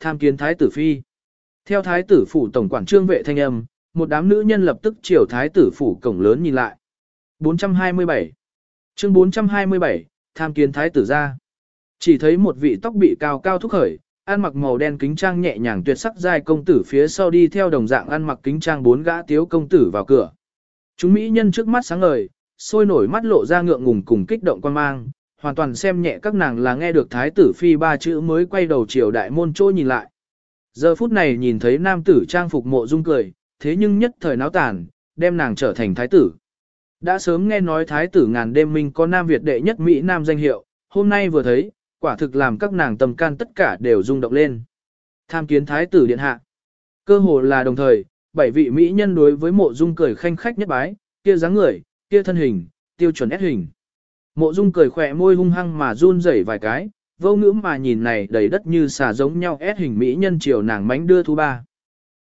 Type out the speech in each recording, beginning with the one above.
tham kiến thái tử phi. Theo thái tử phủ tổng quản trương vệ thanh âm, một đám nữ nhân lập tức chiều thái tử phủ cổng lớn nhìn lại. 427 chương 427, tham kiến thái tử ra. Chỉ thấy một vị tóc bị cao cao thúc khởi, ăn mặc màu đen kính trang nhẹ nhàng tuyệt sắc giai công tử phía sau đi theo đồng dạng ăn mặc kính trang bốn gã tiếu công tử vào cửa. Chúng mỹ nhân trước mắt sáng ngời, sôi nổi mắt lộ ra ngượng ngùng cùng kích động quan mang, hoàn toàn xem nhẹ các nàng là nghe được thái tử phi ba chữ mới quay đầu chiều đại môn trôi nhìn lại. Giờ phút này nhìn thấy nam tử trang phục mộ dung cười, thế nhưng nhất thời náo tàn, đem nàng trở thành thái tử. Đã sớm nghe nói thái tử ngàn đêm minh có nam Việt đệ nhất Mỹ Nam danh hiệu, hôm nay vừa thấy, quả thực làm các nàng tầm can tất cả đều rung động lên. Tham kiến thái tử điện hạ. Cơ hồ là đồng thời, bảy vị Mỹ nhân đối với mộ dung cười khanh khách nhất bái, kia dáng người, kia thân hình, tiêu chuẩn ép hình. Mộ dung cười khỏe môi hung hăng mà run rẩy vài cái, vô ngữ mà nhìn này đầy đất như xà giống nhau ép hình Mỹ nhân chiều nàng mánh đưa thu ba.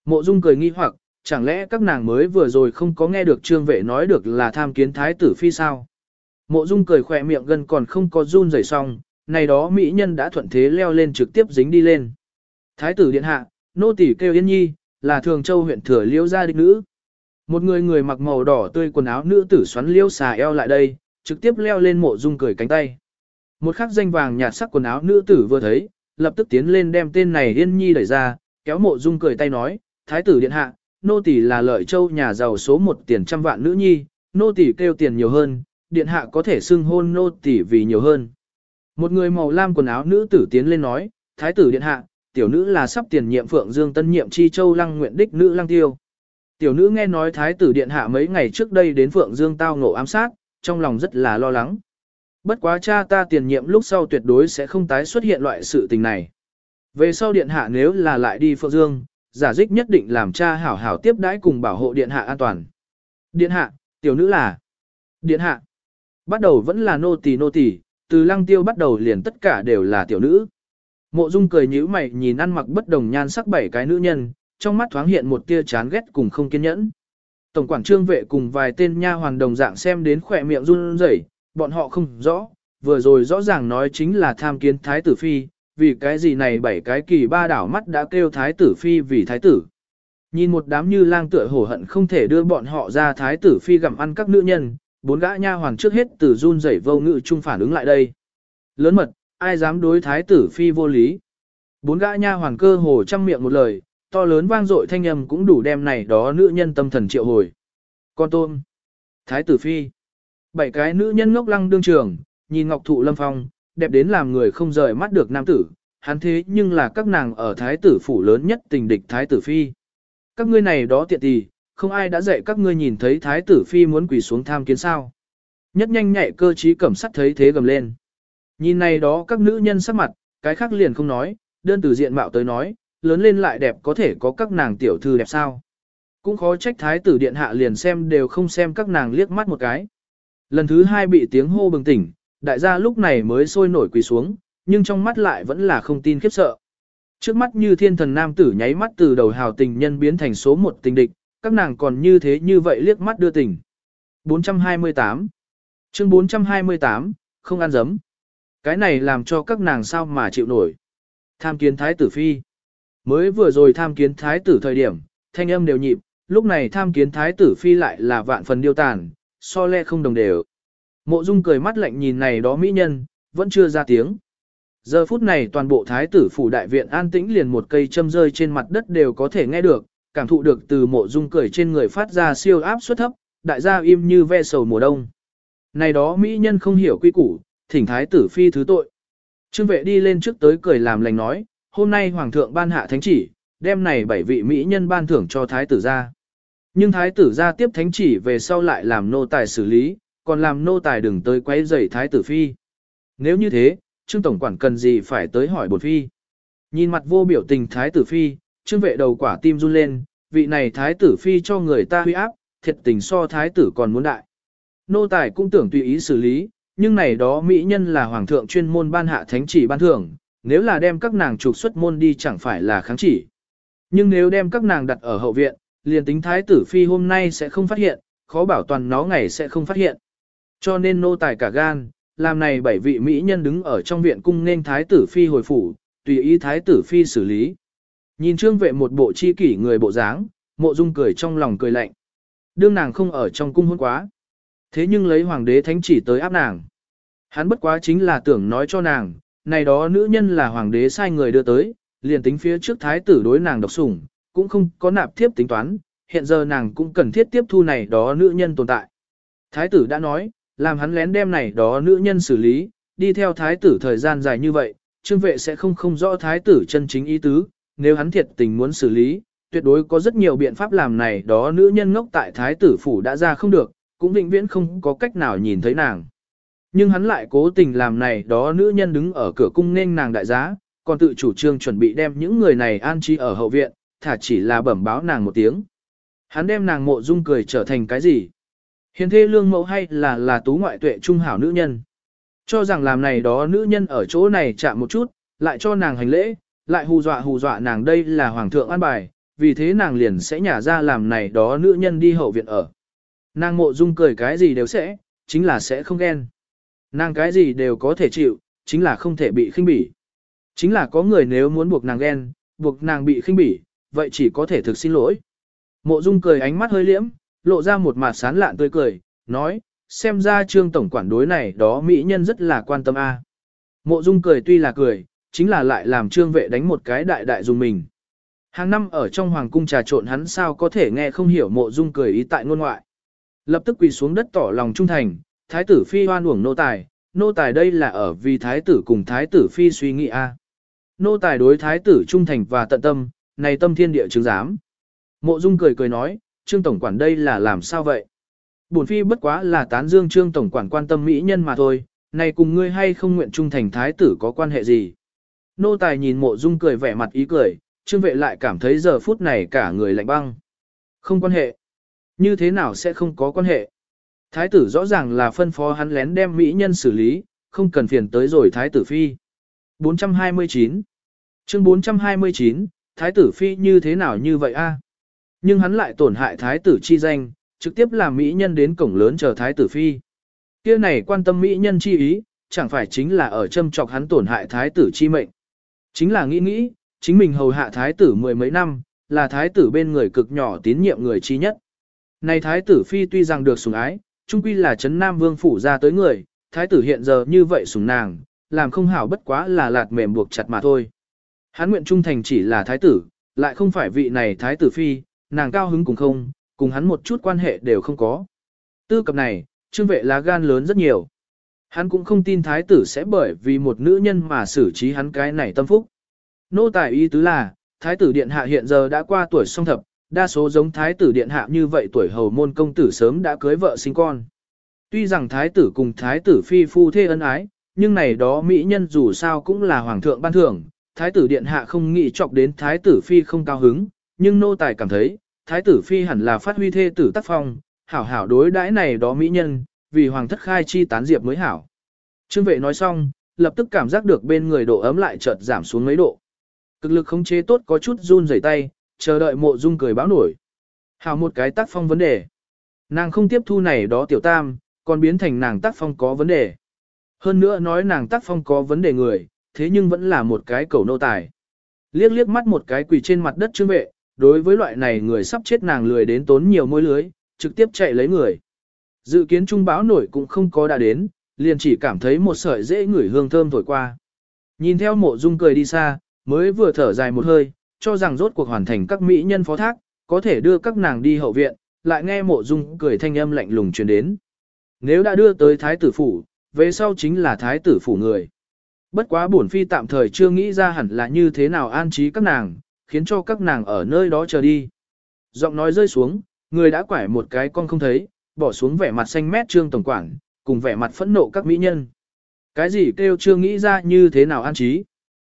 Mộ dung cười nghi hoặc, chẳng lẽ các nàng mới vừa rồi không có nghe được trương vệ nói được là tham kiến thái tử phi sao? Mộ dung cười khỏe miệng gần còn không có run rẩy xong, này đó mỹ nhân đã thuận thế leo lên trực tiếp dính đi lên. Thái tử điện hạ, nô tỳ kêu yên nhi, là thường châu huyện thừa liễu gia đích nữ. Một người người mặc màu đỏ tươi quần áo nữ tử xoắn liễu xà eo lại đây, trực tiếp leo lên mộ dung cười cánh tay. Một khắc danh vàng nhạt sắc quần áo nữ tử vừa thấy, lập tức tiến lên đem tên này yên nhi đẩy ra, kéo mộ dung cười tay nói, thái tử điện hạ, nô tỳ là lợi châu nhà giàu số một tiền trăm vạn nữ nhi, nô tỳ kêu tiền nhiều hơn, điện hạ có thể xưng hôn nô tỳ vì nhiều hơn. Một người màu lam quần áo nữ tử tiến lên nói, thái tử điện hạ, tiểu nữ là sắp tiền nhiệm phượng dương tân nhiệm chi châu lăng nguyện đích nữ lăng tiêu. Tiểu nữ nghe nói thái tử điện hạ mấy ngày trước đây đến phượng dương tao ngộ ám sát, trong lòng rất là lo lắng. Bất quá cha ta tiền nhiệm lúc sau tuyệt đối sẽ không tái xuất hiện loại sự tình này. Về sau điện hạ nếu là lại đi phượng dương, giả dích nhất định làm cha hảo hảo tiếp đãi cùng bảo hộ điện hạ an toàn. Điện hạ, tiểu nữ là Điện hạ. Bắt đầu vẫn là nô tỳ nô tỳ, từ lăng tiêu bắt đầu liền tất cả đều là tiểu nữ. Mộ Dung cười nhíu mày nhìn ăn mặc bất đồng nhan sắc bảy cái nữ nhân, trong mắt thoáng hiện một tia chán ghét cùng không kiên nhẫn. Tổng quản trương vệ cùng vài tên nha hoàn đồng dạng xem đến khỏe miệng run rẩy, bọn họ không rõ, vừa rồi rõ ràng nói chính là tham kiến thái tử phi, vì cái gì này bảy cái kỳ ba đảo mắt đã kêu thái tử phi vì thái tử. Nhìn một đám như lang tựa hổ hận không thể đưa bọn họ ra thái tử phi gặm ăn các nữ nhân, bốn gã nha hoàng trước hết từ run rẩy vô ngự chung phản ứng lại đây. Lớn mật, ai dám đối thái tử phi vô lý. Bốn gã nha hoàng cơ hồ trăm miệng một lời, to lớn vang dội thanh âm cũng đủ đem này đó nữ nhân tâm thần triệu hồi. Con tôm, thái tử phi, bảy cái nữ nhân ngốc lăng đương trường, nhìn ngọc thụ lâm phong, đẹp đến làm người không rời mắt được nam tử, hắn thế nhưng là các nàng ở thái tử phủ lớn nhất tình địch thái tử phi. Các ngươi này đó tiện tì, không ai đã dạy các ngươi nhìn thấy thái tử phi muốn quỳ xuống tham kiến sao. Nhất nhanh nhạy cơ trí cẩm sắt thấy thế gầm lên. Nhìn này đó các nữ nhân sắc mặt, cái khác liền không nói, đơn từ diện mạo tới nói, lớn lên lại đẹp có thể có các nàng tiểu thư đẹp sao. Cũng khó trách thái tử điện hạ liền xem đều không xem các nàng liếc mắt một cái. Lần thứ hai bị tiếng hô bừng tỉnh, đại gia lúc này mới sôi nổi quỳ xuống, nhưng trong mắt lại vẫn là không tin khiếp sợ. Trước mắt như thiên thần nam tử nháy mắt từ đầu hào tình nhân biến thành số một tình địch, các nàng còn như thế như vậy liếc mắt đưa tình. 428 Chương 428, không ăn dấm. Cái này làm cho các nàng sao mà chịu nổi. Tham kiến thái tử phi. Mới vừa rồi tham kiến thái tử thời điểm, thanh âm đều nhịp, lúc này tham kiến thái tử phi lại là vạn phần điêu tàn, so le không đồng đều. Mộ Dung cười mắt lạnh nhìn này đó mỹ nhân, vẫn chưa ra tiếng. Giờ phút này toàn bộ thái tử phủ đại viện an tĩnh liền một cây châm rơi trên mặt đất đều có thể nghe được, cảm thụ được từ mộ dung cười trên người phát ra siêu áp suất thấp, đại gia im như ve sầu mùa đông. Này đó mỹ nhân không hiểu quy củ, thỉnh thái tử phi thứ tội. Trương vệ đi lên trước tới cười làm lành nói, hôm nay hoàng thượng ban hạ thánh chỉ, đem này bảy vị mỹ nhân ban thưởng cho thái tử gia. Nhưng thái tử gia tiếp thánh chỉ về sau lại làm nô tài xử lý, còn làm nô tài đừng tới quấy rầy thái tử phi. Nếu như thế, trương tổng quản cần gì phải tới hỏi bột phi. Nhìn mặt vô biểu tình thái tử phi, trương vệ đầu quả tim run lên, vị này thái tử phi cho người ta huy áp, thiệt tình so thái tử còn muốn đại. Nô tài cũng tưởng tùy ý xử lý, nhưng này đó mỹ nhân là hoàng thượng chuyên môn ban hạ thánh chỉ ban thưởng, nếu là đem các nàng trục xuất môn đi chẳng phải là kháng chỉ. Nhưng nếu đem các nàng đặt ở hậu viện, liền tính thái tử phi hôm nay sẽ không phát hiện, khó bảo toàn nó ngày sẽ không phát hiện. Cho nên nô tài cả gan, làm này bảy vị mỹ nhân đứng ở trong viện cung nên thái tử phi hồi phủ, tùy ý thái tử phi xử lý. Nhìn trương vệ một bộ chi kỷ người bộ dáng, mộ dung cười trong lòng cười lạnh. Đương nàng không ở trong cung hôn quá. Thế nhưng lấy hoàng đế thánh chỉ tới áp nàng. Hắn bất quá chính là tưởng nói cho nàng, này đó nữ nhân là hoàng đế sai người đưa tới, liền tính phía trước thái tử đối nàng độc sủng, cũng không có nạp thiếp tính toán, hiện giờ nàng cũng cần thiết tiếp thu này đó nữ nhân tồn tại. Thái tử đã nói, làm hắn lén đem này đó nữ nhân xử lý, đi theo thái tử thời gian dài như vậy, trương vệ sẽ không không rõ thái tử chân chính ý tứ, nếu hắn thiệt tình muốn xử lý, tuyệt đối có rất nhiều biện pháp làm này đó nữ nhân ngốc tại thái tử phủ đã ra không được, cũng vĩnh viễn không có cách nào nhìn thấy nàng. Nhưng hắn lại cố tình làm này đó nữ nhân đứng ở cửa cung nên nàng đại giá, còn tự chủ trương chuẩn bị đem những người này an trí ở hậu viện, thả chỉ là bẩm báo nàng một tiếng. Hắn đem nàng mộ dung cười trở thành cái gì? Hiền thê lương mẫu hay là là tú ngoại tuệ trung hảo nữ nhân? Cho rằng làm này đó nữ nhân ở chỗ này chạm một chút, lại cho nàng hành lễ, lại hù dọa hù dọa nàng đây là hoàng thượng an bài, vì thế nàng liền sẽ nhả ra làm này đó nữ nhân đi hậu viện ở. Nàng mộ dung cười cái gì đều sẽ, chính là sẽ không ghen. Nàng cái gì đều có thể chịu, chính là không thể bị khinh bỉ. Chính là có người nếu muốn buộc nàng ghen, buộc nàng bị khinh bỉ, vậy chỉ có thể thực xin lỗi. Mộ Dung cười ánh mắt hơi liễm, lộ ra một mặt sán lạn tươi cười, nói, xem ra trương tổng quản đối này đó mỹ nhân rất là quan tâm a. Mộ Dung cười tuy là cười, chính là lại làm trương vệ đánh một cái đại đại dùng mình. Hàng năm ở trong hoàng cung trà trộn hắn sao có thể nghe không hiểu mộ dung cười ý tại ngôn ngoại. Lập tức quỳ xuống đất tỏ lòng trung thành, thái tử phi hoan uổng nô tài, nô tài đây là ở vì thái tử cùng thái tử phi suy nghĩ a. Nô tài đối thái tử trung thành và tận tâm, này tâm thiên địa chứng giám. Mộ Dung cười cười nói, Trương Tổng Quản đây là làm sao vậy? Bổn phi bất quá là tán dương Trương Tổng Quản quan tâm mỹ nhân mà thôi, này cùng ngươi hay không nguyện trung thành thái tử có quan hệ gì? Nô tài nhìn mộ Dung cười vẻ mặt ý cười, Trương vệ lại cảm thấy giờ phút này cả người lạnh băng. Không quan hệ. Như thế nào sẽ không có quan hệ? Thái tử rõ ràng là phân phó hắn lén đem mỹ nhân xử lý, không cần phiền tới rồi thái tử phi. 429 Chương 429, Thái tử Phi như thế nào như vậy a? Nhưng hắn lại tổn hại Thái tử chi danh, trực tiếp làm Mỹ nhân đến cổng lớn chờ Thái tử Phi. kia này quan tâm Mỹ nhân chi ý, chẳng phải chính là ở châm chọc hắn tổn hại Thái tử chi mệnh. Chính là nghĩ nghĩ, chính mình hầu hạ Thái tử mười mấy năm, là Thái tử bên người cực nhỏ tín nhiệm người chi nhất. Này Thái tử Phi tuy rằng được sủng ái, trung quy là chấn Nam Vương phủ ra tới người, Thái tử hiện giờ như vậy sủng nàng, làm không hảo bất quá là lạt mềm buộc chặt mà thôi. Hắn nguyện trung thành chỉ là thái tử, lại không phải vị này thái tử phi, nàng cao hứng cùng không, cùng hắn một chút quan hệ đều không có. Tư cập này, trương vệ lá gan lớn rất nhiều. Hắn cũng không tin thái tử sẽ bởi vì một nữ nhân mà xử trí hắn cái này tâm phúc. Nô tài ý tứ là, thái tử điện hạ hiện giờ đã qua tuổi song thập, đa số giống thái tử điện hạ như vậy tuổi hầu môn công tử sớm đã cưới vợ sinh con. Tuy rằng thái tử cùng thái tử phi phu thê ân ái, nhưng này đó mỹ nhân dù sao cũng là hoàng thượng ban thưởng, thái tử điện hạ không nghĩ chọc đến thái tử phi không cao hứng, nhưng nô tài cảm thấy, thái tử phi hẳn là phát huy thê tử tác phong, hảo hảo đối đãi này đó mỹ nhân, vì hoàng thất khai chi tán diệp mới hảo. Trương vệ nói xong, lập tức cảm giác được bên người độ ấm lại chợt giảm xuống mấy độ. Cực lực khống chế tốt có chút run rẩy tay, chờ đợi mộ dung cười báo nổi. Hảo một cái tác phong vấn đề. Nàng không tiếp thu này đó tiểu tam, còn biến thành nàng tác phong có vấn đề. Hơn nữa nói nàng tác phong có vấn đề người, thế nhưng vẫn là một cái cầu nô tài. Liếc liếc mắt một cái quỳ trên mặt đất trương vệ, đối với loại này người sắp chết nàng lười đến tốn nhiều môi lưới, trực tiếp chạy lấy người. Dự kiến trung báo nổi cũng không có đã đến, liền chỉ cảm thấy một sợi dễ ngửi hương thơm thổi qua. Nhìn theo mộ dung cười đi xa, mới vừa thở dài một hơi, cho rằng rốt cuộc hoàn thành các mỹ nhân phó thác, có thể đưa các nàng đi hậu viện, lại nghe mộ dung cười thanh âm lạnh lùng truyền đến. Nếu đã đưa tới thái tử phủ, về sau chính là thái tử phủ người. Bất quá bổn phi tạm thời chưa nghĩ ra hẳn là như thế nào an trí các nàng, khiến cho các nàng ở nơi đó chờ đi. Giọng nói rơi xuống, người đã quải một cái con không thấy, bỏ xuống vẻ mặt xanh mét trương tổng quản, cùng vẻ mặt phẫn nộ các mỹ nhân. Cái gì kêu chưa nghĩ ra như thế nào an trí.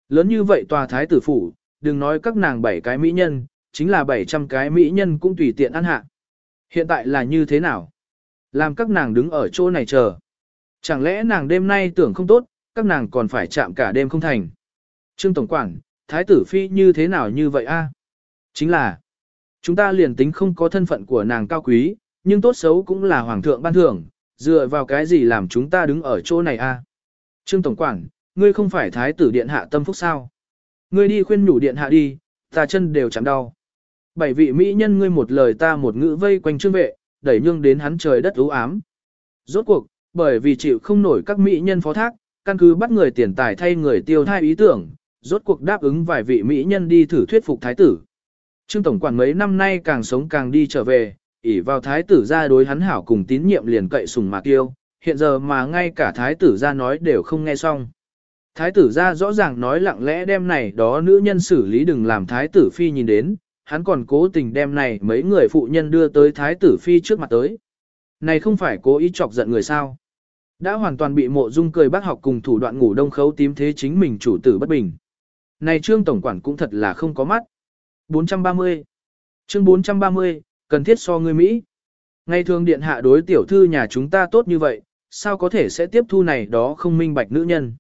Lớn như vậy tòa thái tử phủ, đừng nói các nàng bảy cái mỹ nhân, chính là 700 cái mỹ nhân cũng tùy tiện ăn hạ. Hiện tại là như thế nào? Làm các nàng đứng ở chỗ này chờ. Chẳng lẽ nàng đêm nay tưởng không tốt, các nàng còn phải chạm cả đêm không thành. Trương Tổng Quản, Thái tử Phi như thế nào như vậy a? Chính là, chúng ta liền tính không có thân phận của nàng cao quý, nhưng tốt xấu cũng là Hoàng thượng ban thưởng, dựa vào cái gì làm chúng ta đứng ở chỗ này a? Trương Tổng Quản, ngươi không phải Thái tử Điện Hạ tâm phúc sao? Ngươi đi khuyên nhủ Điện Hạ đi, ta chân đều chạm đau. Bảy vị mỹ nhân ngươi một lời ta một ngữ vây quanh trương vệ, đẩy nhương đến hắn trời đất u ám. Rốt cuộc, bởi vì chịu không nổi các mỹ nhân phó thác, căn cứ bắt người tiền tài thay người tiêu thai ý tưởng, rốt cuộc đáp ứng vài vị mỹ nhân đi thử thuyết phục thái tử. Trương Tổng quản mấy năm nay càng sống càng đi trở về, ỉ vào thái tử ra đối hắn hảo cùng tín nhiệm liền cậy sùng mạc tiêu. hiện giờ mà ngay cả thái tử ra nói đều không nghe xong. Thái tử ra rõ ràng nói lặng lẽ đem này đó nữ nhân xử lý đừng làm thái tử phi nhìn đến, hắn còn cố tình đem này mấy người phụ nhân đưa tới thái tử phi trước mặt tới. Này không phải cố ý chọc giận người sao. Đã hoàn toàn bị mộ dung cười bác học cùng thủ đoạn ngủ đông khấu tím thế chính mình chủ tử bất bình. Này trương tổng quản cũng thật là không có mắt. 430 Chương 430, cần thiết so người Mỹ. Ngày thường điện hạ đối tiểu thư nhà chúng ta tốt như vậy, sao có thể sẽ tiếp thu này đó không minh bạch nữ nhân.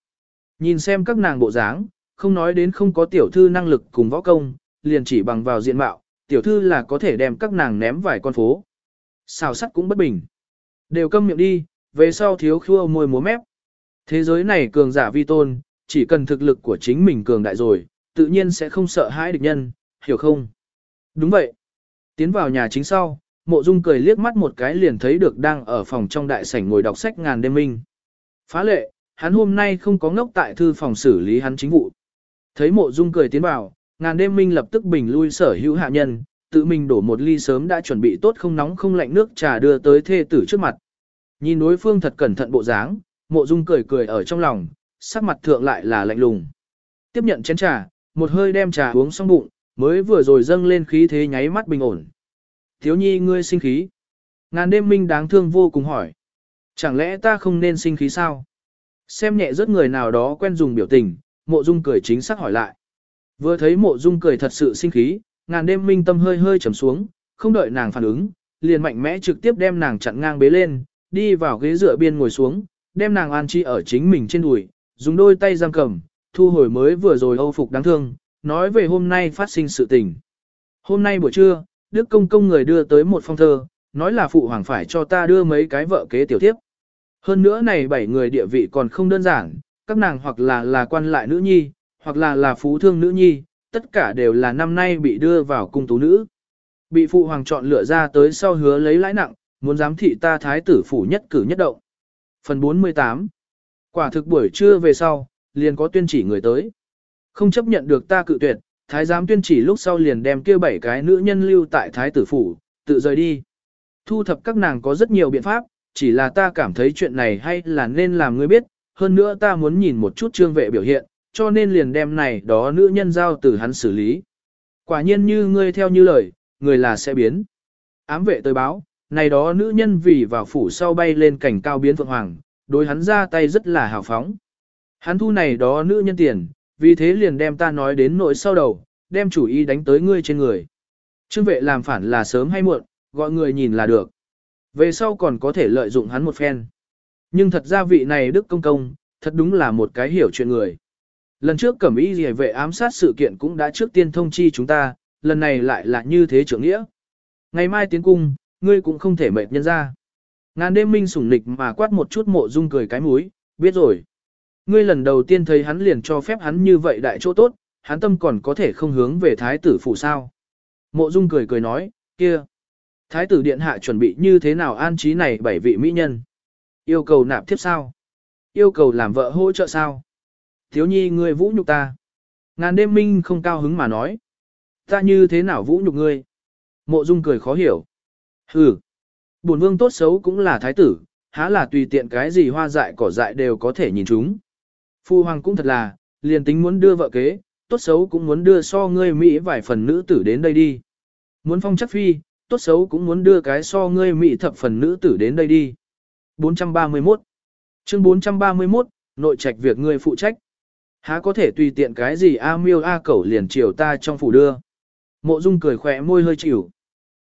Nhìn xem các nàng bộ dáng, không nói đến không có tiểu thư năng lực cùng võ công, liền chỉ bằng vào diện mạo, tiểu thư là có thể đem các nàng ném vài con phố. Xào sắt cũng bất bình. Đều câm miệng đi, về sau thiếu khua môi múa mép. Thế giới này cường giả vi tôn, chỉ cần thực lực của chính mình cường đại rồi, tự nhiên sẽ không sợ hãi địch nhân, hiểu không? Đúng vậy. Tiến vào nhà chính sau, mộ dung cười liếc mắt một cái liền thấy được đang ở phòng trong đại sảnh ngồi đọc sách ngàn đêm minh. Phá lệ, hắn hôm nay không có ngốc tại thư phòng xử lý hắn chính vụ. Thấy mộ dung cười tiến vào, ngàn đêm minh lập tức bình lui sở hữu hạ nhân, tự mình đổ một ly sớm đã chuẩn bị tốt không nóng không lạnh nước trà đưa tới thê tử trước mặt. Nhìn đối phương thật cẩn thận bộ dáng, mộ dung cười cười ở trong lòng, sắc mặt thượng lại là lạnh lùng. Tiếp nhận chén trà, một hơi đem trà uống xong bụng, mới vừa rồi dâng lên khí thế nháy mắt bình ổn. Thiếu nhi ngươi sinh khí. Ngàn đêm minh đáng thương vô cùng hỏi. Chẳng lẽ ta không nên sinh khí sao? Xem nhẹ rất người nào đó quen dùng biểu tình, mộ dung cười chính xác hỏi lại. Vừa thấy mộ dung cười thật sự sinh khí, ngàn đêm minh tâm hơi hơi trầm xuống, không đợi nàng phản ứng, liền mạnh mẽ trực tiếp đem nàng chặn ngang bế lên, đi vào ghế dựa biên ngồi xuống, đem nàng an chi ở chính mình trên đùi, dùng đôi tay giam cầm, thu hồi mới vừa rồi âu phục đáng thương, nói về hôm nay phát sinh sự tình. Hôm nay buổi trưa, Đức Công Công người đưa tới một phong thơ, nói là phụ hoàng phải cho ta đưa mấy cái vợ kế tiểu tiếp. Hơn nữa này bảy người địa vị còn không đơn giản, các nàng hoặc là là quan lại nữ nhi, hoặc là là phú thương nữ nhi, tất cả đều là năm nay bị đưa vào cung tú nữ. Bị phụ hoàng chọn lựa ra tới sau hứa lấy lãi nặng, muốn giám thị ta thái tử phủ nhất cử nhất động. Phần 48 Quả thực buổi trưa về sau, liền có tuyên chỉ người tới. Không chấp nhận được ta cự tuyệt, thái giám tuyên chỉ lúc sau liền đem kia bảy cái nữ nhân lưu tại thái tử phủ, tự rời đi. Thu thập các nàng có rất nhiều biện pháp, chỉ là ta cảm thấy chuyện này hay là nên làm ngươi biết, hơn nữa ta muốn nhìn một chút trương vệ biểu hiện, cho nên liền đem này đó nữ nhân giao từ hắn xử lý. Quả nhiên như ngươi theo như lời, người là sẽ biến. Ám vệ tới báo, này đó nữ nhân vì vào phủ sau bay lên cảnh cao biến phượng hoàng, đối hắn ra tay rất là hào phóng. Hắn thu này đó nữ nhân tiền, vì thế liền đem ta nói đến nội sau đầu, đem chủ ý đánh tới ngươi trên người. Trương vệ làm phản là sớm hay muộn, gọi người nhìn là được. Về sau còn có thể lợi dụng hắn một phen. Nhưng thật ra vị này Đức Công Công, thật đúng là một cái hiểu chuyện người. Lần trước cẩm y gì vệ ám sát sự kiện cũng đã trước tiên thông chi chúng ta, lần này lại là như thế trưởng nghĩa. Ngày mai tiến cung, ngươi cũng không thể mệt nhân ra. Ngàn đêm minh sủng nịch mà quát một chút mộ dung cười cái múi, biết rồi. Ngươi lần đầu tiên thấy hắn liền cho phép hắn như vậy đại chỗ tốt, hắn tâm còn có thể không hướng về thái tử phủ sao. Mộ dung cười cười nói, kia. Thái tử điện hạ chuẩn bị như thế nào an trí này bảy vị mỹ nhân? Yêu cầu nạp thiếp sao? Yêu cầu làm vợ hỗ trợ sao? Thiếu nhi ngươi vũ nhục ta. Ngàn đêm minh không cao hứng mà nói. Ta như thế nào vũ nhục ngươi? Mộ dung cười khó hiểu. Hừ. Bổn vương tốt xấu cũng là thái tử, há là tùy tiện cái gì hoa dại cỏ dại đều có thể nhìn chúng. Phu hoàng cũng thật là, liền tính muốn đưa vợ kế, tốt xấu cũng muốn đưa so ngươi Mỹ vài phần nữ tử đến đây đi. Muốn phong chắc phi, tốt xấu cũng muốn đưa cái so ngươi Mỹ thập phần nữ tử đến đây đi. 431 Chương 431, nội trạch việc ngươi phụ trách. Há có thể tùy tiện cái gì A miêu A cẩu liền chiều ta trong phủ đưa. Mộ dung cười khỏe môi hơi chịu.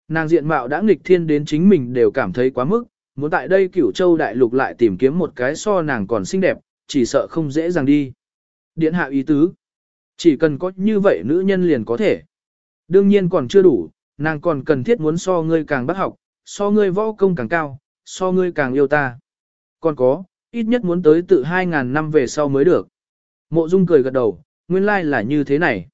Nàng diện mạo đã nghịch thiên đến chính mình đều cảm thấy quá mức, muốn tại đây cửu châu đại lục lại tìm kiếm một cái so nàng còn xinh đẹp, chỉ sợ không dễ dàng đi. Điện hạ ý tứ. Chỉ cần có như vậy nữ nhân liền có thể. Đương nhiên còn chưa đủ, nàng còn cần thiết muốn so ngươi càng bắt học, so ngươi võ công càng cao, so ngươi càng yêu ta. Còn có, ít nhất muốn tới tự 2.000 năm về sau mới được. Mộ Dung cười gật đầu, nguyên lai like là như thế này.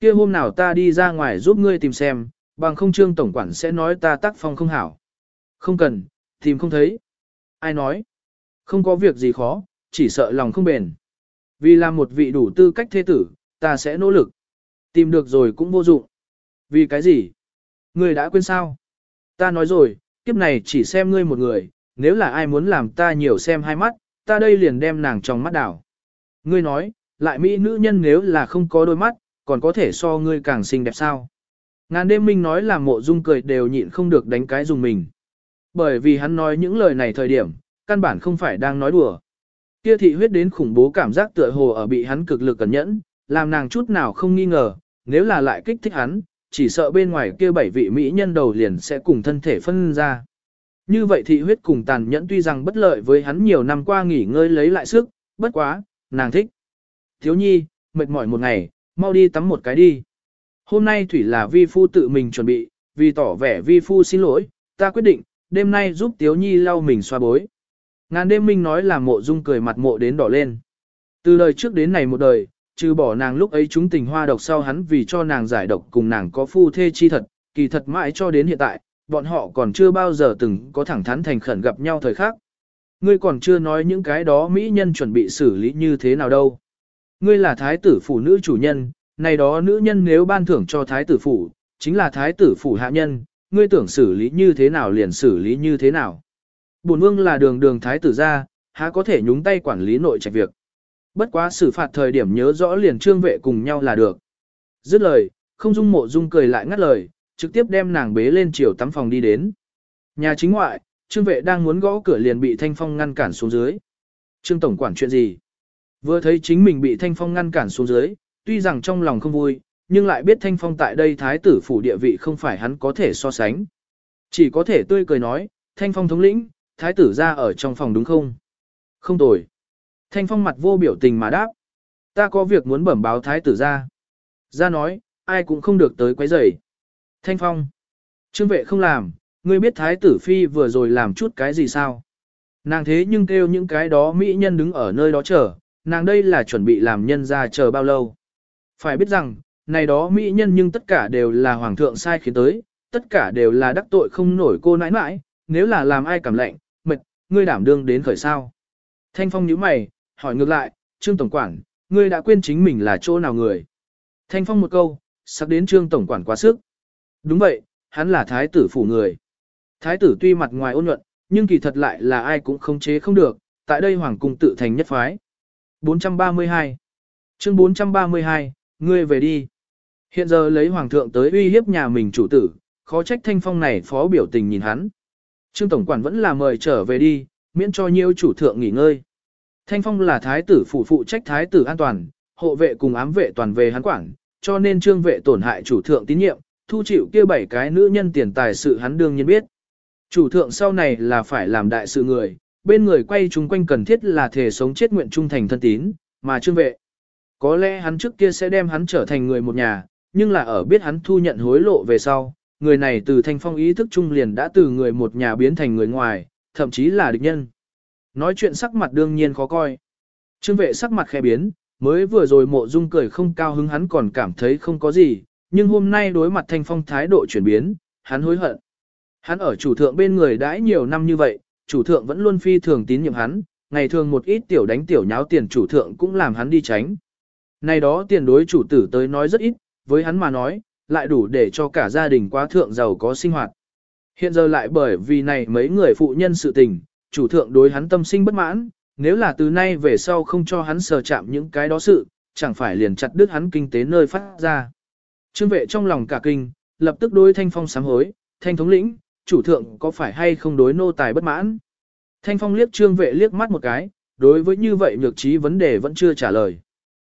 kia hôm nào ta đi ra ngoài giúp ngươi tìm xem, bằng không trương tổng quản sẽ nói ta tác phong không hảo. Không cần, tìm không thấy. Ai nói? Không có việc gì khó, chỉ sợ lòng không bền. Vì là một vị đủ tư cách thế tử, ta sẽ nỗ lực. Tìm được rồi cũng vô dụng. Vì cái gì? Ngươi đã quên sao? Ta nói rồi, kiếp này chỉ xem ngươi một người, nếu là ai muốn làm ta nhiều xem hai mắt, ta đây liền đem nàng trong mắt đảo. Ngươi nói, lại mỹ nữ nhân nếu là không có đôi mắt, còn có thể so ngươi càng xinh đẹp sao? Ngàn đêm minh nói là mộ dung cười đều nhịn không được đánh cái dùng mình. Bởi vì hắn nói những lời này thời điểm, căn bản không phải đang nói đùa. Kia thị huyết đến khủng bố cảm giác tựa hồ ở bị hắn cực lực cẩn nhẫn, làm nàng chút nào không nghi ngờ, nếu là lại kích thích hắn, chỉ sợ bên ngoài kia bảy vị mỹ nhân đầu liền sẽ cùng thân thể phân ra. Như vậy thị huyết cùng tàn nhẫn tuy rằng bất lợi với hắn nhiều năm qua nghỉ ngơi lấy lại sức, bất quá, nàng thích. Thiếu nhi, mệt mỏi một ngày, mau đi tắm một cái đi. Hôm nay Thủy là vi phu tự mình chuẩn bị, vì tỏ vẻ vi phu xin lỗi, ta quyết định, đêm nay giúp Tiếu Nhi lau mình xoa bối. Ngàn đêm minh nói là mộ dung cười mặt mộ đến đỏ lên. Từ đời trước đến này một đời, trừ bỏ nàng lúc ấy chúng tình hoa độc sau hắn vì cho nàng giải độc cùng nàng có phu thê chi thật, kỳ thật mãi cho đến hiện tại, bọn họ còn chưa bao giờ từng có thẳng thắn thành khẩn gặp nhau thời khác. Ngươi còn chưa nói những cái đó mỹ nhân chuẩn bị xử lý như thế nào đâu. Ngươi là thái tử phụ nữ chủ nhân, này đó nữ nhân nếu ban thưởng cho thái tử phủ, chính là thái tử phủ hạ nhân, ngươi tưởng xử lý như thế nào liền xử lý như thế nào. Bổn vương là đường đường thái tử ra, há có thể nhúng tay quản lý nội trạch việc. Bất quá xử phạt thời điểm nhớ rõ liền trương vệ cùng nhau là được. Dứt lời, không dung mộ dung cười lại ngắt lời, trực tiếp đem nàng bế lên chiều tắm phòng đi đến. Nhà chính ngoại, trương vệ đang muốn gõ cửa liền bị thanh phong ngăn cản xuống dưới. Trương tổng quản chuyện gì? Vừa thấy chính mình bị thanh phong ngăn cản xuống dưới, tuy rằng trong lòng không vui, nhưng lại biết thanh phong tại đây thái tử phủ địa vị không phải hắn có thể so sánh. Chỉ có thể tươi cười nói, thanh phong thống lĩnh, thái tử ra ở trong phòng đúng không? Không tồi. Thanh phong mặt vô biểu tình mà đáp. Ta có việc muốn bẩm báo thái tử ra. Ra nói, ai cũng không được tới quấy rầy. Thanh phong. Trương vệ không làm, ngươi biết thái tử phi vừa rồi làm chút cái gì sao? Nàng thế nhưng kêu những cái đó mỹ nhân đứng ở nơi đó chờ, nàng đây là chuẩn bị làm nhân ra chờ bao lâu? Phải biết rằng, này đó mỹ nhân nhưng tất cả đều là hoàng thượng sai khiến tới, tất cả đều là đắc tội không nổi cô nãi nãi, nếu là làm ai cảm lệnh, mệt, ngươi đảm đương đến khởi sao. Thanh Phong nhíu mày, hỏi ngược lại, Trương Tổng Quản, ngươi đã quên chính mình là chỗ nào người. Thanh Phong một câu, sắc đến Trương Tổng Quản quá sức. Đúng vậy, hắn là thái tử phủ người. Thái tử tuy mặt ngoài ôn nhuận, nhưng kỳ thật lại là ai cũng không chế không được, tại đây hoàng cung tự thành nhất phái. 432 Chương 432, Ngươi về đi. Hiện giờ lấy hoàng thượng tới uy hiếp nhà mình chủ tử, khó trách thanh phong này phó biểu tình nhìn hắn. Trương Tổng Quản vẫn là mời trở về đi, miễn cho nhiêu chủ thượng nghỉ ngơi. Thanh phong là thái tử phụ phụ trách thái tử an toàn, hộ vệ cùng ám vệ toàn về hắn quản, cho nên trương vệ tổn hại chủ thượng tín nhiệm, thu chịu kia bảy cái nữ nhân tiền tài sự hắn đương nhiên biết. Chủ thượng sau này là phải làm đại sự người, bên người quay chúng quanh cần thiết là thể sống chết nguyện trung thành thân tín, mà trương vệ. Có lẽ hắn trước kia sẽ đem hắn trở thành người một nhà, nhưng là ở biết hắn thu nhận hối lộ về sau, người này từ thanh phong ý thức trung liền đã từ người một nhà biến thành người ngoài, thậm chí là địch nhân. Nói chuyện sắc mặt đương nhiên khó coi. Trương vệ sắc mặt khẽ biến, mới vừa rồi mộ dung cười không cao hứng hắn còn cảm thấy không có gì, nhưng hôm nay đối mặt thanh phong thái độ chuyển biến, hắn hối hận. Hắn ở chủ thượng bên người đãi nhiều năm như vậy, chủ thượng vẫn luôn phi thường tín nhiệm hắn, ngày thường một ít tiểu đánh tiểu nháo tiền chủ thượng cũng làm hắn đi tránh. Này đó tiền đối chủ tử tới nói rất ít, với hắn mà nói, lại đủ để cho cả gia đình quá thượng giàu có sinh hoạt. Hiện giờ lại bởi vì này mấy người phụ nhân sự tình, chủ thượng đối hắn tâm sinh bất mãn, nếu là từ nay về sau không cho hắn sờ chạm những cái đó sự, chẳng phải liền chặt đứt hắn kinh tế nơi phát ra. Trương vệ trong lòng cả kinh, lập tức đối thanh phong sám hối, thanh thống lĩnh, chủ thượng có phải hay không đối nô tài bất mãn. Thanh phong liếc trương vệ liếc mắt một cái, đối với như vậy nhược trí vấn đề vẫn chưa trả lời.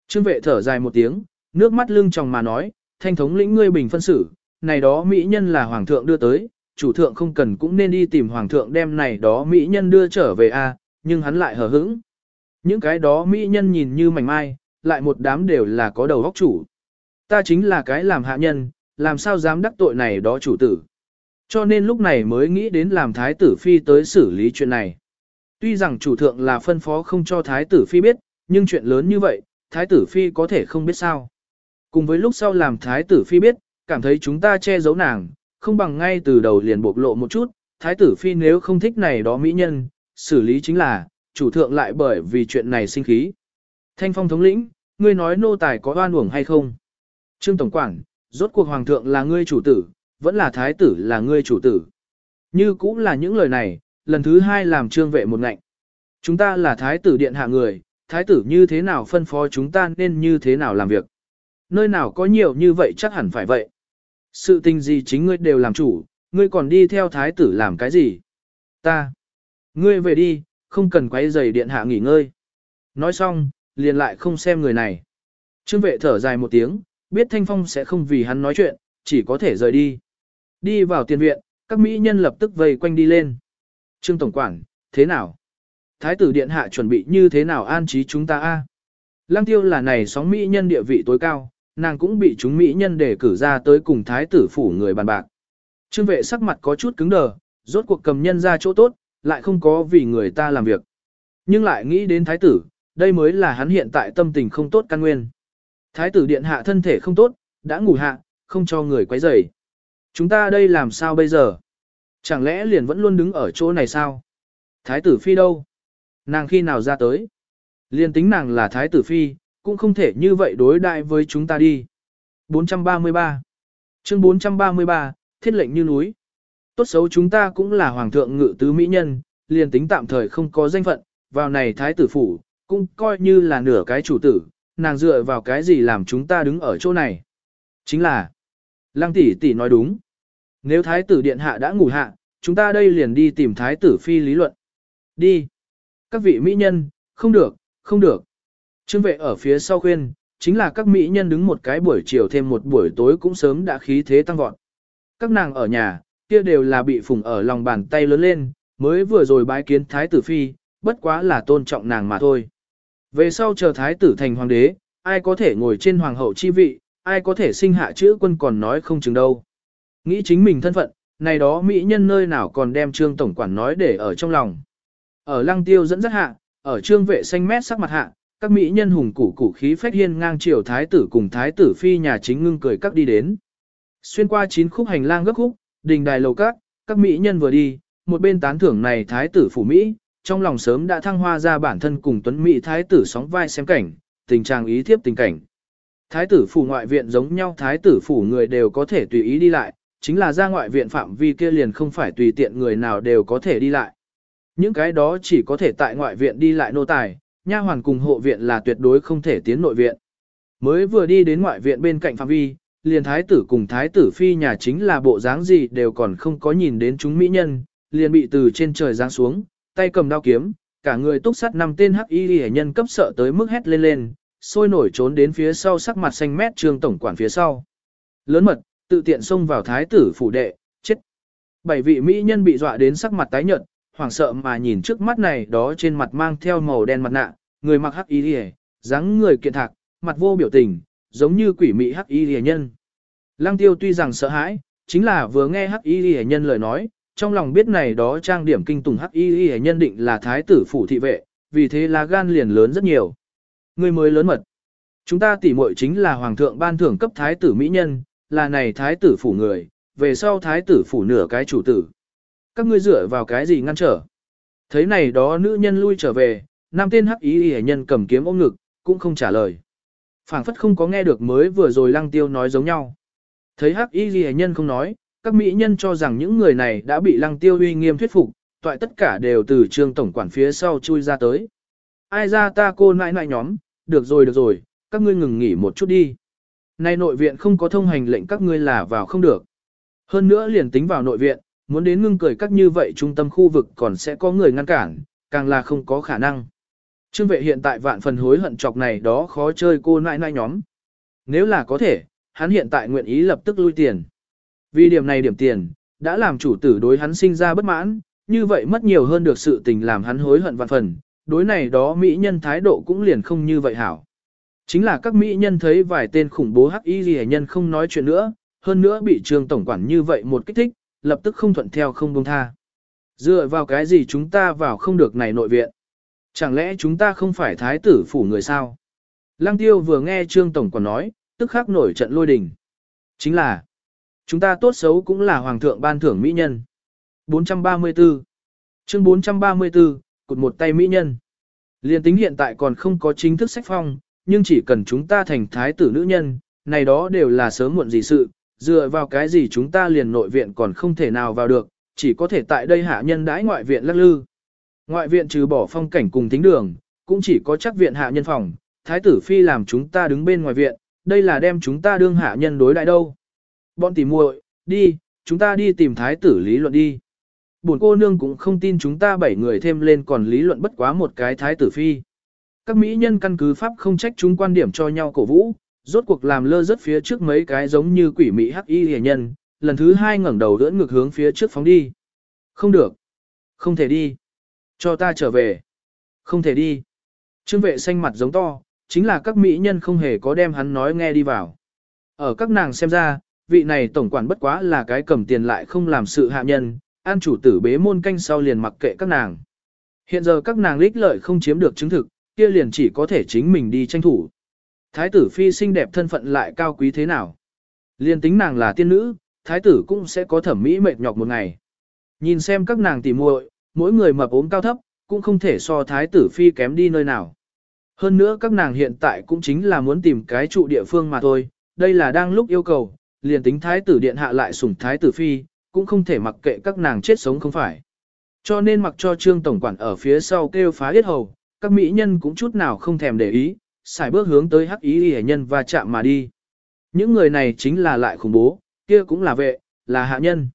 Trương vệ thở dài một tiếng, nước mắt lưng tròng mà nói, thanh thống lĩnh ngươi bình phân xử, này đó mỹ nhân là hoàng thượng đưa tới, chủ thượng không cần cũng nên đi tìm hoàng thượng đem này đó mỹ nhân đưa trở về a, nhưng hắn lại hờ hững. Những cái đó mỹ nhân nhìn như mảnh mai, lại một đám đều là có đầu óc chủ. Ta chính là cái làm hạ nhân, làm sao dám đắc tội này đó chủ tử. Cho nên lúc này mới nghĩ đến làm thái tử phi tới xử lý chuyện này. Tuy rằng chủ thượng là phân phó không cho thái tử phi biết, nhưng chuyện lớn như vậy, thái tử phi có thể không biết sao. Cùng với lúc sau làm thái tử phi biết, cảm thấy chúng ta che giấu nàng, không bằng ngay từ đầu liền bộc lộ một chút, thái tử phi nếu không thích này đó mỹ nhân, xử lý chính là, chủ thượng lại bởi vì chuyện này sinh khí. Thanh phong thống lĩnh, ngươi nói nô tài có oan uổng hay không? Trương Tổng Quản, rốt cuộc hoàng thượng là ngươi chủ tử, vẫn là thái tử là ngươi chủ tử. Như cũng là những lời này, lần thứ hai làm trương vệ một ngạnh. Chúng ta là thái tử điện hạ người, thái tử như thế nào phân phó chúng ta nên như thế nào làm việc. Nơi nào có nhiều như vậy chắc hẳn phải vậy. Sự tình gì chính ngươi đều làm chủ, ngươi còn đi theo thái tử làm cái gì? Ta. Ngươi về đi, không cần quấy giày điện hạ nghỉ ngơi. Nói xong, liền lại không xem người này. Trương vệ thở dài một tiếng, biết Thanh Phong sẽ không vì hắn nói chuyện, chỉ có thể rời đi. Đi vào tiền viện, các mỹ nhân lập tức vây quanh đi lên. Trương Tổng Quản, thế nào? Thái tử Điện Hạ chuẩn bị như thế nào an trí chúng ta a? Lăng tiêu là này sóng mỹ nhân địa vị tối cao, nàng cũng bị chúng mỹ nhân để cử ra tới cùng thái tử phủ người bàn bạc. Trương vệ sắc mặt có chút cứng đờ, rốt cuộc cầm nhân ra chỗ tốt, lại không có vì người ta làm việc. Nhưng lại nghĩ đến thái tử, đây mới là hắn hiện tại tâm tình không tốt căn nguyên. Thái tử điện hạ thân thể không tốt, đã ngủ hạ, không cho người quấy rầy. Chúng ta đây làm sao bây giờ? Chẳng lẽ liền vẫn luôn đứng ở chỗ này sao? Thái tử phi đâu? Nàng khi nào ra tới? Liên tính nàng là thái tử phi, cũng không thể như vậy đối đại với chúng ta đi. 433 Chương 433, thiết lệnh như núi. Tốt xấu chúng ta cũng là hoàng thượng ngự tứ mỹ nhân, liền tính tạm thời không có danh phận, vào này thái tử phủ, cũng coi như là nửa cái chủ tử, nàng dựa vào cái gì làm chúng ta đứng ở chỗ này. Chính là, lăng tỷ tỷ nói đúng. Nếu thái tử điện hạ đã ngủ hạ, chúng ta đây liền đi tìm thái tử phi lý luận. Đi. Các vị mỹ nhân, không được, không được. Trương vệ ở phía sau khuyên, chính là các mỹ nhân đứng một cái buổi chiều thêm một buổi tối cũng sớm đã khí thế tăng vọt. Các nàng ở nhà, kia đều là bị phùng ở lòng bàn tay lớn lên, mới vừa rồi bái kiến thái tử phi, bất quá là tôn trọng nàng mà thôi. Về sau chờ thái tử thành hoàng đế, ai có thể ngồi trên hoàng hậu chi vị, ai có thể sinh hạ chữ quân còn nói không chừng đâu. Nghĩ chính mình thân phận, này đó mỹ nhân nơi nào còn đem trương tổng quản nói để ở trong lòng. Ở lăng tiêu dẫn dắt hạ, ở trương vệ xanh mét sắc mặt hạ, các mỹ nhân hùng củ củ khí phách hiên ngang triều thái tử cùng thái tử phi nhà chính ngưng cười các đi đến. Xuyên qua chín khúc hành lang gấp khúc, đình đài lầu các, các mỹ nhân vừa đi, một bên tán thưởng này thái tử phủ Mỹ, trong lòng sớm đã thăng hoa ra bản thân cùng tuấn Mỹ thái tử sóng vai xem cảnh, tình trạng ý thiếp tình cảnh. Thái tử phủ ngoại viện giống nhau thái tử phủ người đều có thể tùy ý đi lại, chính là ra ngoại viện phạm vi kia liền không phải tùy tiện người nào đều có thể đi lại. Những cái đó chỉ có thể tại ngoại viện đi lại nô tài, nha hoàn cùng hộ viện là tuyệt đối không thể tiến nội viện. Mới vừa đi đến ngoại viện bên cạnh phạm vi, liền thái tử cùng thái tử phi nhà chính là bộ dáng gì đều còn không có nhìn đến chúng mỹ nhân, liền bị từ trên trời giáng xuống, tay cầm đao kiếm, cả người túc sát năm tên hắc y hệ nhân cấp sợ tới mức hét lên lên, sôi nổi trốn đến phía sau sắc mặt xanh mét trương tổng quản phía sau. Lớn mật, tự tiện xông vào thái tử phủ đệ, chết. Bảy vị mỹ nhân bị dọa đến sắc mặt tái nhợt, hoảng sợ mà nhìn trước mắt này đó trên mặt mang theo màu đen mặt nạ, người mặc hắc y rìa, dáng người kiện thạc, mặt vô biểu tình, giống như quỷ mị hắc y rìa nhân. Lăng tiêu tuy rằng sợ hãi, chính là vừa nghe hắc y rìa nhân lời nói, trong lòng biết này đó trang điểm kinh tùng hắc y rìa nhân định là thái tử phủ thị vệ, vì thế là gan liền lớn rất nhiều. Người mới lớn mật. Chúng ta tỉ muội chính là hoàng thượng ban thưởng cấp thái tử mỹ nhân, là này thái tử phủ người, về sau thái tử phủ nửa cái chủ tử. Các ngươi dựa vào cái gì ngăn trở? Thấy này đó nữ nhân lui trở về, nam tên hắc y hề nhân cầm kiếm ôm ngực, cũng không trả lời phảng phất không có nghe được mới vừa rồi lăng tiêu nói giống nhau. Thấy hắc y ghi nhân không nói, các mỹ nhân cho rằng những người này đã bị lăng tiêu uy nghiêm thuyết phục, toại tất cả đều từ trương tổng quản phía sau chui ra tới. Ai ra ta cô nãi nãi nhóm, được rồi được rồi, các ngươi ngừng nghỉ một chút đi. Nay nội viện không có thông hành lệnh các ngươi là vào không được. Hơn nữa liền tính vào nội viện, muốn đến ngưng cười các như vậy trung tâm khu vực còn sẽ có người ngăn cản, càng là không có khả năng. Trương vệ hiện tại vạn phần hối hận chọc này đó khó chơi cô nãi nãi nhóm. Nếu là có thể, hắn hiện tại nguyện ý lập tức lui tiền. Vì điểm này điểm tiền, đã làm chủ tử đối hắn sinh ra bất mãn, như vậy mất nhiều hơn được sự tình làm hắn hối hận vạn phần, đối này đó mỹ nhân thái độ cũng liền không như vậy hảo. Chính là các mỹ nhân thấy vài tên khủng bố hắc y gì nhân không nói chuyện nữa, hơn nữa bị trường tổng quản như vậy một kích thích, lập tức không thuận theo không buông tha. Dựa vào cái gì chúng ta vào không được này nội viện? Chẳng lẽ chúng ta không phải thái tử phủ người sao? Lăng tiêu vừa nghe Trương Tổng còn nói, tức khắc nổi trận lôi đình. Chính là, chúng ta tốt xấu cũng là hoàng thượng ban thưởng mỹ nhân. 434 Chương 434, cụt một tay mỹ nhân. Liên tính hiện tại còn không có chính thức sách phong, nhưng chỉ cần chúng ta thành thái tử nữ nhân, này đó đều là sớm muộn gì sự, dựa vào cái gì chúng ta liền nội viện còn không thể nào vào được, chỉ có thể tại đây hạ nhân đãi ngoại viện lắc lư. Ngoại viện trừ bỏ phong cảnh cùng tính đường, cũng chỉ có chắc viện hạ nhân phòng, thái tử phi làm chúng ta đứng bên ngoài viện, đây là đem chúng ta đương hạ nhân đối đại đâu. Bọn tỉ muội, đi, chúng ta đi tìm thái tử lý luận đi. Bổn cô nương cũng không tin chúng ta bảy người thêm lên còn lý luận bất quá một cái thái tử phi. Các mỹ nhân căn cứ pháp không trách chúng quan điểm cho nhau cổ vũ, rốt cuộc làm lơ rất phía trước mấy cái giống như quỷ mỹ hắc y hề nhân, lần thứ hai ngẩng đầu đỡ ngược hướng phía trước phóng đi. Không được. Không thể đi. Cho ta trở về. Không thể đi. Trương vệ xanh mặt giống to, chính là các mỹ nhân không hề có đem hắn nói nghe đi vào. Ở các nàng xem ra, vị này tổng quản bất quá là cái cầm tiền lại không làm sự hạ nhân, an chủ tử bế môn canh sau liền mặc kệ các nàng. Hiện giờ các nàng lích lợi không chiếm được chứng thực, kia liền chỉ có thể chính mình đi tranh thủ. Thái tử phi xinh đẹp thân phận lại cao quý thế nào? Liên tính nàng là tiên nữ, thái tử cũng sẽ có thẩm mỹ mệt nhọc một ngày. Nhìn xem các nàng tỉ muội, mỗi người mập ốm cao thấp, cũng không thể so thái tử phi kém đi nơi nào. Hơn nữa các nàng hiện tại cũng chính là muốn tìm cái trụ địa phương mà thôi, đây là đang lúc yêu cầu, liền tính thái tử điện hạ lại sủng thái tử phi, cũng không thể mặc kệ các nàng chết sống không phải. Cho nên mặc cho trương tổng quản ở phía sau kêu phá yết hầu, các mỹ nhân cũng chút nào không thèm để ý, xài bước hướng tới hắc ý hệ nhân và chạm mà đi. Những người này chính là lại khủng bố, kia cũng là vệ, là hạ nhân.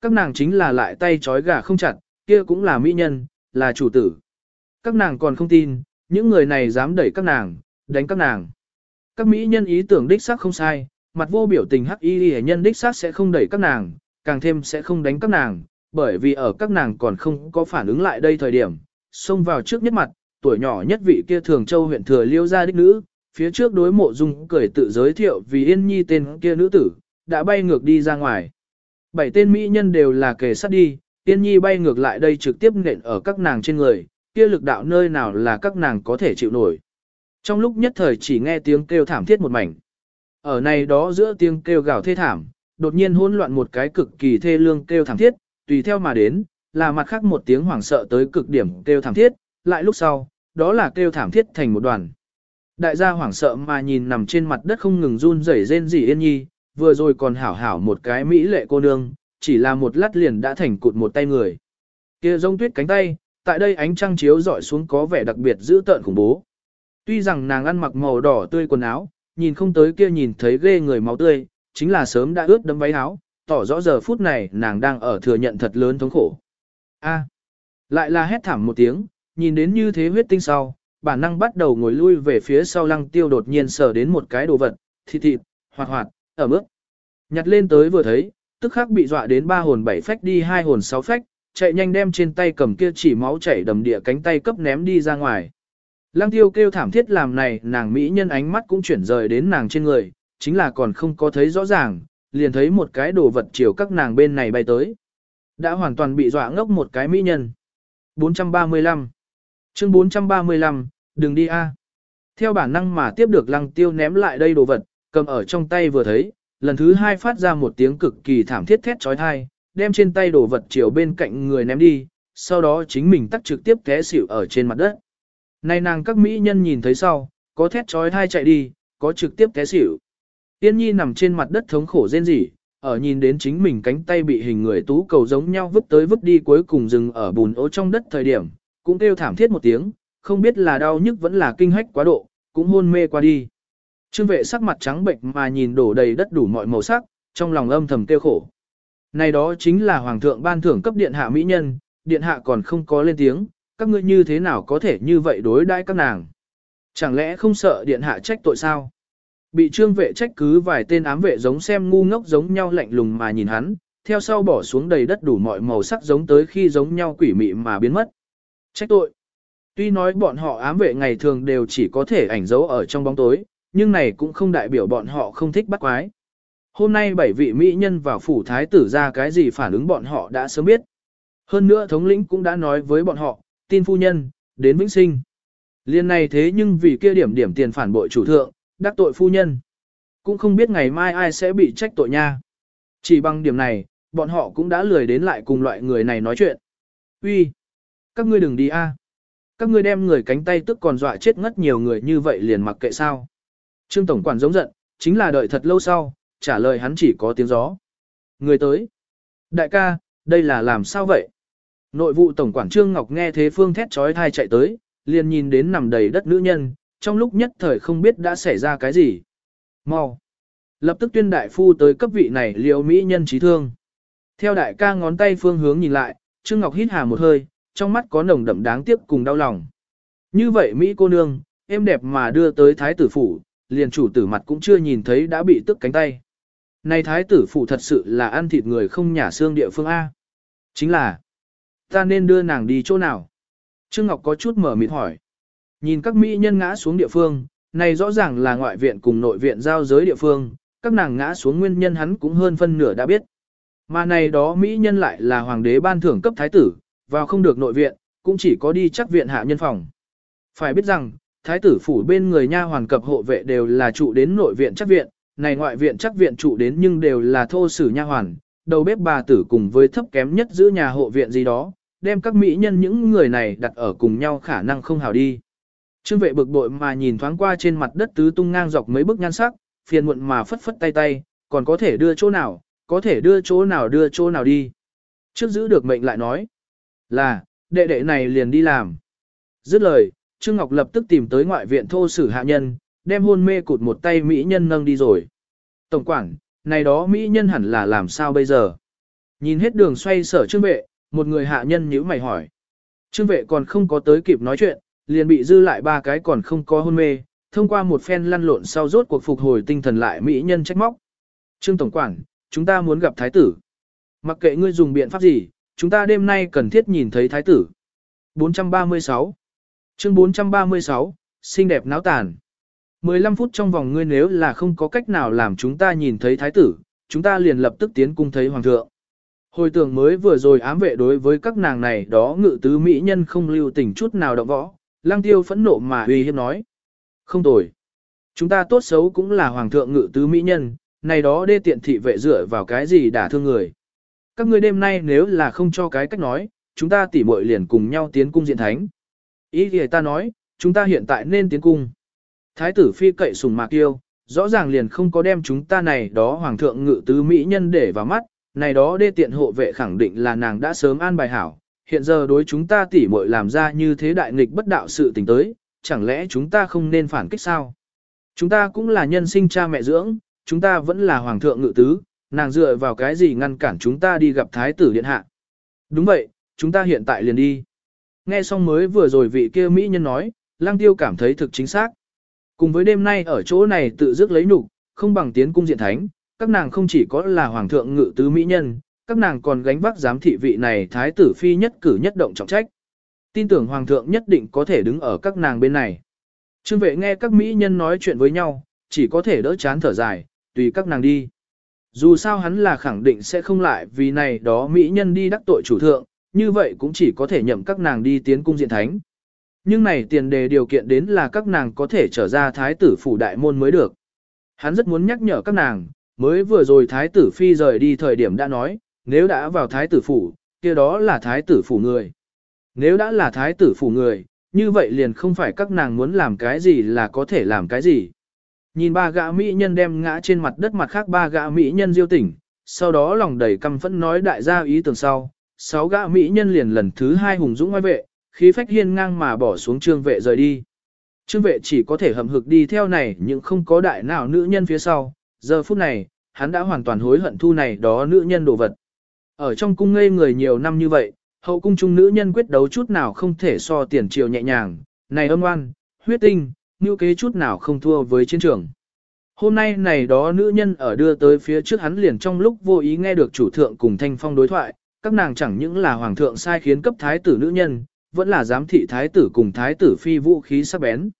Các nàng chính là lại tay trói gà không chặt, kia cũng là mỹ nhân, là chủ tử. Các nàng còn không tin, những người này dám đẩy các nàng, đánh các nàng. Các mỹ nhân ý tưởng đích xác không sai, mặt vô biểu tình hắc y hệ nhân đích xác sẽ không đẩy các nàng, càng thêm sẽ không đánh các nàng, bởi vì ở các nàng còn không có phản ứng lại đây thời điểm, xông vào trước nhất mặt, tuổi nhỏ nhất vị kia thường châu huyện thừa liêu gia đích nữ, phía trước đối mộ dung cười tự giới thiệu vì yên nhi tên kia nữ tử, đã bay ngược đi ra ngoài. Bảy tên mỹ nhân đều là kề sát đi, yên nhi bay ngược lại đây trực tiếp nện ở các nàng trên người, kia lực đạo nơi nào là các nàng có thể chịu nổi. Trong lúc nhất thời chỉ nghe tiếng kêu thảm thiết một mảnh. Ở này đó giữa tiếng kêu gào thê thảm, đột nhiên hỗn loạn một cái cực kỳ thê lương kêu thảm thiết, tùy theo mà đến, là mặt khác một tiếng hoảng sợ tới cực điểm kêu thảm thiết, lại lúc sau, đó là kêu thảm thiết thành một đoàn. Đại gia hoảng sợ mà nhìn nằm trên mặt đất không ngừng run rẩy rên rỉ yên nhi, vừa rồi còn hảo hảo một cái mỹ lệ cô nương, chỉ là một lát liền đã thành cụt một tay người. Kia rông tuyết cánh tay, tại đây ánh trăng chiếu dọi xuống có vẻ đặc biệt dữ tợn khủng bố. Tuy rằng nàng ăn mặc màu đỏ tươi quần áo, nhìn không tới kia nhìn thấy ghê người máu tươi, chính là sớm đã ướt đẫm váy áo, tỏ rõ giờ phút này nàng đang ở thừa nhận thật lớn thống khổ. A, lại là hét thảm một tiếng, nhìn đến như thế huyết tinh sau, bản năng bắt đầu ngồi lui về phía sau lăng tiêu đột nhiên sờ đến một cái đồ vật, thịt thịt, hoạt hoạt, ở mức. Nhặt lên tới vừa thấy, tức khắc bị dọa đến ba hồn bảy phách đi hai hồn sáu phách, chạy nhanh đem trên tay cầm kia chỉ máu chảy đầm địa cánh tay cấp ném đi ra ngoài. Lăng tiêu kêu thảm thiết làm này nàng mỹ nhân ánh mắt cũng chuyển rời đến nàng trên người, chính là còn không có thấy rõ ràng, liền thấy một cái đồ vật chiều các nàng bên này bay tới. Đã hoàn toàn bị dọa ngốc một cái mỹ nhân. 435 Chương 435, đừng đi a. Theo bản năng mà tiếp được lăng tiêu ném lại đây đồ vật, cầm ở trong tay vừa thấy, lần thứ hai phát ra một tiếng cực kỳ thảm thiết thét trói thai, đem trên tay đồ vật chiều bên cạnh người ném đi, sau đó chính mình tắt trực tiếp té xỉu ở trên mặt đất. Này nàng các mỹ nhân nhìn thấy sau, có thét trói thai chạy đi, có trực tiếp té xỉu. Tiên nhi nằm trên mặt đất thống khổ rên rỉ, ở nhìn đến chính mình cánh tay bị hình người tú cầu giống nhau vứt tới vứt đi cuối cùng dừng ở bùn ố trong đất thời điểm, cũng kêu thảm thiết một tiếng, không biết là đau nhức vẫn là kinh hách quá độ, cũng hôn mê qua đi. Trương vệ sắc mặt trắng bệnh mà nhìn đổ đầy đất đủ mọi màu sắc, trong lòng âm thầm kêu khổ. Này đó chính là hoàng thượng ban thưởng cấp điện hạ mỹ nhân, điện hạ còn không có lên tiếng, các ngươi như thế nào có thể như vậy đối đãi các nàng. Chẳng lẽ không sợ điện hạ trách tội sao? Bị trương vệ trách cứ vài tên ám vệ giống xem ngu ngốc giống nhau lạnh lùng mà nhìn hắn, theo sau bỏ xuống đầy đất đủ mọi màu sắc giống tới khi giống nhau quỷ mị mà biến mất. Trách tội. Tuy nói bọn họ ám vệ ngày thường đều chỉ có thể ảnh dấu ở trong bóng tối, nhưng này cũng không đại biểu bọn họ không thích bắt quái. Hôm nay bảy vị mỹ nhân vào phủ thái tử ra cái gì phản ứng bọn họ đã sớm biết. Hơn nữa thống lĩnh cũng đã nói với bọn họ, tin phu nhân, đến vĩnh sinh. Liên này thế nhưng vì kia điểm điểm tiền phản bội chủ thượng, đắc tội phu nhân. Cũng không biết ngày mai ai sẽ bị trách tội nha. Chỉ bằng điểm này, bọn họ cũng đã lười đến lại cùng loại người này nói chuyện. Uy, các ngươi đừng đi a. Các ngươi đem người cánh tay tức còn dọa chết ngất nhiều người như vậy liền mặc kệ sao. Trương Tổng Quản giống giận, chính là đợi thật lâu sau, trả lời hắn chỉ có tiếng gió. Người tới. Đại ca, đây là làm sao vậy? Nội vụ Tổng Quản Trương Ngọc nghe thế phương thét trói thai chạy tới, liền nhìn đến nằm đầy đất nữ nhân, trong lúc nhất thời không biết đã xảy ra cái gì. Mau! Lập tức tuyên đại phu tới cấp vị này liều mỹ nhân trí thương. Theo đại ca ngón tay phương hướng nhìn lại, Trương Ngọc hít hà một hơi, trong mắt có nồng đậm đáng tiếc cùng đau lòng. Như vậy Mỹ cô nương, em đẹp mà đưa tới thái tử phủ, liền chủ tử mặt cũng chưa nhìn thấy đã bị tức cánh tay. Này thái tử phủ thật sự là ăn thịt người không nhả xương địa phương A. Chính là, ta nên đưa nàng đi chỗ nào? Trương Ngọc có chút mở mịt hỏi. Nhìn các Mỹ nhân ngã xuống địa phương, này rõ ràng là ngoại viện cùng nội viện giao giới địa phương, các nàng ngã xuống nguyên nhân hắn cũng hơn phân nửa đã biết. Mà này đó Mỹ nhân lại là hoàng đế ban thưởng cấp thái tử, vào không được nội viện, cũng chỉ có đi chắc viện hạ nhân phòng. Phải biết rằng, thái tử phủ bên người nha hoàn cập hộ vệ đều là trụ đến nội viện chắc viện, này ngoại viện chắc viện trụ đến nhưng đều là thô sử nha hoàn, đầu bếp bà tử cùng với thấp kém nhất giữ nhà hộ viện gì đó, đem các mỹ nhân những người này đặt ở cùng nhau khả năng không hào đi. Trương vệ bực bội mà nhìn thoáng qua trên mặt đất tứ tung ngang dọc mấy bức nhan sắc, phiền muộn mà phất phất tay tay, còn có thể đưa chỗ nào, có thể đưa chỗ nào đưa chỗ nào đi. Trước giữ được mệnh lại nói, là, đệ đệ này liền đi làm. Dứt lời, Trương Ngọc lập tức tìm tới ngoại viện thô sử hạ nhân, đem hôn mê cụt một tay Mỹ nhân nâng đi rồi. Tổng quản, này đó Mỹ nhân hẳn là làm sao bây giờ? Nhìn hết đường xoay sở trương vệ, một người hạ nhân nhíu mày hỏi. Trương vệ còn không có tới kịp nói chuyện, liền bị dư lại ba cái còn không có hôn mê, thông qua một phen lăn lộn sau rốt cuộc phục hồi tinh thần lại Mỹ nhân trách móc. Trương Tổng Quản, chúng ta muốn gặp Thái tử. Mặc kệ ngươi dùng biện pháp gì, chúng ta đêm nay cần thiết nhìn thấy Thái tử. 436 Chương 436, xinh đẹp náo tàn. 15 phút trong vòng ngươi nếu là không có cách nào làm chúng ta nhìn thấy thái tử, chúng ta liền lập tức tiến cung thấy hoàng thượng. Hồi tưởng mới vừa rồi ám vệ đối với các nàng này đó ngự tứ mỹ nhân không lưu tình chút nào động võ, lang tiêu phẫn nộ mà uy hiếp nói. Không tồi. Chúng ta tốt xấu cũng là hoàng thượng ngự tứ mỹ nhân, này đó đê tiện thị vệ dựa vào cái gì đả thương người. Các ngươi đêm nay nếu là không cho cái cách nói, chúng ta tỉ muội liền cùng nhau tiến cung diện thánh. Ý thì ta nói, chúng ta hiện tại nên tiến cung. Thái tử phi cậy sùng mạc yêu, rõ ràng liền không có đem chúng ta này đó hoàng thượng ngự tứ mỹ nhân để vào mắt, này đó đê tiện hộ vệ khẳng định là nàng đã sớm an bài hảo, hiện giờ đối chúng ta tỉ muội làm ra như thế đại nghịch bất đạo sự tình tới, chẳng lẽ chúng ta không nên phản kích sao? Chúng ta cũng là nhân sinh cha mẹ dưỡng, chúng ta vẫn là hoàng thượng ngự tứ, nàng dựa vào cái gì ngăn cản chúng ta đi gặp thái tử điện hạ. Đúng vậy, chúng ta hiện tại liền đi. Nghe xong mới vừa rồi vị kia Mỹ nhân nói, lang tiêu cảm thấy thực chính xác. Cùng với đêm nay ở chỗ này tự dứt lấy nục, không bằng tiến cung diện thánh, các nàng không chỉ có là hoàng thượng ngự tứ Mỹ nhân, các nàng còn gánh vác giám thị vị này thái tử phi nhất cử nhất động trọng trách. Tin tưởng hoàng thượng nhất định có thể đứng ở các nàng bên này. Trương vệ nghe các Mỹ nhân nói chuyện với nhau, chỉ có thể đỡ chán thở dài, tùy các nàng đi. Dù sao hắn là khẳng định sẽ không lại vì này đó Mỹ nhân đi đắc tội chủ thượng, như vậy cũng chỉ có thể nhậm các nàng đi tiến cung diện thánh. Nhưng này tiền đề điều kiện đến là các nàng có thể trở ra thái tử phủ đại môn mới được. Hắn rất muốn nhắc nhở các nàng, mới vừa rồi thái tử phi rời đi thời điểm đã nói, nếu đã vào thái tử phủ, kia đó là thái tử phủ người. Nếu đã là thái tử phủ người, như vậy liền không phải các nàng muốn làm cái gì là có thể làm cái gì. Nhìn ba gã mỹ nhân đem ngã trên mặt đất mặt khác ba gã mỹ nhân diêu tỉnh, sau đó lòng đầy căm phẫn nói đại gia ý tưởng sau, sáu gã mỹ nhân liền lần thứ hai hùng dũng ngoài vệ, khí phách hiên ngang mà bỏ xuống trương vệ rời đi. Trương vệ chỉ có thể hầm hực đi theo này nhưng không có đại nào nữ nhân phía sau, giờ phút này, hắn đã hoàn toàn hối hận thu này đó nữ nhân đồ vật. Ở trong cung ngây người nhiều năm như vậy, hậu cung trung nữ nhân quyết đấu chút nào không thể so tiền triều nhẹ nhàng, này âm oan, huyết tinh, như kế chút nào không thua với chiến trường. Hôm nay này đó nữ nhân ở đưa tới phía trước hắn liền trong lúc vô ý nghe được chủ thượng cùng thanh phong đối thoại, các nàng chẳng những là hoàng thượng sai khiến cấp thái tử nữ nhân, vẫn là giám thị thái tử cùng thái tử phi vũ khí sắc bén.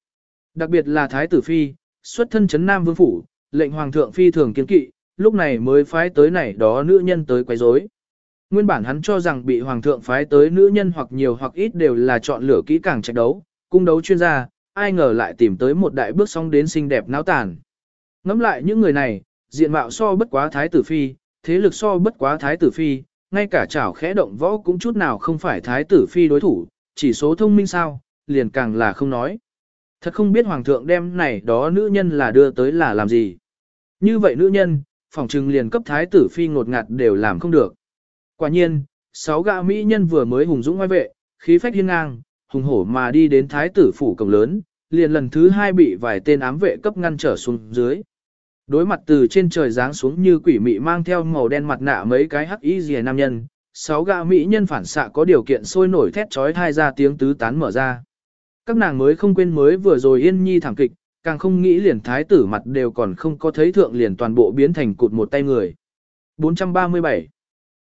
Đặc biệt là thái tử phi, xuất thân chấn nam vương phủ, lệnh hoàng thượng phi thường kiến kỵ, lúc này mới phái tới này đó nữ nhân tới quấy rối. Nguyên bản hắn cho rằng bị hoàng thượng phái tới nữ nhân hoặc nhiều hoặc ít đều là chọn lựa kỹ càng trạch đấu, cung đấu chuyên gia, ai ngờ lại tìm tới một đại bước song đến xinh đẹp náo tàn. Ngắm lại những người này, diện mạo so bất quá thái tử phi, thế lực so bất quá thái tử phi, ngay cả chảo khẽ động võ cũng chút nào không phải thái tử phi đối thủ, chỉ số thông minh sao, liền càng là không nói. Thật không biết hoàng thượng đem này đó nữ nhân là đưa tới là làm gì. Như vậy nữ nhân, phòng trừng liền cấp thái tử phi ngột ngạt đều làm không được. Quả nhiên, sáu gã mỹ nhân vừa mới hùng dũng ngoài vệ, khí phách hiên ngang, hùng hổ mà đi đến thái tử phủ cổng lớn, liền lần thứ hai bị vài tên ám vệ cấp ngăn trở xuống dưới. Đối mặt từ trên trời giáng xuống như quỷ mị mang theo màu đen mặt nạ mấy cái hắc y rìa nam nhân, sáu gã mỹ nhân phản xạ có điều kiện sôi nổi thét trói thai ra tiếng tứ tán mở ra. Các nàng mới không quên mới vừa rồi yên nhi thảm kịch, càng không nghĩ liền thái tử mặt đều còn không có thấy thượng liền toàn bộ biến thành cụt một tay người. 437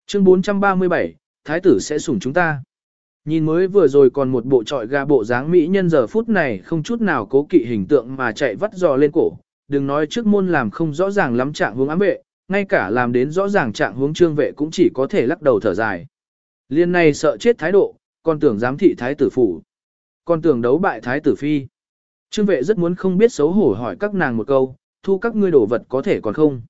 Chương 437, Thái tử sẽ sủng chúng ta. Nhìn mới vừa rồi còn một bộ trọi gà bộ dáng mỹ nhân giờ phút này không chút nào cố kỵ hình tượng mà chạy vắt dò lên cổ, đừng nói trước môn làm không rõ ràng lắm trạng hướng ám vệ, ngay cả làm đến rõ ràng trạng hướng trương vệ cũng chỉ có thể lắc đầu thở dài. Liên này sợ chết thái độ, còn tưởng giám thị thái tử phủ, còn tưởng đấu bại thái tử phi. Trương vệ rất muốn không biết xấu hổ hỏi các nàng một câu, thu các ngươi đổ vật có thể còn không.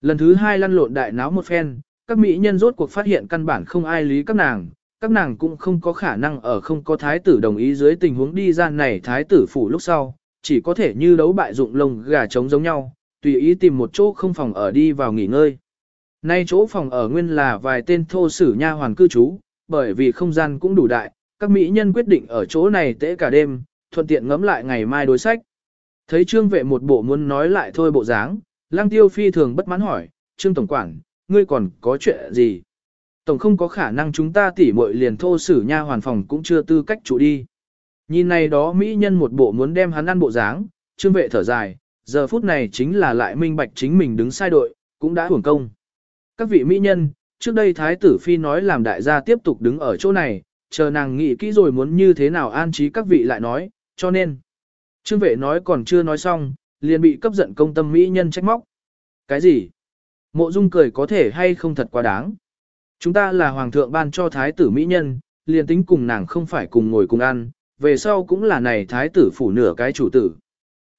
Lần thứ hai lăn lộn đại náo một phen, các mỹ nhân rốt cuộc phát hiện căn bản không ai lý các nàng, các nàng cũng không có khả năng ở không có thái tử đồng ý dưới tình huống đi ra này thái tử phủ lúc sau, chỉ có thể như đấu bại dụng lông gà trống giống nhau, tùy ý tìm một chỗ không phòng ở đi vào nghỉ ngơi. Nay chỗ phòng ở nguyên là vài tên thô sử nha hoàn cư trú, bởi vì không gian cũng đủ đại, các mỹ nhân quyết định ở chỗ này tễ cả đêm, thuận tiện ngẫm lại ngày mai đối sách. Thấy trương vệ một bộ muốn nói lại thôi bộ dáng, lang tiêu phi thường bất mãn hỏi, trương tổng quản, ngươi còn có chuyện gì? Tổng không có khả năng chúng ta tỉ muội liền thô sử nha hoàn phòng cũng chưa tư cách chủ đi. Nhìn này đó mỹ nhân một bộ muốn đem hắn ăn bộ dáng, trương vệ thở dài, giờ phút này chính là lại minh bạch chính mình đứng sai đội, cũng đã hưởng công. Các vị mỹ nhân, trước đây thái tử phi nói làm đại gia tiếp tục đứng ở chỗ này, chờ nàng nghĩ kỹ rồi muốn như thế nào an trí các vị lại nói, cho nên. Trương vệ nói còn chưa nói xong, liền bị cấp giận công tâm mỹ nhân trách móc. Cái gì? Mộ dung cười có thể hay không thật quá đáng. Chúng ta là hoàng thượng ban cho thái tử mỹ nhân, liền tính cùng nàng không phải cùng ngồi cùng ăn, về sau cũng là này thái tử phủ nửa cái chủ tử.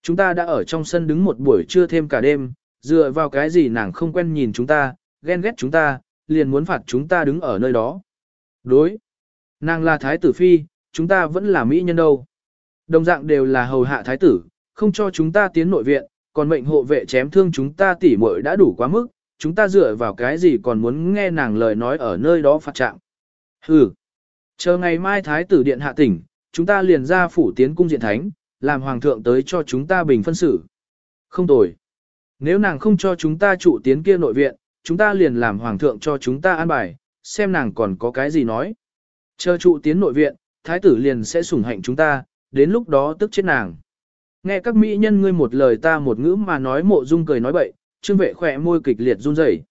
Chúng ta đã ở trong sân đứng một buổi trưa thêm cả đêm, dựa vào cái gì nàng không quen nhìn chúng ta, ghen ghét chúng ta, liền muốn phạt chúng ta đứng ở nơi đó. Đối. Nàng là thái tử phi, chúng ta vẫn là mỹ nhân đâu. Đồng dạng đều là hầu hạ thái tử, không cho chúng ta tiến nội viện, còn mệnh hộ vệ chém thương chúng ta tỉ muội đã đủ quá mức, chúng ta dựa vào cái gì còn muốn nghe nàng lời nói ở nơi đó phạt trạng. Hừ. Chờ ngày mai thái tử điện hạ tỉnh, chúng ta liền ra phủ tiến cung diện thánh, làm hoàng thượng tới cho chúng ta bình phân xử. Không tồi. Nếu nàng không cho chúng ta trụ tiến kia nội viện, chúng ta liền làm hoàng thượng cho chúng ta an bài, xem nàng còn có cái gì nói. Chờ trụ tiến nội viện, thái tử liền sẽ sủng hạnh chúng ta, đến lúc đó tức chết nàng. Nghe các mỹ nhân ngươi một lời ta một ngữ mà nói mộ dung cười nói bậy, trương vệ khỏe môi kịch liệt run rẩy.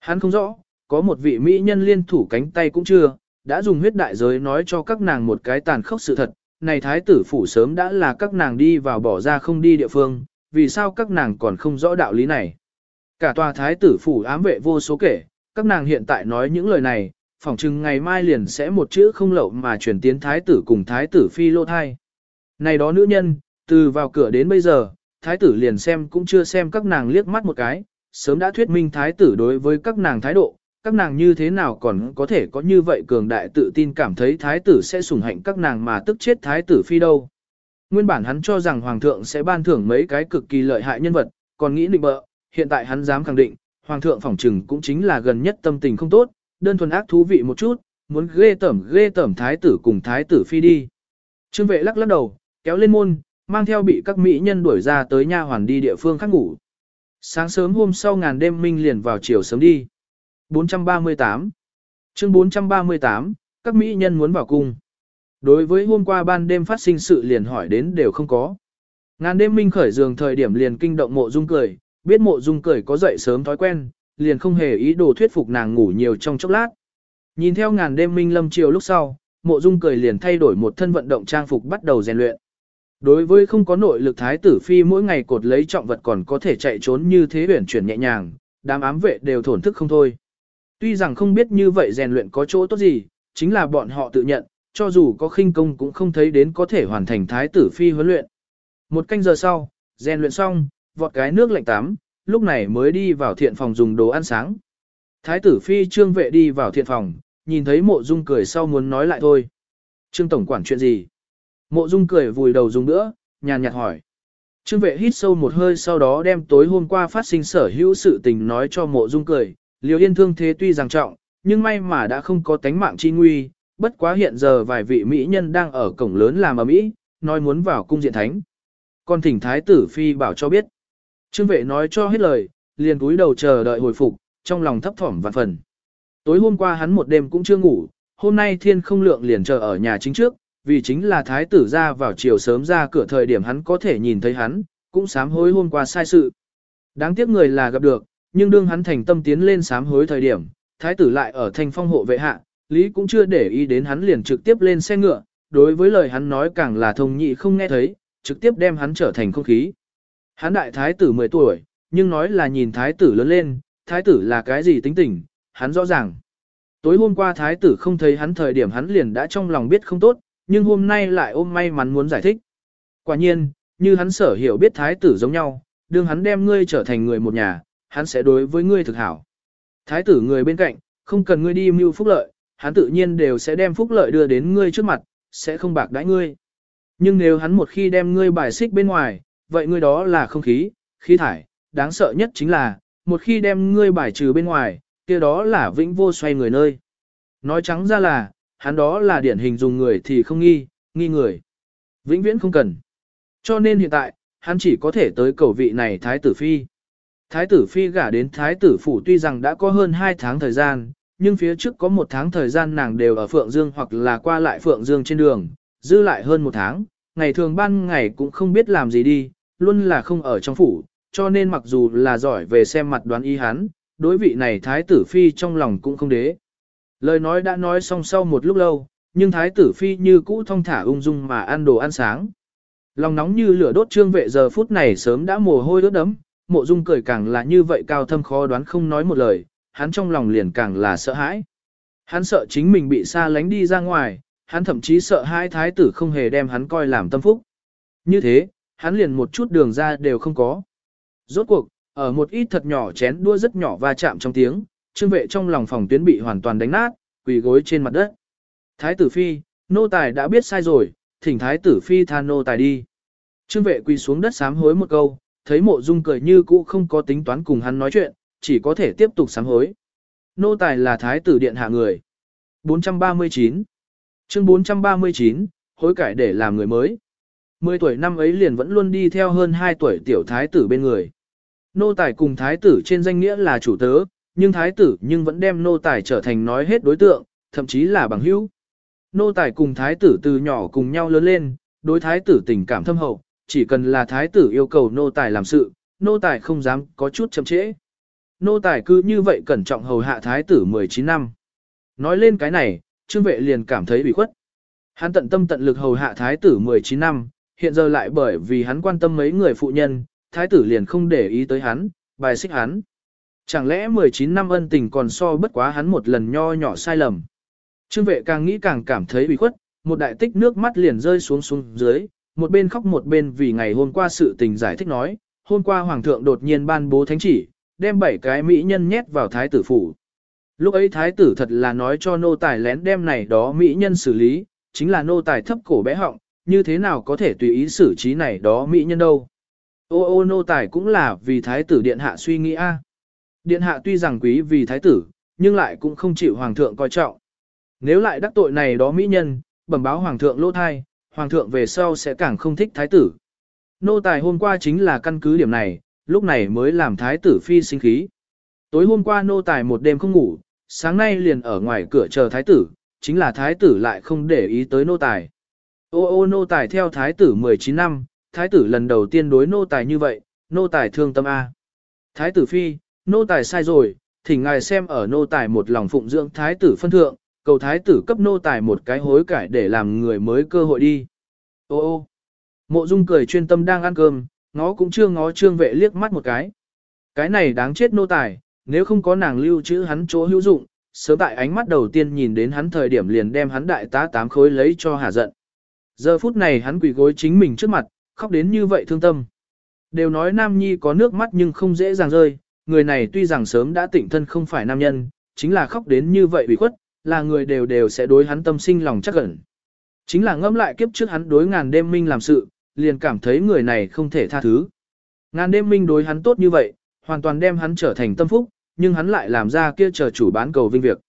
Hắn không rõ, có một vị mỹ nhân liên thủ cánh tay cũng chưa, đã dùng huyết đại giới nói cho các nàng một cái tàn khốc sự thật, này thái tử phủ sớm đã là các nàng đi vào bỏ ra không đi địa phương, vì sao các nàng còn không rõ đạo lý này. Cả tòa thái tử phủ ám vệ vô số kể, các nàng hiện tại nói những lời này, phỏng chừng ngày mai liền sẽ một chữ không lậu mà chuyển tiến thái tử cùng thái tử phi lô thai. Này đó nữ nhân, từ vào cửa đến bây giờ, thái tử liền xem cũng chưa xem các nàng liếc mắt một cái, sớm đã thuyết minh thái tử đối với các nàng thái độ, các nàng như thế nào còn có thể có như vậy cường đại tự tin cảm thấy thái tử sẽ sủng hạnh các nàng mà tức chết thái tử phi đâu. Nguyên bản hắn cho rằng hoàng thượng sẽ ban thưởng mấy cái cực kỳ lợi hại nhân vật, còn nghĩ định bợ, hiện tại hắn dám khẳng định, hoàng thượng phỏng trừng cũng chính là gần nhất tâm tình không tốt, đơn thuần ác thú vị một chút, muốn ghê tẩm ghê tẩm thái tử cùng thái tử phi đi. Trương vệ lắc lắc đầu, kéo lên môn, mang theo bị các mỹ nhân đuổi ra tới nha hoàn đi địa phương khác ngủ. Sáng sớm hôm sau ngàn đêm minh liền vào chiều sớm đi. 438 Chương 438, các mỹ nhân muốn vào cung. Đối với hôm qua ban đêm phát sinh sự liền hỏi đến đều không có. Ngàn đêm minh khởi giường thời điểm liền kinh động mộ dung cười, biết mộ dung cười có dậy sớm thói quen, liền không hề ý đồ thuyết phục nàng ngủ nhiều trong chốc lát. Nhìn theo ngàn đêm minh lâm chiều lúc sau, mộ dung cười liền thay đổi một thân vận động trang phục bắt đầu rèn luyện. Đối với không có nội lực thái tử phi mỗi ngày cột lấy trọng vật còn có thể chạy trốn như thế huyển chuyển nhẹ nhàng, đám ám vệ đều thổn thức không thôi. Tuy rằng không biết như vậy rèn luyện có chỗ tốt gì, chính là bọn họ tự nhận, cho dù có khinh công cũng không thấy đến có thể hoàn thành thái tử phi huấn luyện. Một canh giờ sau, rèn luyện xong, vọt cái nước lạnh tắm, lúc này mới đi vào thiện phòng dùng đồ ăn sáng. Thái tử phi trương vệ đi vào thiện phòng, nhìn thấy mộ dung cười sau muốn nói lại thôi. Trương tổng quản chuyện gì? Mộ dung cười vùi đầu dùng nữa, nhàn nhạt hỏi. Trương vệ hít sâu một hơi sau đó đem tối hôm qua phát sinh sở hữu sự tình nói cho mộ dung cười. Liêu yên thương thế tuy rằng trọng, nhưng may mà đã không có tánh mạng chi nguy, bất quá hiện giờ vài vị mỹ nhân đang ở cổng lớn làm ở mỹ, nói muốn vào cung diện thánh. Còn thỉnh thái tử phi bảo cho biết. Trương vệ nói cho hết lời, liền cúi đầu chờ đợi hồi phục, trong lòng thấp thỏm vạn phần. Tối hôm qua hắn một đêm cũng chưa ngủ, hôm nay thiên không lượng liền chờ ở nhà chính trước, vì chính là thái tử ra vào chiều sớm ra cửa thời điểm hắn có thể nhìn thấy hắn, cũng sám hối hôm qua sai sự. Đáng tiếc người là gặp được, nhưng đương hắn thành tâm tiến lên sám hối thời điểm, thái tử lại ở thành phong hộ vệ hạ, Lý cũng chưa để ý đến hắn liền trực tiếp lên xe ngựa, đối với lời hắn nói càng là thông nhị không nghe thấy, trực tiếp đem hắn trở thành không khí. Hắn đại thái tử 10 tuổi, nhưng nói là nhìn thái tử lớn lên, thái tử là cái gì tính tình, hắn rõ ràng. Tối hôm qua thái tử không thấy hắn thời điểm hắn liền đã trong lòng biết không tốt, nhưng hôm nay lại ôm may mắn muốn giải thích. Quả nhiên, như hắn sở hiểu biết thái tử giống nhau, đương hắn đem ngươi trở thành người một nhà, hắn sẽ đối với ngươi thực hảo. Thái tử người bên cạnh, không cần ngươi đi mưu phúc lợi, hắn tự nhiên đều sẽ đem phúc lợi đưa đến ngươi trước mặt, sẽ không bạc đãi ngươi. Nhưng nếu hắn một khi đem ngươi bài xích bên ngoài, vậy ngươi đó là không khí, khí thải, đáng sợ nhất chính là, một khi đem ngươi bài trừ bên ngoài, kia đó là vĩnh vô xoay người nơi. Nói trắng ra là, hắn đó là điển hình dùng người thì không nghi, nghi người. Vĩnh viễn không cần. Cho nên hiện tại, hắn chỉ có thể tới cầu vị này Thái tử Phi. Thái tử Phi gả đến Thái tử Phủ tuy rằng đã có hơn 2 tháng thời gian, nhưng phía trước có một tháng thời gian nàng đều ở Phượng Dương hoặc là qua lại Phượng Dương trên đường, dư lại hơn một tháng, ngày thường ban ngày cũng không biết làm gì đi, luôn là không ở trong phủ, cho nên mặc dù là giỏi về xem mặt đoán ý hắn, đối vị này thái tử phi trong lòng cũng không đế. Lời nói đã nói xong sau một lúc lâu, nhưng thái tử phi như cũ thông thả ung dung mà ăn đồ ăn sáng. Lòng nóng như lửa đốt trương vệ giờ phút này sớm đã mồ hôi ướt đấm, mộ dung cười càng là như vậy cao thâm khó đoán không nói một lời, hắn trong lòng liền càng là sợ hãi. Hắn sợ chính mình bị xa lánh đi ra ngoài, hắn thậm chí sợ hai thái tử không hề đem hắn coi làm tâm phúc. Như thế, hắn liền một chút đường ra đều không có. Rốt cuộc, ở một ít thật nhỏ chén đua rất nhỏ va chạm trong tiếng, trương vệ trong lòng phòng tuyến bị hoàn toàn đánh nát, quỳ gối trên mặt đất. Thái tử phi, nô tài đã biết sai rồi, thỉnh thái tử phi tha nô tài đi. Trương vệ quỳ xuống đất sám hối một câu, thấy mộ dung cười như cũ không có tính toán cùng hắn nói chuyện, chỉ có thể tiếp tục sám hối. Nô tài là thái tử điện hạ người. 439 Chương 439, hối cải để làm người mới. 10 tuổi năm ấy liền vẫn luôn đi theo hơn 2 tuổi tiểu thái tử bên người. Nô tài cùng thái tử trên danh nghĩa là chủ tớ, nhưng thái tử nhưng vẫn đem nô tài trở thành nói hết đối tượng, thậm chí là bằng hữu. Nô tài cùng thái tử từ nhỏ cùng nhau lớn lên, đối thái tử tình cảm thâm hậu, chỉ cần là thái tử yêu cầu nô tài làm sự, nô tài không dám có chút chậm trễ. Nô tài cứ như vậy cẩn trọng hầu hạ thái tử 19 năm. Nói lên cái này, trương vệ liền cảm thấy bị khuất. Hắn tận tâm tận lực hầu hạ thái tử 19 năm, hiện giờ lại bởi vì hắn quan tâm mấy người phụ nhân, thái tử liền không để ý tới hắn, bài xích hắn. Chẳng lẽ 19 năm ân tình còn so bất quá hắn một lần nho nhỏ sai lầm. Trương vệ càng nghĩ càng cảm thấy bị khuất, một đại tích nước mắt liền rơi xuống xuống dưới, một bên khóc một bên vì ngày hôm qua sự tình giải thích nói, hôm qua hoàng thượng đột nhiên ban bố thánh chỉ, đem bảy cái mỹ nhân nhét vào thái tử phủ. Lúc ấy thái tử thật là nói cho nô tài lén đem này đó mỹ nhân xử lý, chính là nô tài thấp cổ bé họng, như thế nào có thể tùy ý xử trí này đó mỹ nhân đâu. Ô ô nô tài cũng là vì thái tử điện hạ suy nghĩ a. Điện hạ tuy rằng quý vì thái tử, nhưng lại cũng không chịu hoàng thượng coi trọng. Nếu lại đắc tội này đó mỹ nhân, bẩm báo hoàng thượng lỗ thai, hoàng thượng về sau sẽ càng không thích thái tử. Nô tài hôm qua chính là căn cứ điểm này, lúc này mới làm thái tử phi sinh khí. Tối hôm qua nô tài một đêm không ngủ, sáng nay liền ở ngoài cửa chờ thái tử, chính là thái tử lại không để ý tới nô tài. Ô ô nô tài theo thái tử 19 năm, thái tử lần đầu tiên đối nô tài như vậy, nô tài thương tâm A. Thái tử phi, nô tài sai rồi, thỉnh ngài xem ở nô tài một lòng phụng dưỡng thái tử phân thượng, cầu thái tử cấp nô tài một cái hối cải để làm người mới cơ hội đi. Ô ô, mộ dung cười chuyên tâm đang ăn cơm, ngó cũng chưa ngó trương vệ liếc mắt một cái. Cái này đáng chết nô tài, nếu không có nàng lưu trữ hắn chỗ hữu dụng, sớm tại ánh mắt đầu tiên nhìn đến hắn thời điểm liền đem hắn đại tá tám khối lấy cho hà giận. Giờ phút này hắn quỳ gối chính mình trước mặt, khóc đến như vậy thương tâm. Đều nói nam nhi có nước mắt nhưng không dễ dàng rơi, người này tuy rằng sớm đã tỉnh thân không phải nam nhân, chính là khóc đến như vậy bị khuất, là người đều đều sẽ đối hắn tâm sinh lòng chắc ẩn. Chính là ngâm lại kiếp trước hắn đối ngàn đêm minh làm sự, liền cảm thấy người này không thể tha thứ. Ngàn đêm minh đối hắn tốt như vậy, hoàn toàn đem hắn trở thành tâm phúc, nhưng hắn lại làm ra kia chờ chủ bán cầu vinh việc.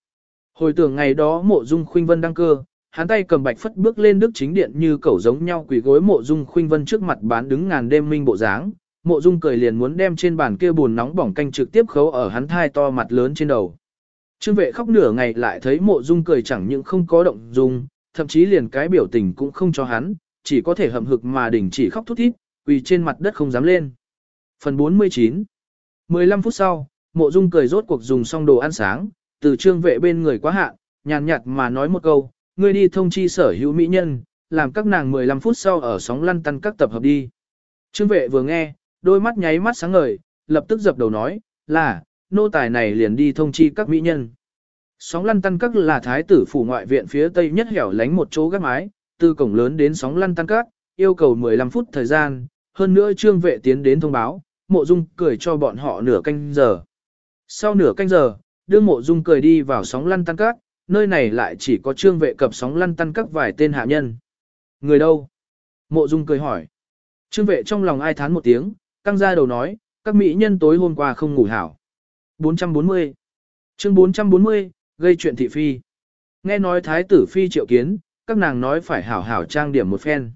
Hồi tưởng ngày đó mộ dung khuynh vân đăng cơ, hắn tay cầm bạch phất bước lên đức chính điện như cẩu giống nhau quỳ gối mộ dung khuynh vân trước mặt bán đứng ngàn đêm minh bộ dáng. Mộ dung cười liền muốn đem trên bàn kia buồn nóng bỏng canh trực tiếp khấu ở hắn thai to mặt lớn trên đầu. Trương vệ khóc nửa ngày lại thấy mộ dung cười chẳng những không có động dung, thậm chí liền cái biểu tình cũng không cho hắn, chỉ có thể hậm hực mà đình chỉ khóc thút thít, quỳ trên mặt đất không dám lên. Phần 49 15 phút sau, mộ dung cười rốt cuộc dùng xong đồ ăn sáng, từ trương vệ bên người quá hạn, nhàn nhạt mà nói một câu, ngươi đi thông chi sở hữu mỹ nhân, làm các nàng 15 phút sau ở sóng lăn tăn các tập hợp đi. Trương vệ vừa nghe, đôi mắt nháy mắt sáng ngời, lập tức dập đầu nói, là, nô tài này liền đi thông chi các mỹ nhân. Sóng lăn tăn các là thái tử phủ ngoại viện phía tây nhất hẻo lánh một chỗ gác mái, từ cổng lớn đến sóng lăn tăn các, yêu cầu 15 phút thời gian, hơn nữa trương vệ tiến đến thông báo, mộ dung cười cho bọn họ nửa canh giờ. Sau nửa canh giờ, đưa mộ dung cười đi vào sóng lăn tăn các, nơi này lại chỉ có trương vệ cập sóng lăn tăn các vài tên hạ nhân. Người đâu? Mộ dung cười hỏi. Trương vệ trong lòng ai thán một tiếng, căng ra đầu nói, các mỹ nhân tối hôm qua không ngủ hảo. 440 Chương 440, gây chuyện thị phi. Nghe nói thái tử phi triệu kiến, các nàng nói phải hảo hảo trang điểm một phen.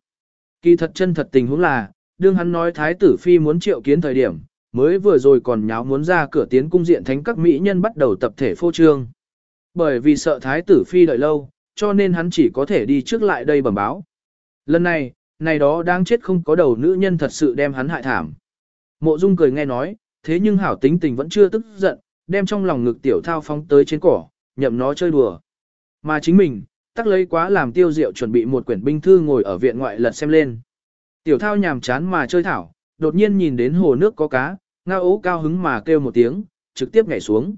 Kỳ thật chân thật tình huống là, đương hắn nói thái tử phi muốn triệu kiến thời điểm, mới vừa rồi còn nháo muốn ra cửa tiến cung diện thánh các mỹ nhân bắt đầu tập thể phô trương. Bởi vì sợ thái tử phi đợi lâu, cho nên hắn chỉ có thể đi trước lại đây bẩm báo. Lần này, này đó đang chết không có đầu nữ nhân thật sự đem hắn hại thảm. Mộ Dung cười nghe nói, thế nhưng hảo tính tình vẫn chưa tức giận, đem trong lòng ngực tiểu thao phóng tới trên cỏ, nhậm nó chơi đùa. Mà chính mình, tắc lấy quá làm tiêu diệu chuẩn bị một quyển binh thư ngồi ở viện ngoại lật xem lên. Tiểu thao nhàm chán mà chơi thảo, đột nhiên nhìn đến hồ nước có cá, ngao ố cao hứng mà kêu một tiếng, trực tiếp nhảy xuống.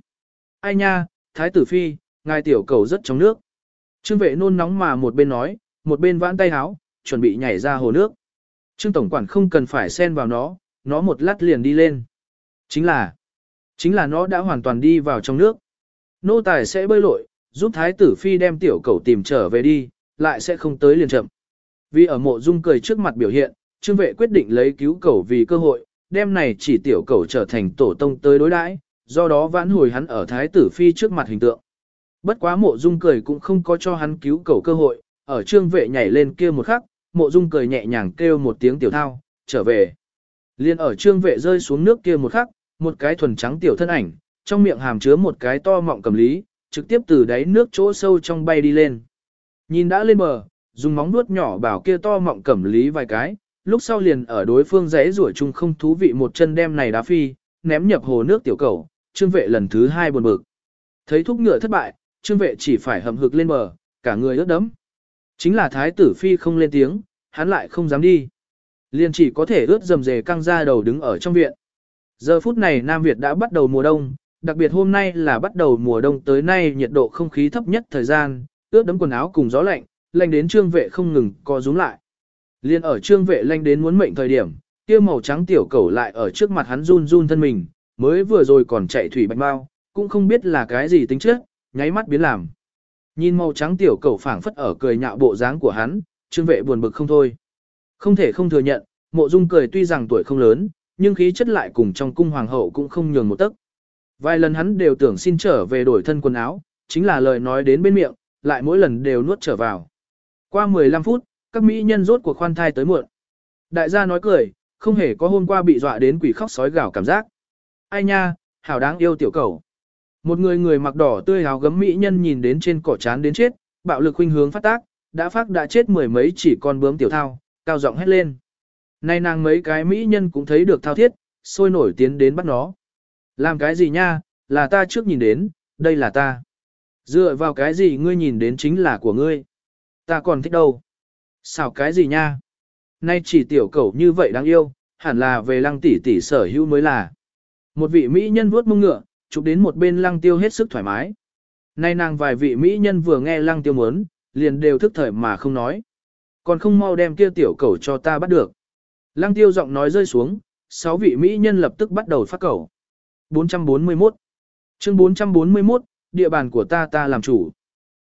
Ai nha, thái tử phi, ngài tiểu cầu rất trong nước. Trương vệ nôn nóng mà một bên nói, một bên vãn tay háo, chuẩn bị nhảy ra hồ nước. Trương tổng quản không cần phải xen vào nó, nó một lát liền đi lên. Chính là, chính là nó đã hoàn toàn đi vào trong nước. Nô tài sẽ bơi lội, giúp thái tử phi đem tiểu cầu tìm trở về đi, lại sẽ không tới liền chậm. Vì ở mộ dung cười trước mặt biểu hiện, trương vệ quyết định lấy cứu cầu vì cơ hội, đem này chỉ tiểu cầu trở thành tổ tông tới đối đãi, do đó vãn hồi hắn ở thái tử phi trước mặt hình tượng. Bất quá mộ dung cười cũng không có cho hắn cứu cầu cơ hội, ở trương vệ nhảy lên kia một khắc, mộ dung cười nhẹ nhàng kêu một tiếng tiểu thao, trở về. Liên ở trương vệ rơi xuống nước kia một khắc, một cái thuần trắng tiểu thân ảnh, trong miệng hàm chứa một cái to mọng cầm lý, trực tiếp từ đáy nước chỗ sâu trong bay đi lên. Nhìn đã lên bờ, dùng móng nuốt nhỏ bảo kia to mọng cầm lý vài cái, lúc sau liền ở đối phương rẽ rủa chung không thú vị một chân đem này đá phi, ném nhập hồ nước tiểu cầu, trương vệ lần thứ hai buồn bực. Thấy thúc ngựa thất bại, trương vệ chỉ phải hầm hực lên bờ, cả người ướt đẫm. Chính là thái tử phi không lên tiếng, hắn lại không dám đi. Liền chỉ có thể ướt dầm dề căng ra đầu đứng ở trong viện. Giờ phút này Nam Việt đã bắt đầu mùa đông, đặc biệt hôm nay là bắt đầu mùa đông tới nay nhiệt độ không khí thấp nhất thời gian, ướt đẫm quần áo cùng gió lạnh, lạnh đến trương vệ không ngừng co rúm lại. Liên ở trương vệ lanh đến muốn mệnh thời điểm, kia màu trắng tiểu cẩu lại ở trước mặt hắn run run thân mình, mới vừa rồi còn chạy thủy bạch bao, cũng không biết là cái gì tính chất, nháy mắt biến làm. Nhìn màu trắng tiểu cẩu phảng phất ở cười nhạo bộ dáng của hắn, trương vệ buồn bực không thôi. Không thể không thừa nhận, mộ dung cười tuy rằng tuổi không lớn, nhưng khí chất lại cùng trong cung hoàng hậu cũng không nhường một tấc. Vài lần hắn đều tưởng xin trở về đổi thân quần áo, chính là lời nói đến bên miệng, lại mỗi lần đều nuốt trở vào. Qua 15 phút, các mỹ nhân rốt cuộc khoan thai tới muộn. Đại gia nói cười, không hề có hôm qua bị dọa đến quỷ khóc sói gào cảm giác. Ai nha, hảo đáng yêu tiểu cầu. Một người người mặc đỏ tươi hào gấm mỹ nhân nhìn đến trên cỏ chán đến chết, bạo lực huynh hướng phát tác, đã phát đã chết mười mấy chỉ con bướm tiểu thao, cao giọng hét lên. Nay nàng mấy cái mỹ nhân cũng thấy được thao thiết, sôi nổi tiến đến bắt nó. Làm cái gì nha, là ta trước nhìn đến, đây là ta. Dựa vào cái gì ngươi nhìn đến chính là của ngươi. Ta còn thích đâu. Xào cái gì nha? Nay chỉ tiểu cẩu như vậy đáng yêu, hẳn là về lăng tỷ tỷ sở hữu mới là. Một vị mỹ nhân vuốt mông ngựa, chụp đến một bên lăng tiêu hết sức thoải mái. Nay nàng vài vị mỹ nhân vừa nghe lăng tiêu muốn, liền đều thức thời mà không nói. Còn không mau đem kia tiểu cẩu cho ta bắt được. Lăng tiêu giọng nói rơi xuống, sáu vị mỹ nhân lập tức bắt đầu phát cầu. 441 Chương 441, địa bàn của ta ta làm chủ.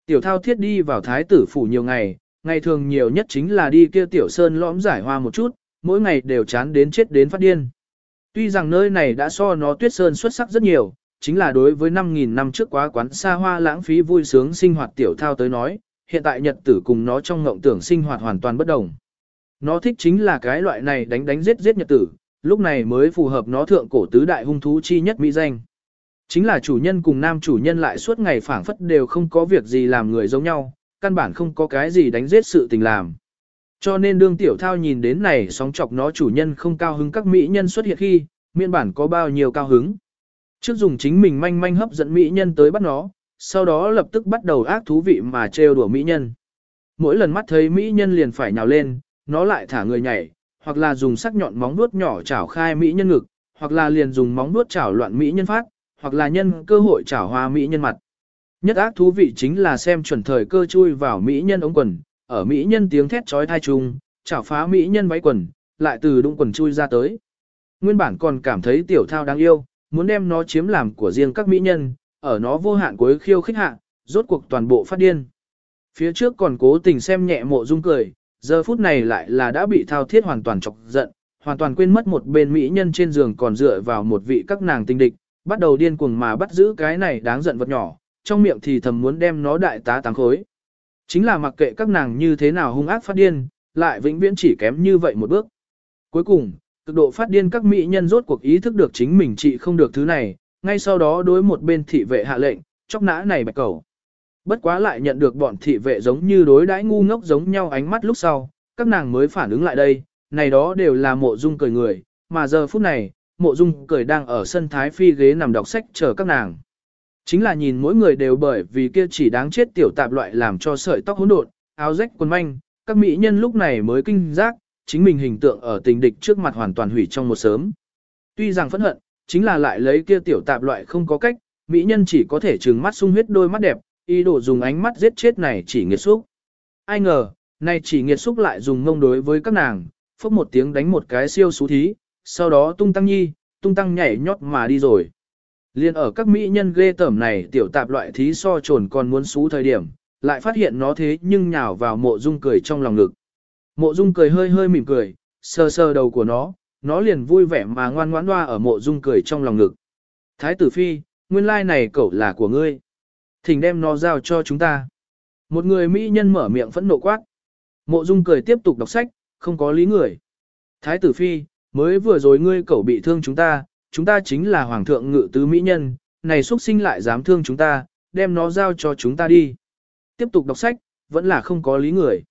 Tiểu thao thiết đi vào thái tử phủ nhiều ngày, ngày thường nhiều nhất chính là đi kia tiểu sơn lõm giải hoa một chút, mỗi ngày đều chán đến chết đến phát điên. Tuy rằng nơi này đã so nó tuyết sơn xuất sắc rất nhiều, chính là đối với 5.000 năm trước quá quán xa hoa lãng phí vui sướng sinh hoạt tiểu thao tới nói, hiện tại nhật tử cùng nó trong ngộng tưởng sinh hoạt hoàn toàn bất đồng. Nó thích chính là cái loại này đánh đánh giết giết nhật tử, lúc này mới phù hợp nó thượng cổ tứ đại hung thú chi nhất mỹ danh. Chính là chủ nhân cùng nam chủ nhân lại suốt ngày phảng phất đều không có việc gì làm người giống nhau, căn bản không có cái gì đánh giết sự tình làm. Cho nên đương tiểu thao nhìn đến này sóng chọc nó chủ nhân không cao hứng các mỹ nhân xuất hiện khi, miên bản có bao nhiêu cao hứng. Trước dùng chính mình manh manh hấp dẫn mỹ nhân tới bắt nó, sau đó lập tức bắt đầu ác thú vị mà trêu đùa mỹ nhân. Mỗi lần mắt thấy mỹ nhân liền phải nhào lên, nó lại thả người nhảy, hoặc là dùng sắc nhọn móng vuốt nhỏ chảo khai mỹ nhân ngực, hoặc là liền dùng móng vuốt chảo loạn mỹ nhân phát, hoặc là nhân cơ hội chảo hoa mỹ nhân mặt. Nhất ác thú vị chính là xem chuẩn thời cơ chui vào mỹ nhân ống quần, ở mỹ nhân tiếng thét chói tai trùng, chảo phá mỹ nhân váy quần, lại từ đụng quần chui ra tới. Nguyên bản còn cảm thấy tiểu thao đáng yêu, muốn đem nó chiếm làm của riêng các mỹ nhân, ở nó vô hạn cuối khiêu khích hạ, rốt cuộc toàn bộ phát điên. Phía trước còn cố tình xem nhẹ mộ dung cười, giờ phút này lại là đã bị thao thiết hoàn toàn chọc giận, hoàn toàn quên mất một bên mỹ nhân trên giường còn dựa vào một vị các nàng tinh địch, bắt đầu điên cuồng mà bắt giữ cái này đáng giận vật nhỏ, trong miệng thì thầm muốn đem nó đại tá táng khối. Chính là mặc kệ các nàng như thế nào hung ác phát điên, lại vĩnh viễn chỉ kém như vậy một bước. Cuối cùng, cực độ phát điên các mỹ nhân rốt cuộc ý thức được chính mình trị không được thứ này, ngay sau đó đối một bên thị vệ hạ lệnh, chóc nã này bạch cầu. Bất quá lại nhận được bọn thị vệ giống như đối đãi ngu ngốc giống nhau ánh mắt lúc sau, các nàng mới phản ứng lại đây, này đó đều là mộ dung cười người, mà giờ phút này, mộ dung cười đang ở sân thái phi ghế nằm đọc sách chờ các nàng. Chính là nhìn mỗi người đều bởi vì kia chỉ đáng chết tiểu tạp loại làm cho sợi tóc hỗn độn, áo rách quần manh, các mỹ nhân lúc này mới kinh giác, chính mình hình tượng ở tình địch trước mặt hoàn toàn hủy trong một sớm. Tuy rằng phẫn hận, chính là lại lấy kia tiểu tạp loại không có cách, mỹ nhân chỉ có thể trừng mắt sung huyết đôi mắt đẹp, ý đồ dùng ánh mắt giết chết này chỉ nghiệt xúc. Ai ngờ, này chỉ nghiệt xúc lại dùng ngông đối với các nàng, phốc một tiếng đánh một cái siêu xú thí, sau đó tung tăng nhi, tung tăng nhảy nhót mà đi rồi. Liên ở các mỹ nhân ghê tởm này tiểu tạp loại thí so trồn còn muốn xú thời điểm, lại phát hiện nó thế nhưng nhào vào mộ dung cười trong lòng ngực. Mộ dung cười hơi hơi mỉm cười, sờ sờ đầu của nó, nó liền vui vẻ mà ngoan ngoãn loa ở mộ dung cười trong lòng ngực. Thái tử phi, nguyên lai này cậu là của ngươi. Thỉnh đem nó giao cho chúng ta. Một người mỹ nhân mở miệng phẫn nộ quát. Mộ dung cười tiếp tục đọc sách, không có lý người. Thái tử phi, mới vừa rồi ngươi cậu bị thương chúng ta, chúng ta chính là hoàng thượng ngự tứ mỹ nhân, này xuất sinh lại dám thương chúng ta, đem nó giao cho chúng ta đi. Tiếp tục đọc sách, vẫn là không có lý người.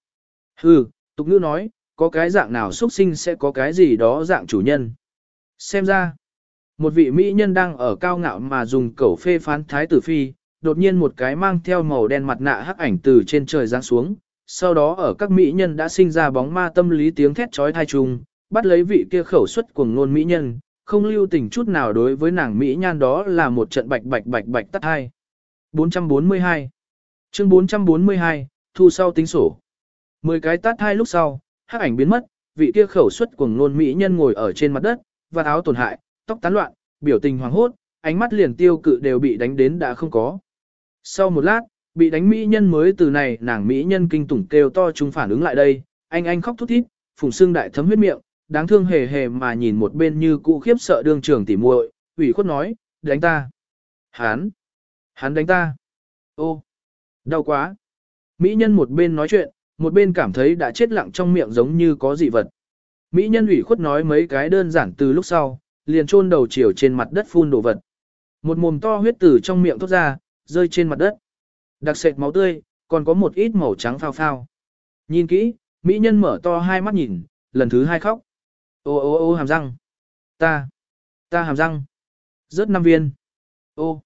Hừ, tục ngữ nói, có cái dạng nào xuất sinh sẽ có cái gì đó dạng chủ nhân. Xem ra, một vị mỹ nhân đang ở cao ngạo mà dùng cẩu phê phán thái tử phi, đột nhiên một cái mang theo màu đen mặt nạ hắc ảnh từ trên trời giáng xuống, sau đó ở các mỹ nhân đã sinh ra bóng ma tâm lý tiếng thét trói thai trùng, bắt lấy vị kia khẩu xuất cuồng ngôn mỹ nhân, không lưu tình chút nào đối với nàng mỹ nhan đó là một trận bạch bạch bạch bạch tắt hai. 442 Chương 442, thu sau tính sổ. Mười cái tát hai lúc sau, hắc ảnh biến mất, vị kia khẩu xuất cuồng ngôn mỹ nhân ngồi ở trên mặt đất, và áo tổn hại, tóc tán loạn, biểu tình hoàng hốt, ánh mắt liền tiêu cự đều bị đánh đến đã không có. Sau một lát, bị đánh mỹ nhân mới từ này nàng mỹ nhân kinh tủng kêu to chúng phản ứng lại đây, anh anh khóc thút thít, phùng xương đại thấm huyết miệng, đáng thương hề hề mà nhìn một bên như cụ khiếp sợ đương trưởng tỉ muội, ủy khuất nói, đánh ta. Hán, hắn đánh ta. Ô, đau quá. Mỹ nhân một bên nói chuyện, một bên cảm thấy đã chết lặng trong miệng giống như có dị vật. Mỹ nhân ủy khuất nói mấy cái đơn giản từ lúc sau, liền chôn đầu chiều trên mặt đất phun đồ vật. Một mồm to huyết tử trong miệng thoát ra, rơi trên mặt đất. Đặc sệt máu tươi, còn có một ít màu trắng phao phao. Nhìn kỹ, Mỹ nhân mở to hai mắt nhìn, lần thứ hai khóc. Ô ô ô hàm răng. Ta. Ta hàm răng. Rớt năm viên. Ô.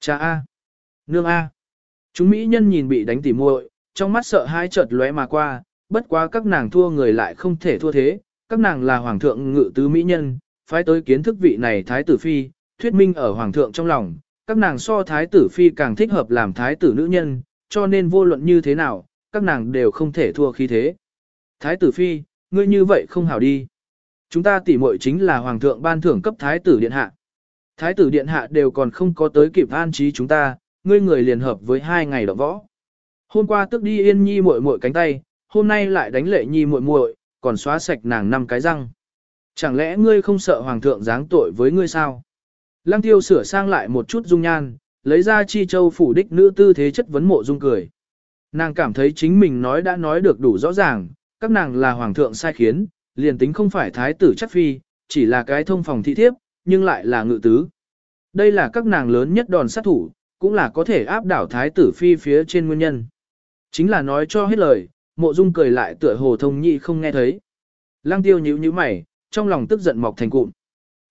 Cha A. Nương A. Chúng Mỹ nhân nhìn bị đánh tỉ muội, trong mắt sợ hai chợt lóe mà qua, bất quá các nàng thua người lại không thể thua thế, các nàng là hoàng thượng ngự tứ Mỹ nhân, phải tới kiến thức vị này thái tử phi, thuyết minh ở hoàng thượng trong lòng, các nàng so thái tử phi càng thích hợp làm thái tử nữ nhân, cho nên vô luận như thế nào, các nàng đều không thể thua khí thế. Thái tử phi, ngươi như vậy không hảo đi. Chúng ta tỉ muội chính là hoàng thượng ban thưởng cấp thái tử điện hạ. Thái tử điện hạ đều còn không có tới kịp an trí chúng ta, ngươi người liền hợp với hai ngày đọ võ. Hôm qua tức đi yên nhi muội muội cánh tay, hôm nay lại đánh lệ nhi muội muội, còn xóa sạch nàng năm cái răng. Chẳng lẽ ngươi không sợ hoàng thượng giáng tội với ngươi sao? Lăng tiêu sửa sang lại một chút dung nhan, lấy ra chi châu phủ đích nữ tư thế chất vấn mộ dung cười. Nàng cảm thấy chính mình nói đã nói được đủ rõ ràng, các nàng là hoàng thượng sai khiến, liền tính không phải thái tử chắc phi, chỉ là cái thông phòng thị thiếp, nhưng lại là ngự tứ. Đây là các nàng lớn nhất đòn sát thủ, cũng là có thể áp đảo thái tử phi phía trên nguyên nhân. Chính là nói cho hết lời, mộ dung cười lại tựa hồ thông nhị không nghe thấy. Lăng tiêu nhíu nhíu mày, trong lòng tức giận mọc thành cụm.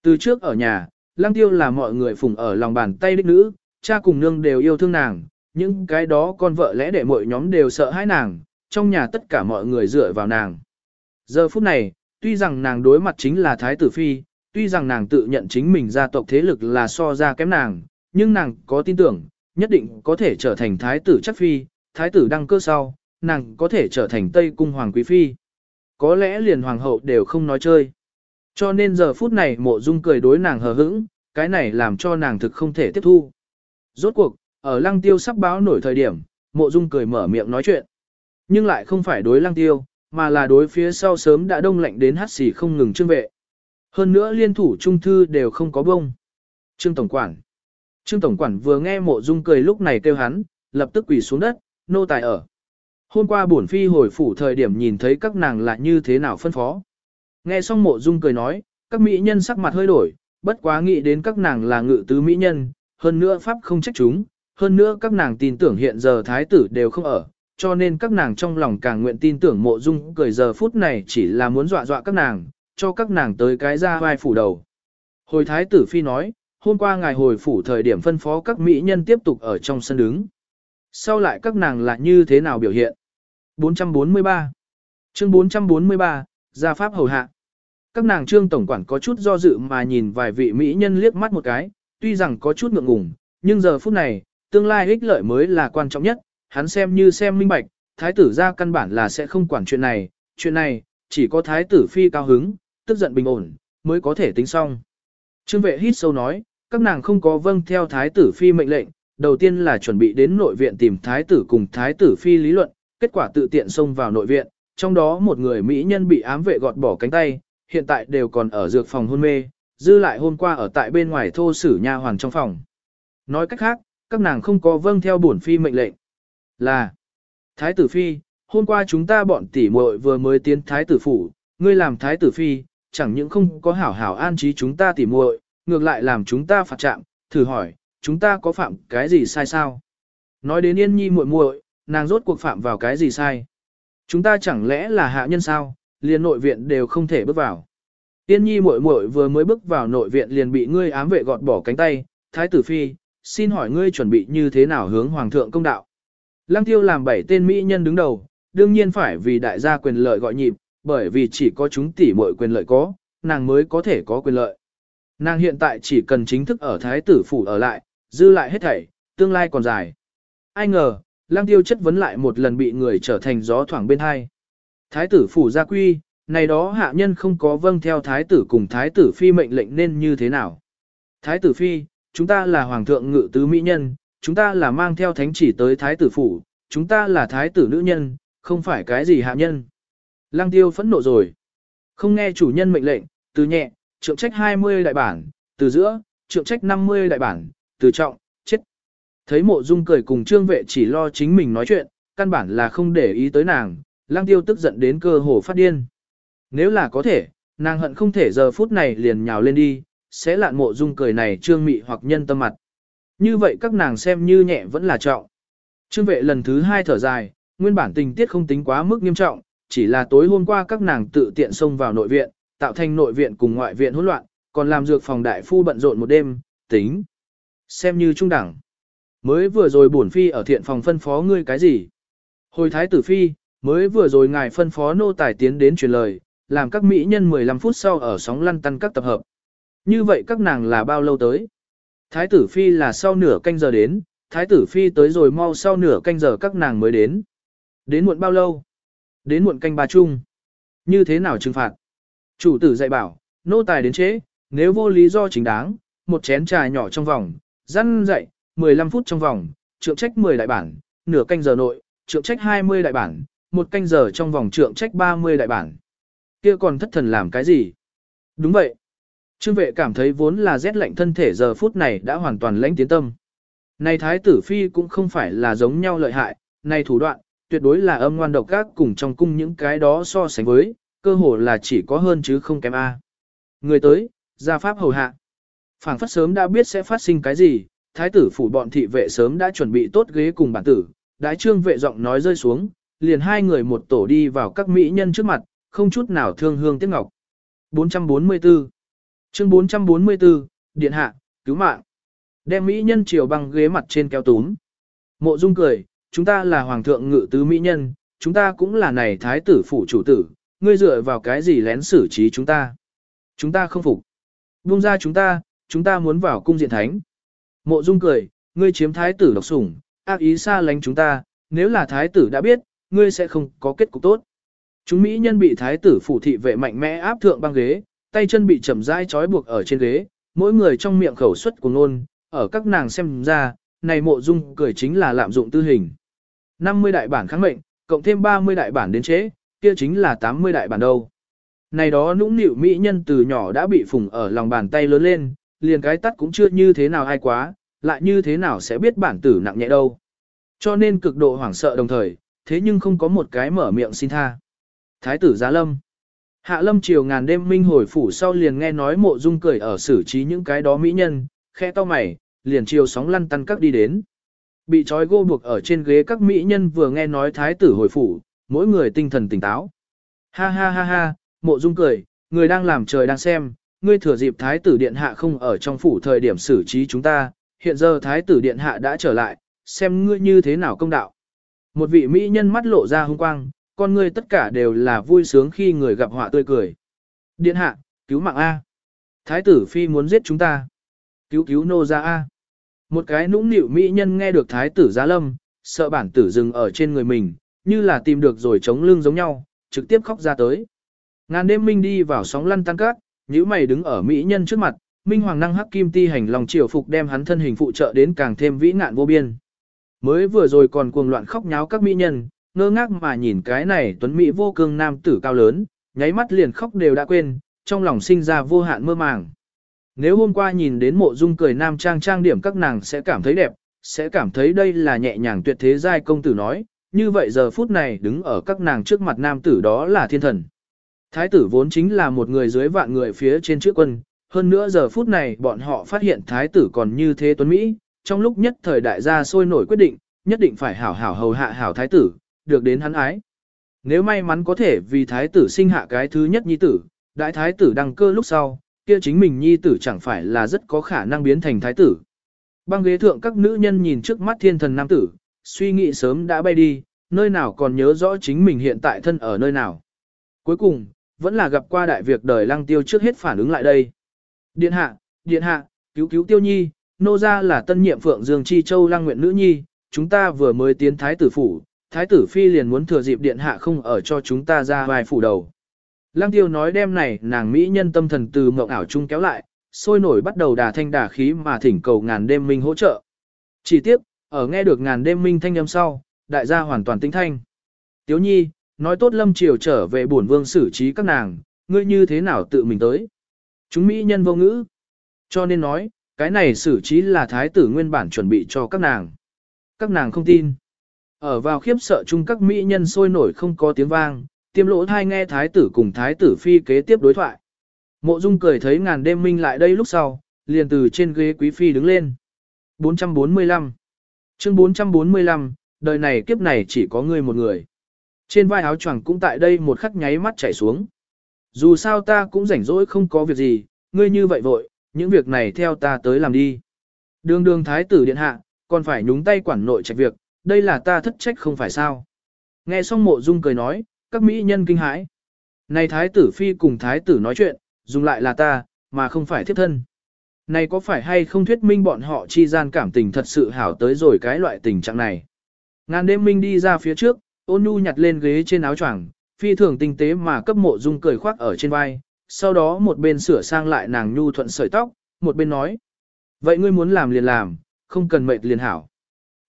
Từ trước ở nhà, lăng tiêu là mọi người phụng ở lòng bàn tay đích nữ, cha cùng nương đều yêu thương nàng, những cái đó con vợ lẽ để mọi nhóm đều sợ hãi nàng, trong nhà tất cả mọi người dựa vào nàng. Giờ phút này, tuy rằng nàng đối mặt chính là thái tử phi, tuy rằng nàng tự nhận chính mình gia tộc thế lực là so ra kém nàng, nhưng nàng có tin tưởng, nhất định có thể trở thành thái tử chắc phi, thái tử đăng cơ sau, nàng có thể trở thành Tây Cung Hoàng Quý Phi. Có lẽ liền Hoàng hậu đều không nói chơi. Cho nên giờ phút này mộ dung cười đối nàng hờ hững, cái này làm cho nàng thực không thể tiếp thu. Rốt cuộc, ở lăng tiêu sắp báo nổi thời điểm, mộ dung cười mở miệng nói chuyện. Nhưng lại không phải đối lăng tiêu, mà là đối phía sau sớm đã đông lạnh đến hát xì không ngừng trương vệ. Hơn nữa liên thủ trung thư đều không có bông. Trương Tổng Quản Trương Tổng Quản vừa nghe mộ dung cười lúc này kêu hắn, lập tức quỳ xuống đất, nô tài ở. Hôm qua bổn phi hồi phủ thời điểm nhìn thấy các nàng là như thế nào phân phó. Nghe xong mộ dung cười nói, các mỹ nhân sắc mặt hơi đổi, bất quá nghĩ đến các nàng là ngự tứ mỹ nhân, hơn nữa pháp không trách chúng, hơn nữa các nàng tin tưởng hiện giờ thái tử đều không ở, cho nên các nàng trong lòng càng nguyện tin tưởng mộ dung cười giờ phút này chỉ là muốn dọa dọa các nàng, cho các nàng tới cái ra vai phủ đầu. Hồi thái tử phi nói, hôm qua ngài hồi phủ thời điểm phân phó các mỹ nhân tiếp tục ở trong sân đứng. Sau lại các nàng là như thế nào biểu hiện? 443 Chương 443, Gia Pháp Hầu Hạ Các nàng trương tổng quản có chút do dự mà nhìn vài vị mỹ nhân liếc mắt một cái, tuy rằng có chút ngượng ngùng, nhưng giờ phút này, tương lai ích lợi mới là quan trọng nhất, hắn xem như xem minh bạch, thái tử ra căn bản là sẽ không quản chuyện này, chuyện này, chỉ có thái tử phi cao hứng, tức giận bình ổn, mới có thể tính xong. Trương vệ hít sâu nói, các nàng không có vâng theo thái tử phi mệnh lệnh, đầu tiên là chuẩn bị đến nội viện tìm thái tử cùng thái tử phi lý luận, kết quả tự tiện xông vào nội viện, trong đó một người mỹ nhân bị ám vệ gọt bỏ cánh tay, hiện tại đều còn ở dược phòng hôn mê, dư lại hôm qua ở tại bên ngoài thô sử nha hoàng trong phòng. Nói cách khác, các nàng không có vâng theo bổn phi mệnh lệnh. Là, thái tử phi, hôm qua chúng ta bọn tỷ muội vừa mới tiến thái tử phủ, ngươi làm thái tử phi, chẳng những không có hảo hảo an trí chúng ta tỷ muội, ngược lại làm chúng ta phạt trạng, thử hỏi, chúng ta có phạm cái gì sai sao? Nói đến yên nhi muội muội, nàng rốt cuộc phạm vào cái gì sai? Chúng ta chẳng lẽ là hạ nhân sao, liền nội viện đều không thể bước vào. Yên nhi muội muội vừa mới bước vào nội viện liền bị ngươi ám vệ gọt bỏ cánh tay, thái tử phi, xin hỏi ngươi chuẩn bị như thế nào hướng hoàng thượng công đạo. Lăng tiêu làm bảy tên mỹ nhân đứng đầu, đương nhiên phải vì đại gia quyền lợi gọi nhịp, bởi vì chỉ có chúng tỷ muội quyền lợi có, nàng mới có thể có quyền lợi. Nàng hiện tại chỉ cần chính thức ở thái tử phủ ở lại, dư lại hết thảy, tương lai còn dài. Ai ngờ, lang tiêu chất vấn lại một lần bị người trở thành gió thoảng bên hai. Thái tử phủ gia quy, này đó hạ nhân không có vâng theo thái tử cùng thái tử phi mệnh lệnh nên như thế nào. Thái tử phi, chúng ta là hoàng thượng ngự tứ mỹ nhân, chúng ta là mang theo thánh chỉ tới thái tử phủ, chúng ta là thái tử nữ nhân, không phải cái gì hạ nhân. lang tiêu phẫn nộ rồi. Không nghe chủ nhân mệnh lệnh, từ nhẹ, trượng trách 20 đại bản, từ giữa, trượng trách 50 đại bản, từ trọng, chết. Thấy mộ dung cười cùng trương vệ chỉ lo chính mình nói chuyện, căn bản là không để ý tới nàng, lang tiêu tức giận đến cơ hồ phát điên. Nếu là có thể, nàng hận không thể giờ phút này liền nhào lên đi, sẽ lạn mộ dung cười này trương mị hoặc nhân tâm mặt. Như vậy các nàng xem như nhẹ vẫn là trọng. Trương vệ lần thứ hai thở dài, nguyên bản tình tiết không tính quá mức nghiêm trọng, chỉ là tối hôm qua các nàng tự tiện xông vào nội viện, tạo thành nội viện cùng ngoại viện hỗn loạn, còn làm dược phòng đại phu bận rộn một đêm, tính. Xem như trung đẳng. Mới vừa rồi bổn phi ở thiện phòng phân phó ngươi cái gì? Hồi thái tử phi, mới vừa rồi ngài phân phó nô tài tiến đến truyền lời, làm các mỹ nhân 15 phút sau ở sóng lăn tăn các tập hợp. Như vậy các nàng là bao lâu tới? Thái tử phi là sau nửa canh giờ đến, thái tử phi tới rồi mau sau nửa canh giờ các nàng mới đến. Đến muộn bao lâu? Đến muộn canh ba chung. Như thế nào trừng phạt? Chủ tử dạy bảo, nô tài đến chế, nếu vô lý do chính đáng, một chén trà nhỏ trong vòng, răn dạy, 15 phút trong vòng, trượng trách 10 đại bản, nửa canh giờ nội, trượng trách 20 đại bản, một canh giờ trong vòng trượng trách 30 đại bản. kia còn thất thần làm cái gì? Đúng vậy. Trương vệ cảm thấy vốn là rét lạnh thân thể giờ phút này đã hoàn toàn lãnh tiến tâm. Này thái tử phi cũng không phải là giống nhau lợi hại, này thủ đoạn, tuyệt đối là âm ngoan độc các cùng trong cung những cái đó so sánh với, cơ hồ là chỉ có hơn chứ không kém A. Người tới, gia pháp hầu hạ phảng phất sớm đã biết sẽ phát sinh cái gì, thái tử phủ bọn thị vệ sớm đã chuẩn bị tốt ghế cùng bản tử, đái trương vệ giọng nói rơi xuống, liền hai người một tổ đi vào các mỹ nhân trước mặt, không chút nào thương hương tiếc ngọc. 444 Chương 444, Điện Hạ, cứu mạng. Đem mỹ nhân chiều băng ghế mặt trên kéo túm. Mộ Dung cười, chúng ta là hoàng thượng ngự tứ mỹ nhân, chúng ta cũng là này thái tử phủ chủ tử, ngươi dựa vào cái gì lén xử trí chúng ta. Chúng ta không phục. Buông ra chúng ta, chúng ta muốn vào cung diện thánh. Mộ Dung cười, ngươi chiếm thái tử độc sủng, ác ý xa lánh chúng ta, nếu là thái tử đã biết, ngươi sẽ không có kết cục tốt. Chúng mỹ nhân bị thái tử phủ thị vệ mạnh mẽ áp thượng băng ghế, tay chân bị chậm rãi trói buộc ở trên ghế, mỗi người trong miệng khẩu xuất của ngôn, ở các nàng xem ra, này mộ dung cười chính là lạm dụng tư hình. 50 đại bản kháng mệnh, cộng thêm 30 đại bản đến chế, kia chính là 80 đại bản đâu. Này đó nũng nịu mỹ nhân từ nhỏ đã bị phùng ở lòng bàn tay lớn lên, liền cái tắt cũng chưa như thế nào ai quá, lại như thế nào sẽ biết bản tử nặng nhẹ đâu. Cho nên cực độ hoảng sợ đồng thời, thế nhưng không có một cái mở miệng xin tha. Thái tử Giá Lâm Hạ Lâm chiều ngàn đêm minh hồi phủ sau liền nghe nói mộ dung cười ở xử trí những cái đó mỹ nhân, khe to mày, liền chiều sóng lăn tăn các đi đến. Bị trói gô buộc ở trên ghế các mỹ nhân vừa nghe nói thái tử hồi phủ, mỗi người tinh thần tỉnh táo. Ha ha ha ha, mộ dung cười, người đang làm trời đang xem, ngươi thừa dịp thái tử điện hạ không ở trong phủ thời điểm xử trí chúng ta, hiện giờ thái tử điện hạ đã trở lại, xem ngươi như thế nào công đạo. Một vị mỹ nhân mắt lộ ra hung quang, con ngươi tất cả đều là vui sướng khi người gặp họa tươi cười. Điện hạ, cứu mạng A. Thái tử phi muốn giết chúng ta. Cứu cứu nô ra A. Một cái nũng nịu mỹ nhân nghe được thái tử giá lâm, sợ bản tử dừng ở trên người mình, như là tìm được rồi chống lưng giống nhau, trực tiếp khóc ra tới. Ngàn đêm minh đi vào sóng lăn tan cát, nhíu mày đứng ở mỹ nhân trước mặt, minh hoàng năng hắc kim ti hành lòng triều phục đem hắn thân hình phụ trợ đến càng thêm vĩ ngạn vô biên. Mới vừa rồi còn cuồng loạn khóc nháo các mỹ nhân, ngơ ngác mà nhìn cái này tuấn mỹ vô cương nam tử cao lớn, nháy mắt liền khóc đều đã quên, trong lòng sinh ra vô hạn mơ màng. Nếu hôm qua nhìn đến mộ dung cười nam trang trang điểm các nàng sẽ cảm thấy đẹp, sẽ cảm thấy đây là nhẹ nhàng tuyệt thế giai công tử nói, như vậy giờ phút này đứng ở các nàng trước mặt nam tử đó là thiên thần. Thái tử vốn chính là một người dưới vạn người phía trên chữ quân, hơn nữa giờ phút này bọn họ phát hiện thái tử còn như thế tuấn Mỹ, trong lúc nhất thời đại gia sôi nổi quyết định, nhất định phải hảo hảo hầu hạ hảo thái tử, được đến hắn ái. Nếu may mắn có thể vì thái tử sinh hạ cái thứ nhất nhi tử, đại thái tử đăng cơ lúc sau, kia chính mình nhi tử chẳng phải là rất có khả năng biến thành thái tử. Băng ghế thượng các nữ nhân nhìn trước mắt thiên thần nam tử, suy nghĩ sớm đã bay đi, nơi nào còn nhớ rõ chính mình hiện tại thân ở nơi nào. Cuối cùng, vẫn là gặp qua đại việc đời lăng tiêu trước hết phản ứng lại đây. Điện hạ, điện hạ, cứu cứu tiêu nhi, nô ra là tân nhiệm phượng dương chi châu lăng nguyện nữ nhi, chúng ta vừa mới tiến thái tử phủ, thái tử phi liền muốn thừa dịp điện hạ không ở cho chúng ta ra vài phủ đầu. Lăng tiêu nói đêm này nàng mỹ nhân tâm thần từ mộng ảo chung kéo lại, sôi nổi bắt đầu đà thanh đà khí mà thỉnh cầu ngàn đêm minh hỗ trợ. Chỉ tiếp, ở nghe được ngàn đêm minh thanh âm sau, đại gia hoàn toàn tinh thanh. Tiếu nhi, nói tốt lâm triều trở về bổn vương xử trí các nàng, ngươi như thế nào tự mình tới. Chúng mỹ nhân vô ngữ. Cho nên nói, cái này xử trí là thái tử nguyên bản chuẩn bị cho các nàng. Các nàng không tin. Ở vào khiếp sợ chung các mỹ nhân sôi nổi không có tiếng vang, tiêm lỗ thai nghe thái tử cùng thái tử phi kế tiếp đối thoại. Mộ Dung cười thấy ngàn đêm minh lại đây lúc sau, liền từ trên ghế quý phi đứng lên. 445 Chương 445, đời này kiếp này chỉ có ngươi một người. Trên vai áo choàng cũng tại đây một khắc nháy mắt chảy xuống. Dù sao ta cũng rảnh rỗi không có việc gì, ngươi như vậy vội, những việc này theo ta tới làm đi. Đường đường thái tử điện hạ, còn phải nhúng tay quản nội trạch việc, đây là ta thất trách không phải sao. Nghe xong mộ dung cười nói, các mỹ nhân kinh hãi. Này thái tử phi cùng thái tử nói chuyện, dùng lại là ta, mà không phải thiếp thân. Này có phải hay không thuyết minh bọn họ chi gian cảm tình thật sự hảo tới rồi cái loại tình trạng này. Ngàn đêm minh đi ra phía trước, ôn nhu nhặt lên ghế trên áo choàng, phi thường tinh tế mà cấp mộ dung cười khoác ở trên vai, sau đó một bên sửa sang lại nàng nhu thuận sợi tóc, một bên nói. Vậy ngươi muốn làm liền làm, không cần mệt liền hảo.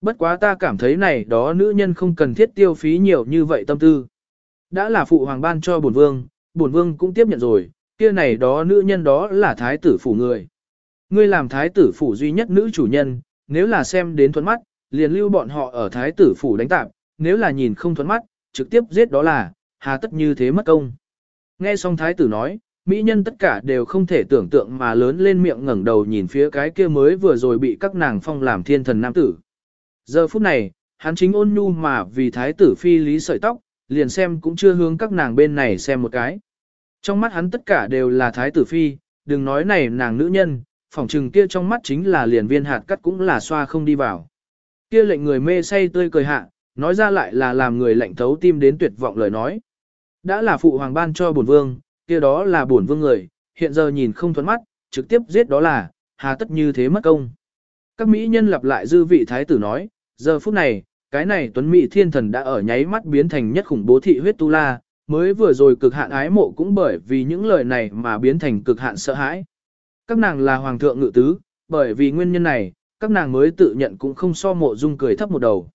Bất quá ta cảm thấy này đó nữ nhân không cần thiết tiêu phí nhiều như vậy tâm tư. Đã là phụ hoàng ban cho bổn vương, bổn vương cũng tiếp nhận rồi, kia này đó nữ nhân đó là thái tử phủ người. Ngươi làm thái tử phủ duy nhất nữ chủ nhân, nếu là xem đến thuận mắt, liền lưu bọn họ ở thái tử phủ đánh tạp, nếu là nhìn không thuẫn mắt, trực tiếp giết đó là, hà tất như thế mất công. Nghe xong thái tử nói, mỹ nhân tất cả đều không thể tưởng tượng mà lớn lên miệng ngẩng đầu nhìn phía cái kia mới vừa rồi bị các nàng phong làm thiên thần nam tử. Giờ phút này, hắn chính ôn nhu mà vì thái tử phi lý sợi tóc, liền xem cũng chưa hướng các nàng bên này xem một cái. Trong mắt hắn tất cả đều là thái tử phi, đừng nói này nàng nữ nhân, phỏng trừng kia trong mắt chính là liền viên hạt cắt cũng là xoa không đi vào. Kia lệnh người mê say tươi cười hạ, nói ra lại là làm người lạnh thấu tim đến tuyệt vọng lời nói. Đã là phụ hoàng ban cho bổn vương, kia đó là bổn vương người, hiện giờ nhìn không thuẫn mắt, trực tiếp giết đó là, hà tất như thế mất công. Các mỹ nhân lặp lại dư vị thái tử nói, giờ phút này, cái này tuấn mỹ thiên thần đã ở nháy mắt biến thành nhất khủng bố thị huyết tu la, mới vừa rồi cực hạn ái mộ cũng bởi vì những lời này mà biến thành cực hạn sợ hãi. Các nàng là hoàng thượng ngự tứ, bởi vì nguyên nhân này, các nàng mới tự nhận cũng không so mộ dung cười thấp một đầu.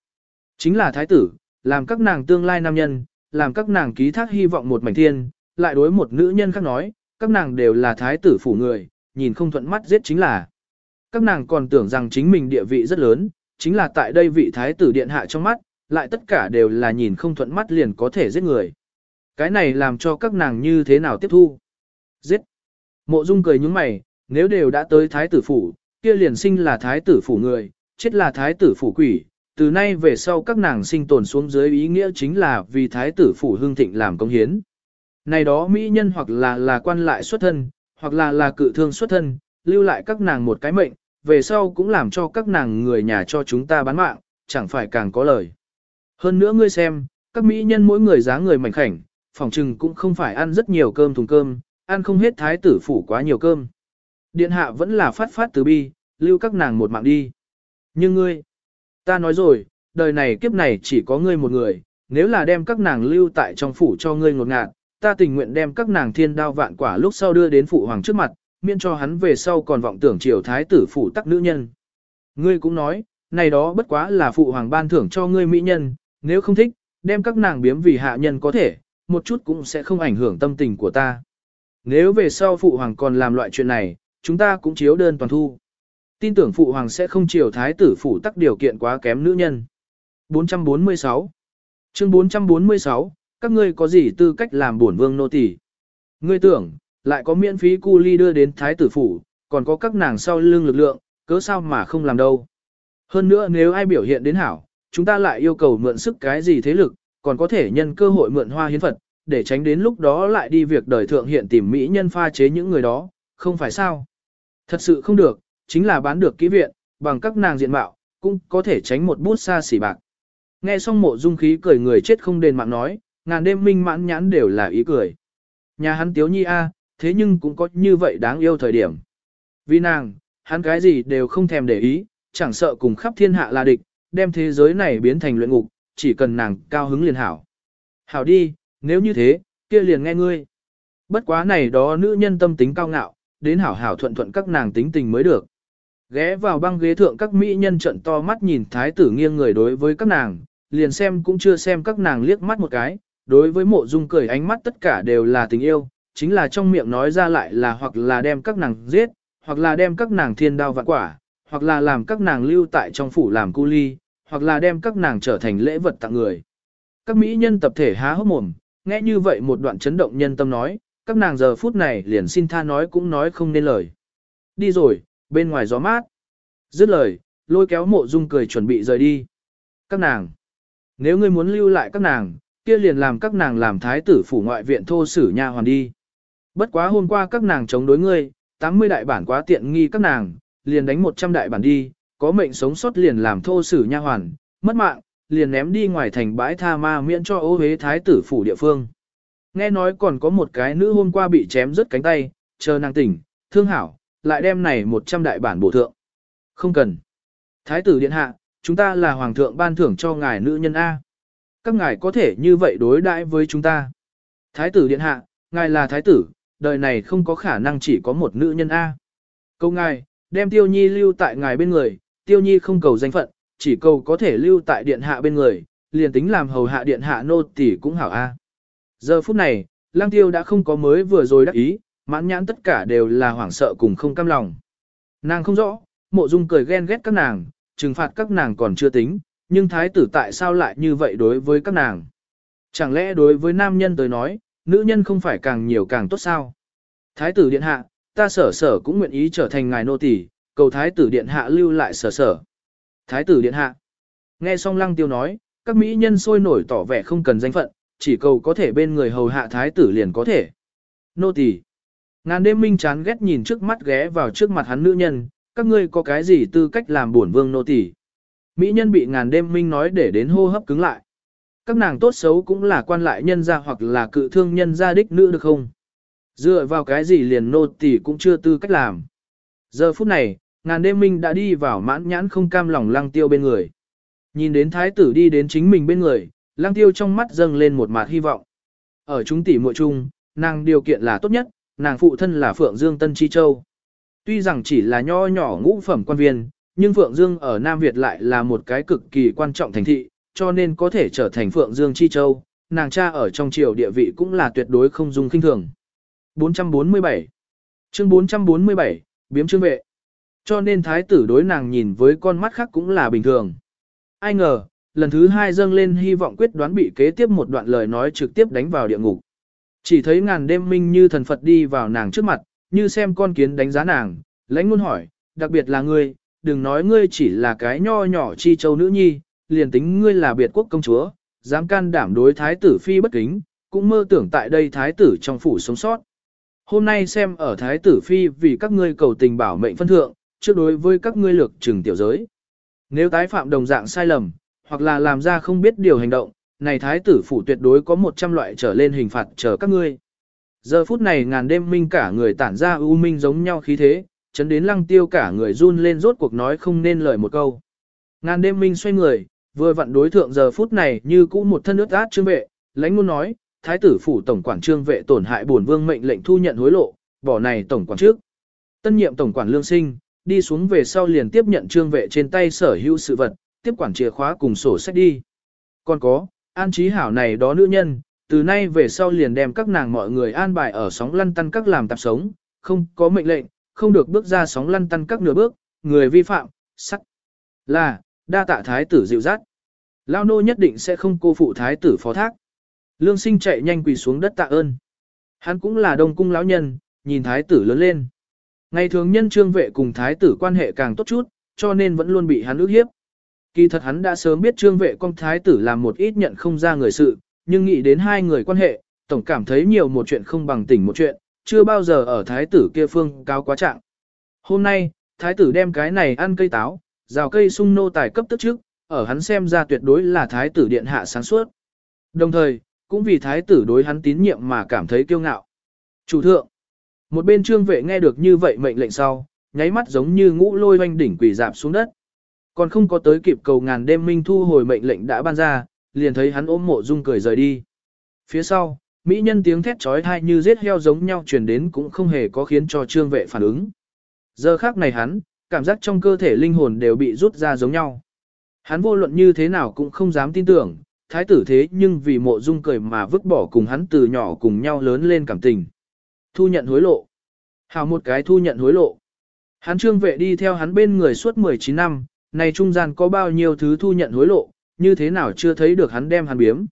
Chính là thái tử, làm các nàng tương lai nam nhân, làm các nàng ký thác hy vọng một mảnh thiên, lại đối một nữ nhân khác nói, các nàng đều là thái tử phủ người, nhìn không thuận mắt giết chính là. Các nàng còn tưởng rằng chính mình địa vị rất lớn, chính là tại đây vị thái tử điện hạ trong mắt, lại tất cả đều là nhìn không thuận mắt liền có thể giết người. Cái này làm cho các nàng như thế nào tiếp thu? Giết! Mộ dung cười nhúng mày, nếu đều đã tới thái tử phủ, kia liền sinh là thái tử phủ người, chết là thái tử phủ quỷ, từ nay về sau các nàng sinh tồn xuống dưới ý nghĩa chính là vì thái tử phủ hương thịnh làm công hiến. Này đó mỹ nhân hoặc là là quan lại xuất thân, hoặc là là cự thương xuất thân, lưu lại các nàng một cái mệnh, về sau cũng làm cho các nàng người nhà cho chúng ta bán mạng, chẳng phải càng có lời. Hơn nữa ngươi xem, các mỹ nhân mỗi người dáng người mảnh khảnh, phòng trừng cũng không phải ăn rất nhiều cơm thùng cơm, ăn không hết thái tử phủ quá nhiều cơm. Điện hạ vẫn là phát phát từ bi, lưu các nàng một mạng đi. Nhưng ngươi, ta nói rồi, đời này kiếp này chỉ có ngươi một người, nếu là đem các nàng lưu tại trong phủ cho ngươi ngột ngạt, ta tình nguyện đem các nàng thiên đao vạn quả lúc sau đưa đến phụ hoàng trước mặt, miễn cho hắn về sau còn vọng tưởng triều thái tử phủ tắc nữ nhân. Ngươi cũng nói, này đó bất quá là phụ hoàng ban thưởng cho ngươi mỹ nhân, nếu không thích, đem các nàng biếm vì hạ nhân có thể, một chút cũng sẽ không ảnh hưởng tâm tình của ta. Nếu về sau phụ hoàng còn làm loại chuyện này, chúng ta cũng chiếu đơn toàn thu. Tin tưởng phụ hoàng sẽ không chiều thái tử phủ tắc điều kiện quá kém nữ nhân. 446 Chương 446, các ngươi có gì tư cách làm bổn vương nô tỳ? Ngươi tưởng, lại có miễn phí cu ly đưa đến thái tử phủ, còn có các nàng sau lưng lực lượng, cớ sao mà không làm đâu. Hơn nữa nếu ai biểu hiện đến hảo, chúng ta lại yêu cầu mượn sức cái gì thế lực, còn có thể nhân cơ hội mượn hoa hiến Phật, để tránh đến lúc đó lại đi việc đời thượng hiện tìm Mỹ nhân pha chế những người đó, không phải sao. Thật sự không được, chính là bán được kỹ viện, bằng các nàng diện mạo, cũng có thể tránh một bút xa xỉ bạc. Nghe xong mộ dung khí cười người chết không đền mạng nói, ngàn đêm minh mãn nhãn đều là ý cười. Nhà hắn tiếu nhi a, thế nhưng cũng có như vậy đáng yêu thời điểm. Vì nàng, hắn cái gì đều không thèm để ý, chẳng sợ cùng khắp thiên hạ là địch, đem thế giới này biến thành luyện ngục, chỉ cần nàng cao hứng liền hảo. Hảo đi, nếu như thế, kia liền nghe ngươi. Bất quá này đó nữ nhân tâm tính cao ngạo, đến hảo hảo thuận thuận các nàng tính tình mới được. Ghé vào băng ghế thượng các mỹ nhân trận to mắt nhìn thái tử nghiêng người đối với các nàng, liền xem cũng chưa xem các nàng liếc mắt một cái, đối với mộ dung cười ánh mắt tất cả đều là tình yêu, chính là trong miệng nói ra lại là hoặc là đem các nàng giết, hoặc là đem các nàng thiên đao vạn quả, hoặc là làm các nàng lưu tại trong phủ làm cu ly, hoặc là đem các nàng trở thành lễ vật tặng người. Các mỹ nhân tập thể há hốc mồm, nghe như vậy một đoạn chấn động nhân tâm nói, các nàng giờ phút này liền xin tha nói cũng nói không nên lời. Đi rồi, bên ngoài gió mát. Dứt lời, lôi kéo mộ dung cười chuẩn bị rời đi. Các nàng, nếu ngươi muốn lưu lại các nàng, kia liền làm các nàng làm thái tử phủ ngoại viện thô sử nha hoàn đi. Bất quá hôm qua các nàng chống đối ngươi, 80 đại bản quá tiện nghi các nàng, liền đánh 100 đại bản đi, có mệnh sống sót liền làm thô sử nha hoàn, mất mạng, liền ném đi ngoài thành bãi tha ma miễn cho ô hế thái tử phủ địa phương. Nghe nói còn có một cái nữ hôm qua bị chém rớt cánh tay, chờ nàng tỉnh, thương hảo, lại đem này 100 đại bản bổ thượng. Không cần. Thái tử điện hạ, chúng ta là hoàng thượng ban thưởng cho ngài nữ nhân A. Các ngài có thể như vậy đối đãi với chúng ta. Thái tử điện hạ, ngài là thái tử, đời này không có khả năng chỉ có một nữ nhân A. Câu ngài, đem tiêu nhi lưu tại ngài bên người, tiêu nhi không cầu danh phận, chỉ cầu có thể lưu tại điện hạ bên người, liền tính làm hầu hạ điện hạ nô tỷ cũng hảo A. Giờ phút này, lang tiêu đã không có mới vừa rồi đắc ý, mãn nhãn tất cả đều là hoảng sợ cùng không cam lòng. Nàng không rõ, mộ dung cười ghen ghét các nàng, trừng phạt các nàng còn chưa tính, nhưng thái tử tại sao lại như vậy đối với các nàng? Chẳng lẽ đối với nam nhân tới nói, nữ nhân không phải càng nhiều càng tốt sao? Thái tử điện hạ, ta sở sở cũng nguyện ý trở thành ngài nô tỳ, cầu thái tử điện hạ lưu lại sở sở. Thái tử điện hạ. Nghe xong lăng tiêu nói, các mỹ nhân sôi nổi tỏ vẻ không cần danh phận, chỉ cầu có thể bên người hầu hạ thái tử liền có thể. Nô tỳ. Ngàn đêm minh chán ghét nhìn trước mắt ghé vào trước mặt hắn nữ nhân, các ngươi có cái gì tư cách làm buồn vương nô tỳ? Mỹ nhân bị ngàn đêm minh nói để đến hô hấp cứng lại. Các nàng tốt xấu cũng là quan lại nhân gia hoặc là cự thương nhân gia đích nữ được không? Dựa vào cái gì liền nô tỳ cũng chưa tư cách làm. Giờ phút này, ngàn đêm minh đã đi vào mãn nhãn không cam lòng lăng tiêu bên người. Nhìn đến thái tử đi đến chính mình bên người, lăng tiêu trong mắt dâng lên một mạt hy vọng. Ở chúng tỷ muội chung, nàng điều kiện là tốt nhất, nàng phụ thân là Phượng Dương Tân Chi Châu. Tuy rằng chỉ là nho nhỏ ngũ phẩm quan viên, nhưng Phượng Dương ở Nam Việt lại là một cái cực kỳ quan trọng thành thị, cho nên có thể trở thành Phượng Dương Chi Châu, nàng cha ở trong triều địa vị cũng là tuyệt đối không dung kinh thường. 447 Chương 447, Biếm trương vệ Cho nên thái tử đối nàng nhìn với con mắt khác cũng là bình thường. Ai ngờ, lần thứ hai dâng lên hy vọng quyết đoán bị kế tiếp một đoạn lời nói trực tiếp đánh vào địa ngục. Chỉ thấy ngàn đêm minh như thần Phật đi vào nàng trước mặt, như xem con kiến đánh giá nàng, lãnh ngôn hỏi, đặc biệt là ngươi, đừng nói ngươi chỉ là cái nho nhỏ chi châu nữ nhi, liền tính ngươi là biệt quốc công chúa, dám can đảm đối thái tử phi bất kính, cũng mơ tưởng tại đây thái tử trong phủ sống sót. Hôm nay xem ở thái tử phi vì các ngươi cầu tình bảo mệnh phân thượng, trước đối với các ngươi lược trừng tiểu giới. Nếu tái phạm đồng dạng sai lầm, hoặc là làm ra không biết điều hành động, này thái tử phủ tuyệt đối có 100 loại trở lên hình phạt chờ các ngươi. Giờ phút này ngàn đêm minh cả người tản ra ưu minh giống nhau khí thế, chấn đến lăng tiêu cả người run lên rốt cuộc nói không nên lời một câu. Ngàn đêm minh xoay người, vừa vặn đối thượng giờ phút này như cũ một thân ướt át trương vệ, lãnh ngôn nói, thái tử phủ tổng quản trương vệ tổn hại bổn vương mệnh lệnh thu nhận hối lộ, bỏ này tổng quản trước. Tân nhiệm tổng quản lương sinh, đi xuống về sau liền tiếp nhận trương vệ trên tay sở hữu sự vật, tiếp quản chìa khóa cùng sổ sách đi. Còn có, an trí hảo này đó nữ nhân, từ nay về sau liền đem các nàng mọi người an bài ở sóng lăn tăn các làm tạp sống, không có mệnh lệnh, không được bước ra sóng lăn tăn các nửa bước, người vi phạm, sắc. Là, đa tạ thái tử dịu dắt. Lao nô nhất định sẽ không cô phụ thái tử phó thác. Lương sinh chạy nhanh quỳ xuống đất tạ ơn. Hắn cũng là đông cung lão nhân, nhìn thái tử lớn lên. Ngày thường nhân trương vệ cùng thái tử quan hệ càng tốt chút, cho nên vẫn luôn bị hắn ước hiếp. Kỳ thật hắn đã sớm biết trương vệ con thái tử làm một ít nhận không ra người sự, nhưng nghĩ đến hai người quan hệ, tổng cảm thấy nhiều một chuyện không bằng tỉnh một chuyện, chưa bao giờ ở thái tử kia phương cao quá trạng. Hôm nay, thái tử đem cái này ăn cây táo, rào cây sung nô tài cấp tức trước, ở hắn xem ra tuyệt đối là thái tử điện hạ sáng suốt. Đồng thời, cũng vì thái tử đối hắn tín nhiệm mà cảm thấy kiêu ngạo. Chủ thượng, một bên trương vệ nghe được như vậy mệnh lệnh sau, nháy mắt giống như ngũ lôi hoanh đỉnh quỷ dạp xuống đất. Còn không có tới kịp cầu ngàn đêm minh thu hồi mệnh lệnh đã ban ra, liền thấy hắn ôm mộ dung cười rời đi. Phía sau, mỹ nhân tiếng thét trói thai như giết heo giống nhau truyền đến cũng không hề có khiến cho trương vệ phản ứng. Giờ khác này hắn, cảm giác trong cơ thể linh hồn đều bị rút ra giống nhau. Hắn vô luận như thế nào cũng không dám tin tưởng, thái tử thế nhưng vì mộ dung cười mà vứt bỏ cùng hắn từ nhỏ cùng nhau lớn lên cảm tình. Thu nhận hối lộ. Hào một cái thu nhận hối lộ. Hắn trương vệ đi theo hắn bên người suốt 19 năm, này trung gian có bao nhiêu thứ thu nhận hối lộ, như thế nào chưa thấy được hắn đem hắn biếm.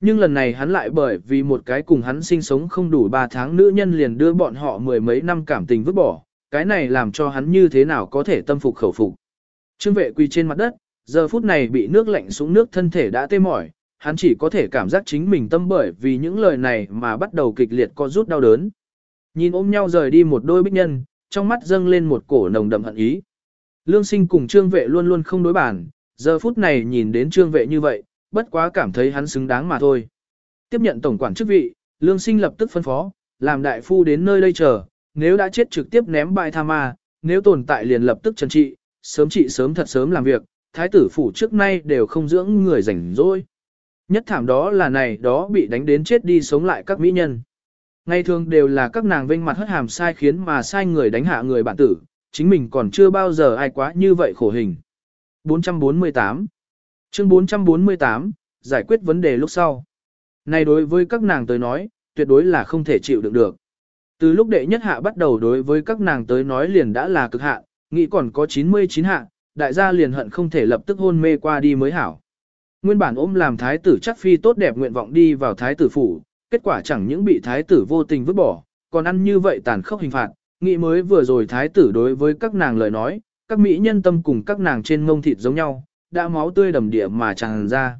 Nhưng lần này hắn lại bởi vì một cái cùng hắn sinh sống không đủ 3 tháng nữ nhân liền đưa bọn họ mười mấy năm cảm tình vứt bỏ, cái này làm cho hắn như thế nào có thể tâm phục khẩu phục. Trương vệ quỳ trên mặt đất, giờ phút này bị nước lạnh xuống nước thân thể đã tê mỏi, hắn chỉ có thể cảm giác chính mình tâm bởi vì những lời này mà bắt đầu kịch liệt co rút đau đớn. Nhìn ôm nhau rời đi một đôi bích nhân, trong mắt dâng lên một cổ nồng đậm hận ý. Lương sinh cùng trương vệ luôn luôn không đối bản, giờ phút này nhìn đến trương vệ như vậy, bất quá cảm thấy hắn xứng đáng mà thôi. Tiếp nhận tổng quản chức vị, lương sinh lập tức phân phó, làm đại phu đến nơi đây chờ, nếu đã chết trực tiếp ném bài tha ma, nếu tồn tại liền lập tức trần trị, sớm trị sớm thật sớm làm việc, thái tử phủ trước nay đều không dưỡng người rảnh rỗi. Nhất thảm đó là này đó bị đánh đến chết đi sống lại các mỹ nhân. Ngày thường đều là các nàng vênh mặt hất hàm sai khiến mà sai người đánh hạ người bạn tử, chính mình còn chưa bao giờ ai quá như vậy khổ hình. 448 Chương 448 Giải quyết vấn đề lúc sau. Này đối với các nàng tới nói, tuyệt đối là không thể chịu đựng được. Từ lúc đệ nhất hạ bắt đầu đối với các nàng tới nói liền đã là cực hạ, nghĩ còn có 99 hạ, đại gia liền hận không thể lập tức hôn mê qua đi mới hảo. Nguyên bản ôm làm thái tử chắc phi tốt đẹp nguyện vọng đi vào thái tử phủ, kết quả chẳng những bị thái tử vô tình vứt bỏ, còn ăn như vậy tàn khốc hình phạt, nghĩ mới vừa rồi thái tử đối với các nàng lời nói, các mỹ nhân tâm cùng các nàng trên ngông thịt giống nhau, đã máu tươi đầm địa mà tràn ra.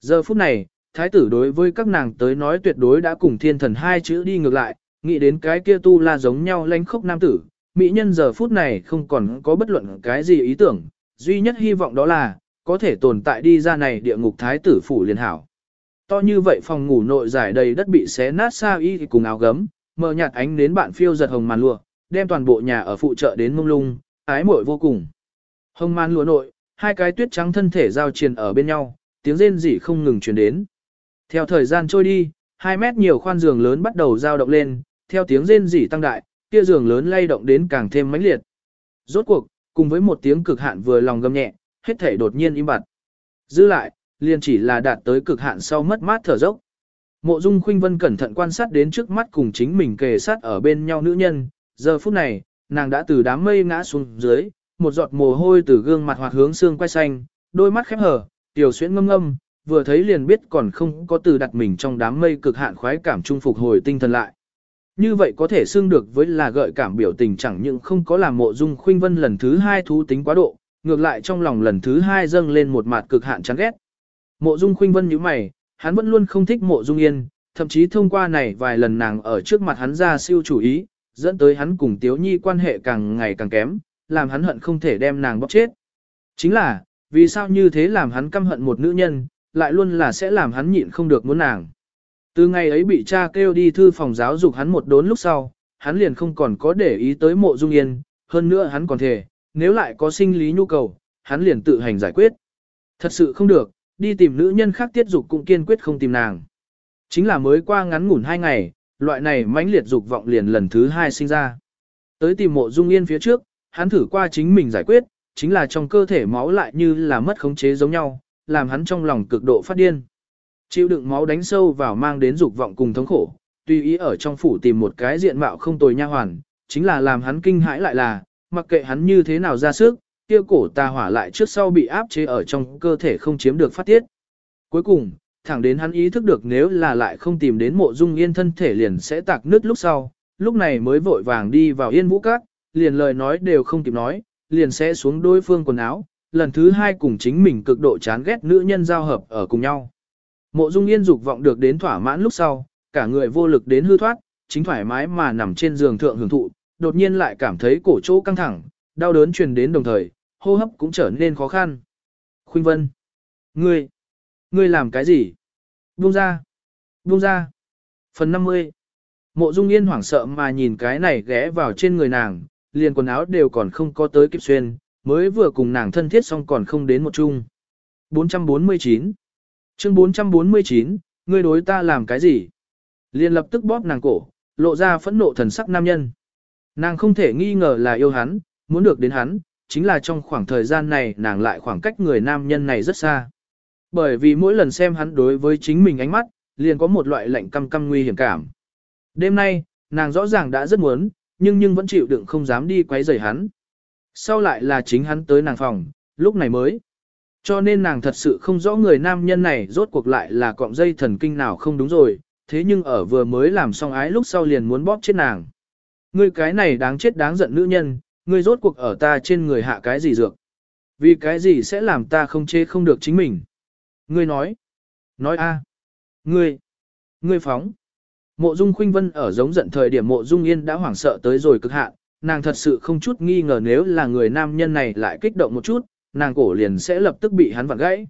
Giờ phút này, thái tử đối với các nàng tới nói tuyệt đối đã cùng thiên thần hai chữ đi ngược lại, nghĩ đến cái kia tu la giống nhau lanh khốc nam tử, mỹ nhân giờ phút này không còn có bất luận cái gì ý tưởng, duy nhất hy vọng đó là, có thể tồn tại đi ra này địa ngục thái tử phủ liền hảo. To như vậy phòng ngủ nội giải đầy đất bị xé nát xa y cùng áo gấm, mờ nhạt ánh đến bạn phiêu giật hồng màn lụa, đem toàn bộ nhà ở phụ trợ đến mông lung, ái muội vô cùng. Hồng man lúa nội, hai cái tuyết trắng thân thể giao triền ở bên nhau, tiếng rên rỉ không ngừng truyền đến. Theo thời gian trôi đi, hai mét nhiều khoan giường lớn bắt đầu dao động lên, theo tiếng rên rỉ tăng đại, kia giường lớn lay động đến càng thêm mãnh liệt. Rốt cuộc, cùng với một tiếng cực hạn vừa lòng gầm nhẹ, hết thể đột nhiên im bặt. Giữ lại, liền chỉ là đạt tới cực hạn sau mất mát thở dốc. Mộ Dung Khuynh Vân cẩn thận quan sát đến trước mắt cùng chính mình kề sát ở bên nhau nữ nhân, giờ phút này, nàng đã từ đám mây ngã xuống dưới, một giọt mồ hôi từ gương mặt hoạt hướng xương quay xanh, đôi mắt khép hờ, tiểu xuyễn ngâm ngâm, vừa thấy liền biết còn không có từ đặt mình trong đám mây cực hạn khoái cảm trung phục hồi tinh thần lại. Như vậy có thể xưng được với là gợi cảm biểu tình chẳng những không có làm mộ dung khuynh vân lần thứ hai thú tính quá độ, ngược lại trong lòng lần thứ hai dâng lên một mặt cực hạn chán ghét. Mộ dung khuynh vân như mày, hắn vẫn luôn không thích mộ dung yên, thậm chí thông qua này vài lần nàng ở trước mặt hắn ra siêu chủ ý, dẫn tới hắn cùng tiếu nhi quan hệ càng ngày càng kém, làm hắn hận không thể đem nàng bóp chết. Chính là, vì sao như thế làm hắn căm hận một nữ nhân, lại luôn là sẽ làm hắn nhịn không được muốn nàng. Từ ngày ấy bị cha kêu đi thư phòng giáo dục hắn một đốn lúc sau, hắn liền không còn có để ý tới mộ dung yên, hơn nữa hắn còn thể, nếu lại có sinh lý nhu cầu, hắn liền tự hành giải quyết. Thật sự không được, đi tìm nữ nhân khác tiết dục cũng kiên quyết không tìm nàng. Chính là mới qua ngắn ngủn hai ngày, loại này mãnh liệt dục vọng liền lần thứ hai sinh ra. Tới tìm mộ dung yên phía trước, hắn thử qua chính mình giải quyết, chính là trong cơ thể máu lại như là mất khống chế giống nhau, làm hắn trong lòng cực độ phát điên. Chịu đựng máu đánh sâu vào mang đến dục vọng cùng thống khổ, tùy ý ở trong phủ tìm một cái diện mạo không tồi nha hoàn, chính là làm hắn kinh hãi lại là, mặc kệ hắn như thế nào ra sức, kia cổ tà hỏa lại trước sau bị áp chế ở trong cơ thể không chiếm được phát tiết. Cuối cùng, thẳng đến hắn ý thức được nếu là lại không tìm đến mộ dung yên thân thể liền sẽ tạc nứt lúc sau, lúc này mới vội vàng đi vào yên vũ cát, liền lời nói đều không kịp nói, liền sẽ xuống đối phương quần áo, lần thứ hai cùng chính mình cực độ chán ghét nữ nhân giao hợp ở cùng nhau. Mộ Dung Yên dục vọng được đến thỏa mãn lúc sau, cả người vô lực đến hư thoát, chính thoải mái mà nằm trên giường thượng hưởng thụ, đột nhiên lại cảm thấy cổ chỗ căng thẳng, đau đớn truyền đến đồng thời, hô hấp cũng trở nên khó khăn. Khuynh Vân, ngươi, ngươi làm cái gì? Buông ra, buông ra. Phần 50. Mộ Dung Yên hoảng sợ mà nhìn cái này ghé vào trên người nàng, liền quần áo đều còn không có tới kịp xuyên, mới vừa cùng nàng thân thiết xong còn không đến một chung. 449 Chương 449, ngươi đối ta làm cái gì? Liền lập tức bóp nàng cổ, lộ ra phẫn nộ thần sắc nam nhân. Nàng không thể nghi ngờ là yêu hắn, muốn được đến hắn, chính là trong khoảng thời gian này nàng lại khoảng cách người nam nhân này rất xa. Bởi vì mỗi lần xem hắn đối với chính mình ánh mắt, liền có một loại lạnh căm căm nguy hiểm cảm. Đêm nay, nàng rõ ràng đã rất muốn, nhưng nhưng vẫn chịu đựng không dám đi quấy rầy hắn. Sau lại là chính hắn tới nàng phòng, lúc này mới. Cho nên nàng thật sự không rõ người nam nhân này rốt cuộc lại là cọng dây thần kinh nào không đúng rồi, thế nhưng ở vừa mới làm xong ái lúc sau liền muốn bóp chết nàng. Ngươi cái này đáng chết đáng giận nữ nhân, ngươi rốt cuộc ở ta trên người hạ cái gì dược. Vì cái gì sẽ làm ta không chê không được chính mình. Ngươi nói. Nói a. Ngươi. Ngươi phóng. Mộ Dung Khuynh Vân ở giống giận thời điểm Mộ Dung Yên đã hoảng sợ tới rồi cực hạn, nàng thật sự không chút nghi ngờ nếu là người nam nhân này lại kích động một chút, nàng cổ liền sẽ lập tức bị hắn vặn gãy.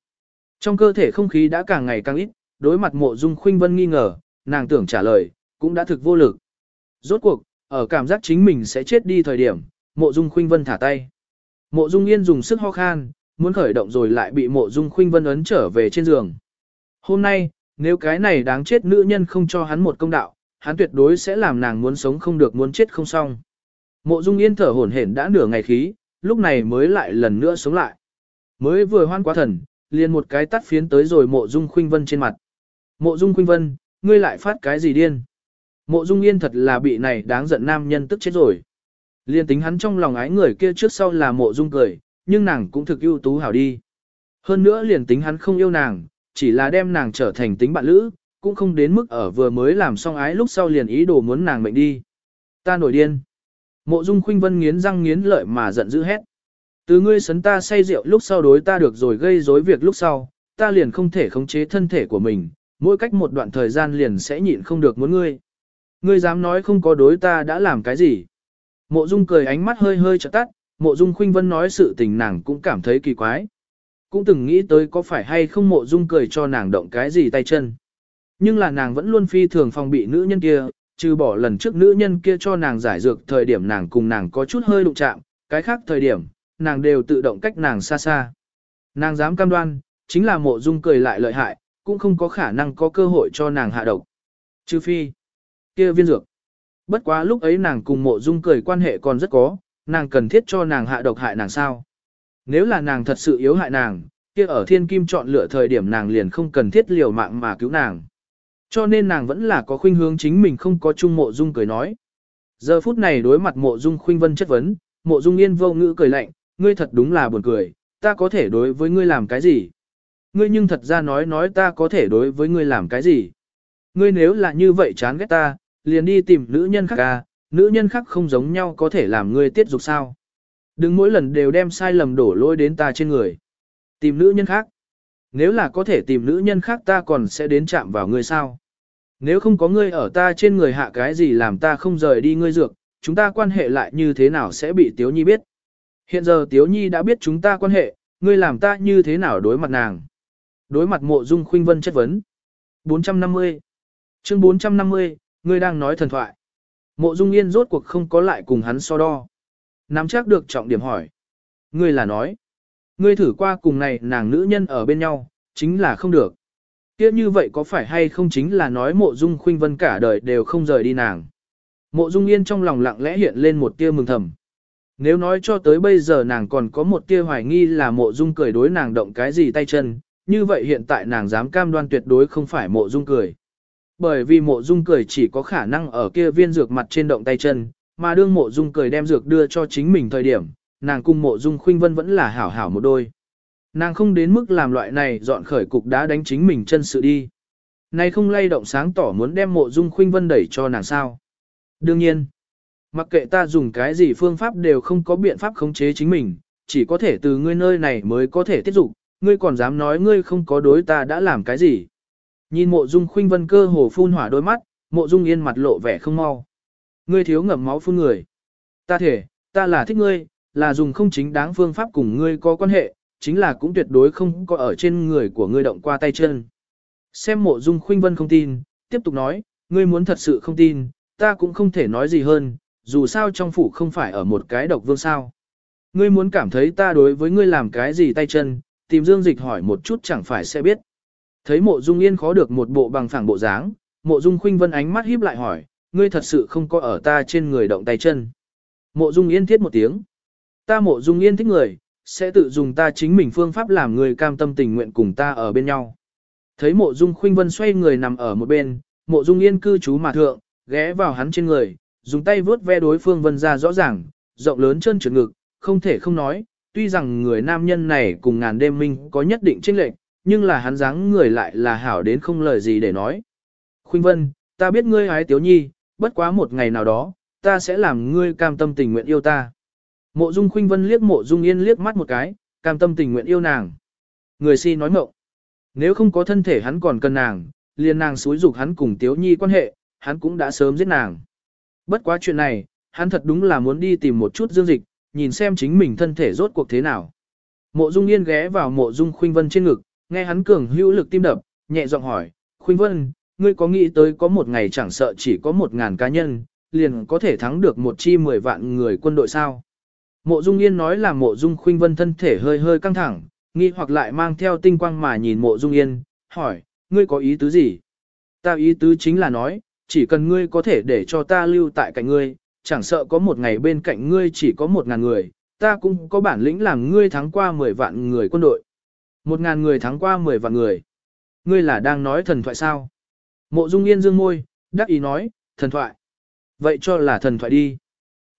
Trong cơ thể không khí đã càng ngày càng ít, đối mặt Mộ Dung Khuynh Vân nghi ngờ, nàng tưởng trả lời, cũng đã thực vô lực. Rốt cuộc, ở cảm giác chính mình sẽ chết đi thời điểm, Mộ Dung Khuynh Vân thả tay. Mộ Dung Yên dùng sức ho khan, muốn khởi động rồi lại bị Mộ Dung Khuynh Vân ấn trở về trên giường. Hôm nay, nếu cái này đáng chết nữ nhân không cho hắn một công đạo, hắn tuyệt đối sẽ làm nàng muốn sống không được muốn chết không xong. Mộ Dung Yên thở hổn hển đã nửa ngày khí, lúc này mới lại lần nữa sống lại. Mới vừa hoan quá thần, liền một cái tắt phiến tới rồi Mộ Dung Khuynh Vân trên mặt. Mộ Dung Khuynh Vân, ngươi lại phát cái gì điên? Mộ Dung Yên thật là bị này đáng giận nam nhân tức chết rồi. Liên tính hắn trong lòng ái người kia trước sau là Mộ Dung cười, nhưng nàng cũng thực ưu tú hảo đi. Hơn nữa liền tính hắn không yêu nàng, chỉ là đem nàng trở thành tính bạn lữ, cũng không đến mức ở vừa mới làm xong ái lúc sau liền ý đồ muốn nàng mệnh đi. Ta nổi điên. Mộ Dung Khuynh Vân nghiến răng nghiến lợi mà giận dữ hét. Từ ngươi sấn ta say rượu lúc sau đối ta được rồi gây rối việc lúc sau, ta liền không thể khống chế thân thể của mình, mỗi cách một đoạn thời gian liền sẽ nhịn không được muốn ngươi. Ngươi dám nói không có đối ta đã làm cái gì? Mộ Dung cười ánh mắt hơi hơi chợt tắt, Mộ Dung Khuynh Vân nói sự tình nàng cũng cảm thấy kỳ quái. Cũng từng nghĩ tới có phải hay không Mộ Dung cười cho nàng động cái gì tay chân. Nhưng là nàng vẫn luôn phi thường phòng bị nữ nhân kia, trừ bỏ lần trước nữ nhân kia cho nàng giải dược thời điểm nàng cùng nàng có chút hơi đụng chạm, cái khác thời điểm, nàng đều tự động cách nàng xa xa. Nàng dám cam đoan, chính là mộ dung cười lại lợi hại, cũng không có khả năng có cơ hội cho nàng hạ độc. Trừ phi, kia viên dược. Bất quá lúc ấy nàng cùng mộ dung cười quan hệ còn rất có, nàng cần thiết cho nàng hạ độc hại nàng sao. Nếu là nàng thật sự yếu hại nàng, kia ở thiên kim chọn lựa thời điểm nàng liền không cần thiết liều mạng mà cứu nàng. Cho nên nàng vẫn là có khuynh hướng chính mình không có chung mộ dung cười nói. Giờ phút này đối mặt mộ dung khuynh vân chất vấn, mộ dung yên vô ngữ cười lạnh, ngươi thật đúng là buồn cười, ta có thể đối với ngươi làm cái gì? Ngươi nhưng thật ra nói nói ta có thể đối với ngươi làm cái gì? Ngươi nếu là như vậy chán ghét ta, liền đi tìm nữ nhân khác à, nữ nhân khác không giống nhau có thể làm ngươi tiết dục sao? Đừng mỗi lần đều đem sai lầm đổ lỗi đến ta trên người. Tìm nữ nhân khác. Nếu là có thể tìm nữ nhân khác ta còn sẽ đến chạm vào ngươi sao? Nếu không có ngươi ở ta trên người hạ cái gì làm ta không rời đi ngươi dược, chúng ta quan hệ lại như thế nào sẽ bị Tiếu Nhi biết? Hiện giờ Tiếu Nhi đã biết chúng ta quan hệ, ngươi làm ta như thế nào đối mặt nàng? Đối mặt mộ dung khuynh vân chất vấn. 450 Chương 450, ngươi đang nói thần thoại. Mộ dung yên rốt cuộc không có lại cùng hắn so đo. Nắm chắc được trọng điểm hỏi. Ngươi là nói. Ngươi thử qua cùng này nàng nữ nhân ở bên nhau, chính là không được. Kia như vậy có phải hay không chính là nói mộ dung khuynh vân cả đời đều không rời đi nàng. Mộ dung yên trong lòng lặng lẽ hiện lên một tia mừng thầm. Nếu nói cho tới bây giờ nàng còn có một tia hoài nghi là mộ dung cười đối nàng động cái gì tay chân, như vậy hiện tại nàng dám cam đoan tuyệt đối không phải mộ dung cười. Bởi vì mộ dung cười chỉ có khả năng ở kia viên dược mặt trên động tay chân, mà đương mộ dung cười đem dược đưa cho chính mình thời điểm, nàng cùng mộ dung khuynh vân vẫn là hảo hảo một đôi. Nàng không đến mức làm loại này dọn khởi cục đá đánh chính mình chân sự đi. Này không lay động sáng tỏ muốn đem mộ dung khuynh vân đẩy cho nàng sao. Đương nhiên, mặc kệ ta dùng cái gì phương pháp đều không có biện pháp khống chế chính mình, chỉ có thể từ ngươi nơi này mới có thể tiết dục, ngươi còn dám nói ngươi không có đối ta đã làm cái gì. Nhìn mộ dung khuynh vân cơ hồ phun hỏa đôi mắt, mộ dung yên mặt lộ vẻ không mau. Ngươi thiếu ngậm máu phun người. Ta thể, ta là thích ngươi, là dùng không chính đáng phương pháp cùng ngươi có quan hệ, chính là cũng tuyệt đối không có ở trên người của ngươi động qua tay chân. Xem mộ dung khuynh vân không tin, tiếp tục nói, ngươi muốn thật sự không tin, ta cũng không thể nói gì hơn, dù sao trong phủ không phải ở một cái độc vương sao. Ngươi muốn cảm thấy ta đối với ngươi làm cái gì tay chân, tìm dương dịch hỏi một chút chẳng phải sẽ biết. Thấy mộ dung yên khó được một bộ bằng phẳng bộ dáng, mộ dung khuynh vân ánh mắt híp lại hỏi, ngươi thật sự không có ở ta trên người động tay chân. Mộ dung yên thiết một tiếng. Ta mộ dung yên thích người, sẽ tự dùng ta chính mình phương pháp làm người cam tâm tình nguyện cùng ta ở bên nhau. Thấy mộ dung khuynh vân xoay người nằm ở một bên, mộ dung yên cư trú mà thượng, ghé vào hắn trên người, dùng tay vướt ve đối phương vân ra rõ ràng, rộng lớn chân trượt ngực, không thể không nói, tuy rằng người nam nhân này cùng ngàn đêm minh có nhất định chênh lệch, nhưng là hắn dáng người lại là hảo đến không lời gì để nói. Khuynh vân, ta biết ngươi ái tiếu nhi, bất quá một ngày nào đó, ta sẽ làm ngươi cam tâm tình nguyện yêu ta. Mộ Dung Khuynh Vân liếc Mộ Dung Yên liếc mắt một cái, cam tâm tình nguyện yêu nàng. Người si nói mộng. Nếu không có thân thể hắn còn cần nàng, liền nàng xúi dục hắn cùng Tiếu Nhi quan hệ, hắn cũng đã sớm giết nàng. Bất quá chuyện này, hắn thật đúng là muốn đi tìm một chút dương dịch, nhìn xem chính mình thân thể rốt cuộc thế nào. Mộ Dung Yên ghé vào Mộ Dung Khuynh Vân trên ngực, nghe hắn cường hữu lực tim đập, nhẹ giọng hỏi, Khuynh Vân, ngươi có nghĩ tới có một ngày chẳng sợ chỉ có một ngàn cá nhân, liền có thể thắng được một chi mười vạn người quân đội sao? Mộ Dung Yên nói là Mộ Dung Khuynh Vân thân thể hơi hơi căng thẳng, nghi hoặc lại mang theo tinh quang mà nhìn Mộ Dung Yên, hỏi, ngươi có ý tứ gì? Ta ý tứ chính là nói, chỉ cần ngươi có thể để cho ta lưu tại cạnh ngươi, chẳng sợ có một ngày bên cạnh ngươi chỉ có một ngàn người, ta cũng có bản lĩnh làm ngươi thắng qua 10 vạn người quân đội. Một ngàn người thắng qua 10 vạn người. Ngươi là đang nói thần thoại sao? Mộ Dung Yên dương môi, đắc ý nói, thần thoại. Vậy cho là thần thoại đi.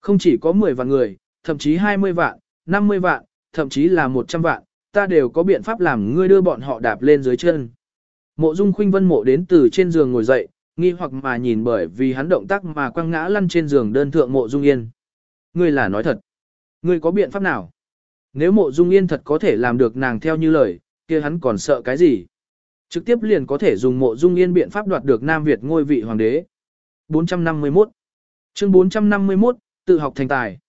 Không chỉ có 10 vạn người, thậm chí 20 vạn, 50 vạn, thậm chí là 100 vạn, ta đều có biện pháp làm ngươi đưa bọn họ đạp lên dưới chân. Mộ Dung Khuynh Vân mộ đến từ trên giường ngồi dậy, nghi hoặc mà nhìn bởi vì hắn động tác mà quăng ngã lăn trên giường đơn thượng Mộ Dung Yên. Ngươi là nói thật. Ngươi có biện pháp nào? Nếu Mộ Dung Yên thật có thể làm được nàng theo như lời, kia hắn còn sợ cái gì? Trực tiếp liền có thể dùng Mộ Dung Yên biện pháp đoạt được Nam Việt ngôi vị hoàng đế. 451 Chương 451, tự học thành tài.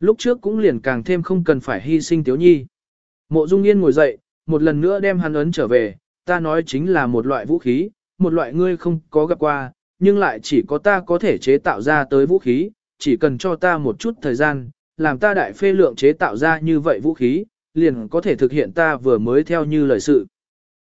Lúc trước cũng liền càng thêm không cần phải hy sinh Tiếu Nhi. Mộ Dung Yên ngồi dậy, một lần nữa đem hắn ấn trở về, ta nói chính là một loại vũ khí, một loại ngươi không có gặp qua, nhưng lại chỉ có ta có thể chế tạo ra tới vũ khí, chỉ cần cho ta một chút thời gian, làm ta đại phê lượng chế tạo ra như vậy vũ khí, liền có thể thực hiện ta vừa mới theo như lời sự.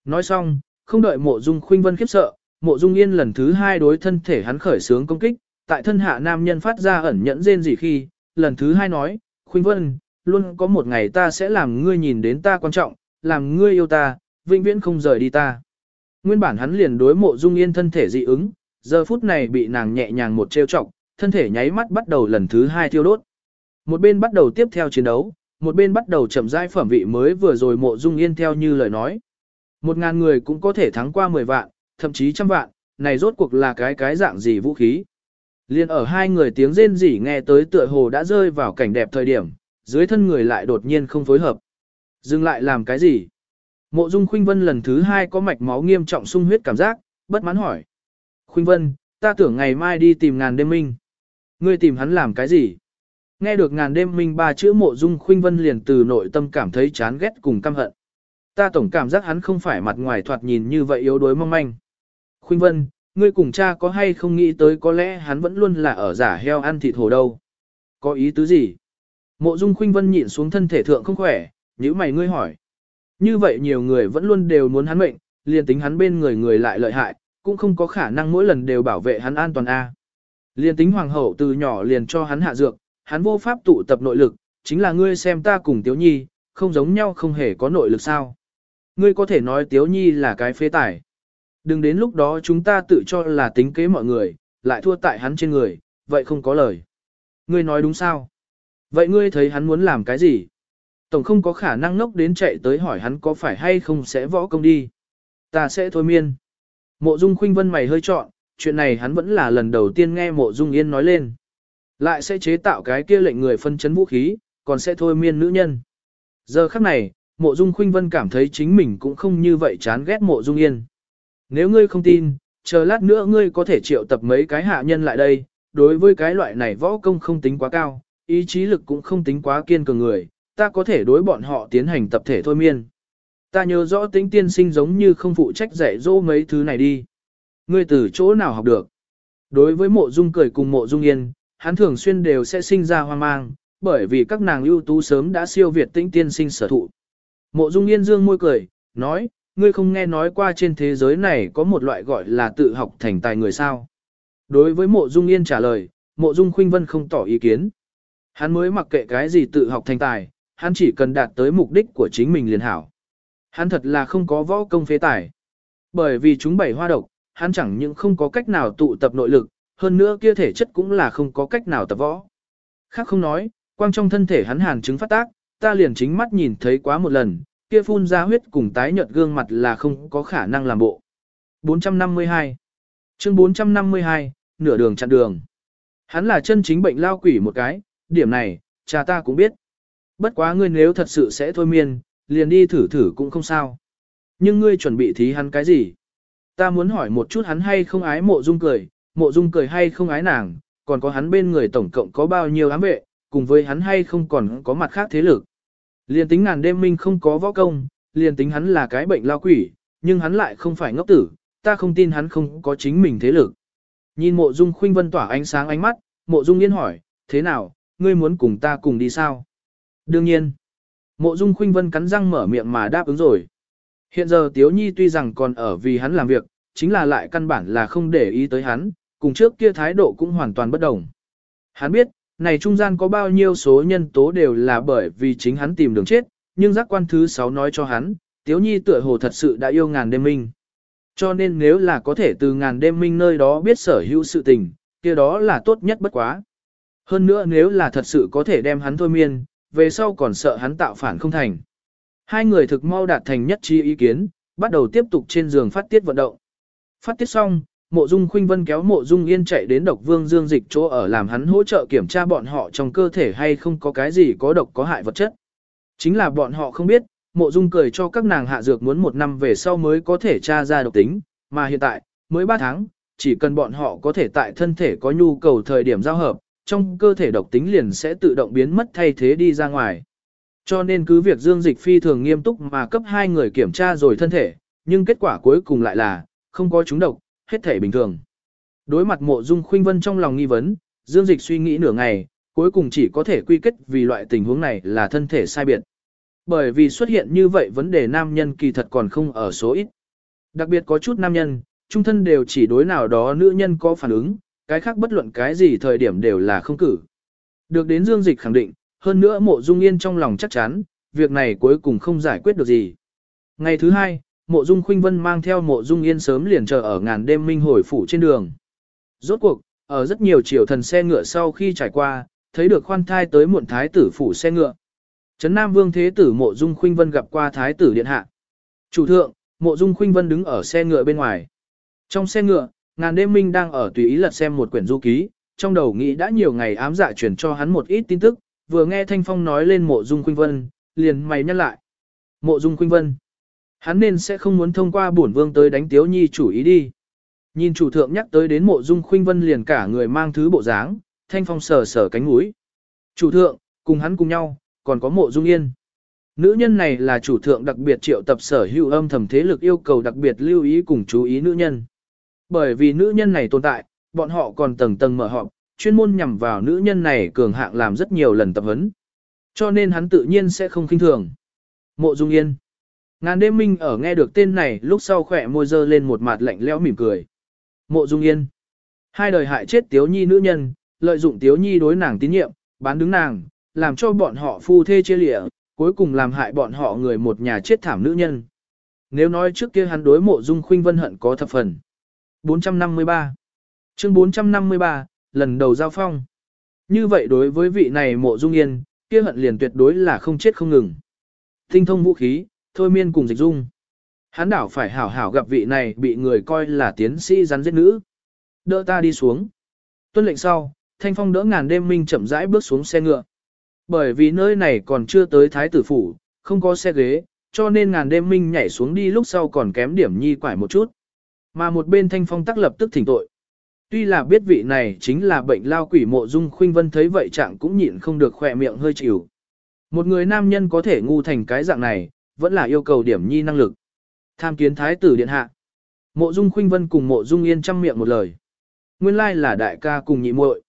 Nói xong, không đợi mộ dung khuynh vân khiếp sợ, mộ dung yên lần thứ hai đối thân thể hắn khởi sướng công kích, tại thân hạ nam nhân phát ra ẩn nhẫn rên gì khi, lần thứ hai nói, khuynh vân, luôn có một ngày ta sẽ làm ngươi nhìn đến ta quan trọng, làm ngươi yêu ta, vĩnh viễn không rời đi ta. Nguyên bản hắn liền đối mộ dung yên thân thể dị ứng, giờ phút này bị nàng nhẹ nhàng một trêu chọc, thân thể nháy mắt bắt đầu lần thứ hai thiêu đốt. Một bên bắt đầu tiếp theo chiến đấu, một bên bắt đầu chậm rãi phẩm vị mới vừa rồi mộ dung yên theo như lời nói. Một ngàn người cũng có thể thắng qua mười vạn, thậm chí trăm vạn, này rốt cuộc là cái cái dạng gì vũ khí. Liên ở hai người tiếng rên rỉ nghe tới tựa hồ đã rơi vào cảnh đẹp thời điểm, dưới thân người lại đột nhiên không phối hợp. Dừng lại làm cái gì? Mộ Dung Khuynh Vân lần thứ hai có mạch máu nghiêm trọng sung huyết cảm giác, bất mãn hỏi. Khuynh Vân, ta tưởng ngày mai đi tìm ngàn đêm minh. Ngươi tìm hắn làm cái gì? Nghe được ngàn đêm minh ba chữ mộ Dung Khuynh Vân liền từ nội tâm cảm thấy chán ghét cùng căm hận. Ta tổng cảm giác hắn không phải mặt ngoài thoạt nhìn như vậy yếu đuối mong manh. Khuynh Vân, ngươi cùng cha có hay không nghĩ tới có lẽ hắn vẫn luôn là ở giả heo ăn thịt hồ đâu? Có ý tứ gì? Mộ Dung Khuynh Vân nhịn xuống thân thể thượng không khỏe, Nếu mày ngươi hỏi. Như vậy nhiều người vẫn luôn đều muốn hắn mệnh, liền tính hắn bên người người lại lợi hại, cũng không có khả năng mỗi lần đều bảo vệ hắn an toàn a. Liền tính hoàng hậu từ nhỏ liền cho hắn hạ dược, hắn vô pháp tụ tập nội lực, chính là ngươi xem ta cùng Tiếu Nhi, không giống nhau không hề có nội lực sao. Ngươi có thể nói Tiếu Nhi là cái phế tải. Đừng đến lúc đó chúng ta tự cho là tính kế mọi người, lại thua tại hắn trên người, vậy không có lời. Ngươi nói đúng sao? Vậy ngươi thấy hắn muốn làm cái gì? Tổng không có khả năng ngốc đến chạy tới hỏi hắn có phải hay không sẽ võ công đi. Ta sẽ thôi miên. Mộ Dung Khuynh Vân mày hơi trọn, chuyện này hắn vẫn là lần đầu tiên nghe Mộ Dung Yên nói lên. Lại sẽ chế tạo cái kia lệnh người phân chấn vũ khí, còn sẽ thôi miên nữ nhân. Giờ khắc này, Mộ Dung Khuynh Vân cảm thấy chính mình cũng không như vậy chán ghét Mộ Dung Yên. Nếu ngươi không tin, chờ lát nữa ngươi có thể triệu tập mấy cái hạ nhân lại đây, đối với cái loại này võ công không tính quá cao, ý chí lực cũng không tính quá kiên cường người, ta có thể đối bọn họ tiến hành tập thể thôi miên. Ta nhớ rõ tính tiên sinh giống như không phụ trách dạy dỗ mấy thứ này đi. Ngươi từ chỗ nào học được? Đối với mộ dung cười cùng mộ dung yên, hắn thường xuyên đều sẽ sinh ra hoang mang, bởi vì các nàng ưu tú sớm đã siêu việt tĩnh tiên sinh sở thụ. Mộ dung yên dương môi cười, nói, ngươi không nghe nói qua trên thế giới này có một loại gọi là tự học thành tài người sao. Đối với mộ dung yên trả lời, mộ dung khuynh vân không tỏ ý kiến. Hắn mới mặc kệ cái gì tự học thành tài, hắn chỉ cần đạt tới mục đích của chính mình liền hảo. Hắn thật là không có võ công phế tài. Bởi vì chúng bảy hoa độc, hắn chẳng những không có cách nào tụ tập nội lực, hơn nữa kia thể chất cũng là không có cách nào tập võ. Khác không nói, quang trong thân thể hắn hàn chứng phát tác, ta liền chính mắt nhìn thấy quá một lần, kia phun ra huyết cùng tái nhợt gương mặt là không có khả năng làm bộ. 452 Chương 452, nửa đường chặn đường. Hắn là chân chính bệnh lao quỷ một cái, điểm này, cha ta cũng biết. Bất quá ngươi nếu thật sự sẽ thôi miên, liền đi thử thử cũng không sao. Nhưng ngươi chuẩn bị thí hắn cái gì? Ta muốn hỏi một chút hắn hay không ái mộ dung cười, mộ dung cười hay không ái nàng, còn có hắn bên người tổng cộng có bao nhiêu ám vệ, cùng với hắn hay không còn có mặt khác thế lực. Liền tính ngàn đêm minh không có võ công, liền tính hắn là cái bệnh lao quỷ, nhưng hắn lại không phải ngốc tử, ta không tin hắn không có chính mình thế lực. Nhìn mộ dung khuynh vân tỏa ánh sáng ánh mắt, mộ dung yên hỏi, thế nào, ngươi muốn cùng ta cùng đi sao? Đương nhiên, mộ dung khuynh vân cắn răng mở miệng mà đáp ứng rồi. Hiện giờ Tiếu Nhi tuy rằng còn ở vì hắn làm việc, chính là lại căn bản là không để ý tới hắn, cùng trước kia thái độ cũng hoàn toàn bất đồng. Hắn biết, này trung gian có bao nhiêu số nhân tố đều là bởi vì chính hắn tìm đường chết, nhưng giác quan thứ 6 nói cho hắn, Tiếu Nhi tựa hồ thật sự đã yêu ngàn đêm minh. Cho nên nếu là có thể từ ngàn đêm minh nơi đó biết sở hữu sự tình, kia đó là tốt nhất bất quá. Hơn nữa nếu là thật sự có thể đem hắn thôi miên, về sau còn sợ hắn tạo phản không thành. Hai người thực mau đạt thành nhất trí ý kiến, bắt đầu tiếp tục trên giường phát tiết vận động. Phát tiết xong, mộ dung khuynh vân kéo mộ dung yên chạy đến độc vương dương dịch chỗ ở làm hắn hỗ trợ kiểm tra bọn họ trong cơ thể hay không có cái gì có độc có hại vật chất. Chính là bọn họ không biết, mộ dung cười cho các nàng hạ dược muốn một năm về sau mới có thể tra ra độc tính, mà hiện tại, mới 3 tháng, chỉ cần bọn họ có thể tại thân thể có nhu cầu thời điểm giao hợp, trong cơ thể độc tính liền sẽ tự động biến mất thay thế đi ra ngoài. Cho nên cứ việc Dương Dịch phi thường nghiêm túc mà cấp hai người kiểm tra rồi thân thể, nhưng kết quả cuối cùng lại là, không có chúng độc, hết thể bình thường. Đối mặt mộ dung khuynh vân trong lòng nghi vấn, Dương Dịch suy nghĩ nửa ngày, cuối cùng chỉ có thể quy kết vì loại tình huống này là thân thể sai biệt. Bởi vì xuất hiện như vậy vấn đề nam nhân kỳ thật còn không ở số ít. Đặc biệt có chút nam nhân, trung thân đều chỉ đối nào đó nữ nhân có phản ứng, cái khác bất luận cái gì thời điểm đều là không cử. Được đến Dương Dịch khẳng định, hơn nữa mộ dung yên trong lòng chắc chắn, việc này cuối cùng không giải quyết được gì. Ngày thứ hai, mộ dung khuynh vân mang theo mộ dung yên sớm liền chờ ở ngàn đêm minh hồi phủ trên đường. Rốt cuộc, ở rất nhiều triều thần xe ngựa sau khi trải qua, thấy được khoan thai tới muộn thái tử phủ xe ngựa. Trấn Nam Vương Thế tử Mộ Dung Khuynh Vân gặp qua Thái tử điện hạ. Chủ thượng, Mộ Dung Khuynh Vân đứng ở xe ngựa bên ngoài. Trong xe ngựa, ngàn đêm minh đang ở tùy ý lật xem một quyển du ký, trong đầu nghĩ đã nhiều ngày ám dạ truyền cho hắn một ít tin tức, vừa nghe Thanh Phong nói lên Mộ Dung Khuynh Vân, liền mày nhắc lại. Mộ Dung Khuynh Vân. Hắn nên sẽ không muốn thông qua bổn vương tới đánh Tiếu Nhi chủ ý đi. Nhìn chủ thượng nhắc tới đến Mộ Dung Khuynh Vân liền cả người mang thứ bộ dáng, Thanh Phong sờ sờ cánh mũi. Chủ thượng, cùng hắn cùng nhau, còn có mộ dung yên. Nữ nhân này là chủ thượng đặc biệt triệu tập sở hữu âm thầm thế lực yêu cầu đặc biệt lưu ý cùng chú ý nữ nhân. Bởi vì nữ nhân này tồn tại, bọn họ còn tầng tầng mở họp, chuyên môn nhằm vào nữ nhân này cường hạng làm rất nhiều lần tập huấn. Cho nên hắn tự nhiên sẽ không khinh thường. Mộ Dung Yên. Ngàn đêm minh ở nghe được tên này lúc sau khỏe môi dơ lên một mặt lạnh lẽo mỉm cười. Mộ Dung Yên. Hai đời hại chết Tiếu Nhi nữ nhân, lợi dụng Tiếu Nhi đối nàng tín nhiệm, bán đứng nàng, làm cho bọn họ phu thê chia lịa, cuối cùng làm hại bọn họ người một nhà chết thảm nữ nhân. Nếu nói trước kia hắn đối mộ dung khuynh vân hận có thập phần. 453 Chương 453, lần đầu giao phong. Như vậy đối với vị này mộ dung yên, kia hận liền tuyệt đối là không chết không ngừng. Tinh thông vũ khí, thôi miên cùng dịch dung. Hắn đảo phải hảo hảo gặp vị này bị người coi là tiến sĩ rắn giết nữ. Đỡ ta đi xuống. Tuân lệnh sau, Thanh Phong đỡ ngàn đêm minh chậm rãi bước xuống xe ngựa. Bởi vì nơi này còn chưa tới thái tử phủ, không có xe ghế, cho nên ngàn đêm minh nhảy xuống đi lúc sau còn kém điểm nhi quải một chút. Mà một bên thanh phong tắc lập tức thỉnh tội. Tuy là biết vị này chính là bệnh lao quỷ mộ dung khuynh vân thấy vậy chẳng cũng nhịn không được khỏe miệng hơi chịu. Một người nam nhân có thể ngu thành cái dạng này, vẫn là yêu cầu điểm nhi năng lực. Tham kiến thái tử điện hạ. Mộ dung khuynh vân cùng mộ dung yên chăm miệng một lời. Nguyên lai là đại ca cùng nhị muội.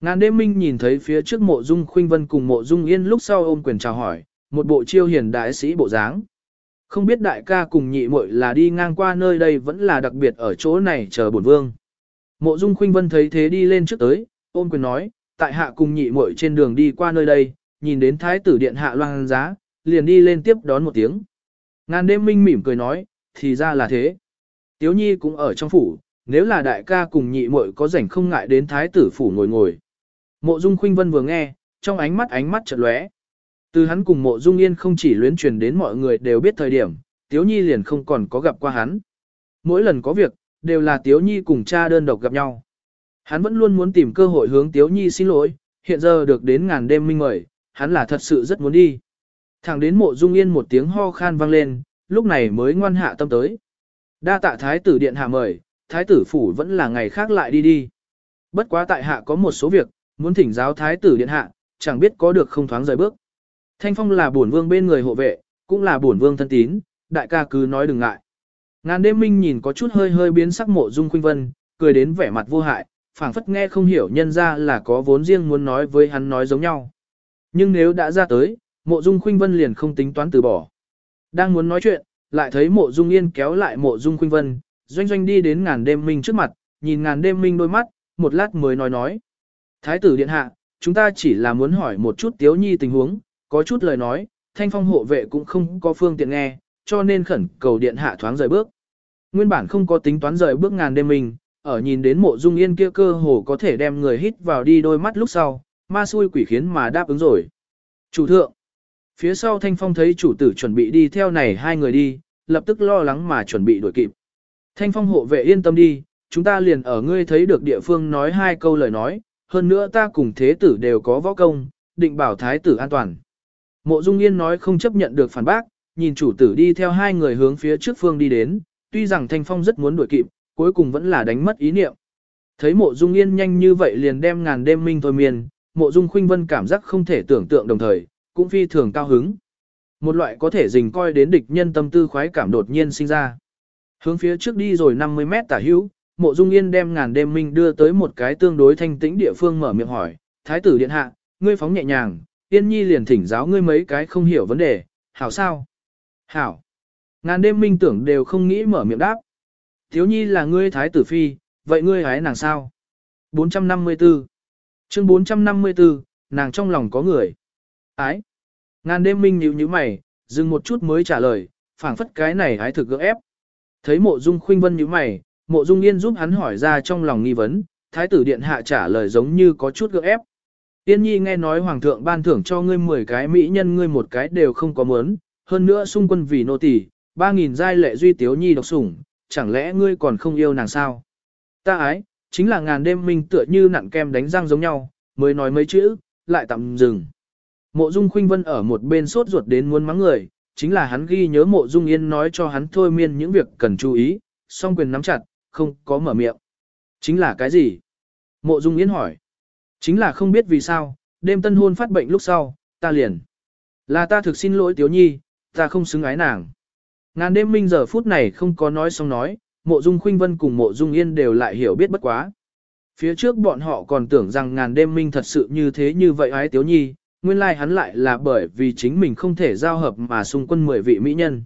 Ngàn đêm minh nhìn thấy phía trước mộ dung khuynh vân cùng mộ dung yên lúc sau ôm quyền chào hỏi, một bộ chiêu hiền đại sĩ bộ dáng. Không biết đại ca cùng nhị muội là đi ngang qua nơi đây vẫn là đặc biệt ở chỗ này chờ bổn vương. Mộ dung khuynh vân thấy thế đi lên trước tới, ôm quyền nói, tại hạ cùng nhị muội trên đường đi qua nơi đây, nhìn đến thái tử điện hạ loan giá, liền đi lên tiếp đón một tiếng. Ngàn đêm minh mỉm cười nói, thì ra là thế. Tiếu nhi cũng ở trong phủ, nếu là đại ca cùng nhị muội có rảnh không ngại đến thái tử phủ ngồi ngồi. Mộ Dung Khuynh Vân vừa nghe, trong ánh mắt ánh mắt chợt lóe. Từ hắn cùng Mộ Dung Yên không chỉ luyến truyền đến mọi người đều biết thời điểm, Tiếu Nhi liền không còn có gặp qua hắn. Mỗi lần có việc, đều là Tiếu Nhi cùng cha đơn độc gặp nhau. Hắn vẫn luôn muốn tìm cơ hội hướng Tiếu Nhi xin lỗi, hiện giờ được đến ngàn đêm minh mời, hắn là thật sự rất muốn đi. Thẳng đến Mộ Dung Yên một tiếng ho khan vang lên, lúc này mới ngoan hạ tâm tới. Đa tạ thái tử điện hạ mời, thái tử phủ vẫn là ngày khác lại đi đi. Bất quá tại hạ có một số việc, muốn thỉnh giáo thái tử điện hạ, chẳng biết có được không thoáng rời bước. Thanh Phong là bổn vương bên người hộ vệ, cũng là bổn vương thân tín, đại ca cứ nói đừng ngại. Ngàn đêm minh nhìn có chút hơi hơi biến sắc mộ dung khuynh vân, cười đến vẻ mặt vô hại, phảng phất nghe không hiểu nhân ra là có vốn riêng muốn nói với hắn nói giống nhau. Nhưng nếu đã ra tới, mộ dung khuynh vân liền không tính toán từ bỏ. Đang muốn nói chuyện, lại thấy mộ dung yên kéo lại mộ dung khuynh vân, doanh doanh đi đến ngàn đêm minh trước mặt, nhìn ngàn đêm minh đôi mắt, một lát mới nói nói. Thái tử điện hạ, chúng ta chỉ là muốn hỏi một chút tiếu nhi tình huống, có chút lời nói, thanh phong hộ vệ cũng không có phương tiện nghe, cho nên khẩn cầu điện hạ thoáng rời bước. Nguyên bản không có tính toán rời bước ngàn đêm minh, ở nhìn đến mộ dung yên kia cơ hồ có thể đem người hít vào đi đôi mắt lúc sau, ma xui quỷ khiến mà đáp ứng rồi. Chủ thượng, phía sau thanh phong thấy chủ tử chuẩn bị đi theo này hai người đi, lập tức lo lắng mà chuẩn bị đuổi kịp. Thanh phong hộ vệ yên tâm đi, chúng ta liền ở ngươi thấy được địa phương nói hai câu lời nói, hơn nữa ta cùng thế tử đều có võ công, định bảo thái tử an toàn. Mộ Dung Yên nói không chấp nhận được phản bác, nhìn chủ tử đi theo hai người hướng phía trước phương đi đến, tuy rằng Thanh Phong rất muốn đuổi kịp, cuối cùng vẫn là đánh mất ý niệm. Thấy Mộ Dung Yên nhanh như vậy liền đem ngàn đêm minh thôi miên, Mộ Dung Khuynh Vân cảm giác không thể tưởng tượng đồng thời, cũng phi thường cao hứng. Một loại có thể dình coi đến địch nhân tâm tư khoái cảm đột nhiên sinh ra. Hướng phía trước đi rồi 50 mét tả hữu, Mộ Dung Yên đem ngàn đêm minh đưa tới một cái tương đối thanh tĩnh địa phương mở miệng hỏi, Thái tử điện hạ, ngươi phóng nhẹ nhàng, Yên Nhi liền thỉnh giáo ngươi mấy cái không hiểu vấn đề, hảo sao? Hảo. Ngàn đêm minh tưởng đều không nghĩ mở miệng đáp. Thiếu Nhi là ngươi Thái tử phi, vậy ngươi hái nàng sao? 454 Chương 454, nàng trong lòng có người. Ái. Ngàn đêm minh nhíu nhíu mày, dừng một chút mới trả lời, phảng phất cái này ái thực gỡ ép. Thấy mộ dung khuynh vân nhíu mày, Mộ Dung Yên giúp hắn hỏi ra trong lòng nghi vấn, thái tử điện hạ trả lời giống như có chút gượng ép. Tiên nhi nghe nói hoàng thượng ban thưởng cho ngươi 10 cái mỹ nhân ngươi một cái đều không có muốn, hơn nữa xung quân vì nô tỳ, 3.000 giai lệ duy tiếu nhi độc sủng, chẳng lẽ ngươi còn không yêu nàng sao? Ta ái, chính là ngàn đêm minh tựa như nặn kem đánh răng giống nhau, mới nói mấy chữ, lại tạm dừng. Mộ Dung Khuynh Vân ở một bên sốt ruột đến muốn mắng người, chính là hắn ghi nhớ Mộ Dung Yên nói cho hắn thôi miên những việc cần chú ý, song quyền nắm chặt, không có mở miệng. Chính là cái gì? Mộ Dung Yên hỏi. Chính là không biết vì sao, đêm tân hôn phát bệnh lúc sau, ta liền. Là ta thực xin lỗi Tiếu Nhi, ta không xứng ái nàng. Ngàn đêm minh giờ phút này không có nói xong nói, mộ dung khuynh vân cùng mộ dung yên đều lại hiểu biết bất quá. Phía trước bọn họ còn tưởng rằng ngàn đêm minh thật sự như thế như vậy ái Tiếu Nhi, nguyên lai like hắn lại là bởi vì chính mình không thể giao hợp mà xung quân mười vị mỹ nhân.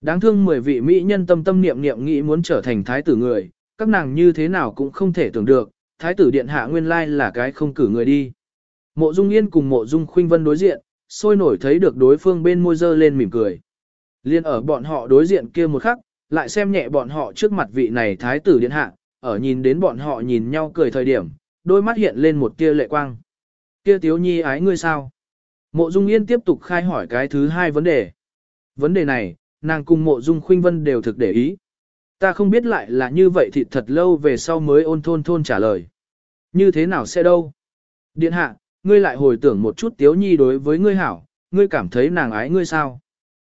Đáng thương mười vị mỹ nhân tâm tâm niệm niệm nghĩ muốn trở thành thái tử người, các nàng như thế nào cũng không thể tưởng được, thái tử điện hạ nguyên lai là cái không cử người đi. Mộ Dung Yên cùng Mộ Dung Khuynh Vân đối diện, sôi nổi thấy được đối phương bên môi dơ lên mỉm cười. Liên ở bọn họ đối diện kia một khắc, lại xem nhẹ bọn họ trước mặt vị này thái tử điện hạ, ở nhìn đến bọn họ nhìn nhau cười thời điểm, đôi mắt hiện lên một tia lệ quang. Kia tiếu nhi ái ngươi sao? Mộ Dung Yên tiếp tục khai hỏi cái thứ hai vấn đề. Vấn đề này, nàng cùng mộ dung khuynh vân đều thực để ý. Ta không biết lại là như vậy thì thật lâu về sau mới ôn thôn thôn trả lời. Như thế nào sẽ đâu? Điện hạ, ngươi lại hồi tưởng một chút tiếu nhi đối với ngươi hảo, ngươi cảm thấy nàng ái ngươi sao?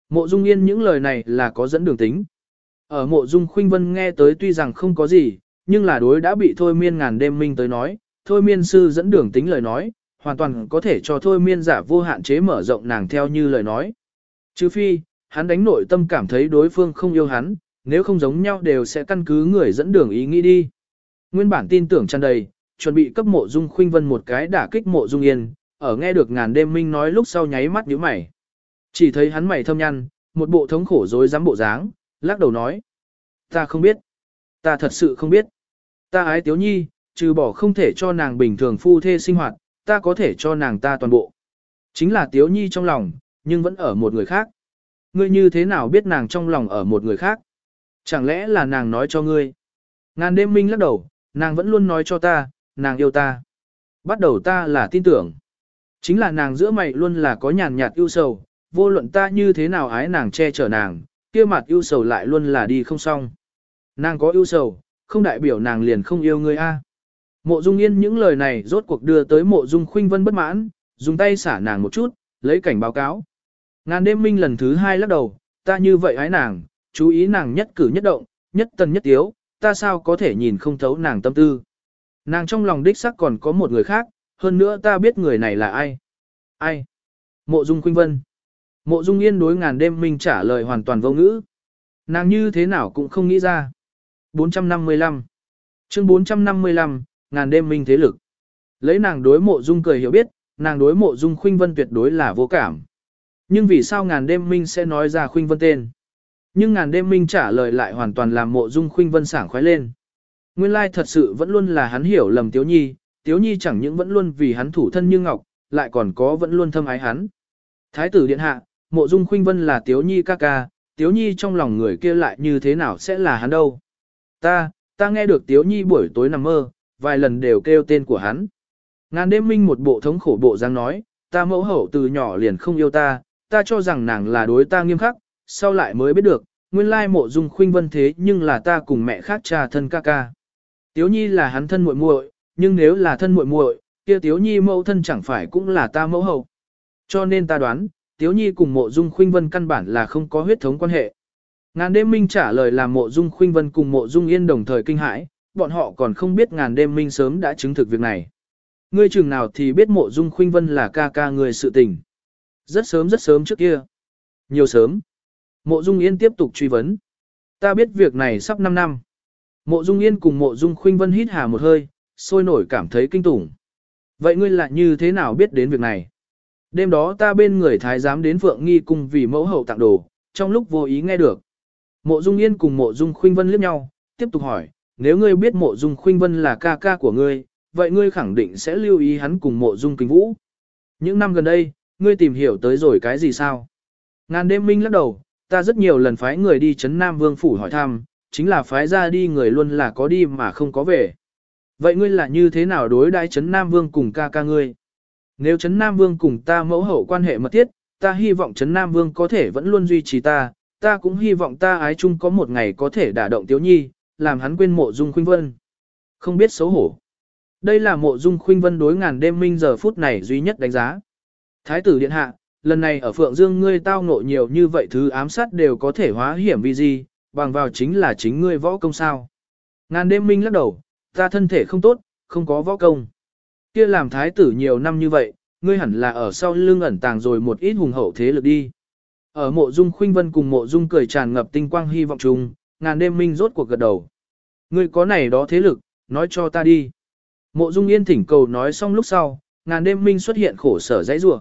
Mộ dung yên những lời này là có dẫn đường tính. Ở mộ dung khuynh vân nghe tới tuy rằng không có gì, nhưng là đối đã bị thôi miên ngàn đêm minh tới nói, thôi miên sư dẫn đường tính lời nói, hoàn toàn có thể cho thôi miên giả vô hạn chế mở rộng nàng theo như lời nói. Chứ phi, hắn đánh nội tâm cảm thấy đối phương không yêu hắn, nếu không giống nhau đều sẽ căn cứ người dẫn đường ý nghĩ đi. Nguyên bản tin tưởng tràn đầy, chuẩn bị cấp mộ dung khuynh vân một cái đả kích mộ dung yên, ở nghe được ngàn đêm minh nói lúc sau nháy mắt nhíu mày. Chỉ thấy hắn mày thâm nhăn, một bộ thống khổ dối dám bộ dáng, lắc đầu nói. Ta không biết. Ta thật sự không biết. Ta ái tiếu nhi, trừ bỏ không thể cho nàng bình thường phu thê sinh hoạt, ta có thể cho nàng ta toàn bộ. Chính là tiếu nhi trong lòng, nhưng vẫn ở một người khác. Ngươi như thế nào biết nàng trong lòng ở một người khác? Chẳng lẽ là nàng nói cho ngươi? Ngàn đêm minh lắc đầu, nàng vẫn luôn nói cho ta, nàng yêu ta. Bắt đầu ta là tin tưởng. Chính là nàng giữa mày luôn là có nhàn nhạt ưu sầu, vô luận ta như thế nào ái nàng che chở nàng, kia mặt ưu sầu lại luôn là đi không xong. Nàng có ưu sầu, không đại biểu nàng liền không yêu ngươi a. Mộ Dung Yên những lời này rốt cuộc đưa tới Mộ Dung Khuynh Vân bất mãn, dùng tay xả nàng một chút, lấy cảnh báo cáo. Ngàn đêm minh lần thứ hai lắc đầu, ta như vậy ái nàng, chú ý nàng nhất cử nhất động, nhất tân nhất tiếu, ta sao có thể nhìn không thấu nàng tâm tư. Nàng trong lòng đích sắc còn có một người khác, hơn nữa ta biết người này là ai. Ai? Mộ Dung Khuynh Vân. Mộ Dung Yên đối ngàn đêm minh trả lời hoàn toàn vô ngữ. Nàng như thế nào cũng không nghĩ ra. 455. Chương 455, ngàn đêm minh thế lực. Lấy nàng đối mộ Dung cười hiểu biết, nàng đối mộ Dung Khuynh Vân tuyệt đối là vô cảm. Nhưng vì sao ngàn đêm minh sẽ nói ra khuynh vân tên? Nhưng ngàn đêm minh trả lời lại hoàn toàn làm mộ dung khuynh vân sảng khoái lên. Nguyên lai thật sự vẫn luôn là hắn hiểu lầm Tiếu Nhi, Tiếu Nhi chẳng những vẫn luôn vì hắn thủ thân như ngọc, lại còn có vẫn luôn thâm ái hắn. Thái tử điện hạ, mộ dung khuynh vân là Tiếu Nhi ca ca, Tiếu Nhi trong lòng người kia lại như thế nào sẽ là hắn đâu. Ta, ta nghe được Tiếu Nhi buổi tối nằm mơ, vài lần đều kêu tên của hắn. Ngàn đêm minh một bộ thống khổ bộ dáng nói, ta mẫu hậu từ nhỏ liền không yêu ta, ta cho rằng nàng là đối ta nghiêm khắc, sau lại mới biết được, nguyên lai mộ dung khuynh vân thế nhưng là ta cùng mẹ khác cha thân ca ca. Tiếu nhi là hắn thân muội muội, nhưng nếu là thân muội muội, kia tiếu nhi mẫu thân chẳng phải cũng là ta mẫu hậu. Cho nên ta đoán, tiếu nhi cùng mộ dung khuynh vân căn bản là không có huyết thống quan hệ. Ngàn đêm minh trả lời là mộ dung khuynh vân cùng mộ dung yên đồng thời kinh hãi, bọn họ còn không biết ngàn đêm minh sớm đã chứng thực việc này. Ngươi chừng nào thì biết mộ dung khuynh vân là ca ca người sự tình. Rất sớm rất sớm trước kia. Nhiều sớm. Mộ dung yên tiếp tục truy vấn. Ta biết việc này sắp 5 năm. Mộ dung yên cùng mộ dung khuynh vân hít hà một hơi, sôi nổi cảm thấy kinh tủng. Vậy ngươi lại như thế nào biết đến việc này? Đêm đó ta bên người thái giám đến Phượng Nghi cung vì mẫu hậu tặng đồ, trong lúc vô ý nghe được. Mộ Dung Yên cùng Mộ Dung Khuynh Vân liếc nhau, tiếp tục hỏi, nếu ngươi biết Mộ Dung Khuynh Vân là ca ca của ngươi, vậy ngươi khẳng định sẽ lưu ý hắn cùng Mộ Dung Kính Vũ. Những năm gần đây, ngươi tìm hiểu tới rồi cái gì sao? Ngàn đêm minh lắc đầu, ta rất nhiều lần phái người đi chấn Nam Vương Phủ hỏi thăm, chính là phái ra đi người luôn là có đi mà không có về. Vậy ngươi là như thế nào đối đãi chấn Nam Vương cùng ca ca ngươi? Nếu chấn Nam Vương cùng ta mẫu hậu quan hệ mật thiết, ta hy vọng chấn Nam Vương có thể vẫn luôn duy trì ta, ta cũng hy vọng ta ái chung có một ngày có thể đả động Tiếu Nhi, làm hắn quên mộ dung khuynh vân. Không biết xấu hổ. Đây là mộ dung khuynh vân đối ngàn đêm minh giờ phút này duy nhất đánh giá. Thái tử điện hạ, lần này ở Phượng Dương ngươi tao ngộ nhiều như vậy thứ ám sát đều có thể hóa hiểm vì gì, bằng vào chính là chính ngươi võ công sao. Ngàn đêm minh lắc đầu, ta thân thể không tốt, không có võ công. Kia làm thái tử nhiều năm như vậy, ngươi hẳn là ở sau lưng ẩn tàng rồi một ít hùng hậu thế lực đi. Ở mộ dung khuynh vân cùng mộ dung cười tràn ngập tinh quang hy vọng chung, ngàn đêm minh rốt cuộc gật đầu. Ngươi có này đó thế lực, nói cho ta đi. Mộ dung yên thỉnh cầu nói xong lúc sau, ngàn đêm minh xuất hiện khổ sở dãy rủa.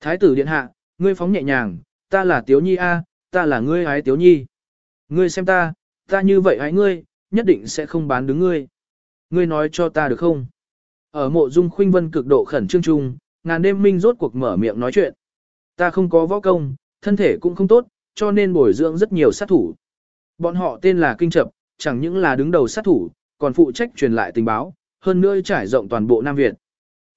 Thái tử điện hạ, ngươi phóng nhẹ nhàng, ta là tiếu nhi a, ta là ngươi ái tiếu nhi. Ngươi xem ta, ta như vậy ái ngươi, nhất định sẽ không bán đứng ngươi. Ngươi nói cho ta được không? Ở mộ dung khuynh vân cực độ khẩn trương trung, ngàn đêm minh rốt cuộc mở miệng nói chuyện. Ta không có võ công, thân thể cũng không tốt, cho nên bồi dưỡng rất nhiều sát thủ. Bọn họ tên là Kinh Chập, chẳng những là đứng đầu sát thủ, còn phụ trách truyền lại tình báo, hơn nữa trải rộng toàn bộ Nam Việt.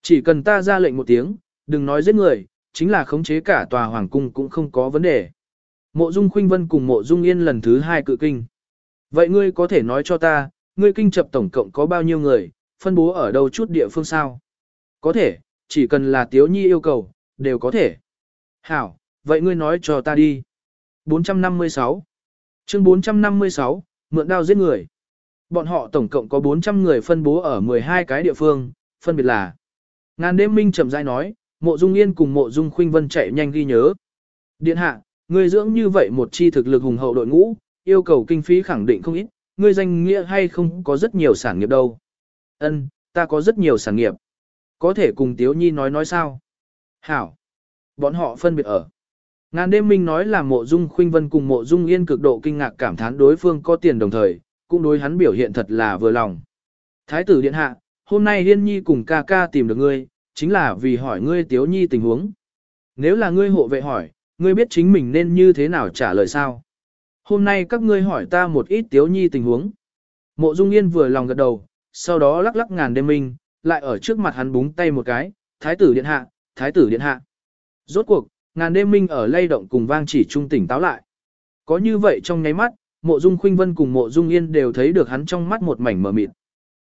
Chỉ cần ta ra lệnh một tiếng, đừng nói giết người, chính là khống chế cả tòa hoàng cung cũng không có vấn đề. Mộ Dung Khuynh Vân cùng Mộ Dung Yên lần thứ hai cự kinh. Vậy ngươi có thể nói cho ta, ngươi kinh chập tổng cộng có bao nhiêu người, phân bố ở đâu chút địa phương sao? Có thể, chỉ cần là Tiếu Nhi yêu cầu, đều có thể. Hảo, vậy ngươi nói cho ta đi. 456 chương 456, mượn đao giết người. Bọn họ tổng cộng có 400 người phân bố ở 12 cái địa phương, phân biệt là Ngàn đêm minh chậm rãi nói, mộ dung yên cùng mộ dung khuynh vân chạy nhanh ghi nhớ. Điện hạ, ngươi dưỡng như vậy một chi thực lực hùng hậu đội ngũ, yêu cầu kinh phí khẳng định không ít, ngươi danh nghĩa hay không có rất nhiều sản nghiệp đâu. Ân, ta có rất nhiều sản nghiệp. Có thể cùng Tiếu Nhi nói nói sao? Hảo. Bọn họ phân biệt ở. Ngàn đêm minh nói là mộ dung khuynh vân cùng mộ dung yên cực độ kinh ngạc cảm thán đối phương có tiền đồng thời, cũng đối hắn biểu hiện thật là vừa lòng. Thái tử điện hạ, hôm nay Liên Nhi cùng ca ca tìm được ngươi, chính là vì hỏi ngươi Tiếu Nhi tình huống. Nếu là ngươi hộ vệ hỏi, ngươi biết chính mình nên như thế nào trả lời sao? Hôm nay các ngươi hỏi ta một ít Tiếu Nhi tình huống. Mộ Dung Yên vừa lòng gật đầu, sau đó lắc lắc ngàn đêm minh, lại ở trước mặt hắn búng tay một cái, Thái tử điện hạ, Thái tử điện hạ. Rốt cuộc, ngàn đêm minh ở lay động cùng vang chỉ trung tỉnh táo lại. Có như vậy trong nháy mắt, mộ dung khuynh vân cùng mộ dung yên đều thấy được hắn trong mắt một mảnh mờ mịt.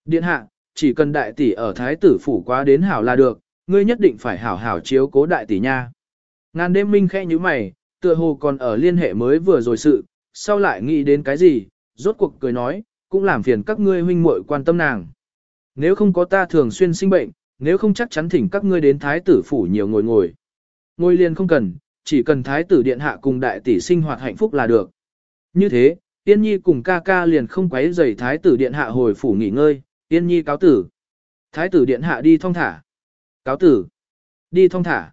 Điện hạ, chỉ cần đại tỷ ở thái tử phủ quá đến hảo là được, ngươi nhất định phải hảo hảo chiếu cố đại tỷ nha. Ngàn đêm minh khẽ như mày, tựa hồ còn ở liên hệ mới vừa rồi sự, sau lại nghĩ đến cái gì, rốt cuộc cười nói, cũng làm phiền các ngươi huynh muội quan tâm nàng. Nếu không có ta thường xuyên sinh bệnh, nếu không chắc chắn thỉnh các ngươi đến thái tử phủ nhiều ngồi ngồi ngôi liền không cần, chỉ cần thái tử điện hạ cùng đại tỷ sinh hoạt hạnh phúc là được. Như thế, Tiên Nhi cùng ca ca liền không quấy rầy thái tử điện hạ hồi phủ nghỉ ngơi, Tiên Nhi cáo tử. Thái tử điện hạ đi thong thả. Cáo tử. Đi thong thả.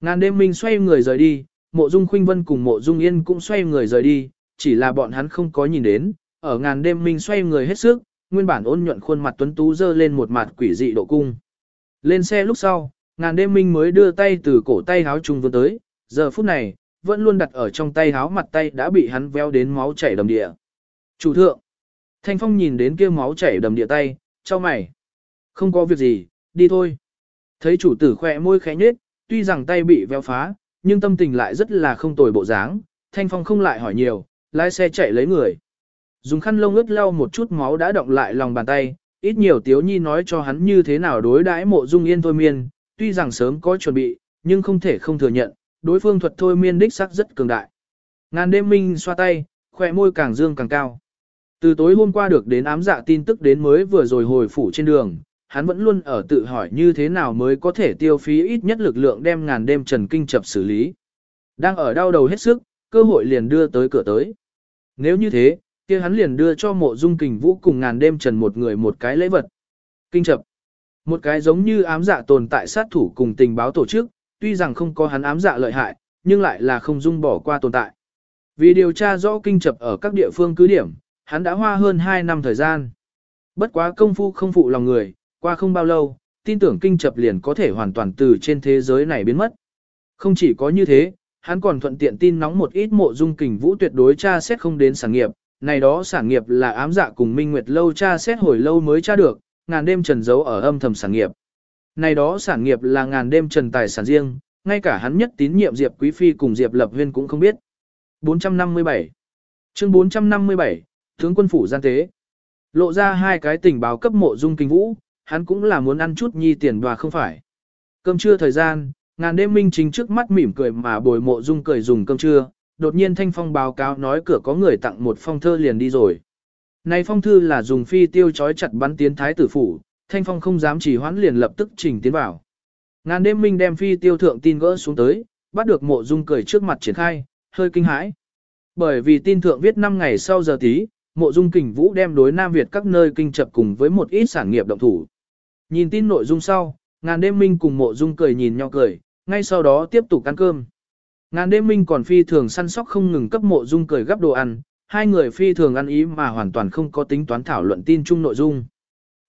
Ngàn đêm minh xoay người rời đi, mộ dung khuynh vân cùng mộ dung yên cũng xoay người rời đi, chỉ là bọn hắn không có nhìn đến, ở ngàn đêm minh xoay người hết sức, nguyên bản ôn nhuận khuôn mặt tuấn tú dơ lên một mặt quỷ dị độ cung. Lên xe lúc sau, ngàn đêm minh mới đưa tay từ cổ tay háo trùng vươn tới, giờ phút này, vẫn luôn đặt ở trong tay háo mặt tay đã bị hắn véo đến máu chảy đầm địa. Chủ thượng, Thanh Phong nhìn đến kia máu chảy đầm địa tay, cho mày. Không có việc gì, đi thôi. Thấy chủ tử khỏe môi khẽ nhếch, tuy rằng tay bị véo phá, nhưng tâm tình lại rất là không tồi bộ dáng, Thanh Phong không lại hỏi nhiều, lái xe chạy lấy người. Dùng khăn lông ướt lau một chút máu đã động lại lòng bàn tay, ít nhiều tiếu nhi nói cho hắn như thế nào đối đãi mộ dung yên thôi miên, tuy rằng sớm có chuẩn bị, nhưng không thể không thừa nhận, đối phương thuật thôi miên đích sắc rất cường đại. Ngàn đêm minh xoa tay, khỏe môi càng dương càng cao. Từ tối hôm qua được đến ám dạ tin tức đến mới vừa rồi hồi phủ trên đường, hắn vẫn luôn ở tự hỏi như thế nào mới có thể tiêu phí ít nhất lực lượng đem ngàn đêm trần kinh chập xử lý. Đang ở đau đầu hết sức, cơ hội liền đưa tới cửa tới. Nếu như thế, kia hắn liền đưa cho mộ dung kình vũ cùng ngàn đêm trần một người một cái lễ vật. Kinh chập. Một cái giống như ám dạ tồn tại sát thủ cùng tình báo tổ chức, tuy rằng không có hắn ám dạ lợi hại, nhưng lại là không dung bỏ qua tồn tại. Vì điều tra rõ kinh chập ở các địa phương cứ điểm, hắn đã hoa hơn 2 năm thời gian. Bất quá công phu không phụ lòng người, qua không bao lâu, tin tưởng kinh chập liền có thể hoàn toàn từ trên thế giới này biến mất. Không chỉ có như thế, hắn còn thuận tiện tin nóng một ít mộ dung kình vũ tuyệt đối tra xét không đến sản nghiệp, này đó sản nghiệp là ám dạ cùng Minh Nguyệt lâu tra xét hồi lâu mới tra được, ngàn đêm trần giấu ở âm thầm sản nghiệp. Này đó sản nghiệp là ngàn đêm trần tài sản riêng, ngay cả hắn nhất tín nhiệm Diệp Quý Phi cùng Diệp Lập Huyên cũng không biết. 457 chương 457, Tướng quân phủ gian tế. Lộ ra hai cái tình báo cấp mộ dung kinh vũ, hắn cũng là muốn ăn chút nhi tiền và không phải. Cơm trưa thời gian, ngàn đêm minh chính trước mắt mỉm cười mà bồi mộ dung cười dùng cơm trưa, đột nhiên thanh phong báo cáo nói cửa có người tặng một phong thơ liền đi rồi. Này phong thư là dùng phi tiêu chói chặt bắn tiến thái tử phủ, thanh phong không dám chỉ hoãn liền lập tức trình tiến vào. Ngàn đêm minh đem phi tiêu thượng tin gỡ xuống tới, bắt được mộ dung cười trước mặt triển khai, hơi kinh hãi. Bởi vì tin thượng viết 5 ngày sau giờ tí, mộ dung kình vũ đem đối Nam Việt các nơi kinh chập cùng với một ít sản nghiệp động thủ. Nhìn tin nội dung sau, ngàn đêm minh cùng mộ dung cười nhìn nhau cười, ngay sau đó tiếp tục ăn cơm. Ngàn đêm minh còn phi thường săn sóc không ngừng cấp mộ dung cười gấp đồ ăn, hai người phi thường ăn ý mà hoàn toàn không có tính toán thảo luận tin chung nội dung.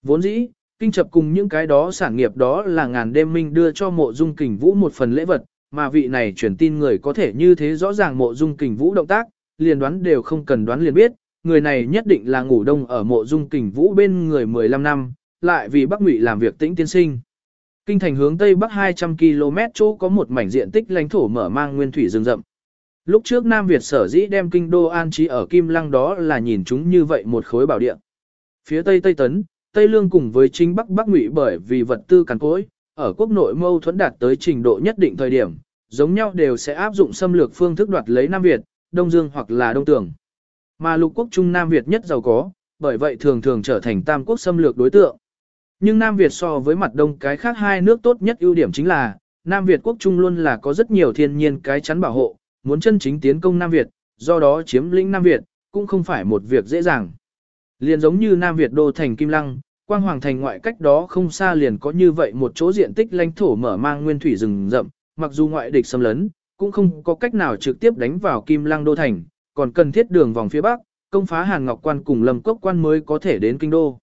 Vốn dĩ, kinh chập cùng những cái đó sản nghiệp đó là ngàn đêm minh đưa cho mộ dung kình vũ một phần lễ vật, mà vị này truyền tin người có thể như thế rõ ràng mộ dung kình vũ động tác, liền đoán đều không cần đoán liền biết, người này nhất định là ngủ đông ở mộ dung kình vũ bên người 15 năm, lại vì Bắc Ngụy làm việc tĩnh tiên sinh. Kinh thành hướng Tây Bắc 200 km chỗ có một mảnh diện tích lãnh thổ mở mang nguyên thủy rừng rậm. Lúc trước Nam Việt sở dĩ đem kinh đô an trí ở Kim Lăng đó là nhìn chúng như vậy một khối bảo địa. Phía Tây Tây Tấn, Tây Lương cùng với chính Bắc Bắc Ngụy bởi vì vật tư cằn cỗi, ở quốc nội mâu thuẫn đạt tới trình độ nhất định thời điểm, giống nhau đều sẽ áp dụng xâm lược phương thức đoạt lấy Nam Việt, Đông Dương hoặc là Đông Tường. Mà lục quốc Trung Nam Việt nhất giàu có, bởi vậy thường thường trở thành tam quốc xâm lược đối tượng. Nhưng Nam Việt so với mặt đông cái khác hai nước tốt nhất ưu điểm chính là, Nam Việt quốc trung luôn là có rất nhiều thiên nhiên cái chắn bảo hộ, muốn chân chính tiến công Nam Việt, do đó chiếm lĩnh Nam Việt, cũng không phải một việc dễ dàng. Liền giống như Nam Việt đô thành Kim Lăng, Quang Hoàng thành ngoại cách đó không xa liền có như vậy một chỗ diện tích lãnh thổ mở mang nguyên thủy rừng rậm, mặc dù ngoại địch xâm lấn, cũng không có cách nào trực tiếp đánh vào Kim Lăng đô thành, còn cần thiết đường vòng phía bắc, công phá Hàn Ngọc quan cùng Lâm Cốc quan mới có thể đến kinh đô.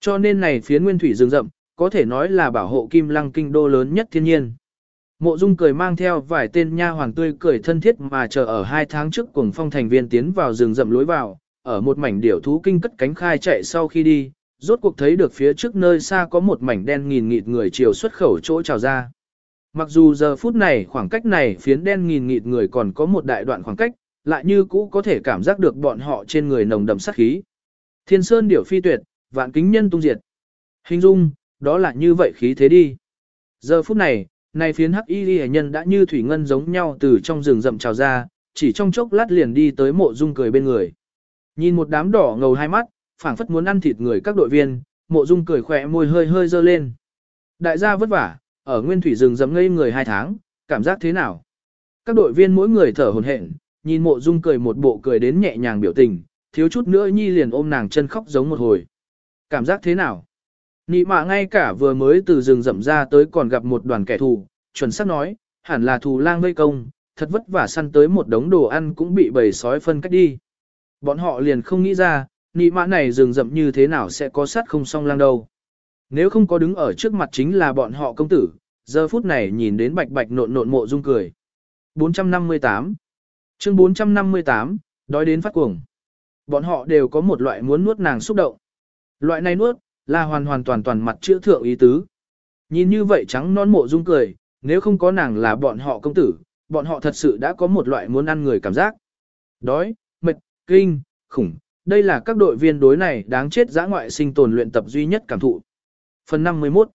Cho nên này phía nguyên thủy rừng rậm, có thể nói là bảo hộ Kim Lăng kinh đô lớn nhất thiên nhiên. Mộ Dung cười mang theo vài tên nha hoàng tươi cười thân thiết mà chờ ở hai tháng trước cùng phong thành viên tiến vào rừng rậm lối vào, ở một mảnh điểu thú kinh cất cánh khai chạy sau khi đi, rốt cuộc thấy được phía trước nơi xa có một mảnh đen nghìn nghịt người chiều xuất khẩu chỗ trào ra. Mặc dù giờ phút này khoảng cách này phiến đen nghìn nghịt người còn có một đại đoạn khoảng cách, lại như cũ có thể cảm giác được bọn họ trên người nồng đậm sát khí. Thiên sơn điểu phi tuyệt, vạn kính nhân tung diệt. Hình dung, đó là như vậy khí thế đi. Giờ phút này, này phiến hắc y hệ nhân đã như thủy ngân giống nhau từ trong rừng rậm trào ra, chỉ trong chốc lát liền đi tới mộ dung cười bên người. Nhìn một đám đỏ ngầu hai mắt, phảng phất muốn ăn thịt người các đội viên, mộ dung cười khỏe môi hơi hơi dơ lên. Đại gia vất vả, ở nguyên thủy rừng rậm ngây người hai tháng, cảm giác thế nào? Các đội viên mỗi người thở hổn hển, nhìn mộ dung cười một bộ cười đến nhẹ nhàng biểu tình, thiếu chút nữa nhi liền ôm nàng chân khóc giống một hồi. Cảm giác thế nào? Nị mạ ngay cả vừa mới từ rừng rậm ra tới còn gặp một đoàn kẻ thù, chuẩn xác nói, hẳn là thù lang vây công, thật vất vả săn tới một đống đồ ăn cũng bị bầy sói phân cách đi. Bọn họ liền không nghĩ ra, nị mã này rừng rậm như thế nào sẽ có sát không song lang đâu. Nếu không có đứng ở trước mặt chính là bọn họ công tử, giờ phút này nhìn đến bạch bạch nộn nộn mộ dung cười. 458 Chương 458, đói đến phát cuồng. Bọn họ đều có một loại muốn nuốt nàng xúc động. Loại này nuốt, là hoàn hoàn toàn toàn mặt chữa thượng ý tứ. Nhìn như vậy trắng non mộ dung cười, nếu không có nàng là bọn họ công tử, bọn họ thật sự đã có một loại muốn ăn người cảm giác. Đói, mệt, kinh, khủng, đây là các đội viên đối này đáng chết giã ngoại sinh tồn luyện tập duy nhất cảm thụ. Phần 51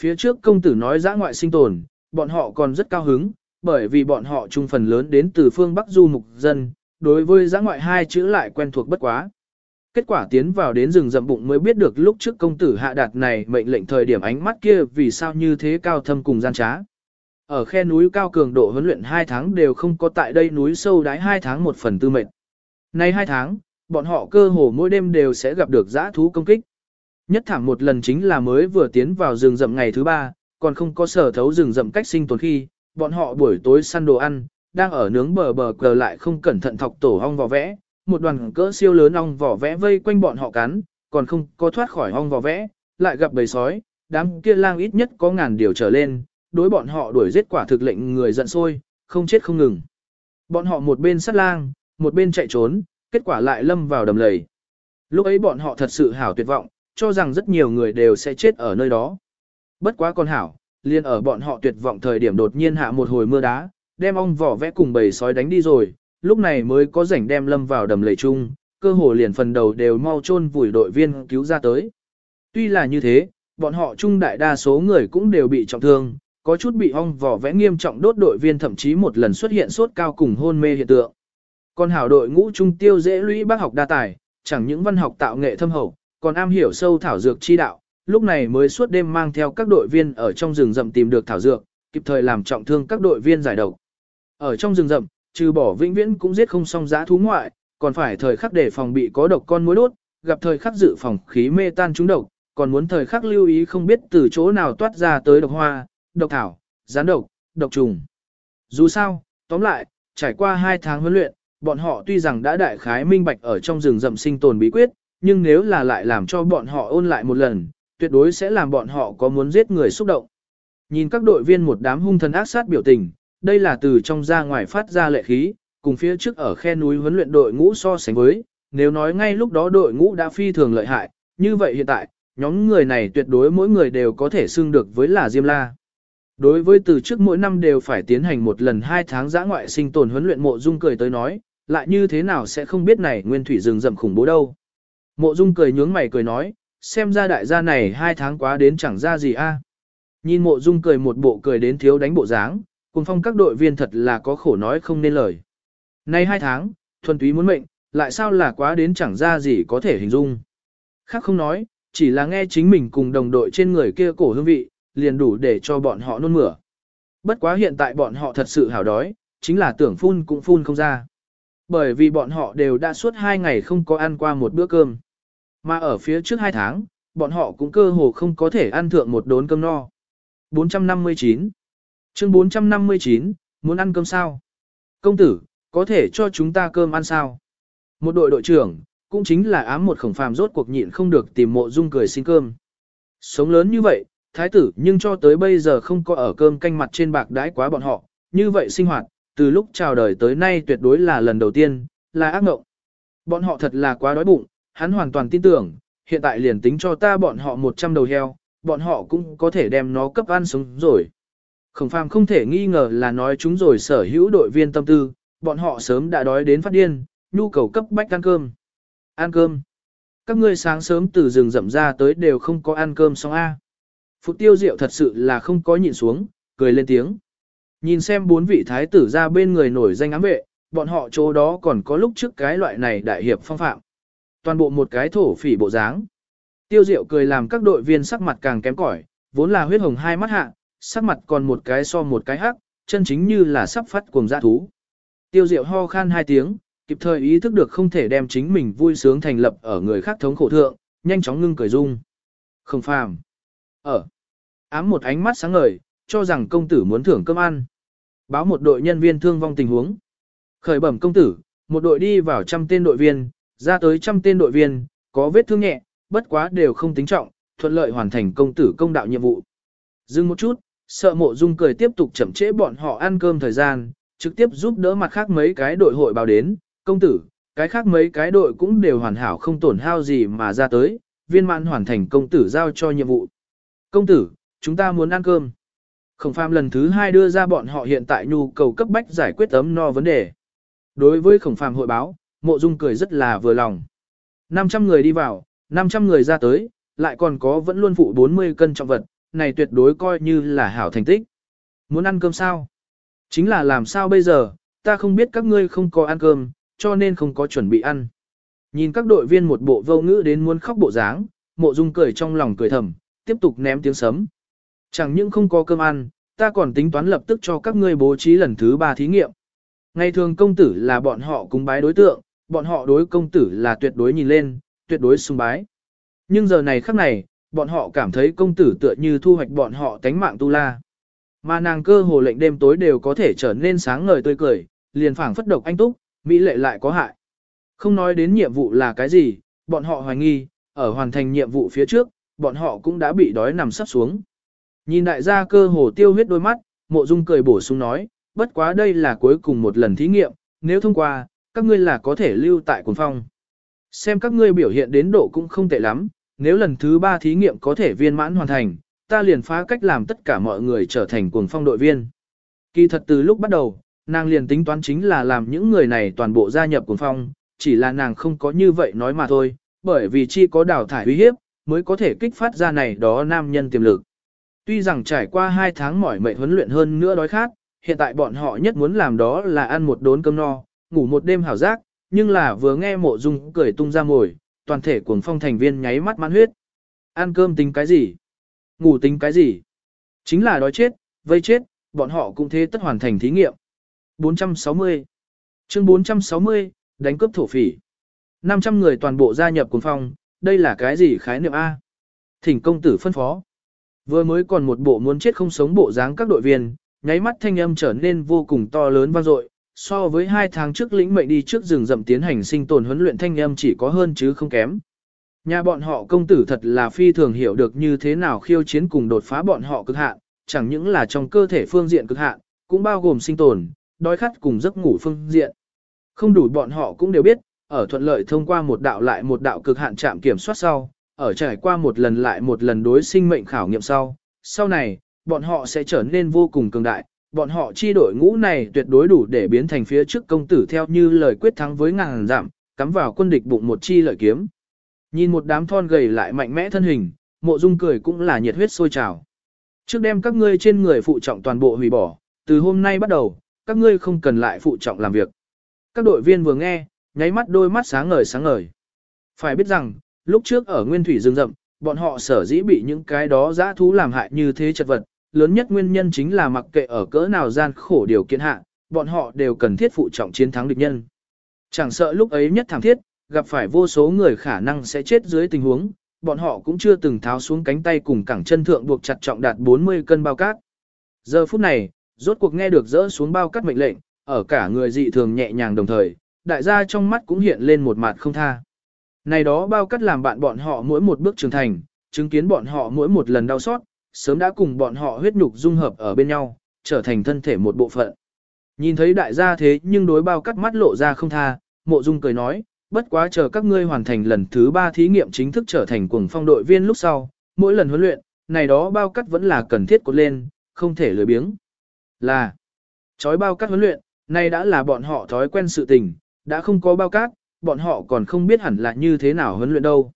Phía trước công tử nói giã ngoại sinh tồn, bọn họ còn rất cao hứng, bởi vì bọn họ chung phần lớn đến từ phương Bắc du mục dân, đối với giã ngoại hai chữ lại quen thuộc bất quá. Kết quả tiến vào đến rừng rậm bụng mới biết được lúc trước công tử hạ đạt này mệnh lệnh thời điểm ánh mắt kia vì sao như thế cao thâm cùng gian trá. Ở khe núi cao cường độ huấn luyện 2 tháng đều không có tại đây núi sâu đáy 2 tháng một phần tư mệnh. Nay 2 tháng, bọn họ cơ hồ mỗi đêm đều sẽ gặp được giã thú công kích. Nhất thảm một lần chính là mới vừa tiến vào rừng rậm ngày thứ ba, còn không có sở thấu rừng rậm cách sinh tồn khi, bọn họ buổi tối săn đồ ăn, đang ở nướng bờ bờ cờ lại không cẩn thận thọc tổ ong vò vẽ, một đoàn cỡ siêu lớn ong vỏ vẽ vây quanh bọn họ cắn, còn không có thoát khỏi ong vỏ vẽ, lại gặp bầy sói, đám kia lang ít nhất có ngàn điều trở lên, đối bọn họ đuổi giết quả thực lệnh người giận sôi, không chết không ngừng. Bọn họ một bên sát lang, một bên chạy trốn, kết quả lại lâm vào đầm lầy. Lúc ấy bọn họ thật sự hảo tuyệt vọng, cho rằng rất nhiều người đều sẽ chết ở nơi đó. Bất quá con hảo, liền ở bọn họ tuyệt vọng thời điểm đột nhiên hạ một hồi mưa đá, đem ong vỏ vẽ cùng bầy sói đánh đi rồi, lúc này mới có rảnh đem lâm vào đầm lầy chung, cơ hồ liền phần đầu đều mau chôn vùi đội viên cứu ra tới. Tuy là như thế, bọn họ chung đại đa số người cũng đều bị trọng thương, có chút bị ong vỏ vẽ nghiêm trọng đốt đội viên thậm chí một lần xuất hiện sốt cao cùng hôn mê hiện tượng. Còn hảo đội ngũ trung tiêu dễ lũy bác học đa tài, chẳng những văn học tạo nghệ thâm hậu, còn am hiểu sâu thảo dược chi đạo, lúc này mới suốt đêm mang theo các đội viên ở trong rừng rậm tìm được thảo dược, kịp thời làm trọng thương các đội viên giải độc. Ở trong rừng rậm, trừ bỏ vĩnh viễn cũng giết không xong giá thú ngoại, còn phải thời khắc để phòng bị có độc con mối đốt, gặp thời khắc dự phòng khí mê tan trúng độc, còn muốn thời khắc lưu ý không biết từ chỗ nào toát ra tới độc hoa, độc thảo, gián độc, độc trùng. Dù sao, tóm lại, trải qua 2 tháng huấn luyện, bọn họ tuy rằng đã đại khái minh bạch ở trong rừng rậm sinh tồn bí quyết, nhưng nếu là lại làm cho bọn họ ôn lại một lần, tuyệt đối sẽ làm bọn họ có muốn giết người xúc động. Nhìn các đội viên một đám hung thần ác sát biểu tình, đây là từ trong ra ngoài phát ra lệ khí, cùng phía trước ở khe núi huấn luyện đội ngũ so sánh với, nếu nói ngay lúc đó đội ngũ đã phi thường lợi hại, như vậy hiện tại, nhóm người này tuyệt đối mỗi người đều có thể xưng được với là Diêm La. Đối với từ trước mỗi năm đều phải tiến hành một lần hai tháng giã ngoại sinh tồn huấn luyện mộ dung cười tới nói, lại như thế nào sẽ không biết này nguyên thủy rừng rậm khủng bố đâu. Mộ dung cười nhướng mày cười nói, xem ra đại gia này hai tháng quá đến chẳng ra gì a. Nhìn mộ dung cười một bộ cười đến thiếu đánh bộ dáng, cùng phong các đội viên thật là có khổ nói không nên lời. Nay hai tháng, thuần túy muốn mệnh, lại sao là quá đến chẳng ra gì có thể hình dung. Khác không nói, chỉ là nghe chính mình cùng đồng đội trên người kia cổ hương vị, liền đủ để cho bọn họ nôn mửa. Bất quá hiện tại bọn họ thật sự hảo đói, chính là tưởng phun cũng phun không ra. Bởi vì bọn họ đều đã suốt hai ngày không có ăn qua một bữa cơm. Mà ở phía trước hai tháng, bọn họ cũng cơ hồ không có thể ăn thượng một đốn cơm no. 459 Chương 459, muốn ăn cơm sao? Công tử, có thể cho chúng ta cơm ăn sao? Một đội đội trưởng, cũng chính là ám một khổng phàm rốt cuộc nhịn không được tìm mộ dung cười xin cơm. Sống lớn như vậy, thái tử nhưng cho tới bây giờ không có ở cơm canh mặt trên bạc đãi quá bọn họ, như vậy sinh hoạt, từ lúc chào đời tới nay tuyệt đối là lần đầu tiên, là ác ngộng. Bọn họ thật là quá đói bụng, hắn hoàn toàn tin tưởng, hiện tại liền tính cho ta bọn họ 100 đầu heo, bọn họ cũng có thể đem nó cấp ăn sống rồi. Khổng phàm không thể nghi ngờ là nói chúng rồi sở hữu đội viên tâm tư, bọn họ sớm đã đói đến phát điên, nhu cầu cấp bách ăn cơm. Ăn cơm. Các ngươi sáng sớm từ rừng rậm ra tới đều không có ăn cơm xong A. Phục tiêu diệu thật sự là không có nhìn xuống, cười lên tiếng. Nhìn xem bốn vị thái tử ra bên người nổi danh ám vệ, bọn họ chỗ đó còn có lúc trước cái loại này đại hiệp phong phạm. Toàn bộ một cái thổ phỉ bộ dáng. Tiêu diệu cười làm các đội viên sắc mặt càng kém cỏi, vốn là huyết hồng hai mắt hạ, sắc mặt còn một cái so một cái hắc, chân chính như là sắp phát cuồng dã thú. Tiêu diệu ho khan hai tiếng, kịp thời ý thức được không thể đem chính mình vui sướng thành lập ở người khác thống khổ thượng, nhanh chóng ngưng cười dung. Không phàm. Ở. Ám một ánh mắt sáng ngời, cho rằng công tử muốn thưởng cơm ăn. Báo một đội nhân viên thương vong tình huống. Khởi bẩm công tử, một đội đi vào trăm tên đội viên, ra tới trăm tên đội viên, có vết thương nhẹ, bất quá đều không tính trọng, thuận lợi hoàn thành công tử công đạo nhiệm vụ. Dừng một chút, sợ mộ dung cười tiếp tục chậm trễ bọn họ ăn cơm thời gian, trực tiếp giúp đỡ mặt khác mấy cái đội hội báo đến, công tử, cái khác mấy cái đội cũng đều hoàn hảo không tổn hao gì mà ra tới, viên mãn hoàn thành công tử giao cho nhiệm vụ. Công tử, chúng ta muốn ăn cơm. Khổng phàm lần thứ hai đưa ra bọn họ hiện tại nhu cầu cấp bách giải quyết ấm no vấn đề. Đối với khổng phàm hội báo, mộ dung cười rất là vừa lòng. 500 người đi vào, 500 người ra tới, lại còn có vẫn luôn phụ 40 cân trọng vật, này tuyệt đối coi như là hảo thành tích. Muốn ăn cơm sao? Chính là làm sao bây giờ, ta không biết các ngươi không có ăn cơm, cho nên không có chuẩn bị ăn. Nhìn các đội viên một bộ vô ngữ đến muốn khóc bộ dáng, mộ dung cười trong lòng cười thầm, tiếp tục ném tiếng sấm. Chẳng những không có cơm ăn, ta còn tính toán lập tức cho các ngươi bố trí lần thứ ba thí nghiệm. Ngày thường công tử là bọn họ cúng bái đối tượng, bọn họ đối công tử là tuyệt đối nhìn lên, tuyệt đối sùng bái. Nhưng giờ này khắc này, bọn họ cảm thấy công tử tựa như thu hoạch bọn họ tánh mạng tu la. Mà nàng cơ hồ lệnh đêm tối đều có thể trở nên sáng ngời tươi cười, liền phảng phất độc anh túc, mỹ lệ lại có hại. Không nói đến nhiệm vụ là cái gì, bọn họ hoài nghi, ở hoàn thành nhiệm vụ phía trước, bọn họ cũng đã bị đói nằm sắp xuống. Nhìn đại gia cơ hồ tiêu huyết đôi mắt, mộ dung cười bổ sung nói, bất quá đây là cuối cùng một lần thí nghiệm, nếu thông qua, các ngươi là có thể lưu tại quần phong. Xem các ngươi biểu hiện đến độ cũng không tệ lắm, nếu lần thứ ba thí nghiệm có thể viên mãn hoàn thành, ta liền phá cách làm tất cả mọi người trở thành cuồng phong đội viên. Kỳ thật từ lúc bắt đầu, nàng liền tính toán chính là làm những người này toàn bộ gia nhập cuồng phong, chỉ là nàng không có như vậy nói mà thôi, bởi vì chi có đào thải uy hiếp, mới có thể kích phát ra này đó nam nhân tiềm lực. Tuy rằng trải qua 2 tháng mỏi mệt huấn luyện hơn nữa đói khát, hiện tại bọn họ nhất muốn làm đó là ăn một đốn cơm no, ngủ một đêm hảo giác, nhưng là vừa nghe mộ dung cười tung ra mồi, toàn thể cuồng phong thành viên nháy mắt mãn huyết. Ăn cơm tính cái gì? Ngủ tính cái gì? Chính là đói chết, vây chết, bọn họ cũng thế tất hoàn thành thí nghiệm. 460 Chương 460, đánh cướp thổ phỉ. 500 người toàn bộ gia nhập cuồng phong, đây là cái gì khái niệm A? Thỉnh công tử phân phó. Vừa mới còn một bộ muốn chết không sống bộ dáng các đội viên, nháy mắt thanh âm trở nên vô cùng to lớn vang dội. So với hai tháng trước lĩnh mệnh đi trước rừng rậm tiến hành sinh tồn huấn luyện thanh âm chỉ có hơn chứ không kém. Nhà bọn họ công tử thật là phi thường hiểu được như thế nào khiêu chiến cùng đột phá bọn họ cực hạn, chẳng những là trong cơ thể phương diện cực hạn, cũng bao gồm sinh tồn, đói khát cùng giấc ngủ phương diện. Không đủ bọn họ cũng đều biết, ở thuận lợi thông qua một đạo lại một đạo cực hạn chạm kiểm soát sau, ở trải qua một lần lại một lần đối sinh mệnh khảo nghiệm sau, sau này, bọn họ sẽ trở nên vô cùng cường đại, bọn họ chi đội ngũ này tuyệt đối đủ để biến thành phía trước công tử theo như lời quyết thắng với ngàn giảm, cắm vào quân địch bụng một chi lợi kiếm. Nhìn một đám thon gầy lại mạnh mẽ thân hình, mộ dung cười cũng là nhiệt huyết sôi trào. Trước đem các ngươi trên người phụ trọng toàn bộ hủy bỏ, từ hôm nay bắt đầu, các ngươi không cần lại phụ trọng làm việc. Các đội viên vừa nghe, nháy mắt đôi mắt sáng ngời sáng ngời. Phải biết rằng, lúc trước ở nguyên thủy rừng rậm, bọn họ sở dĩ bị những cái đó dã thú làm hại như thế chật vật, lớn nhất nguyên nhân chính là mặc kệ ở cỡ nào gian khổ điều kiện hạ, bọn họ đều cần thiết phụ trọng chiến thắng địch nhân. Chẳng sợ lúc ấy nhất thảm thiết, gặp phải vô số người khả năng sẽ chết dưới tình huống, bọn họ cũng chưa từng tháo xuống cánh tay cùng cẳng chân thượng buộc chặt trọng đạt 40 cân bao cát. Giờ phút này, rốt cuộc nghe được dỡ xuống bao cát mệnh lệnh, ở cả người dị thường nhẹ nhàng đồng thời, đại gia trong mắt cũng hiện lên một mặt không tha. Này đó bao cát làm bạn bọn họ mỗi một bước trưởng thành, chứng kiến bọn họ mỗi một lần đau xót, sớm đã cùng bọn họ huyết nhục dung hợp ở bên nhau, trở thành thân thể một bộ phận. Nhìn thấy đại gia thế nhưng đối bao cắt mắt lộ ra không tha, mộ dung cười nói, bất quá chờ các ngươi hoàn thành lần thứ ba thí nghiệm chính thức trở thành cuồng phong đội viên lúc sau, mỗi lần huấn luyện, này đó bao cắt vẫn là cần thiết cột lên, không thể lười biếng. Là, chói bao cắt huấn luyện, này đã là bọn họ thói quen sự tình, đã không có bao cát, bọn họ còn không biết hẳn là như thế nào huấn luyện đâu.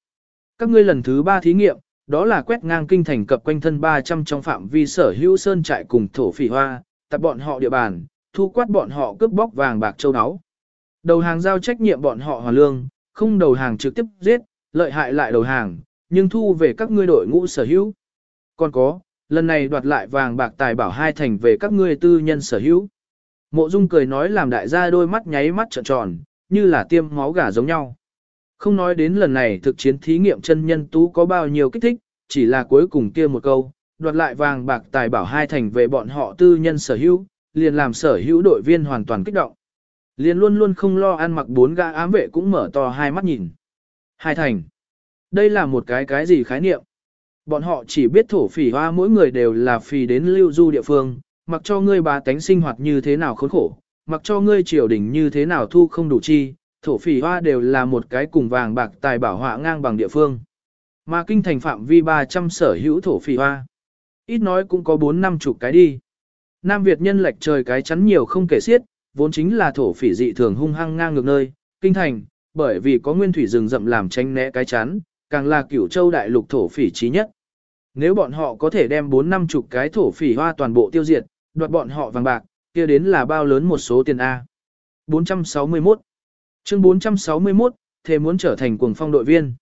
Các ngươi lần thứ ba thí nghiệm, đó là quét ngang kinh thành cập quanh thân 300 trong phạm vi sở hữu sơn trại cùng thổ phỉ hoa, tập bọn họ địa bàn, thu quát bọn họ cướp bóc vàng bạc châu áo. Đầu hàng giao trách nhiệm bọn họ hoàn lương, không đầu hàng trực tiếp giết, lợi hại lại đầu hàng, nhưng thu về các ngươi đội ngũ sở hữu. Còn có, lần này đoạt lại vàng bạc tài bảo hai thành về các ngươi tư nhân sở hữu. Mộ Dung cười nói làm đại gia đôi mắt nháy mắt trợn tròn, như là tiêm máu gà giống nhau. Không nói đến lần này thực chiến thí nghiệm chân nhân tú có bao nhiêu kích thích, chỉ là cuối cùng kia một câu, đoạt lại vàng bạc tài bảo hai thành về bọn họ tư nhân sở hữu, liền làm sở hữu đội viên hoàn toàn kích động. Liền luôn luôn không lo ăn mặc bốn gã ám vệ cũng mở to hai mắt nhìn. Hai thành. Đây là một cái cái gì khái niệm? Bọn họ chỉ biết thổ phỉ hoa mỗi người đều là phì đến lưu du địa phương, mặc cho ngươi bà tánh sinh hoạt như thế nào khốn khổ, mặc cho ngươi triều đình như thế nào thu không đủ chi, thổ phỉ hoa đều là một cái cùng vàng bạc tài bảo họa ngang bằng địa phương. Mà kinh thành phạm vi 300 sở hữu thổ phỉ hoa. Ít nói cũng có 4 năm chục cái đi. Nam Việt nhân lệch trời cái chắn nhiều không kể xiết, vốn chính là thổ phỉ dị thường hung hăng ngang ngược nơi, kinh thành, bởi vì có nguyên thủy rừng rậm làm tranh né cái chắn, càng là cửu châu đại lục thổ phỉ trí nhất. Nếu bọn họ có thể đem 4 năm chục cái thổ phỉ hoa toàn bộ tiêu diệt, đoạt bọn họ vàng bạc, kia đến là bao lớn một số tiền A. 461 Chương 461, thề muốn trở thành cuồng phong đội viên.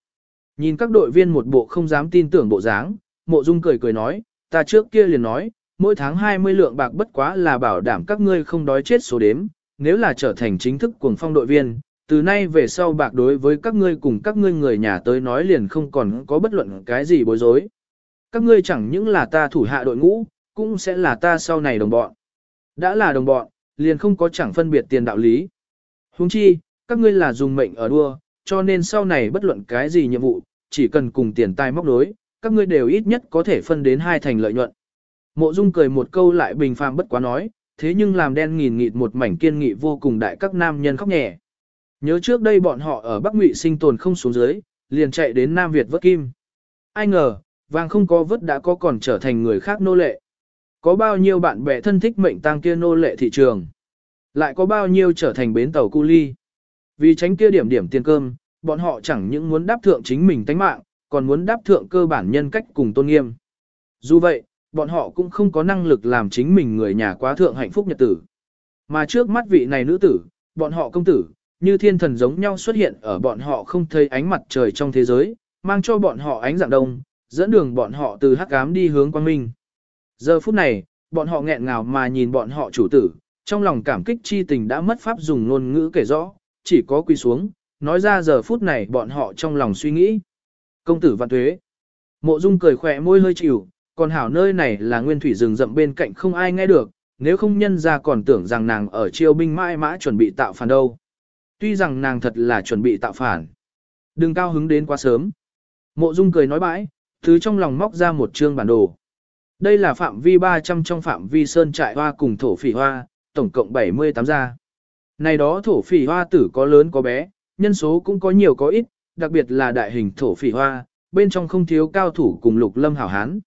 Nhìn các đội viên một bộ không dám tin tưởng bộ dáng, mộ dung cười cười nói, ta trước kia liền nói, mỗi tháng 20 lượng bạc bất quá là bảo đảm các ngươi không đói chết số đếm, nếu là trở thành chính thức cuồng phong đội viên, từ nay về sau bạc đối với các ngươi cùng các ngươi người nhà tới nói liền không còn có bất luận cái gì bối rối. Các ngươi chẳng những là ta thủ hạ đội ngũ, cũng sẽ là ta sau này đồng bọn. Đã là đồng bọn, liền không có chẳng phân biệt tiền đạo lý. Huống chi, các ngươi là dùng mệnh ở đua, cho nên sau này bất luận cái gì nhiệm vụ, chỉ cần cùng tiền tài móc đối, các ngươi đều ít nhất có thể phân đến hai thành lợi nhuận. Mộ Dung cười một câu lại bình phàm bất quá nói, thế nhưng làm đen nghìn nghịt một mảnh kiên nghị vô cùng đại các nam nhân khóc nhẹ. Nhớ trước đây bọn họ ở Bắc Ngụy sinh tồn không xuống dưới, liền chạy đến Nam Việt vớt kim. Ai ngờ, vàng không có vớt đã có còn trở thành người khác nô lệ. Có bao nhiêu bạn bè thân thích mệnh tăng kia nô lệ thị trường. Lại có bao nhiêu trở thành bến tàu cu ly. Vì tránh kia điểm điểm tiền cơm, bọn họ chẳng những muốn đáp thượng chính mình tánh mạng, còn muốn đáp thượng cơ bản nhân cách cùng tôn nghiêm. Dù vậy, bọn họ cũng không có năng lực làm chính mình người nhà quá thượng hạnh phúc nhật tử. Mà trước mắt vị này nữ tử, bọn họ công tử, như thiên thần giống nhau xuất hiện ở bọn họ không thấy ánh mặt trời trong thế giới, mang cho bọn họ ánh dạng đông, dẫn đường bọn họ từ hắc ám đi hướng quang minh. Giờ phút này, bọn họ nghẹn ngào mà nhìn bọn họ chủ tử, trong lòng cảm kích chi tình đã mất pháp dùng ngôn ngữ kể rõ, chỉ có quỳ xuống, nói ra giờ phút này bọn họ trong lòng suy nghĩ. Công tử văn tuế. Mộ Dung cười khỏe môi hơi chịu, còn hảo nơi này là nguyên thủy rừng rậm bên cạnh không ai nghe được, nếu không nhân ra còn tưởng rằng nàng ở chiêu binh mãi mã chuẩn bị tạo phản đâu. Tuy rằng nàng thật là chuẩn bị tạo phản. Đừng cao hứng đến quá sớm. Mộ Dung cười nói bãi, thứ trong lòng móc ra một chương bản đồ. Đây là phạm vi 300 trong phạm vi sơn trại hoa cùng thổ phỉ hoa, tổng cộng 78 gia. Này đó thổ phỉ hoa tử có lớn có bé, nhân số cũng có nhiều có ít, đặc biệt là đại hình thổ phỉ hoa, bên trong không thiếu cao thủ cùng lục lâm hảo hán.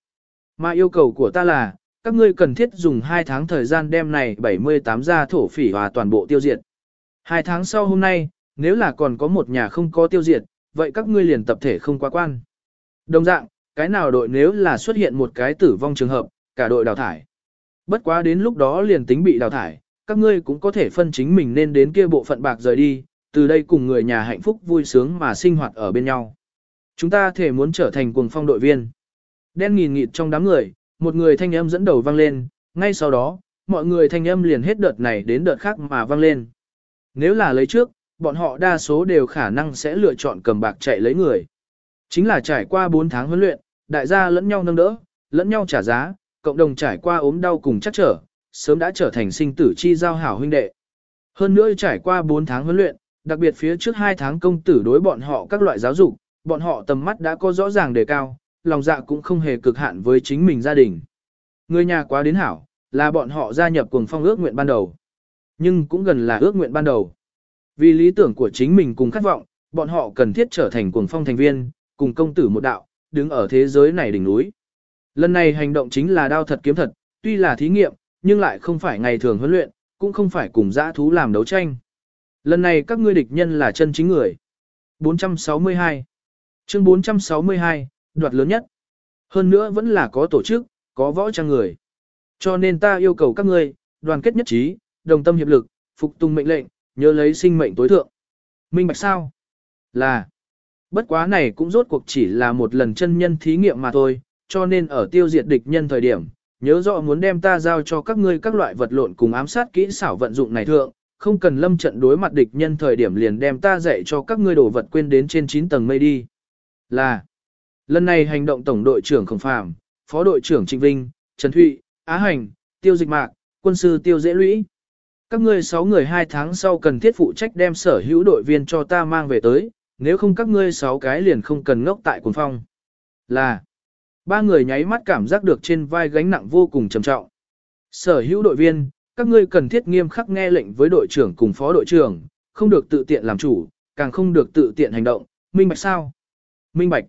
Mà yêu cầu của ta là, các ngươi cần thiết dùng 2 tháng thời gian đem này 78 gia thổ phỉ hoa toàn bộ tiêu diệt. 2 tháng sau hôm nay, nếu là còn có một nhà không có tiêu diệt, vậy các ngươi liền tập thể không quá quan. Đồng dạng, cái nào đội nếu là xuất hiện một cái tử vong trường hợp, cả đội đào thải. Bất quá đến lúc đó liền tính bị đào thải, các ngươi cũng có thể phân chính mình nên đến kia bộ phận bạc rời đi, từ đây cùng người nhà hạnh phúc vui sướng mà sinh hoạt ở bên nhau. Chúng ta thể muốn trở thành cuồng phong đội viên. Đen nghìn nghịt trong đám người, một người thanh âm dẫn đầu vang lên, ngay sau đó, mọi người thanh âm liền hết đợt này đến đợt khác mà vang lên. Nếu là lấy trước, bọn họ đa số đều khả năng sẽ lựa chọn cầm bạc chạy lấy người. Chính là trải qua 4 tháng huấn luyện, đại gia lẫn nhau nâng đỡ, lẫn nhau trả giá, cộng đồng trải qua ốm đau cùng chắc trở, sớm đã trở thành sinh tử chi giao hảo huynh đệ. Hơn nữa trải qua 4 tháng huấn luyện, đặc biệt phía trước 2 tháng công tử đối bọn họ các loại giáo dục, bọn họ tầm mắt đã có rõ ràng đề cao, lòng dạ cũng không hề cực hạn với chính mình gia đình. Người nhà quá đến hảo, là bọn họ gia nhập cùng phong ước nguyện ban đầu. Nhưng cũng gần là ước nguyện ban đầu. Vì lý tưởng của chính mình cùng khát vọng, bọn họ cần thiết trở thành cuồng phong thành viên, cùng công tử một đạo, đứng ở thế giới này đỉnh núi. Lần này hành động chính là đao thật kiếm thật, tuy là thí nghiệm, nhưng lại không phải ngày thường huấn luyện, cũng không phải cùng dã thú làm đấu tranh. Lần này các ngươi địch nhân là chân chính người. 462 Chương 462, đoạt lớn nhất. Hơn nữa vẫn là có tổ chức, có võ trang người. Cho nên ta yêu cầu các ngươi, đoàn kết nhất trí, đồng tâm hiệp lực, phục tùng mệnh lệnh, nhớ lấy sinh mệnh tối thượng. Minh bạch sao? Là. Bất quá này cũng rốt cuộc chỉ là một lần chân nhân thí nghiệm mà thôi, cho nên ở tiêu diệt địch nhân thời điểm, nhớ rõ muốn đem ta giao cho các ngươi các loại vật lộn cùng ám sát kỹ xảo vận dụng này thượng, không cần lâm trận đối mặt địch nhân thời điểm liền đem ta dạy cho các ngươi đổ vật quên đến trên 9 tầng mây đi. Là, lần này hành động tổng đội trưởng Khổng Phàm, phó đội trưởng Trịnh Vinh, Trần Thụy, Á Hành, Tiêu Dịch Mạc, quân sư Tiêu Dễ Lũy. Các ngươi 6 người 2 tháng sau cần thiết phụ trách đem sở hữu đội viên cho ta mang về tới, nếu không các ngươi 6 cái liền không cần ngốc tại quần phong. Là, ba người nháy mắt cảm giác được trên vai gánh nặng vô cùng trầm trọng. Sở hữu đội viên, các ngươi cần thiết nghiêm khắc nghe lệnh với đội trưởng cùng phó đội trưởng, không được tự tiện làm chủ, càng không được tự tiện hành động, minh bạch sao? Minh bạch.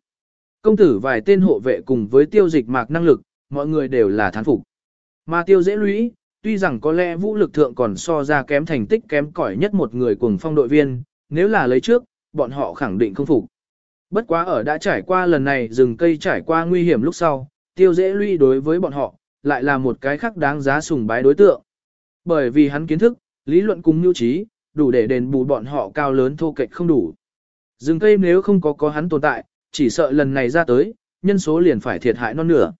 Công tử vài tên hộ vệ cùng với tiêu dịch mạc năng lực, mọi người đều là thán phục. Mà tiêu dễ lũy, tuy rằng có lẽ vũ lực thượng còn so ra kém thành tích kém cỏi nhất một người cùng phong đội viên, nếu là lấy trước, bọn họ khẳng định không phục. Bất quá ở đã trải qua lần này rừng cây trải qua nguy hiểm lúc sau, tiêu dễ lũy đối với bọn họ, lại là một cái khác đáng giá sùng bái đối tượng. Bởi vì hắn kiến thức, lý luận cùng nhu trí, đủ để đền bù bọn họ cao lớn thô kệch không đủ. Rừng cây nếu không có có hắn tồn tại, chỉ sợ lần này ra tới, nhân số liền phải thiệt hại non nửa.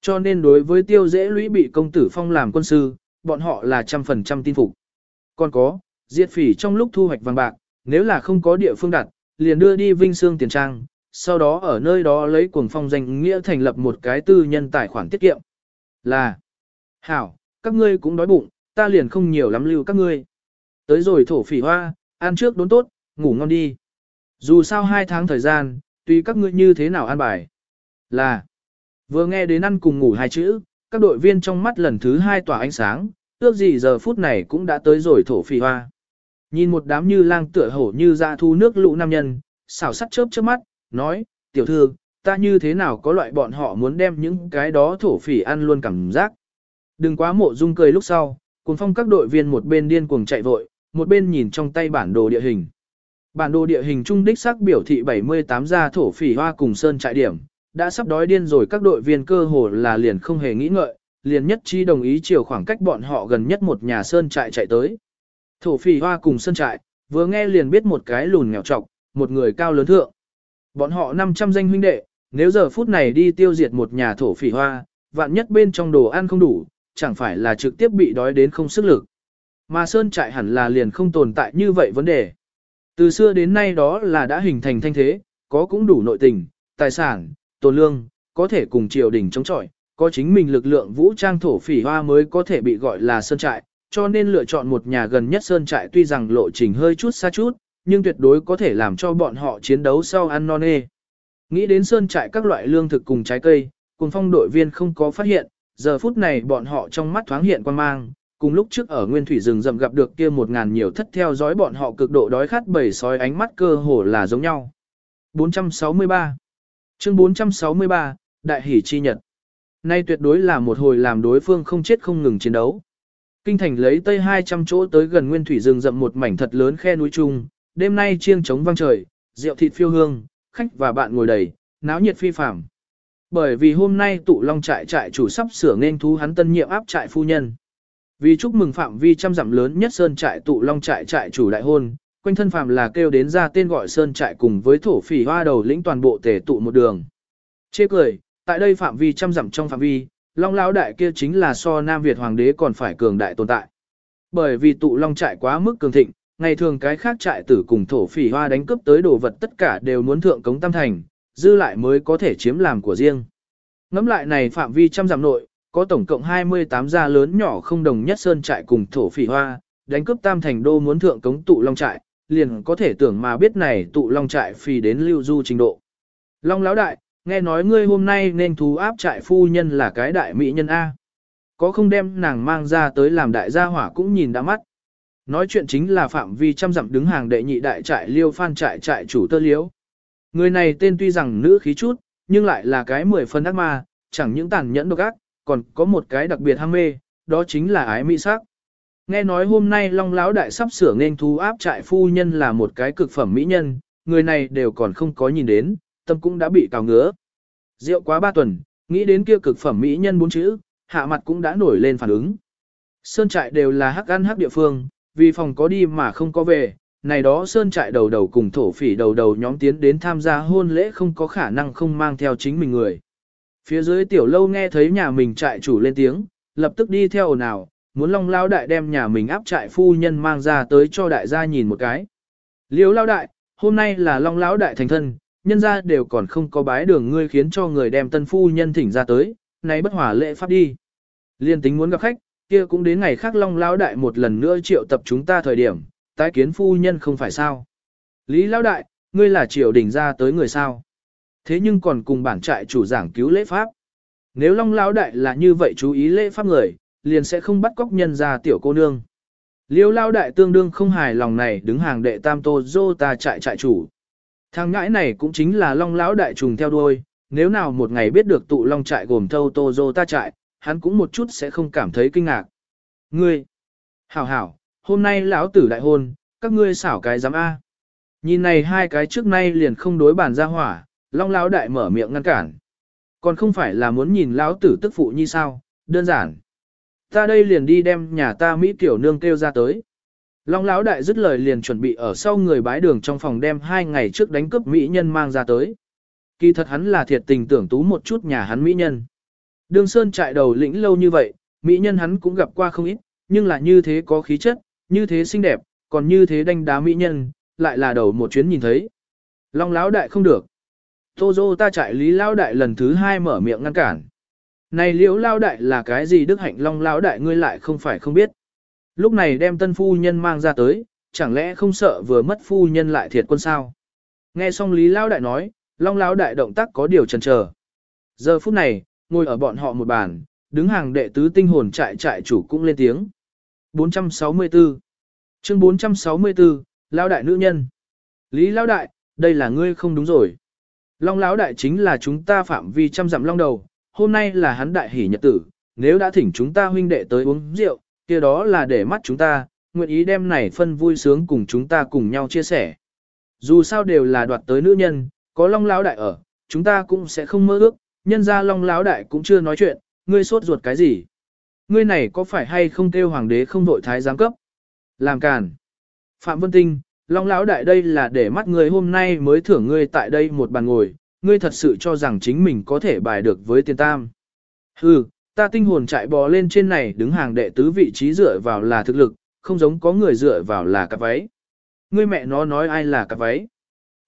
Cho nên đối với tiêu dễ lũy bị công tử phong làm quân sư, bọn họ là trăm phần trăm tin phục. Còn có, diệt phỉ trong lúc thu hoạch vàng bạc, nếu là không có địa phương đặt, liền đưa đi Vinh Sương tiền trang, sau đó ở nơi đó lấy cuồng phong danh nghĩa thành lập một cái tư nhân tài khoản tiết kiệm. Là, hảo, các ngươi cũng đói bụng, ta liền không nhiều lắm lưu các ngươi. Tới rồi thổ phỉ hoa, ăn trước đốn tốt, ngủ ngon đi. Dù sao hai tháng thời gian, tùy các ngươi như thế nào ăn bài. Là, vừa nghe đến ăn cùng ngủ hai chữ, các đội viên trong mắt lần thứ hai tỏa ánh sáng, ước gì giờ phút này cũng đã tới rồi thổ phỉ hoa. Nhìn một đám như lang tựa hổ như ra thu nước lũ nam nhân, xảo sắt chớp chớp mắt, nói, tiểu thư, ta như thế nào có loại bọn họ muốn đem những cái đó thổ phỉ ăn luôn cảm giác. Đừng quá mộ dung cười lúc sau, cùng phong các đội viên một bên điên cuồng chạy vội, một bên nhìn trong tay bản đồ địa hình. Bản đồ địa hình trung đích sắc biểu thị 78 gia thổ phỉ hoa cùng sơn trại điểm, đã sắp đói điên rồi các đội viên cơ hồ là liền không hề nghĩ ngợi, liền nhất chi đồng ý chiều khoảng cách bọn họ gần nhất một nhà sơn trại chạy tới. Thổ phỉ hoa cùng sơn trại, vừa nghe liền biết một cái lùn nghèo trọc, một người cao lớn thượng. Bọn họ 500 danh huynh đệ, nếu giờ phút này đi tiêu diệt một nhà thổ phỉ hoa, vạn nhất bên trong đồ ăn không đủ, chẳng phải là trực tiếp bị đói đến không sức lực. Mà sơn trại hẳn là liền không tồn tại như vậy vấn đề. Từ xưa đến nay đó là đã hình thành thanh thế, có cũng đủ nội tình, tài sản, tồn lương, có thể cùng triều đình chống chọi, có chính mình lực lượng vũ trang thổ phỉ hoa mới có thể bị gọi là sơn trại, cho nên lựa chọn một nhà gần nhất sơn trại tuy rằng lộ trình hơi chút xa chút, nhưng tuyệt đối có thể làm cho bọn họ chiến đấu sau ăn non nê. Nghĩ đến sơn trại các loại lương thực cùng trái cây, cùng phong đội viên không có phát hiện, giờ phút này bọn họ trong mắt thoáng hiện quan mang, cùng lúc trước ở nguyên thủy rừng rậm gặp được kia một ngàn nhiều thất theo dõi bọn họ cực độ đói khát bầy sói ánh mắt cơ hồ là giống nhau. 463 Chương 463, Đại hỷ chi nhật Nay tuyệt đối là một hồi làm đối phương không chết không ngừng chiến đấu. Kinh thành lấy tây 200 chỗ tới gần nguyên thủy rừng rậm một mảnh thật lớn khe núi trung, đêm nay chiêng trống vang trời, rượu thịt phiêu hương, khách và bạn ngồi đầy, náo nhiệt phi phàm. Bởi vì hôm nay tụ long trại trại chủ sắp sửa nên thú hắn tân nhiệm áp trại phu nhân. Vì chúc mừng phạm vi trăm dặm lớn nhất sơn trại tụ long trại trại chủ đại hôn, quanh thân phàm là kêu đến ra tên gọi sơn trại cùng với thổ phỉ hoa đầu lĩnh toàn bộ tề tụ một đường. Chê cười, tại đây phạm vi trăm dặm trong phạm vi, long lão đại kia chính là so Nam Việt hoàng đế còn phải cường đại tồn tại. Bởi vì tụ long trại quá mức cường thịnh, ngày thường cái khác trại tử cùng thổ phỉ hoa đánh cướp tới đồ vật tất cả đều muốn thượng cống tam thành, dư lại mới có thể chiếm làm của riêng. Ngắm lại này phạm vi trăm dặm nội, có tổng cộng 28 gia lớn nhỏ không đồng nhất sơn trại cùng thổ phỉ hoa, đánh cướp tam thành đô muốn thượng cống tụ long trại, liền có thể tưởng mà biết này tụ long trại phì đến lưu du trình độ. Long lão đại, nghe nói ngươi hôm nay nên thú áp trại phu nhân là cái đại mỹ nhân A. Có không đem nàng mang ra tới làm đại gia hỏa cũng nhìn đã mắt. Nói chuyện chính là phạm vi trăm dặm đứng hàng đệ nhị đại trại liêu phan trại trại chủ tơ liếu. Người này tên tuy rằng nữ khí chút, nhưng lại là cái mười phân ác ma, chẳng những tàn nhẫn độc ác, còn có một cái đặc biệt ham mê, đó chính là ái mỹ sắc. Nghe nói hôm nay Long Lão Đại sắp sửa nên thú áp trại phu nhân là một cái cực phẩm mỹ nhân, người này đều còn không có nhìn đến, tâm cũng đã bị cào ngứa. Rượu quá ba tuần, nghĩ đến kia cực phẩm mỹ nhân bốn chữ, hạ mặt cũng đã nổi lên phản ứng. Sơn trại đều là hắc ăn hắc địa phương, vì phòng có đi mà không có về, này đó sơn trại đầu đầu cùng thổ phỉ đầu đầu nhóm tiến đến tham gia hôn lễ không có khả năng không mang theo chính mình người. Phía dưới tiểu lâu nghe thấy nhà mình trại chủ lên tiếng, lập tức đi theo ồn ào, muốn long lao đại đem nhà mình áp trại phu nhân mang ra tới cho đại gia nhìn một cái. Liêu lao đại, hôm nay là long lão đại thành thân, nhân gia đều còn không có bái đường ngươi khiến cho người đem tân phu nhân thỉnh ra tới, nay bất hòa lễ pháp đi. Liên tính muốn gặp khách, kia cũng đến ngày khác Long Lão Đại một lần nữa triệu tập chúng ta thời điểm, tái kiến phu nhân không phải sao. Lý Lão Đại, ngươi là triều đình ra tới người sao. Thế nhưng còn cùng bản trại chủ giảng cứu lễ pháp. Nếu Long Lão Đại là như vậy chú ý lễ pháp người, liền sẽ không bắt cóc nhân ra tiểu cô nương. Liêu Lão Đại tương đương không hài lòng này đứng hàng đệ tam tô dô ta trại trại chủ. Thằng ngãi này cũng chính là Long Lão Đại trùng theo đuôi, nếu nào một ngày biết được tụ Long trại gồm thâu tô dô ta trại, hắn cũng một chút sẽ không cảm thấy kinh ngạc. Ngươi! Hảo hảo, hôm nay lão tử đại hôn, các ngươi xảo cái giám A. Nhìn này hai cái trước nay liền không đối bàn ra hỏa, long lão đại mở miệng ngăn cản. Còn không phải là muốn nhìn lão tử tức phụ như sao, đơn giản. Ta đây liền đi đem nhà ta Mỹ tiểu nương kêu ra tới. Long lão đại dứt lời liền chuẩn bị ở sau người bái đường trong phòng đem hai ngày trước đánh cướp Mỹ nhân mang ra tới. Kỳ thật hắn là thiệt tình tưởng tú một chút nhà hắn Mỹ nhân. Đường Sơn trại đầu lĩnh lâu như vậy, Mỹ nhân hắn cũng gặp qua không ít, nhưng là như thế có khí chất, như thế xinh đẹp, còn như thế đánh đá Mỹ nhân, lại là đầu một chuyến nhìn thấy. Long lão đại không được. Tô dô ta trại lý lão đại lần thứ hai mở miệng ngăn cản. Này liễu lão đại là cái gì đức hạnh long lão đại ngươi lại không phải không biết. Lúc này đem tân phu nhân mang ra tới, chẳng lẽ không sợ vừa mất phu nhân lại thiệt quân sao? Nghe xong lý lão đại nói, long lão đại động tác có điều chần chờ. Giờ phút này, ngồi ở bọn họ một bàn, đứng hàng đệ tứ tinh hồn trại trại chủ cũng lên tiếng. 464 Chương 464, Lão đại nữ nhân. Lý Lão đại, đây là ngươi không đúng rồi. Long Lão đại chính là chúng ta phạm vi trăm dặm long đầu, hôm nay là hắn đại hỷ nhật tử, nếu đã thỉnh chúng ta huynh đệ tới uống rượu, kia đó là để mắt chúng ta, nguyện ý đem này phân vui sướng cùng chúng ta cùng nhau chia sẻ. Dù sao đều là đoạt tới nữ nhân, có Long Lão đại ở, chúng ta cũng sẽ không mơ ước, nhân ra Long Lão đại cũng chưa nói chuyện, ngươi sốt ruột cái gì? Ngươi này có phải hay không kêu hoàng đế không đội thái giám cấp? Làm càn. Phạm Vân Tinh, Long Lão Đại đây là để mắt ngươi hôm nay mới thưởng ngươi tại đây một bàn ngồi, ngươi thật sự cho rằng chính mình có thể bài được với tiền tam. Hừ, ta tinh hồn chạy bò lên trên này đứng hàng đệ tứ vị trí dựa vào là thực lực, không giống có người dựa vào là cặp váy. Ngươi mẹ nó nói ai là cặp váy.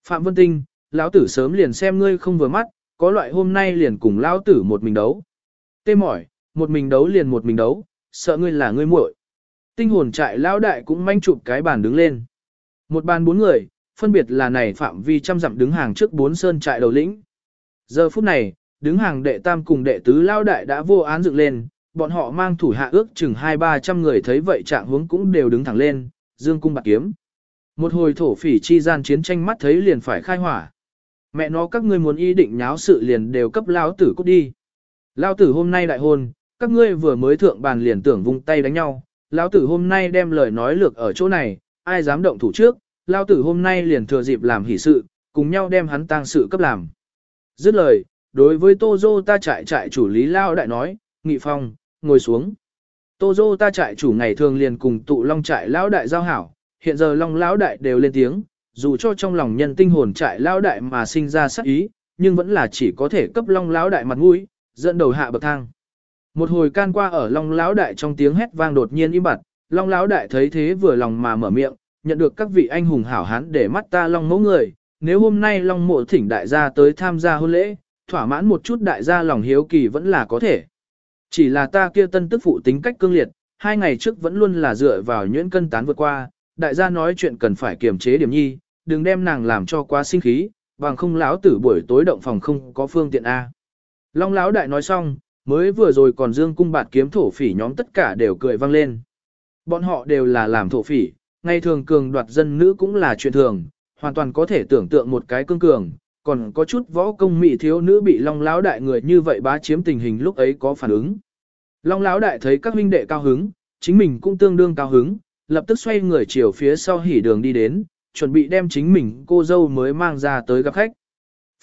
Phạm Vân Tinh, lão tử sớm liền xem ngươi không vừa mắt, có loại hôm nay liền cùng lão tử một mình đấu. Tê mỏi, một mình đấu liền một mình đấu, sợ ngươi là ngươi muội. Tinh hồn trại lão đại cũng manh chụp cái bàn đứng lên. Một bàn bốn người, phân biệt là này phạm vi trăm dặm đứng hàng trước bốn sơn trại đầu lĩnh. Giờ phút này, đứng hàng đệ tam cùng đệ tứ lao đại đã vô án dựng lên, bọn họ mang thủ hạ ước chừng hai ba trăm người thấy vậy trạng hướng cũng đều đứng thẳng lên, dương cung bạc kiếm. Một hồi thổ phỉ chi gian chiến tranh mắt thấy liền phải khai hỏa. Mẹ nó các ngươi muốn ý định nháo sự liền đều cấp lao tử cút đi. Lao tử hôm nay đại hôn, các ngươi vừa mới thượng bàn liền tưởng vung tay đánh nhau, Lao tử hôm nay đem lời nói lược ở chỗ này, ai dám động thủ trước, Lao tử hôm nay liền thừa dịp làm hỷ sự, cùng nhau đem hắn tang sự cấp làm. Dứt lời, đối với Tô Dô ta trại trại chủ lý lao đại nói, Nghị Phong, ngồi xuống. Tô Dô ta trại chủ ngày thường liền cùng tụ long trại lão đại giao hảo, hiện giờ long lão đại đều lên tiếng, dù cho trong lòng nhân tinh hồn trại lão đại mà sinh ra sắc ý, nhưng vẫn là chỉ có thể cấp long lão đại mặt mũi, dẫn đầu hạ bậc thang. Một hồi can qua ở Long Lão Đại trong tiếng hét vang đột nhiên im bặt, Long Lão Đại thấy thế vừa lòng mà mở miệng, nhận được các vị anh hùng hảo hán để mắt ta Long mẫu người, nếu hôm nay Long mộ thỉnh đại gia tới tham gia hôn lễ, thỏa mãn một chút đại gia lòng hiếu kỳ vẫn là có thể. Chỉ là ta kia tân tức phụ tính cách cương liệt, hai ngày trước vẫn luôn là dựa vào nhuyễn cân tán vượt qua, đại gia nói chuyện cần phải kiềm chế điểm nhi, đừng đem nàng làm cho quá sinh khí, bằng không lão tử buổi tối động phòng không có phương tiện A. Long lão đại nói xong, mới vừa rồi còn dương cung bạt kiếm thổ phỉ nhóm tất cả đều cười vang lên. Bọn họ đều là làm thổ phỉ, ngày thường cường đoạt dân nữ cũng là chuyện thường, hoàn toàn có thể tưởng tượng một cái cương cường, còn có chút võ công mỹ thiếu nữ bị long lão đại người như vậy bá chiếm tình hình lúc ấy có phản ứng. Long lão đại thấy các huynh đệ cao hứng, chính mình cũng tương đương cao hứng, lập tức xoay người chiều phía sau hỉ đường đi đến, chuẩn bị đem chính mình cô dâu mới mang ra tới gặp khách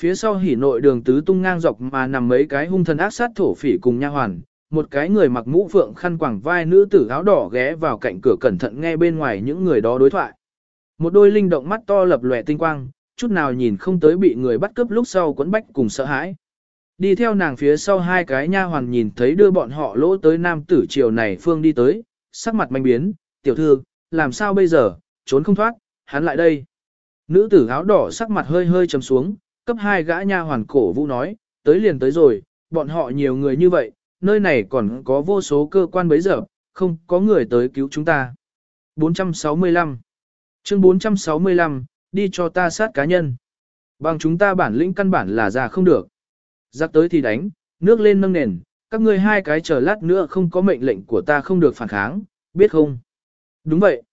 phía sau hỉ nội đường tứ tung ngang dọc mà nằm mấy cái hung thần ác sát thổ phỉ cùng nha hoàn, một cái người mặc mũ phượng khăn quàng vai nữ tử áo đỏ ghé vào cạnh cửa cẩn thận nghe bên ngoài những người đó đối thoại. Một đôi linh động mắt to lập lòe tinh quang, chút nào nhìn không tới bị người bắt cướp lúc sau quấn bách cùng sợ hãi. Đi theo nàng phía sau hai cái nha hoàn nhìn thấy đưa bọn họ lỗ tới nam tử triều này phương đi tới, sắc mặt manh biến, tiểu thư, làm sao bây giờ, trốn không thoát, hắn lại đây. Nữ tử áo đỏ sắc mặt hơi hơi trầm xuống, cấp hai gã nha hoàn cổ vũ nói, tới liền tới rồi, bọn họ nhiều người như vậy, nơi này còn có vô số cơ quan bấy giờ, Không có người tới cứu chúng ta. 465 Chương 465, đi cho ta sát cá nhân. Bằng chúng ta bản lĩnh căn bản là ra không được. Giặc tới thì đánh, nước lên nâng nền, các ngươi hai cái chờ lát nữa không có mệnh lệnh của ta không được phản kháng, biết không? Đúng vậy.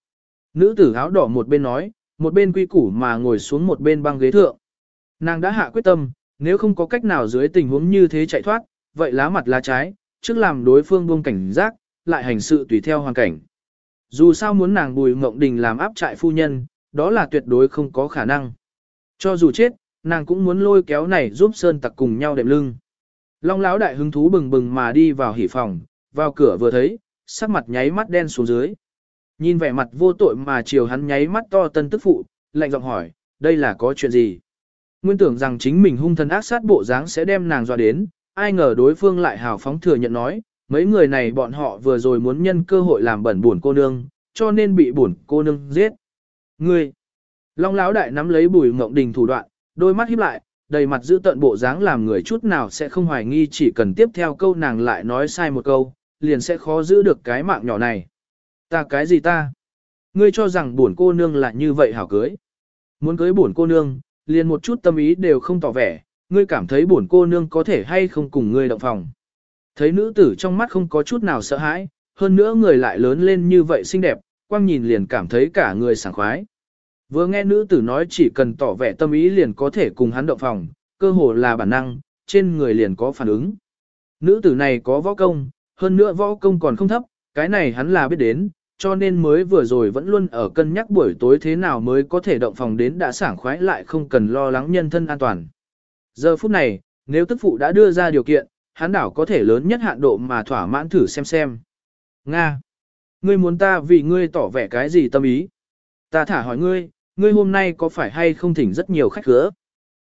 Nữ tử áo đỏ một bên nói, một bên quy củ mà ngồi xuống một bên băng ghế thượng. Nàng đã hạ quyết tâm, nếu không có cách nào dưới tình huống như thế chạy thoát, vậy lá mặt lá trái, trước làm đối phương buông cảnh giác, lại hành sự tùy theo hoàn cảnh. Dù sao muốn nàng bùi mộng đình làm áp trại phu nhân, đó là tuyệt đối không có khả năng. Cho dù chết, nàng cũng muốn lôi kéo này giúp Sơn tặc cùng nhau đệm lưng. Long lão đại hứng thú bừng bừng mà đi vào hỉ phòng, vào cửa vừa thấy, sắc mặt nháy mắt đen xuống dưới. Nhìn vẻ mặt vô tội mà chiều hắn nháy mắt to tân tức phụ, lạnh giọng hỏi, đây là có chuyện gì? Nguyên tưởng rằng chính mình hung thần ác sát bộ dáng sẽ đem nàng dọa đến, ai ngờ đối phương lại hào phóng thừa nhận nói, mấy người này bọn họ vừa rồi muốn nhân cơ hội làm bẩn buồn cô nương, cho nên bị buồn cô nương giết. Ngươi! Long lão đại nắm lấy bùi mộng đình thủ đoạn, đôi mắt híp lại, đầy mặt giữ tận bộ dáng làm người chút nào sẽ không hoài nghi chỉ cần tiếp theo câu nàng lại nói sai một câu, liền sẽ khó giữ được cái mạng nhỏ này. Ta cái gì ta? Ngươi cho rằng buồn cô nương là như vậy hảo cưới. Muốn cưới buồn cô nương, liền một chút tâm ý đều không tỏ vẻ, ngươi cảm thấy buồn cô nương có thể hay không cùng ngươi động phòng. Thấy nữ tử trong mắt không có chút nào sợ hãi, hơn nữa người lại lớn lên như vậy xinh đẹp, quang nhìn liền cảm thấy cả người sảng khoái. Vừa nghe nữ tử nói chỉ cần tỏ vẻ tâm ý liền có thể cùng hắn động phòng, cơ hồ là bản năng, trên người liền có phản ứng. Nữ tử này có võ công, hơn nữa võ công còn không thấp, cái này hắn là biết đến, cho nên mới vừa rồi vẫn luôn ở cân nhắc buổi tối thế nào mới có thể động phòng đến đã sảng khoái lại không cần lo lắng nhân thân an toàn. Giờ phút này, nếu tức phụ đã đưa ra điều kiện, hắn đảo có thể lớn nhất hạn độ mà thỏa mãn thử xem xem. Nga! Ngươi muốn ta vì ngươi tỏ vẻ cái gì tâm ý? Ta thả hỏi ngươi, ngươi hôm nay có phải hay không thỉnh rất nhiều khách khứa?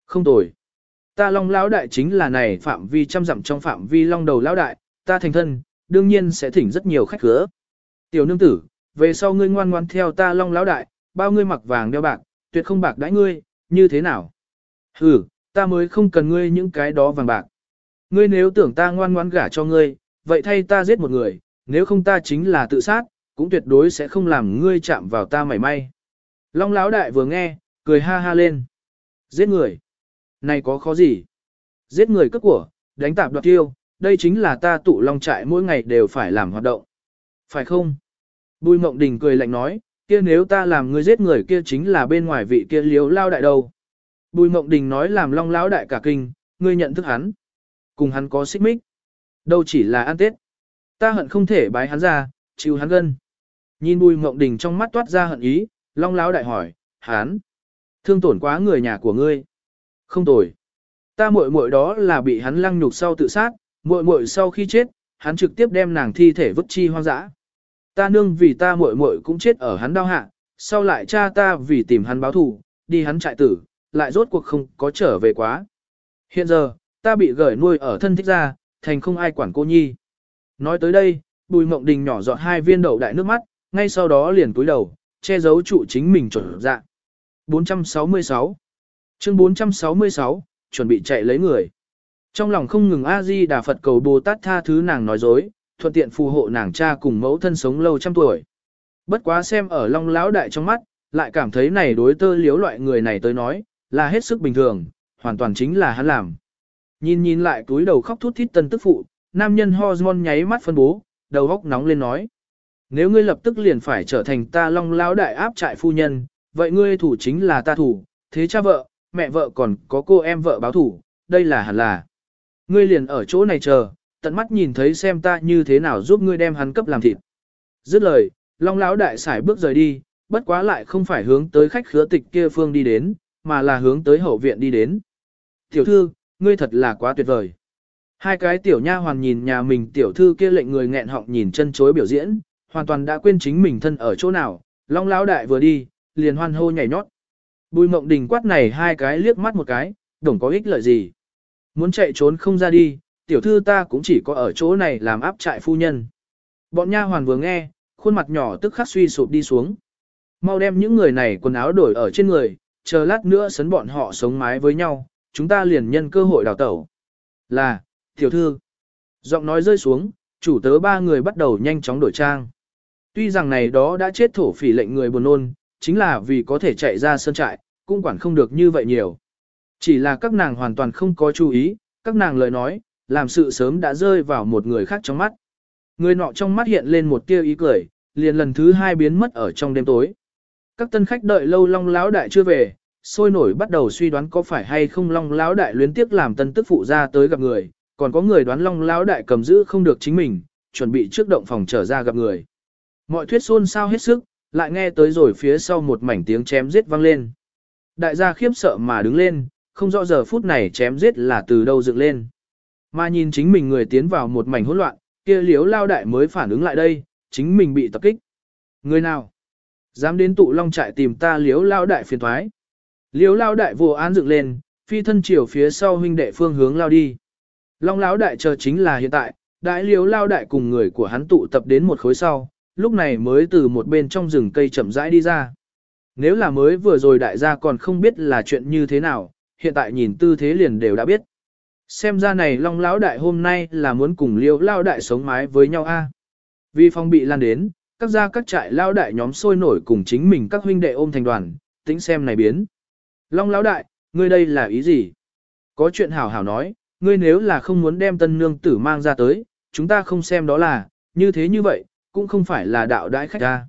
Không tồi. Ta long lão đại chính là này phạm vi trăm dặm trong phạm vi long đầu lão đại, ta thành thân, đương nhiên sẽ thỉnh rất nhiều khách khứa. Tiểu nương tử, về sau ngươi ngoan ngoan theo ta long lão đại, bao ngươi mặc vàng đeo bạc, tuyệt không bạc đãi ngươi, như thế nào? Ừ, ta mới không cần ngươi những cái đó vàng bạc. Ngươi nếu tưởng ta ngoan ngoan gả cho ngươi, vậy thay ta giết một người, nếu không ta chính là tự sát, cũng tuyệt đối sẽ không làm ngươi chạm vào ta mảy may. Long lão đại vừa nghe, cười ha ha lên. Giết người. Này có khó gì? Giết người cướp của, đánh tạp đoạt tiêu, đây chính là ta tụ long trại mỗi ngày đều phải làm hoạt động. Phải không? Bùi mộng đình cười lạnh nói, kia nếu ta làm ngươi giết người kia chính là bên ngoài vị kia liếu lao đại đâu. Bùi mộng đình nói làm long lão đại cả kinh, ngươi nhận thức hắn. Cùng hắn có xích mích. Đâu chỉ là ăn tết. Ta hận không thể bái hắn ra, chịu hắn gân. Nhìn bùi mộng đình trong mắt toát ra hận ý, long lão đại hỏi, hắn. Thương tổn quá người nhà của ngươi. Không tồi. Ta muội muội đó là bị hắn lăng nhục sau tự sát, muội muội sau khi chết, hắn trực tiếp đem nàng thi thể vứt chi hoang dã. Ta nương vì ta muội muội cũng chết ở hắn đau hạ, sau lại cha ta vì tìm hắn báo thù, đi hắn trại tử, lại rốt cuộc không có trở về quá. Hiện giờ, ta bị gửi nuôi ở thân thích gia, thành không ai quản cô nhi. Nói tới đây, bùi mộng đình nhỏ giọt hai viên đậu đại nước mắt, ngay sau đó liền cúi đầu, che giấu trụ chính mình chuẩn dạ. 466 Chương 466, chuẩn bị chạy lấy người. Trong lòng không ngừng A-di đà Phật cầu Bồ Tát tha thứ nàng nói dối, thuận tiện phù hộ nàng cha cùng mẫu thân sống lâu trăm tuổi. Bất quá xem ở long lão đại trong mắt, lại cảm thấy này đối tơ liếu loại người này tới nói, là hết sức bình thường, hoàn toàn chính là hắn làm. Nhìn nhìn lại túi đầu khóc thút thít tân tức phụ, nam nhân hormone nháy mắt phân bố, đầu góc nóng lên nói. Nếu ngươi lập tức liền phải trở thành ta long lão đại áp trại phu nhân, vậy ngươi thủ chính là ta thủ, thế cha vợ, mẹ vợ còn có cô em vợ báo thủ, đây là hẳn là. Ngươi liền ở chỗ này chờ, tận mắt nhìn thấy xem ta như thế nào giúp ngươi đem hắn cấp làm thịt. Dứt lời, long lão đại xài bước rời đi, bất quá lại không phải hướng tới khách khứa tịch kia phương đi đến, mà là hướng tới hậu viện đi đến. Tiểu thư, ngươi thật là quá tuyệt vời. Hai cái tiểu nha hoàn nhìn nhà mình tiểu thư kia lệnh người nghẹn họng nhìn chân chối biểu diễn, hoàn toàn đã quên chính mình thân ở chỗ nào, long lão đại vừa đi, liền hoan hô nhảy nhót. Bùi mộng đình quát này hai cái liếc mắt một cái, đồng có ích lợi gì. Muốn chạy trốn không ra đi, tiểu thư ta cũng chỉ có ở chỗ này làm áp trại phu nhân. Bọn nha hoàn vừa nghe, khuôn mặt nhỏ tức khắc suy sụp đi xuống. Mau đem những người này quần áo đổi ở trên người, chờ lát nữa sấn bọn họ sống mái với nhau, chúng ta liền nhân cơ hội đào tẩu. Là, tiểu thư. Giọng nói rơi xuống, chủ tớ ba người bắt đầu nhanh chóng đổi trang. Tuy rằng này đó đã chết thổ phỉ lệnh người buồn nôn, chính là vì có thể chạy ra sơn trại, cũng quản không được như vậy nhiều. Chỉ là các nàng hoàn toàn không có chú ý, các nàng lời nói, làm sự sớm đã rơi vào một người khác trong mắt. Người nọ trong mắt hiện lên một tia ý cười, liền lần thứ hai biến mất ở trong đêm tối. Các tân khách đợi lâu long lão đại chưa về, sôi nổi bắt đầu suy đoán có phải hay không long lão đại luyến tiếc làm tân tức phụ ra tới gặp người, còn có người đoán long lão đại cầm giữ không được chính mình, chuẩn bị trước động phòng trở ra gặp người. Mọi thuyết xôn xao hết sức, lại nghe tới rồi phía sau một mảnh tiếng chém giết vang lên. Đại gia khiếp sợ mà đứng lên, không rõ giờ phút này chém giết là từ đâu dựng lên. Mà nhìn chính mình người tiến vào một mảnh hỗn loạn, kia liếu lao đại mới phản ứng lại đây, chính mình bị tập kích. Người nào? Dám đến tụ long trại tìm ta liếu lao đại phiền thoái. Liếu lao đại vô án dựng lên, phi thân chiều phía sau huynh đệ phương hướng lao đi. Long lão đại chờ chính là hiện tại, đại liếu lao đại cùng người của hắn tụ tập đến một khối sau, lúc này mới từ một bên trong rừng cây chậm rãi đi ra. Nếu là mới vừa rồi đại gia còn không biết là chuyện như thế nào, hiện tại nhìn tư thế liền đều đã biết. Xem ra này long lão đại hôm nay là muốn cùng liêu lao đại sống mái với nhau a. Vì phong bị lan đến, các gia các trại lao đại nhóm sôi nổi cùng chính mình các huynh đệ ôm thành đoàn, tính xem này biến. Long lão đại, ngươi đây là ý gì? Có chuyện hảo hảo nói, ngươi nếu là không muốn đem tân nương tử mang ra tới, chúng ta không xem đó là, như thế như vậy, cũng không phải là đạo đãi khách ra.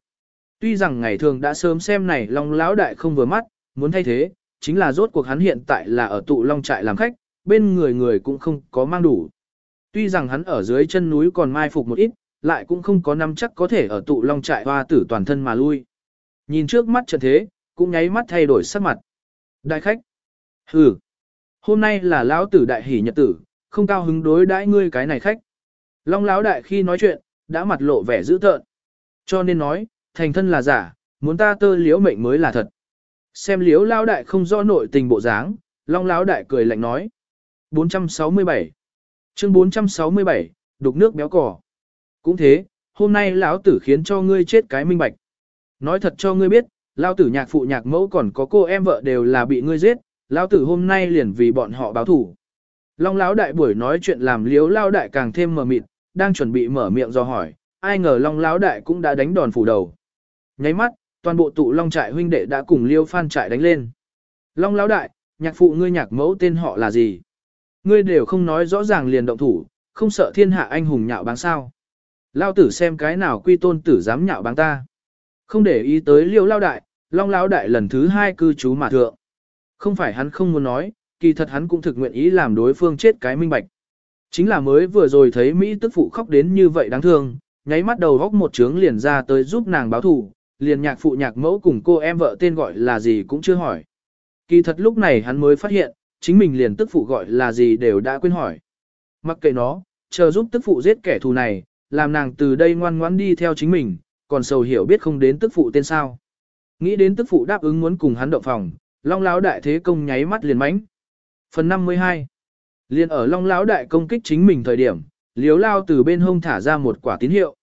Tuy rằng ngày thường đã sớm xem này long lão đại không vừa mắt, muốn thay thế, chính là rốt cuộc hắn hiện tại là ở tụ long trại làm khách, bên người người cũng không có mang đủ. Tuy rằng hắn ở dưới chân núi còn mai phục một ít, lại cũng không có năm chắc có thể ở tụ long trại hoa tử toàn thân mà lui. Nhìn trước mắt trận thế, cũng nháy mắt thay đổi sắc mặt. Đại khách. Hừ. Hôm nay là lão tử đại hỷ nhật tử, không cao hứng đối đãi ngươi cái này khách. Long lão đại khi nói chuyện, đã mặt lộ vẻ dữ tợn. Cho nên nói, thành thân là giả, muốn ta tơ liễu mệnh mới là thật. Xem liễu lao đại không rõ nội tình bộ dáng, long lao đại cười lạnh nói. 467 Chương 467, đục nước béo cỏ. Cũng thế, hôm nay lão tử khiến cho ngươi chết cái minh bạch. Nói thật cho ngươi biết, lao tử nhạc phụ nhạc mẫu còn có cô em vợ đều là bị ngươi giết, lao tử hôm nay liền vì bọn họ báo thủ. Long lão đại buổi nói chuyện làm liếu lao đại càng thêm mờ mịt, đang chuẩn bị mở miệng do hỏi, ai ngờ long lão đại cũng đã đánh đòn phủ đầu. Nháy mắt, toàn bộ tụ long trại huynh đệ đã cùng liêu phan trại đánh lên. Long lão đại, nhạc phụ ngươi nhạc mẫu tên họ là gì? Ngươi đều không nói rõ ràng liền động thủ, không sợ thiên hạ anh hùng nhạo báng sao. Lao tử xem cái nào quy tôn tử dám nhạo báng ta. Không để ý tới liêu lao đại, long Lão đại lần thứ hai cư trú mà thượng. Không phải hắn không muốn nói, kỳ thật hắn cũng thực nguyện ý làm đối phương chết cái minh bạch. Chính là mới vừa rồi thấy Mỹ tức phụ khóc đến như vậy đáng thương, nháy mắt đầu góc một trướng liền ra tới giúp nàng báo thù, liền nhạc phụ nhạc mẫu cùng cô em vợ tên gọi là gì cũng chưa hỏi. Kỳ thật lúc này hắn mới phát hiện, chính mình liền tức phụ gọi là gì đều đã quên hỏi. Mặc kệ nó, chờ giúp tức phụ giết kẻ thù này, làm nàng từ đây ngoan ngoãn đi theo chính mình, còn sầu hiểu biết không đến tức phụ tên sao. Nghĩ đến tức phụ đáp ứng muốn cùng hắn động phòng, long láo đại thế công nháy mắt liền mánh. Phần 52 Liên ở long lão đại công kích chính mình thời điểm, liếu lao từ bên hông thả ra một quả tín hiệu.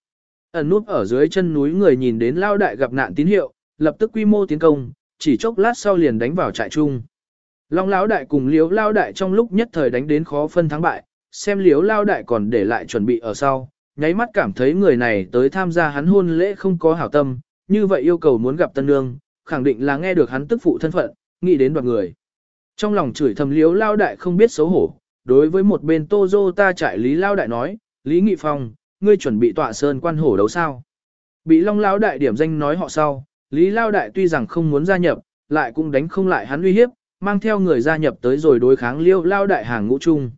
Ẩn nút ở dưới chân núi người nhìn đến lao đại gặp nạn tín hiệu, lập tức quy mô tiến công, chỉ chốc lát sau liền đánh vào trại chung. Long lão đại cùng liếu lao đại trong lúc nhất thời đánh đến khó phân thắng bại, xem liếu lao đại còn để lại chuẩn bị ở sau, nháy mắt cảm thấy người này tới tham gia hắn hôn lễ không có hảo tâm, như vậy yêu cầu muốn gặp tân nương, khẳng định là nghe được hắn tức phụ thân phận, nghĩ đến đoạt người. Trong lòng chửi thầm liếu lao đại không biết xấu hổ, đối với một bên Tô Dô ta trại Lý Lao Đại nói, Lý Nghị Phong, ngươi chuẩn bị tọa sơn quan hổ đấu sao. Bị Long Lao Đại điểm danh nói họ sau, Lý Lao Đại tuy rằng không muốn gia nhập, lại cũng đánh không lại hắn uy hiếp, mang theo người gia nhập tới rồi đối kháng Liêu Lao Đại hàng ngũ chung.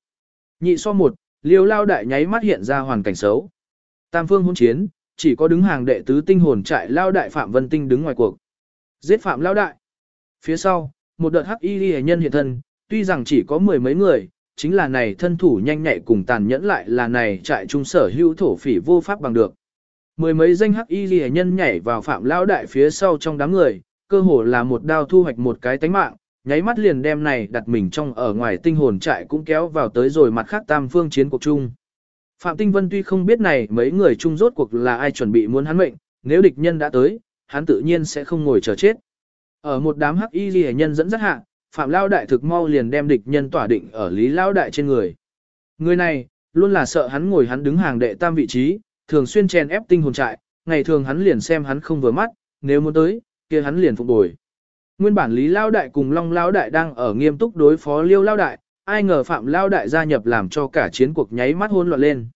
Nhị so một, Liêu Lao Đại nháy mắt hiện ra hoàn cảnh xấu. Tam phương hôn chiến, chỉ có đứng hàng đệ tứ tinh hồn trại Lao Đại Phạm Vân Tinh đứng ngoài cuộc. Giết Phạm Lao Đại. Phía sau, một đợt hắc y ghi nhân hiện thân, tuy rằng chỉ có mười mấy người, chính là này thân thủ nhanh nhạy cùng tàn nhẫn lại là này trại trung sở hữu thổ phỉ vô pháp bằng được. Mười mấy danh hắc y ghi nhân nhảy vào phạm lão đại phía sau trong đám người, cơ hồ là một đao thu hoạch một cái tánh mạng, nháy mắt liền đem này đặt mình trong ở ngoài tinh hồn trại cũng kéo vào tới rồi mặt khác tam phương chiến cuộc chung. Phạm Tinh Vân tuy không biết này mấy người chung rốt cuộc là ai chuẩn bị muốn hắn mệnh, nếu địch nhân đã tới, hắn tự nhiên sẽ không ngồi chờ chết. Ở một đám hắc y ghi nhân dẫn dắt hạ, Phạm Lao Đại thực mau liền đem địch nhân tỏa định ở Lý Lao Đại trên người. Người này, Luôn là sợ hắn ngồi hắn đứng hàng đệ tam vị trí, thường xuyên chèn ép tinh hồn trại, ngày thường hắn liền xem hắn không vừa mắt, nếu muốn tới, kia hắn liền phục bồi. Nguyên bản Lý Lao Đại cùng Long Lao Đại đang ở nghiêm túc đối phó Liêu Lao Đại, ai ngờ Phạm Lao Đại gia nhập làm cho cả chiến cuộc nháy mắt hôn loạn lên.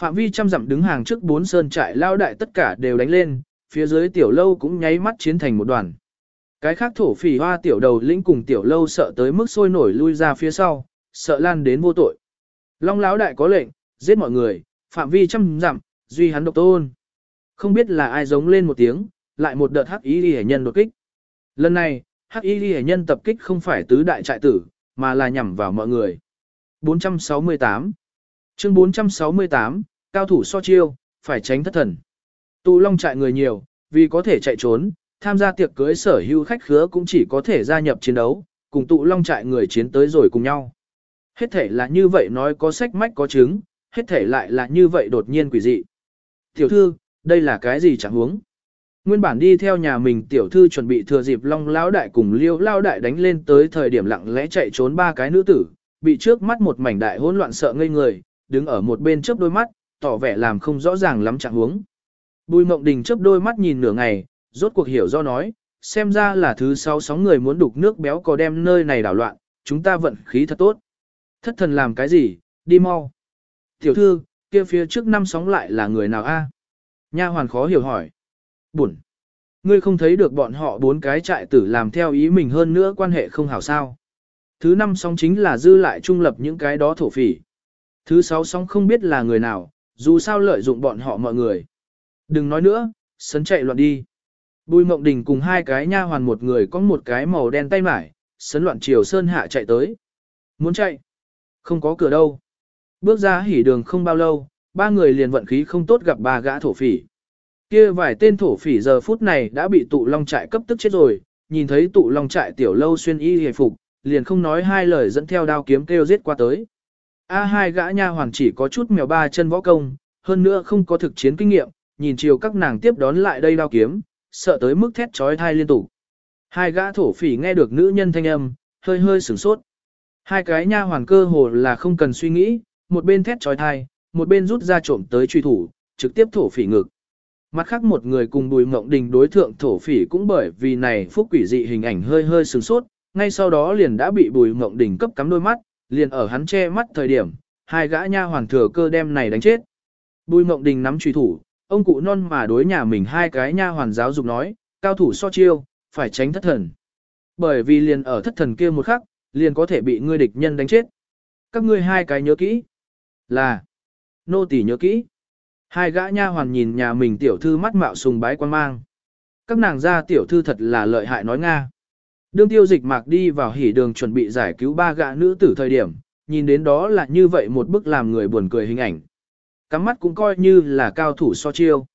Phạm vi trăm dặm đứng hàng trước bốn sơn trại Lao Đại tất cả đều đánh lên, phía dưới tiểu lâu cũng nháy mắt chiến thành một đoàn. Cái khác thổ phỉ hoa tiểu đầu lĩnh cùng tiểu lâu sợ tới mức sôi nổi lui ra phía sau, sợ lan đến vô tội. Long Lão Đại có lệnh, giết mọi người, phạm vi trăm dặm, duy hắn độc tôn. Không biết là ai giống lên một tiếng, lại một đợt hắc y hệ nhân đột kích. Lần này, hắc y hệ nhân tập kích không phải tứ đại trại tử, mà là nhằm vào mọi người. 468 Chương 468, cao thủ so chiêu, phải tránh thất thần. Tụ long trại người nhiều, vì có thể chạy trốn, tham gia tiệc cưới sở hữu khách khứa cũng chỉ có thể gia nhập chiến đấu, cùng tụ long trại người chiến tới rồi cùng nhau. Hết thể là như vậy nói có sách mách có chứng, hết thể lại là như vậy đột nhiên quỷ dị. Tiểu thư, đây là cái gì chẳng huống? Nguyên bản đi theo nhà mình tiểu thư chuẩn bị thừa dịp long lão đại cùng liêu lao đại đánh lên tới thời điểm lặng lẽ chạy trốn ba cái nữ tử, bị trước mắt một mảnh đại hỗn loạn sợ ngây người, đứng ở một bên chớp đôi mắt, tỏ vẻ làm không rõ ràng lắm chẳng huống. Bùi mộng đình chớp đôi mắt nhìn nửa ngày, rốt cuộc hiểu do nói, xem ra là thứ sáu sóng người muốn đục nước béo có đem nơi này đảo loạn, chúng ta vận khí thật tốt. Thất thần làm cái gì, đi mau. Tiểu thư, kia phía trước năm sóng lại là người nào a? Nha hoàn khó hiểu hỏi. Buồn. Ngươi không thấy được bọn họ bốn cái trại tử làm theo ý mình hơn nữa quan hệ không hảo sao. Thứ năm sóng chính là dư lại trung lập những cái đó thổ phỉ. Thứ sáu sóng không biết là người nào, dù sao lợi dụng bọn họ mọi người. Đừng nói nữa, sấn chạy loạn đi. Bùi mộng đình cùng hai cái nha hoàn một người có một cái màu đen tay mải, sấn loạn chiều sơn hạ chạy tới. Muốn chạy? Không có cửa đâu. Bước ra hỉ đường không bao lâu, ba người liền vận khí không tốt gặp ba gã thổ phỉ. Kia vài tên thổ phỉ giờ phút này đã bị tụ long trại cấp tức chết rồi, nhìn thấy tụ long trại tiểu lâu xuyên y hề phục, liền không nói hai lời dẫn theo đao kiếm kêu giết qua tới. A hai gã nha hoàn chỉ có chút mèo ba chân võ công, hơn nữa không có thực chiến kinh nghiệm, nhìn chiều các nàng tiếp đón lại đây đao kiếm, sợ tới mức thét trói thai liên tục. Hai gã thổ phỉ nghe được nữ nhân thanh âm, hơi hơi sửng sốt. Hai cái nha hoàn cơ hồ là không cần suy nghĩ, một bên thét trói thai, một bên rút ra trộm tới truy thủ, trực tiếp thổ phỉ ngực. Mặt khác một người cùng bùi mộng đình đối thượng thổ phỉ cũng bởi vì này phúc quỷ dị hình ảnh hơi hơi sửng sốt, ngay sau đó liền đã bị bùi mộng đình cấp cắm đôi mắt, liền ở hắn che mắt thời điểm, hai gã nha hoàn thừa cơ đem này đánh chết. Bùi mộng đình nắm truy thủ, ông cụ non mà đối nhà mình hai cái nha hoàn giáo dục nói, cao thủ so chiêu, phải tránh thất thần. Bởi vì liền ở thất thần kia một khắc, liền có thể bị ngươi địch nhân đánh chết. Các ngươi hai cái nhớ kỹ. Là, nô tỳ nhớ kỹ. Hai gã nha hoàn nhìn nhà mình tiểu thư mắt mạo sùng bái quan mang. Các nàng gia tiểu thư thật là lợi hại nói Nga. Đương tiêu dịch mạc đi vào hỉ đường chuẩn bị giải cứu ba gã nữ tử thời điểm, nhìn đến đó là như vậy một bức làm người buồn cười hình ảnh. Cắm mắt cũng coi như là cao thủ so chiêu.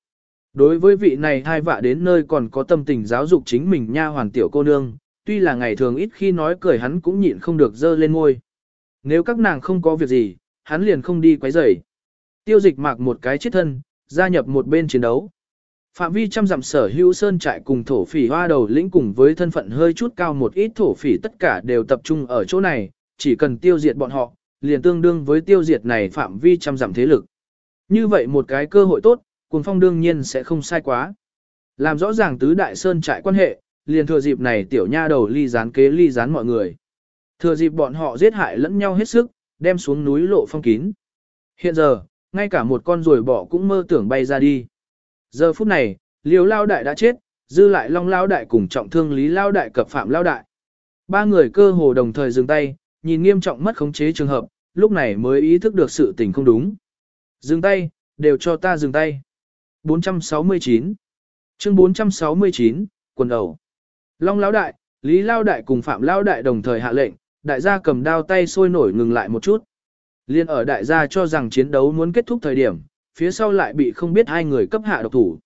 Đối với vị này hai vạ đến nơi còn có tâm tình giáo dục chính mình nha hoàn tiểu cô nương, tuy là ngày thường ít khi nói cười hắn cũng nhịn không được dơ lên ngôi. Nếu các nàng không có việc gì, hắn liền không đi quấy rầy. Tiêu dịch mạc một cái chết thân, gia nhập một bên chiến đấu. Phạm vi trăm dặm sở hữu sơn trại cùng thổ phỉ hoa đầu lĩnh cùng với thân phận hơi chút cao một ít thổ phỉ tất cả đều tập trung ở chỗ này, chỉ cần tiêu diệt bọn họ, liền tương đương với tiêu diệt này phạm vi trăm dặm thế lực. Như vậy một cái cơ hội tốt, cuồng phong đương nhiên sẽ không sai quá. Làm rõ ràng tứ đại sơn trại quan hệ, liền thừa dịp này tiểu nha đầu ly gián kế ly gián mọi người. Thừa dịp bọn họ giết hại lẫn nhau hết sức, đem xuống núi lộ phong kín. Hiện giờ, ngay cả một con ruồi bỏ cũng mơ tưởng bay ra đi. Giờ phút này, liều lao đại đã chết, dư lại long lao đại cùng trọng thương lý lao đại cập phạm lao đại. Ba người cơ hồ đồng thời dừng tay, nhìn nghiêm trọng mất khống chế trường hợp, lúc này mới ý thức được sự tình không đúng. Dừng tay, đều cho ta dừng tay. 469 Chương 469, quần đầu. Long lão đại, Lý lao đại cùng Phạm lao đại đồng thời hạ lệnh, đại gia cầm đao tay sôi nổi ngừng lại một chút. Liên ở đại gia cho rằng chiến đấu muốn kết thúc thời điểm, phía sau lại bị không biết hai người cấp hạ độc thủ.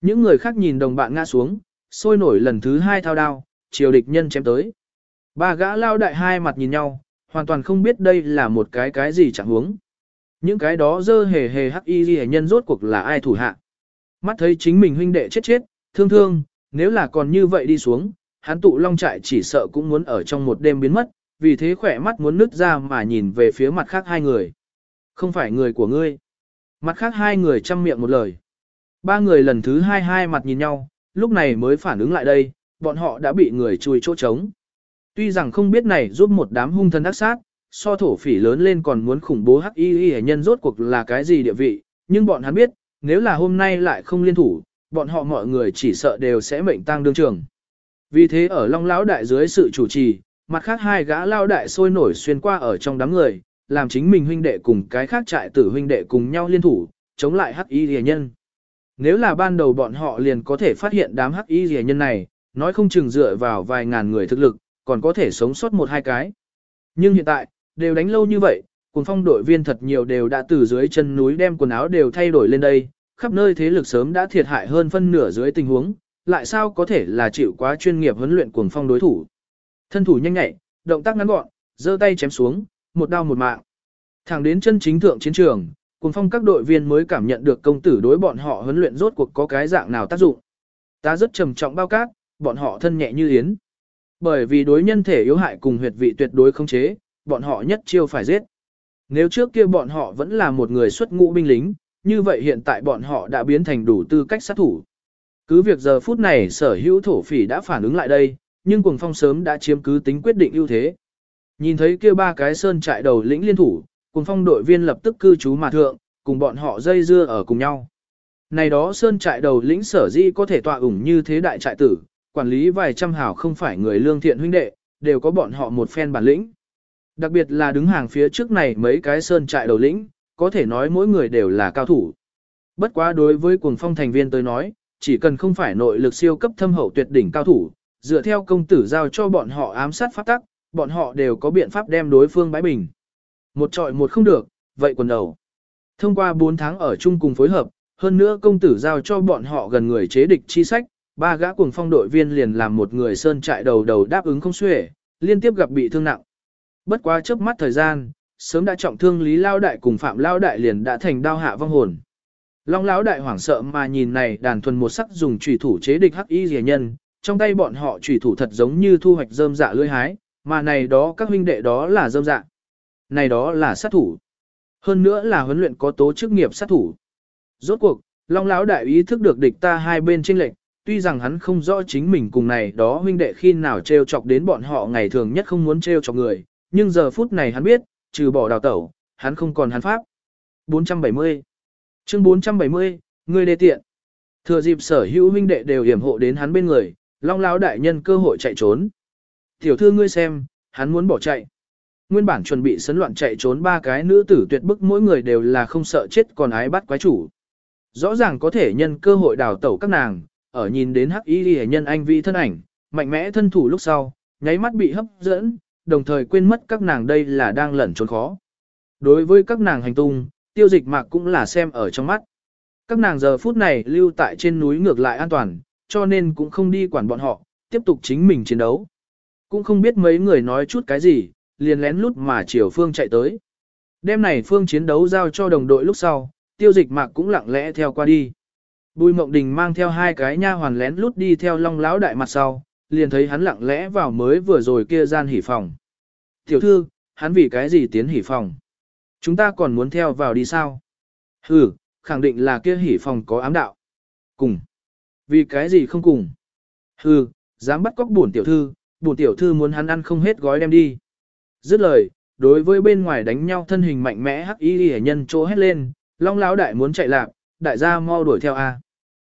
Những người khác nhìn đồng bạn ngã xuống, sôi nổi lần thứ hai thao đao, chiều địch nhân chém tới. Ba gã lao đại hai mặt nhìn nhau, hoàn toàn không biết đây là một cái cái gì chẳng huống. Những cái đó dơ hề hề hắc y ghi nhân rốt cuộc là ai thủ hạ. Mắt thấy chính mình huynh đệ chết chết, thương thương, nếu là còn như vậy đi xuống, hắn tụ long trại chỉ sợ cũng muốn ở trong một đêm biến mất, vì thế khỏe mắt muốn nứt ra mà nhìn về phía mặt khác hai người. Không phải người của ngươi. Mặt khác hai người chăm miệng một lời. Ba người lần thứ hai hai mặt nhìn nhau, lúc này mới phản ứng lại đây, bọn họ đã bị người chui chỗ trống. Tuy rằng không biết này giúp một đám hung thân ác sát, so thổ phỉ lớn lên còn muốn khủng bố hắc y y nhân rốt cuộc là cái gì địa vị, nhưng bọn hắn biết, nếu là hôm nay lại không liên thủ, bọn họ mọi người chỉ sợ đều sẽ mệnh tang đương trường. Vì thế ở Long Lão Đại dưới sự chủ trì, mặt khác hai gã lao Đại sôi nổi xuyên qua ở trong đám người, làm chính mình huynh đệ cùng cái khác trại tử huynh đệ cùng nhau liên thủ, chống lại hắc y rìa nhân. Nếu là ban đầu bọn họ liền có thể phát hiện đám hắc y rìa nhân này, nói không chừng dựa vào vài ngàn người thực lực, còn có thể sống sót một hai cái. Nhưng hiện tại, đều đánh lâu như vậy, cùng phong đội viên thật nhiều đều đã từ dưới chân núi đem quần áo đều thay đổi lên đây, khắp nơi thế lực sớm đã thiệt hại hơn phân nửa dưới tình huống, lại sao có thể là chịu quá chuyên nghiệp huấn luyện cuồng phong đối thủ. Thân thủ nhanh nhạy, động tác ngắn gọn, giơ tay chém xuống, một đao một mạng. Thẳng đến chân chính thượng chiến trường, cuồng phong các đội viên mới cảm nhận được công tử đối bọn họ huấn luyện rốt cuộc có cái dạng nào tác dụng. Ta rất trầm trọng bao cát, bọn họ thân nhẹ như yến. Bởi vì đối nhân thể yếu hại cùng huyệt vị tuyệt đối không chế, bọn họ nhất chiêu phải giết. Nếu trước kia bọn họ vẫn là một người xuất ngũ binh lính, như vậy hiện tại bọn họ đã biến thành đủ tư cách sát thủ. Cứ việc giờ phút này sở hữu thổ phỉ đã phản ứng lại đây, nhưng cuồng phong sớm đã chiếm cứ tính quyết định ưu thế. Nhìn thấy kia ba cái sơn trại đầu lĩnh liên thủ, cuồng phong đội viên lập tức cư trú mà thượng, cùng bọn họ dây dưa ở cùng nhau. Này đó sơn trại đầu lĩnh sở di có thể tọa ủng như thế đại trại tử, quản lý vài trăm hảo không phải người lương thiện huynh đệ, đều có bọn họ một phen bản lĩnh. Đặc biệt là đứng hàng phía trước này mấy cái sơn trại đầu lĩnh, có thể nói mỗi người đều là cao thủ. Bất quá đối với cuồng phong thành viên tới nói, chỉ cần không phải nội lực siêu cấp thâm hậu tuyệt đỉnh cao thủ, dựa theo công tử giao cho bọn họ ám sát pháp tắc, bọn họ đều có biện pháp đem đối phương bãi bình. Một trọi một không được, vậy quần đầu. Thông qua 4 tháng ở chung cùng phối hợp, hơn nữa công tử giao cho bọn họ gần người chế địch chi sách, ba gã cuồng phong đội viên liền làm một người sơn trại đầu đầu đáp ứng không xuể, liên tiếp gặp bị thương nặng. Bất quá chớp mắt thời gian, sớm đã trọng thương Lý Lao Đại cùng Phạm Lao Đại liền đã thành đao hạ vong hồn. Long Lão Đại hoảng sợ mà nhìn này đàn thuần một sắc dùng chủy thủ chế địch hắc y rìa nhân, trong tay bọn họ chủy thủ thật giống như thu hoạch rơm dạ lưỡi hái, mà này đó các huynh đệ đó là rơm dạ. Này đó là sát thủ. Hơn nữa là huấn luyện có tố chức nghiệp sát thủ. Rốt cuộc, Long Lão Đại ý thức được địch ta hai bên chênh lệch, tuy rằng hắn không rõ chính mình cùng này đó huynh đệ khi nào treo chọc đến bọn họ ngày thường nhất không muốn treo chọc người, nhưng giờ phút này hắn biết, trừ bỏ đào tẩu, hắn không còn hắn pháp. 470 Chương 470, người đề tiện. Thừa dịp sở hữu huynh đệ đều hiểm hộ đến hắn bên người, long lão đại nhân cơ hội chạy trốn. Tiểu thư ngươi xem, hắn muốn bỏ chạy. Nguyên bản chuẩn bị sấn loạn chạy trốn ba cái nữ tử tuyệt bức mỗi người đều là không sợ chết còn ái bắt quái chủ. Rõ ràng có thể nhân cơ hội đào tẩu các nàng, ở nhìn đến hắc y nhân anh vi thân ảnh, mạnh mẽ thân thủ lúc sau, nháy mắt bị hấp dẫn, đồng thời quên mất các nàng đây là đang lẩn trốn khó. Đối với các nàng hành tung, tiêu dịch mạc cũng là xem ở trong mắt. Các nàng giờ phút này lưu tại trên núi ngược lại an toàn, cho nên cũng không đi quản bọn họ, tiếp tục chính mình chiến đấu. Cũng không biết mấy người nói chút cái gì, liền lén lút mà chiều phương chạy tới. Đêm này phương chiến đấu giao cho đồng đội lúc sau, tiêu dịch mạc cũng lặng lẽ theo qua đi. Bùi mộng đình mang theo hai cái nha hoàn lén lút đi theo long lão đại mặt sau, liền thấy hắn lặng lẽ vào mới vừa rồi kia gian hỉ phòng. Tiểu thư, hắn vì cái gì tiến hỉ phòng? Chúng ta còn muốn theo vào đi sao? Ừ, khẳng định là kia hỉ phòng có ám đạo. Cùng. Vì cái gì không cùng? Ừ, dám bắt cóc bổn tiểu thư, bổn tiểu thư muốn hắn ăn không hết gói đem đi. Dứt lời, đối với bên ngoài đánh nhau thân hình mạnh mẽ hắc y hệ nhân chỗ hét lên, long lão đại muốn chạy lạc, đại gia mau đuổi theo a.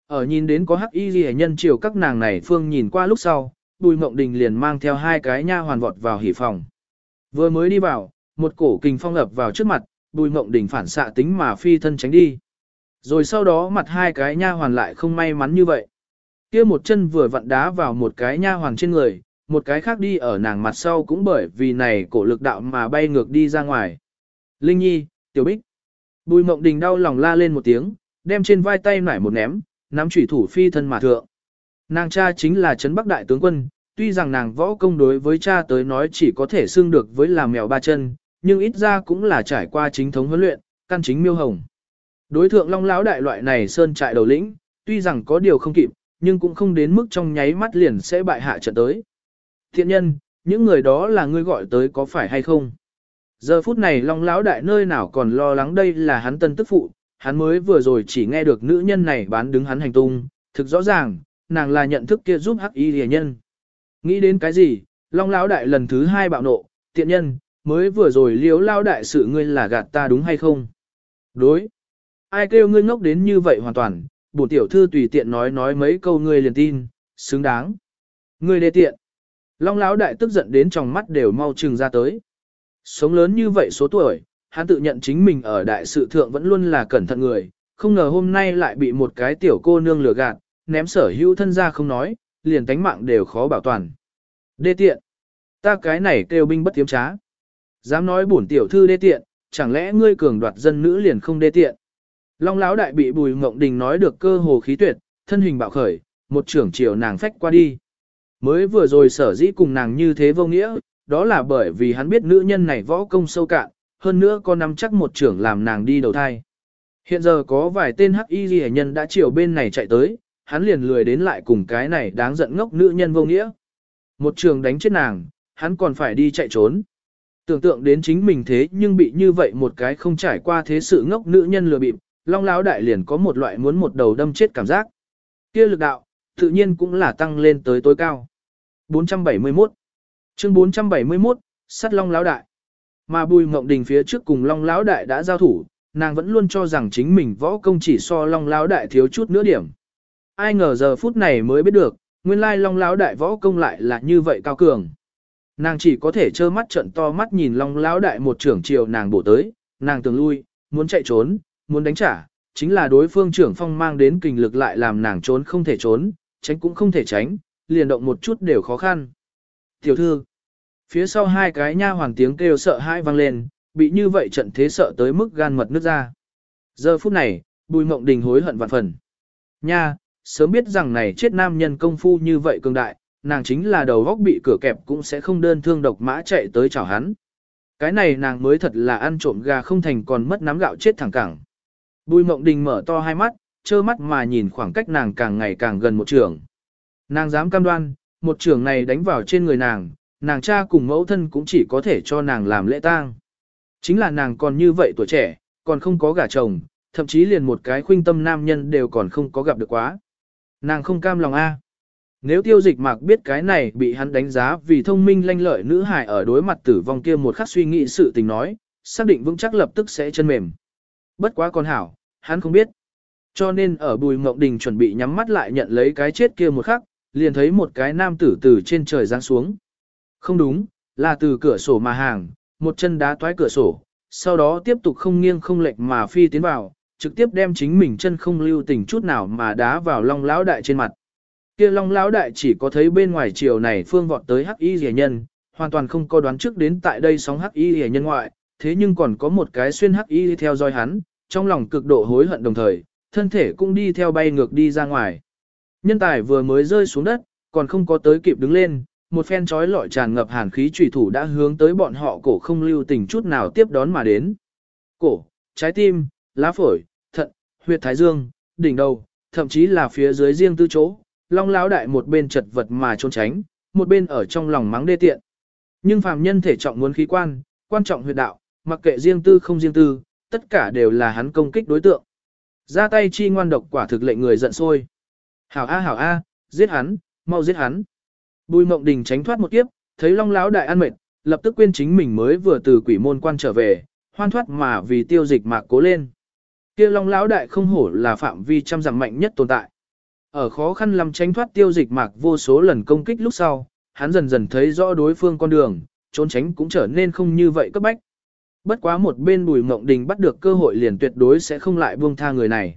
Ở nhìn đến có hắc y hệ nhân chiều các nàng này phương nhìn qua lúc sau, bùi mộng đình liền mang theo hai cái nha hoàn vọt vào hỉ phòng. Vừa mới đi vào, một cổ kình phong ập vào trước mặt, bùi mộng đình phản xạ tính mà phi thân tránh đi. Rồi sau đó mặt hai cái nha hoàn lại không may mắn như vậy. kia một chân vừa vặn đá vào một cái nha hoàn trên người, một cái khác đi ở nàng mặt sau cũng bởi vì này cổ lực đạo mà bay ngược đi ra ngoài. Linh Nhi, Tiểu Bích. Bùi mộng đình đau lòng la lên một tiếng, đem trên vai tay nải một ném, nắm chủy thủ phi thân mà thượng. Nàng cha chính là Trấn Bắc Đại tướng quân, tuy rằng nàng võ công đối với cha tới nói chỉ có thể xưng được với làm mèo ba chân, nhưng ít ra cũng là trải qua chính thống huấn luyện, căn chính miêu hồng. Đối thượng long lão đại loại này sơn trại đầu lĩnh, tuy rằng có điều không kịp, nhưng cũng không đến mức trong nháy mắt liền sẽ bại hạ trận tới. Thiện nhân, những người đó là ngươi gọi tới có phải hay không? Giờ phút này Long lão đại nơi nào còn lo lắng đây là hắn tân tức phụ, hắn mới vừa rồi chỉ nghe được nữ nhân này bán đứng hắn hành tung, thực rõ ràng, nàng là nhận thức kia giúp hắc y rìa nhân. Nghĩ đến cái gì, Long lão đại lần thứ hai bạo nộ, tiện nhân, mới vừa rồi liếu lao đại sự ngươi là gạt ta đúng hay không? Đối. Ai kêu ngươi ngốc đến như vậy hoàn toàn, bổn tiểu thư tùy tiện nói nói mấy câu ngươi liền tin, xứng đáng. Ngươi đê tiện. Long lão đại tức giận đến trong mắt đều mau trừng ra tới. Sống lớn như vậy số tuổi, hắn tự nhận chính mình ở đại sự thượng vẫn luôn là cẩn thận người, không ngờ hôm nay lại bị một cái tiểu cô nương lừa gạt, ném sở hữu thân ra không nói, liền tánh mạng đều khó bảo toàn. Đê tiện. Ta cái này kêu binh bất tiếm trá. Dám nói bổn tiểu thư đê tiện, chẳng lẽ ngươi cường đoạt dân nữ liền không đê tiện. Long lão đại bị bùi mộng đình nói được cơ hồ khí tuyệt, thân hình bạo khởi, một trưởng triều nàng phách qua đi. Mới vừa rồi sở dĩ cùng nàng như thế vô nghĩa, đó là bởi vì hắn biết nữ nhân này võ công sâu cạn, hơn nữa có nắm chắc một trưởng làm nàng đi đầu thai. Hiện giờ có vài tên hắc y ghi nhân đã chiều bên này chạy tới, hắn liền lười đến lại cùng cái này đáng giận ngốc nữ nhân vô nghĩa. Một trường đánh chết nàng, hắn còn phải đi chạy trốn. Tưởng tượng đến chính mình thế nhưng bị như vậy một cái không trải qua thế sự ngốc nữ nhân lừa bịp, long láo đại liền có một loại muốn một đầu đâm chết cảm giác. kia lực đạo, tự nhiên cũng là tăng lên tới tối cao. 471 Chương 471, sắt long lão đại. Mà bùi mộng đình phía trước cùng long lão đại đã giao thủ, nàng vẫn luôn cho rằng chính mình võ công chỉ so long lão đại thiếu chút nữa điểm. Ai ngờ giờ phút này mới biết được, nguyên lai long lão đại võ công lại là như vậy cao cường. Nàng chỉ có thể trơ mắt trận to mắt nhìn long lão đại một trưởng chiều nàng bổ tới, nàng tường lui, muốn chạy trốn, muốn đánh trả, chính là đối phương trưởng phong mang đến kình lực lại làm nàng trốn không thể trốn, tránh cũng không thể tránh, liền động một chút đều khó khăn. Tiểu thư, phía sau hai cái nha hoàng tiếng kêu sợ hãi vang lên, bị như vậy trận thế sợ tới mức gan mật nước ra. Giờ phút này, bùi mộng đình hối hận vạn phần. Nha, sớm biết rằng này chết nam nhân công phu như vậy cường đại, nàng chính là đầu góc bị cửa kẹp cũng sẽ không đơn thương độc mã chạy tới chảo hắn. Cái này nàng mới thật là ăn trộm gà không thành còn mất nắm gạo chết thẳng cẳng. Bùi mộng đình mở to hai mắt, trơ mắt mà nhìn khoảng cách nàng càng ngày càng gần một trường. Nàng dám cam đoan, một trường này đánh vào trên người nàng, nàng cha cùng mẫu thân cũng chỉ có thể cho nàng làm lễ tang. Chính là nàng còn như vậy tuổi trẻ, còn không có gả chồng, thậm chí liền một cái khuynh tâm nam nhân đều còn không có gặp được quá. Nàng không cam lòng a. Nếu tiêu dịch mạc biết cái này bị hắn đánh giá vì thông minh lanh lợi nữ hài ở đối mặt tử vong kia một khắc suy nghĩ sự tình nói, xác định vững chắc lập tức sẽ chân mềm. Bất quá con hảo, hắn không biết. Cho nên ở bùi mộng đình chuẩn bị nhắm mắt lại nhận lấy cái chết kia một khắc, liền thấy một cái nam tử từ trên trời giáng xuống. Không đúng, là từ cửa sổ mà hàng, một chân đá toái cửa sổ, sau đó tiếp tục không nghiêng không lệch mà phi tiến vào, trực tiếp đem chính mình chân không lưu tình chút nào mà đá vào long lão đại trên mặt. Kia long lão đại chỉ có thấy bên ngoài chiều này phương vọt tới hắc y rẻ nhân, hoàn toàn không có đoán trước đến tại đây sóng hắc y rẻ nhân ngoại, thế nhưng còn có một cái xuyên hắc y theo dõi hắn, trong lòng cực độ hối hận đồng thời, thân thể cũng đi theo bay ngược đi ra ngoài. Nhân tài vừa mới rơi xuống đất, còn không có tới kịp đứng lên, một phen chói lọi tràn ngập hàn khí trùy thủ đã hướng tới bọn họ cổ không lưu tình chút nào tiếp đón mà đến. Cổ, trái tim, lá phổi, thận, huyệt thái dương, đỉnh đầu, thậm chí là phía dưới riêng tư chỗ, long lão đại một bên chật vật mà trốn tránh, một bên ở trong lòng mắng đê tiện. Nhưng phàm nhân thể trọng muốn khí quan, quan trọng huyệt đạo, mặc kệ riêng tư không riêng tư, tất cả đều là hắn công kích đối tượng. Ra tay chi ngoan độc quả thực lệnh người giận sôi. Hảo a hảo a, giết hắn, mau giết hắn. Bùi mộng đình tránh thoát một kiếp, thấy long lão đại ăn mệt, lập tức quên chính mình mới vừa từ quỷ môn quan trở về, hoan thoát mà vì tiêu dịch mạc cố lên. Kia long lão đại không hổ là phạm vi trăm dặm mạnh nhất tồn tại. Ở khó khăn làm tránh thoát tiêu dịch mạc vô số lần công kích lúc sau, hắn dần dần thấy rõ đối phương con đường, trốn tránh cũng trở nên không như vậy cấp bách. Bất quá một bên bùi mộng đình bắt được cơ hội liền tuyệt đối sẽ không lại buông tha người này.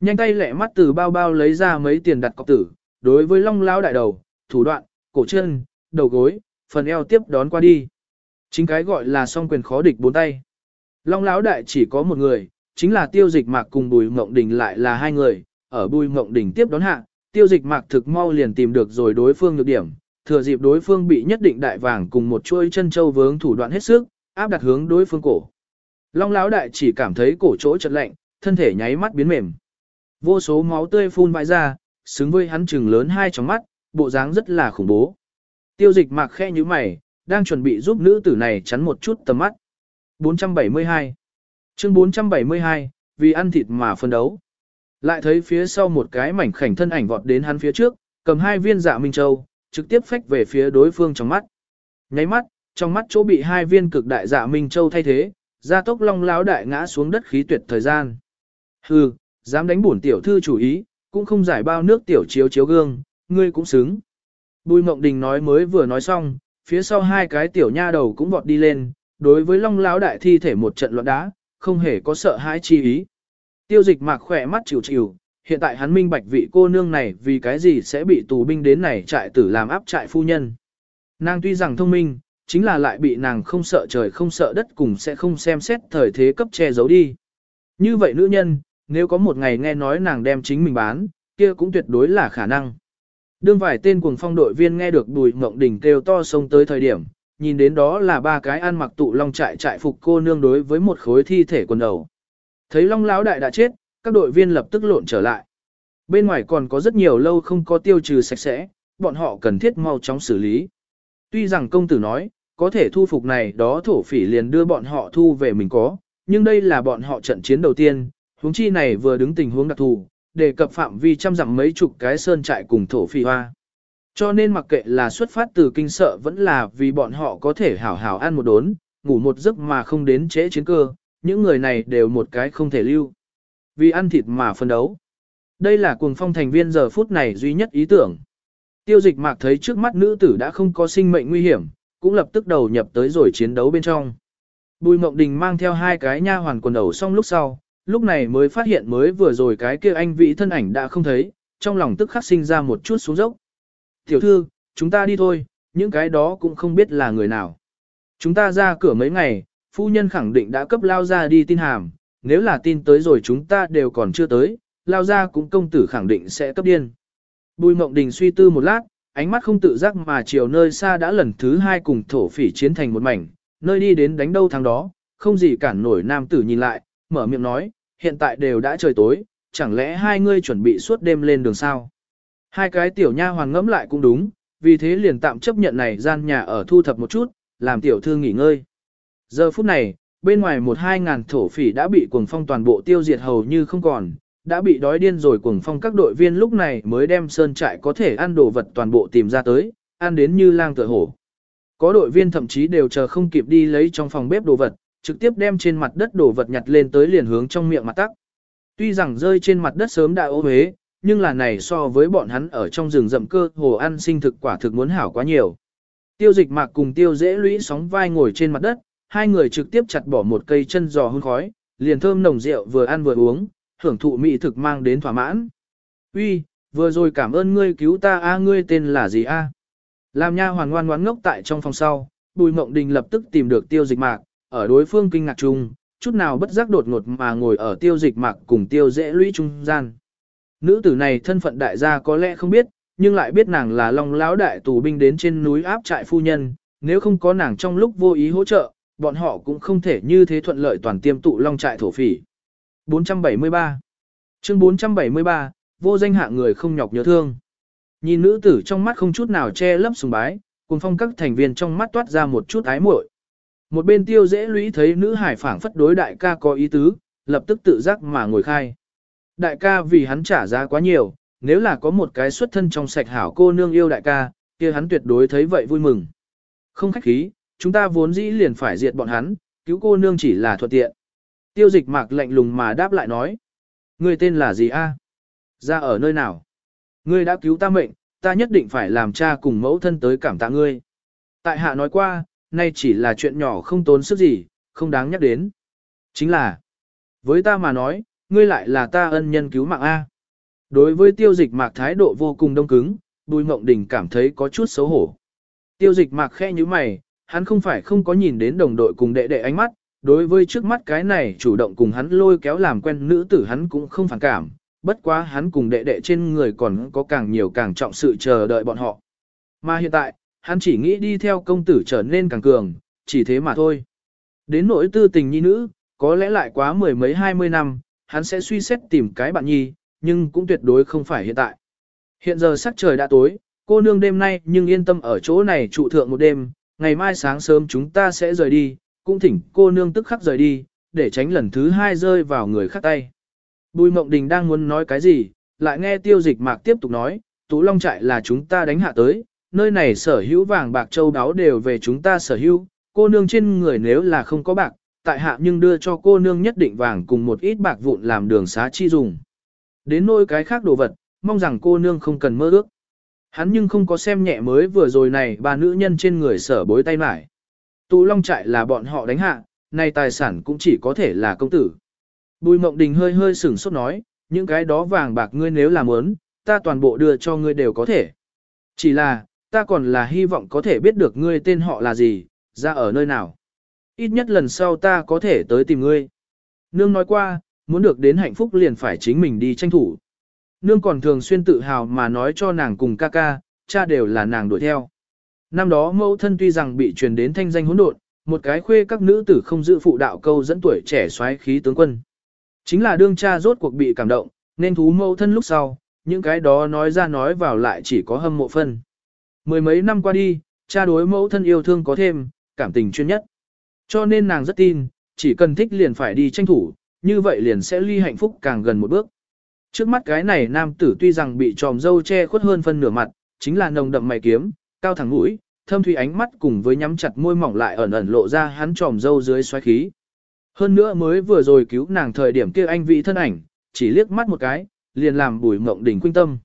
Nhanh tay lẹ mắt từ bao bao lấy ra mấy tiền đặt cọc tử, đối với long lão đại đầu, thủ đoạn, cổ chân, đầu gối, phần eo tiếp đón qua đi. Chính cái gọi là song quyền khó địch bốn tay. Long lão đại chỉ có một người, chính là tiêu dịch mạc cùng bùi mộng đình lại là hai người, ở bùi mộng đình tiếp đón hạ, tiêu dịch mạc thực mau liền tìm được rồi đối phương nhược điểm, thừa dịp đối phương bị nhất định đại vàng cùng một chuôi chân châu vướng thủ đoạn hết sức, áp đặt hướng đối phương cổ. Long lão đại chỉ cảm thấy cổ chỗ chật lạnh, thân thể nháy mắt biến mềm. Vô số máu tươi phun vãi ra, xứng với hắn trừng lớn hai tròng mắt, bộ dáng rất là khủng bố. Tiêu dịch mạc khe như mày, đang chuẩn bị giúp nữ tử này chắn một chút tầm mắt. 472 Chương 472, vì ăn thịt mà phân đấu. Lại thấy phía sau một cái mảnh khảnh thân ảnh vọt đến hắn phía trước, cầm hai viên dạ Minh Châu, trực tiếp phách về phía đối phương trong mắt. Nháy mắt, trong mắt chỗ bị hai viên cực đại dạ Minh Châu thay thế, gia tốc long láo đại ngã xuống đất khí tuyệt thời gian. Hừ, dám đánh bổn tiểu thư chủ ý, cũng không giải bao nước tiểu chiếu chiếu gương, ngươi cũng xứng. Bùi Mộng Đình nói mới vừa nói xong, phía sau hai cái tiểu nha đầu cũng vọt đi lên, đối với long Lão đại thi thể một trận loạn đá, không hề có sợ hãi chi ý. Tiêu dịch mạc khỏe mắt chịu chịu, hiện tại hắn minh bạch vị cô nương này vì cái gì sẽ bị tù binh đến này trại tử làm áp trại phu nhân. Nàng tuy rằng thông minh, chính là lại bị nàng không sợ trời không sợ đất cùng sẽ không xem xét thời thế cấp che giấu đi. Như vậy nữ nhân, nếu có một ngày nghe nói nàng đem chính mình bán, kia cũng tuyệt đối là khả năng. Đương vài tên cuồng phong đội viên nghe được đùi mộng đỉnh kêu to sông tới thời điểm, nhìn đến đó là ba cái ăn mặc tụ long trại trại phục cô nương đối với một khối thi thể quần đầu. Thấy long lão đại đã chết, các đội viên lập tức lộn trở lại. Bên ngoài còn có rất nhiều lâu không có tiêu trừ sạch sẽ, bọn họ cần thiết mau chóng xử lý. Tuy rằng công tử nói, có thể thu phục này đó thổ phỉ liền đưa bọn họ thu về mình có, nhưng đây là bọn họ trận chiến đầu tiên, huống chi này vừa đứng tình huống đặc thù, đề cập phạm vi trăm dặm mấy chục cái sơn trại cùng thổ phỉ hoa. Cho nên mặc kệ là xuất phát từ kinh sợ vẫn là vì bọn họ có thể hảo hảo ăn một đốn, ngủ một giấc mà không đến trễ chiến cơ, những người này đều một cái không thể lưu. Vì ăn thịt mà phân đấu. Đây là cuồng phong thành viên giờ phút này duy nhất ý tưởng. Tiêu dịch mạc thấy trước mắt nữ tử đã không có sinh mệnh nguy hiểm, cũng lập tức đầu nhập tới rồi chiến đấu bên trong. Bùi Mộng Đình mang theo hai cái nha hoàn quần đầu xong lúc sau, lúc này mới phát hiện mới vừa rồi cái kia anh vị thân ảnh đã không thấy, trong lòng tức khắc sinh ra một chút xuống dốc. Tiểu thư, chúng ta đi thôi, những cái đó cũng không biết là người nào. Chúng ta ra cửa mấy ngày, phu nhân khẳng định đã cấp lao ra đi tin hàm, nếu là tin tới rồi chúng ta đều còn chưa tới, lao ra cũng công tử khẳng định sẽ cấp điên. Bùi Mộng Đình suy tư một lát, ánh mắt không tự giác mà chiều nơi xa đã lần thứ hai cùng thổ phỉ chiến thành một mảnh, nơi đi đến đánh đâu thằng đó, không gì cản nổi nam tử nhìn lại, mở miệng nói, hiện tại đều đã trời tối, chẳng lẽ hai ngươi chuẩn bị suốt đêm lên đường sao? Hai cái tiểu nha hoàng ngẫm lại cũng đúng, vì thế liền tạm chấp nhận này gian nhà ở thu thập một chút, làm tiểu thư nghỉ ngơi. Giờ phút này, bên ngoài một hai ngàn thổ phỉ đã bị cuồng phong toàn bộ tiêu diệt hầu như không còn, đã bị đói điên rồi cuồng phong các đội viên lúc này mới đem sơn trại có thể ăn đồ vật toàn bộ tìm ra tới, ăn đến như lang tựa hổ. Có đội viên thậm chí đều chờ không kịp đi lấy trong phòng bếp đồ vật, trực tiếp đem trên mặt đất đổ vật nhặt lên tới liền hướng trong miệng mặt tắc. Tuy rằng rơi trên mặt đất sớm đã ố huế, nhưng là này so với bọn hắn ở trong rừng rậm cơ hồ ăn sinh thực quả thực muốn hảo quá nhiều. Tiêu dịch mạc cùng tiêu dễ lũy sóng vai ngồi trên mặt đất, hai người trực tiếp chặt bỏ một cây chân giò hương khói, liền thơm nồng rượu vừa ăn vừa uống, hưởng thụ mỹ thực mang đến thỏa mãn. Uy, vừa rồi cảm ơn ngươi cứu ta a ngươi tên là gì a? Làm nha hoàn ngoan ngoãn ngốc tại trong phòng sau, Bùi Mộng Đình lập tức tìm được Tiêu Dịch Mạc, ở đối phương kinh ngạc chung, chút nào bất giác đột ngột mà ngồi ở Tiêu Dịch Mạc cùng Tiêu Dễ Lũy trung gian. Nữ tử này thân phận đại gia có lẽ không biết, nhưng lại biết nàng là Long lão đại tù binh đến trên núi áp trại phu nhân, nếu không có nàng trong lúc vô ý hỗ trợ, bọn họ cũng không thể như thế thuận lợi toàn tiêm tụ Long trại thổ phỉ. 473 Chương 473, vô danh hạ người không nhọc nhớ thương. Nhìn nữ tử trong mắt không chút nào che lấp sùng bái, cùng phong các thành viên trong mắt toát ra một chút ái muội. Một bên tiêu dễ lũy thấy nữ hải phảng phất đối đại ca có ý tứ, lập tức tự giác mà ngồi khai. Đại ca vì hắn trả giá quá nhiều, nếu là có một cái xuất thân trong sạch hảo cô nương yêu đại ca, kia hắn tuyệt đối thấy vậy vui mừng. Không khách khí, chúng ta vốn dĩ liền phải diệt bọn hắn, cứu cô nương chỉ là thuận tiện. Tiêu dịch mạc lạnh lùng mà đáp lại nói. Ngươi tên là gì a? Ra ở nơi nào? Ngươi đã cứu ta mệnh, ta nhất định phải làm cha cùng mẫu thân tới cảm tạ ngươi. Tại hạ nói qua, nay chỉ là chuyện nhỏ không tốn sức gì, không đáng nhắc đến. Chính là, với ta mà nói, ngươi lại là ta ân nhân cứu mạng A. Đối với tiêu dịch mạc thái độ vô cùng đông cứng, bùi mộng đình cảm thấy có chút xấu hổ. Tiêu dịch mạc khe như mày, hắn không phải không có nhìn đến đồng đội cùng đệ đệ ánh mắt, đối với trước mắt cái này chủ động cùng hắn lôi kéo làm quen nữ tử hắn cũng không phản cảm, bất quá hắn cùng đệ đệ trên người còn có càng nhiều càng trọng sự chờ đợi bọn họ. Mà hiện tại, hắn chỉ nghĩ đi theo công tử trở nên càng cường, chỉ thế mà thôi. Đến nỗi tư tình nhi nữ, có lẽ lại quá mười mấy hai mươi năm, hắn sẽ suy xét tìm cái bạn nhi, nhưng cũng tuyệt đối không phải hiện tại. Hiện giờ sắc trời đã tối, cô nương đêm nay nhưng yên tâm ở chỗ này trụ thượng một đêm, ngày mai sáng sớm chúng ta sẽ rời đi, cũng thỉnh cô nương tức khắc rời đi, để tránh lần thứ hai rơi vào người khác tay. Bùi Mộng Đình đang muốn nói cái gì, lại nghe tiêu dịch mạc tiếp tục nói, Tú Long Trại là chúng ta đánh hạ tới, nơi này sở hữu vàng bạc châu đáo đều về chúng ta sở hữu, cô nương trên người nếu là không có bạc, tại hạ nhưng đưa cho cô nương nhất định vàng cùng một ít bạc vụn làm đường xá chi dùng. Đến nỗi cái khác đồ vật, mong rằng cô nương không cần mơ ước. Hắn nhưng không có xem nhẹ mới vừa rồi này ba nữ nhân trên người sở bối tay mải. Tụ Long Trại là bọn họ đánh hạ, nay tài sản cũng chỉ có thể là công tử. Bùi Mộng Đình hơi hơi sửng sốt nói, những cái đó vàng bạc ngươi nếu làm muốn, ta toàn bộ đưa cho ngươi đều có thể. Chỉ là, ta còn là hy vọng có thể biết được ngươi tên họ là gì, ra ở nơi nào. Ít nhất lần sau ta có thể tới tìm ngươi. Nương nói qua, muốn được đến hạnh phúc liền phải chính mình đi tranh thủ. Nương còn thường xuyên tự hào mà nói cho nàng cùng ca ca, cha đều là nàng đuổi theo. Năm đó mẫu thân tuy rằng bị truyền đến thanh danh hỗn độn, một cái khuê các nữ tử không giữ phụ đạo câu dẫn tuổi trẻ xoáy khí tướng quân. Chính là đương cha rốt cuộc bị cảm động, nên thú mẫu thân lúc sau, những cái đó nói ra nói vào lại chỉ có hâm mộ phân. Mười mấy năm qua đi, cha đối mẫu thân yêu thương có thêm, cảm tình chuyên nhất. Cho nên nàng rất tin, chỉ cần thích liền phải đi tranh thủ, như vậy liền sẽ ly hạnh phúc càng gần một bước. Trước mắt cái này nam tử tuy rằng bị tròm dâu che khuất hơn phân nửa mặt, chính là nồng đậm mày kiếm, cao thẳng mũi, thâm thủy ánh mắt cùng với nhắm chặt môi mỏng lại ẩn ẩn lộ ra hắn tròm dâu dưới xoáy khí. Hơn nữa mới vừa rồi cứu nàng thời điểm kia anh vị thân ảnh, chỉ liếc mắt một cái, liền làm bùi mộng đỉnh khuynh tâm.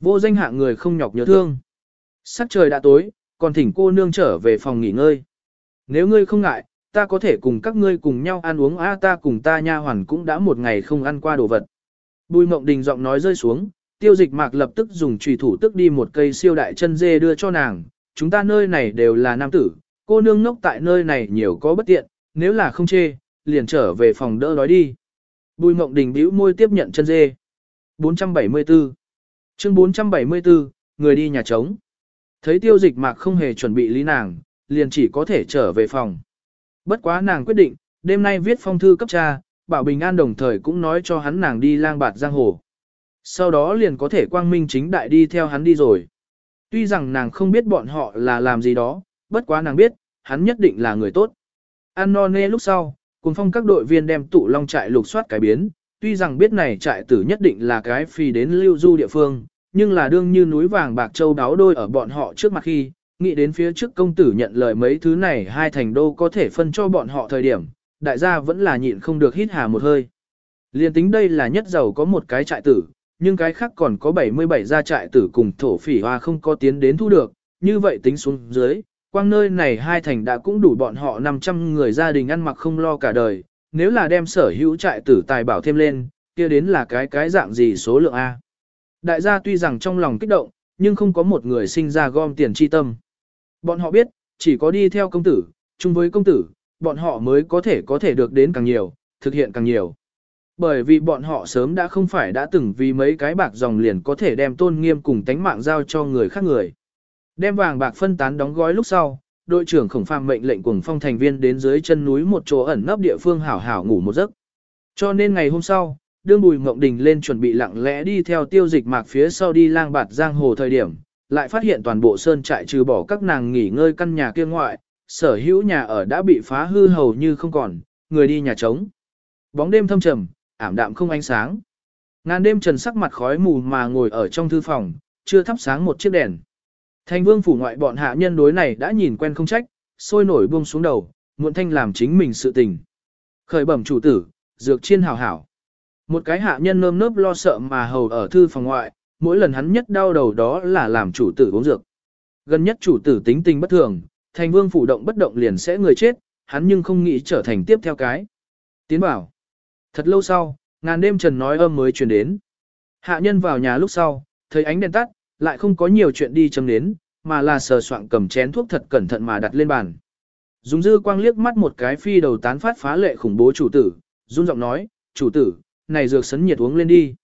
Vô danh hạ người không nhọc nhớ thương. Sắc trời đã tối, còn thỉnh cô nương trở về phòng nghỉ ngơi. Nếu ngươi không ngại, ta có thể cùng các ngươi cùng nhau ăn uống a ta cùng ta nha hoàn cũng đã một ngày không ăn qua đồ vật. Bùi mộng đình giọng nói rơi xuống, tiêu dịch mạc lập tức dùng trùy thủ tức đi một cây siêu đại chân dê đưa cho nàng, chúng ta nơi này đều là nam tử, cô nương ngốc tại nơi này nhiều có bất tiện, nếu là không chê, liền trở về phòng đỡ nói đi. Bùi mộng đình bĩu môi tiếp nhận chân dê. 474 chương 474, người đi nhà trống. Thấy tiêu dịch mạc không hề chuẩn bị lý nàng, liền chỉ có thể trở về phòng. Bất quá nàng quyết định, đêm nay viết phong thư cấp cha, bảo bình an đồng thời cũng nói cho hắn nàng đi lang bạt giang hồ. Sau đó liền có thể quang minh chính đại đi theo hắn đi rồi. Tuy rằng nàng không biết bọn họ là làm gì đó, bất quá nàng biết, hắn nhất định là người tốt. An no nê lúc sau, cùng phong các đội viên đem tụ long trại lục soát cái biến, tuy rằng biết này trại tử nhất định là cái phi đến lưu du địa phương, nhưng là đương như núi vàng bạc châu đáo đôi ở bọn họ trước mặt khi, nghĩ đến phía trước công tử nhận lời mấy thứ này hai thành đô có thể phân cho bọn họ thời điểm, đại gia vẫn là nhịn không được hít hà một hơi. Liên tính đây là nhất giàu có một cái trại tử, nhưng cái khác còn có 77 gia trại tử cùng thổ phỉ hoa không có tiến đến thu được, như vậy tính xuống dưới, quang nơi này hai thành đã cũng đủ bọn họ 500 người gia đình ăn mặc không lo cả đời, nếu là đem sở hữu trại tử tài bảo thêm lên, kia đến là cái cái dạng gì số lượng A. Đại gia tuy rằng trong lòng kích động, nhưng không có một người sinh ra gom tiền chi tâm. Bọn họ biết, chỉ có đi theo công tử, chung với công tử, bọn họ mới có thể có thể được đến càng nhiều, thực hiện càng nhiều. Bởi vì bọn họ sớm đã không phải đã từng vì mấy cái bạc dòng liền có thể đem tôn nghiêm cùng tánh mạng giao cho người khác người. Đem vàng bạc phân tán đóng gói lúc sau, đội trưởng khổng phàm mệnh lệnh cùng phong thành viên đến dưới chân núi một chỗ ẩn nấp địa phương hảo hảo ngủ một giấc. Cho nên ngày hôm sau, đương bùi mộng đình lên chuẩn bị lặng lẽ đi theo tiêu dịch mạc phía sau đi lang bạt giang hồ thời điểm, lại phát hiện toàn bộ sơn trại trừ bỏ các nàng nghỉ ngơi căn nhà kia ngoại, sở hữu nhà ở đã bị phá hư hầu như không còn, người đi nhà trống. Bóng đêm thâm trầm, ảm đạm không ánh sáng. Ngàn đêm trần sắc mặt khói mù mà ngồi ở trong thư phòng, chưa thắp sáng một chiếc đèn. Thanh vương phủ ngoại bọn hạ nhân đối này đã nhìn quen không trách, sôi nổi buông xuống đầu, muộn thanh làm chính mình sự tình. Khởi bẩm chủ tử, dược chiên hảo hảo. Một cái hạ nhân nơm nớp lo sợ mà hầu ở thư phòng ngoại, mỗi lần hắn nhất đau đầu đó là làm chủ tử uống dược. Gần nhất chủ tử tính tình bất thường, thành vương phủ động bất động liền sẽ người chết, hắn nhưng không nghĩ trở thành tiếp theo cái. Tiến bảo. Thật lâu sau, ngàn đêm trần nói âm mới truyền đến. Hạ nhân vào nhà lúc sau, thấy ánh đèn tắt, lại không có nhiều chuyện đi chấm đến, mà là sờ soạn cầm chén thuốc thật cẩn thận mà đặt lên bàn. Dùng dư quang liếc mắt một cái phi đầu tán phát phá lệ khủng bố chủ tử, run giọng nói, chủ tử, này dược sấn nhiệt uống lên đi.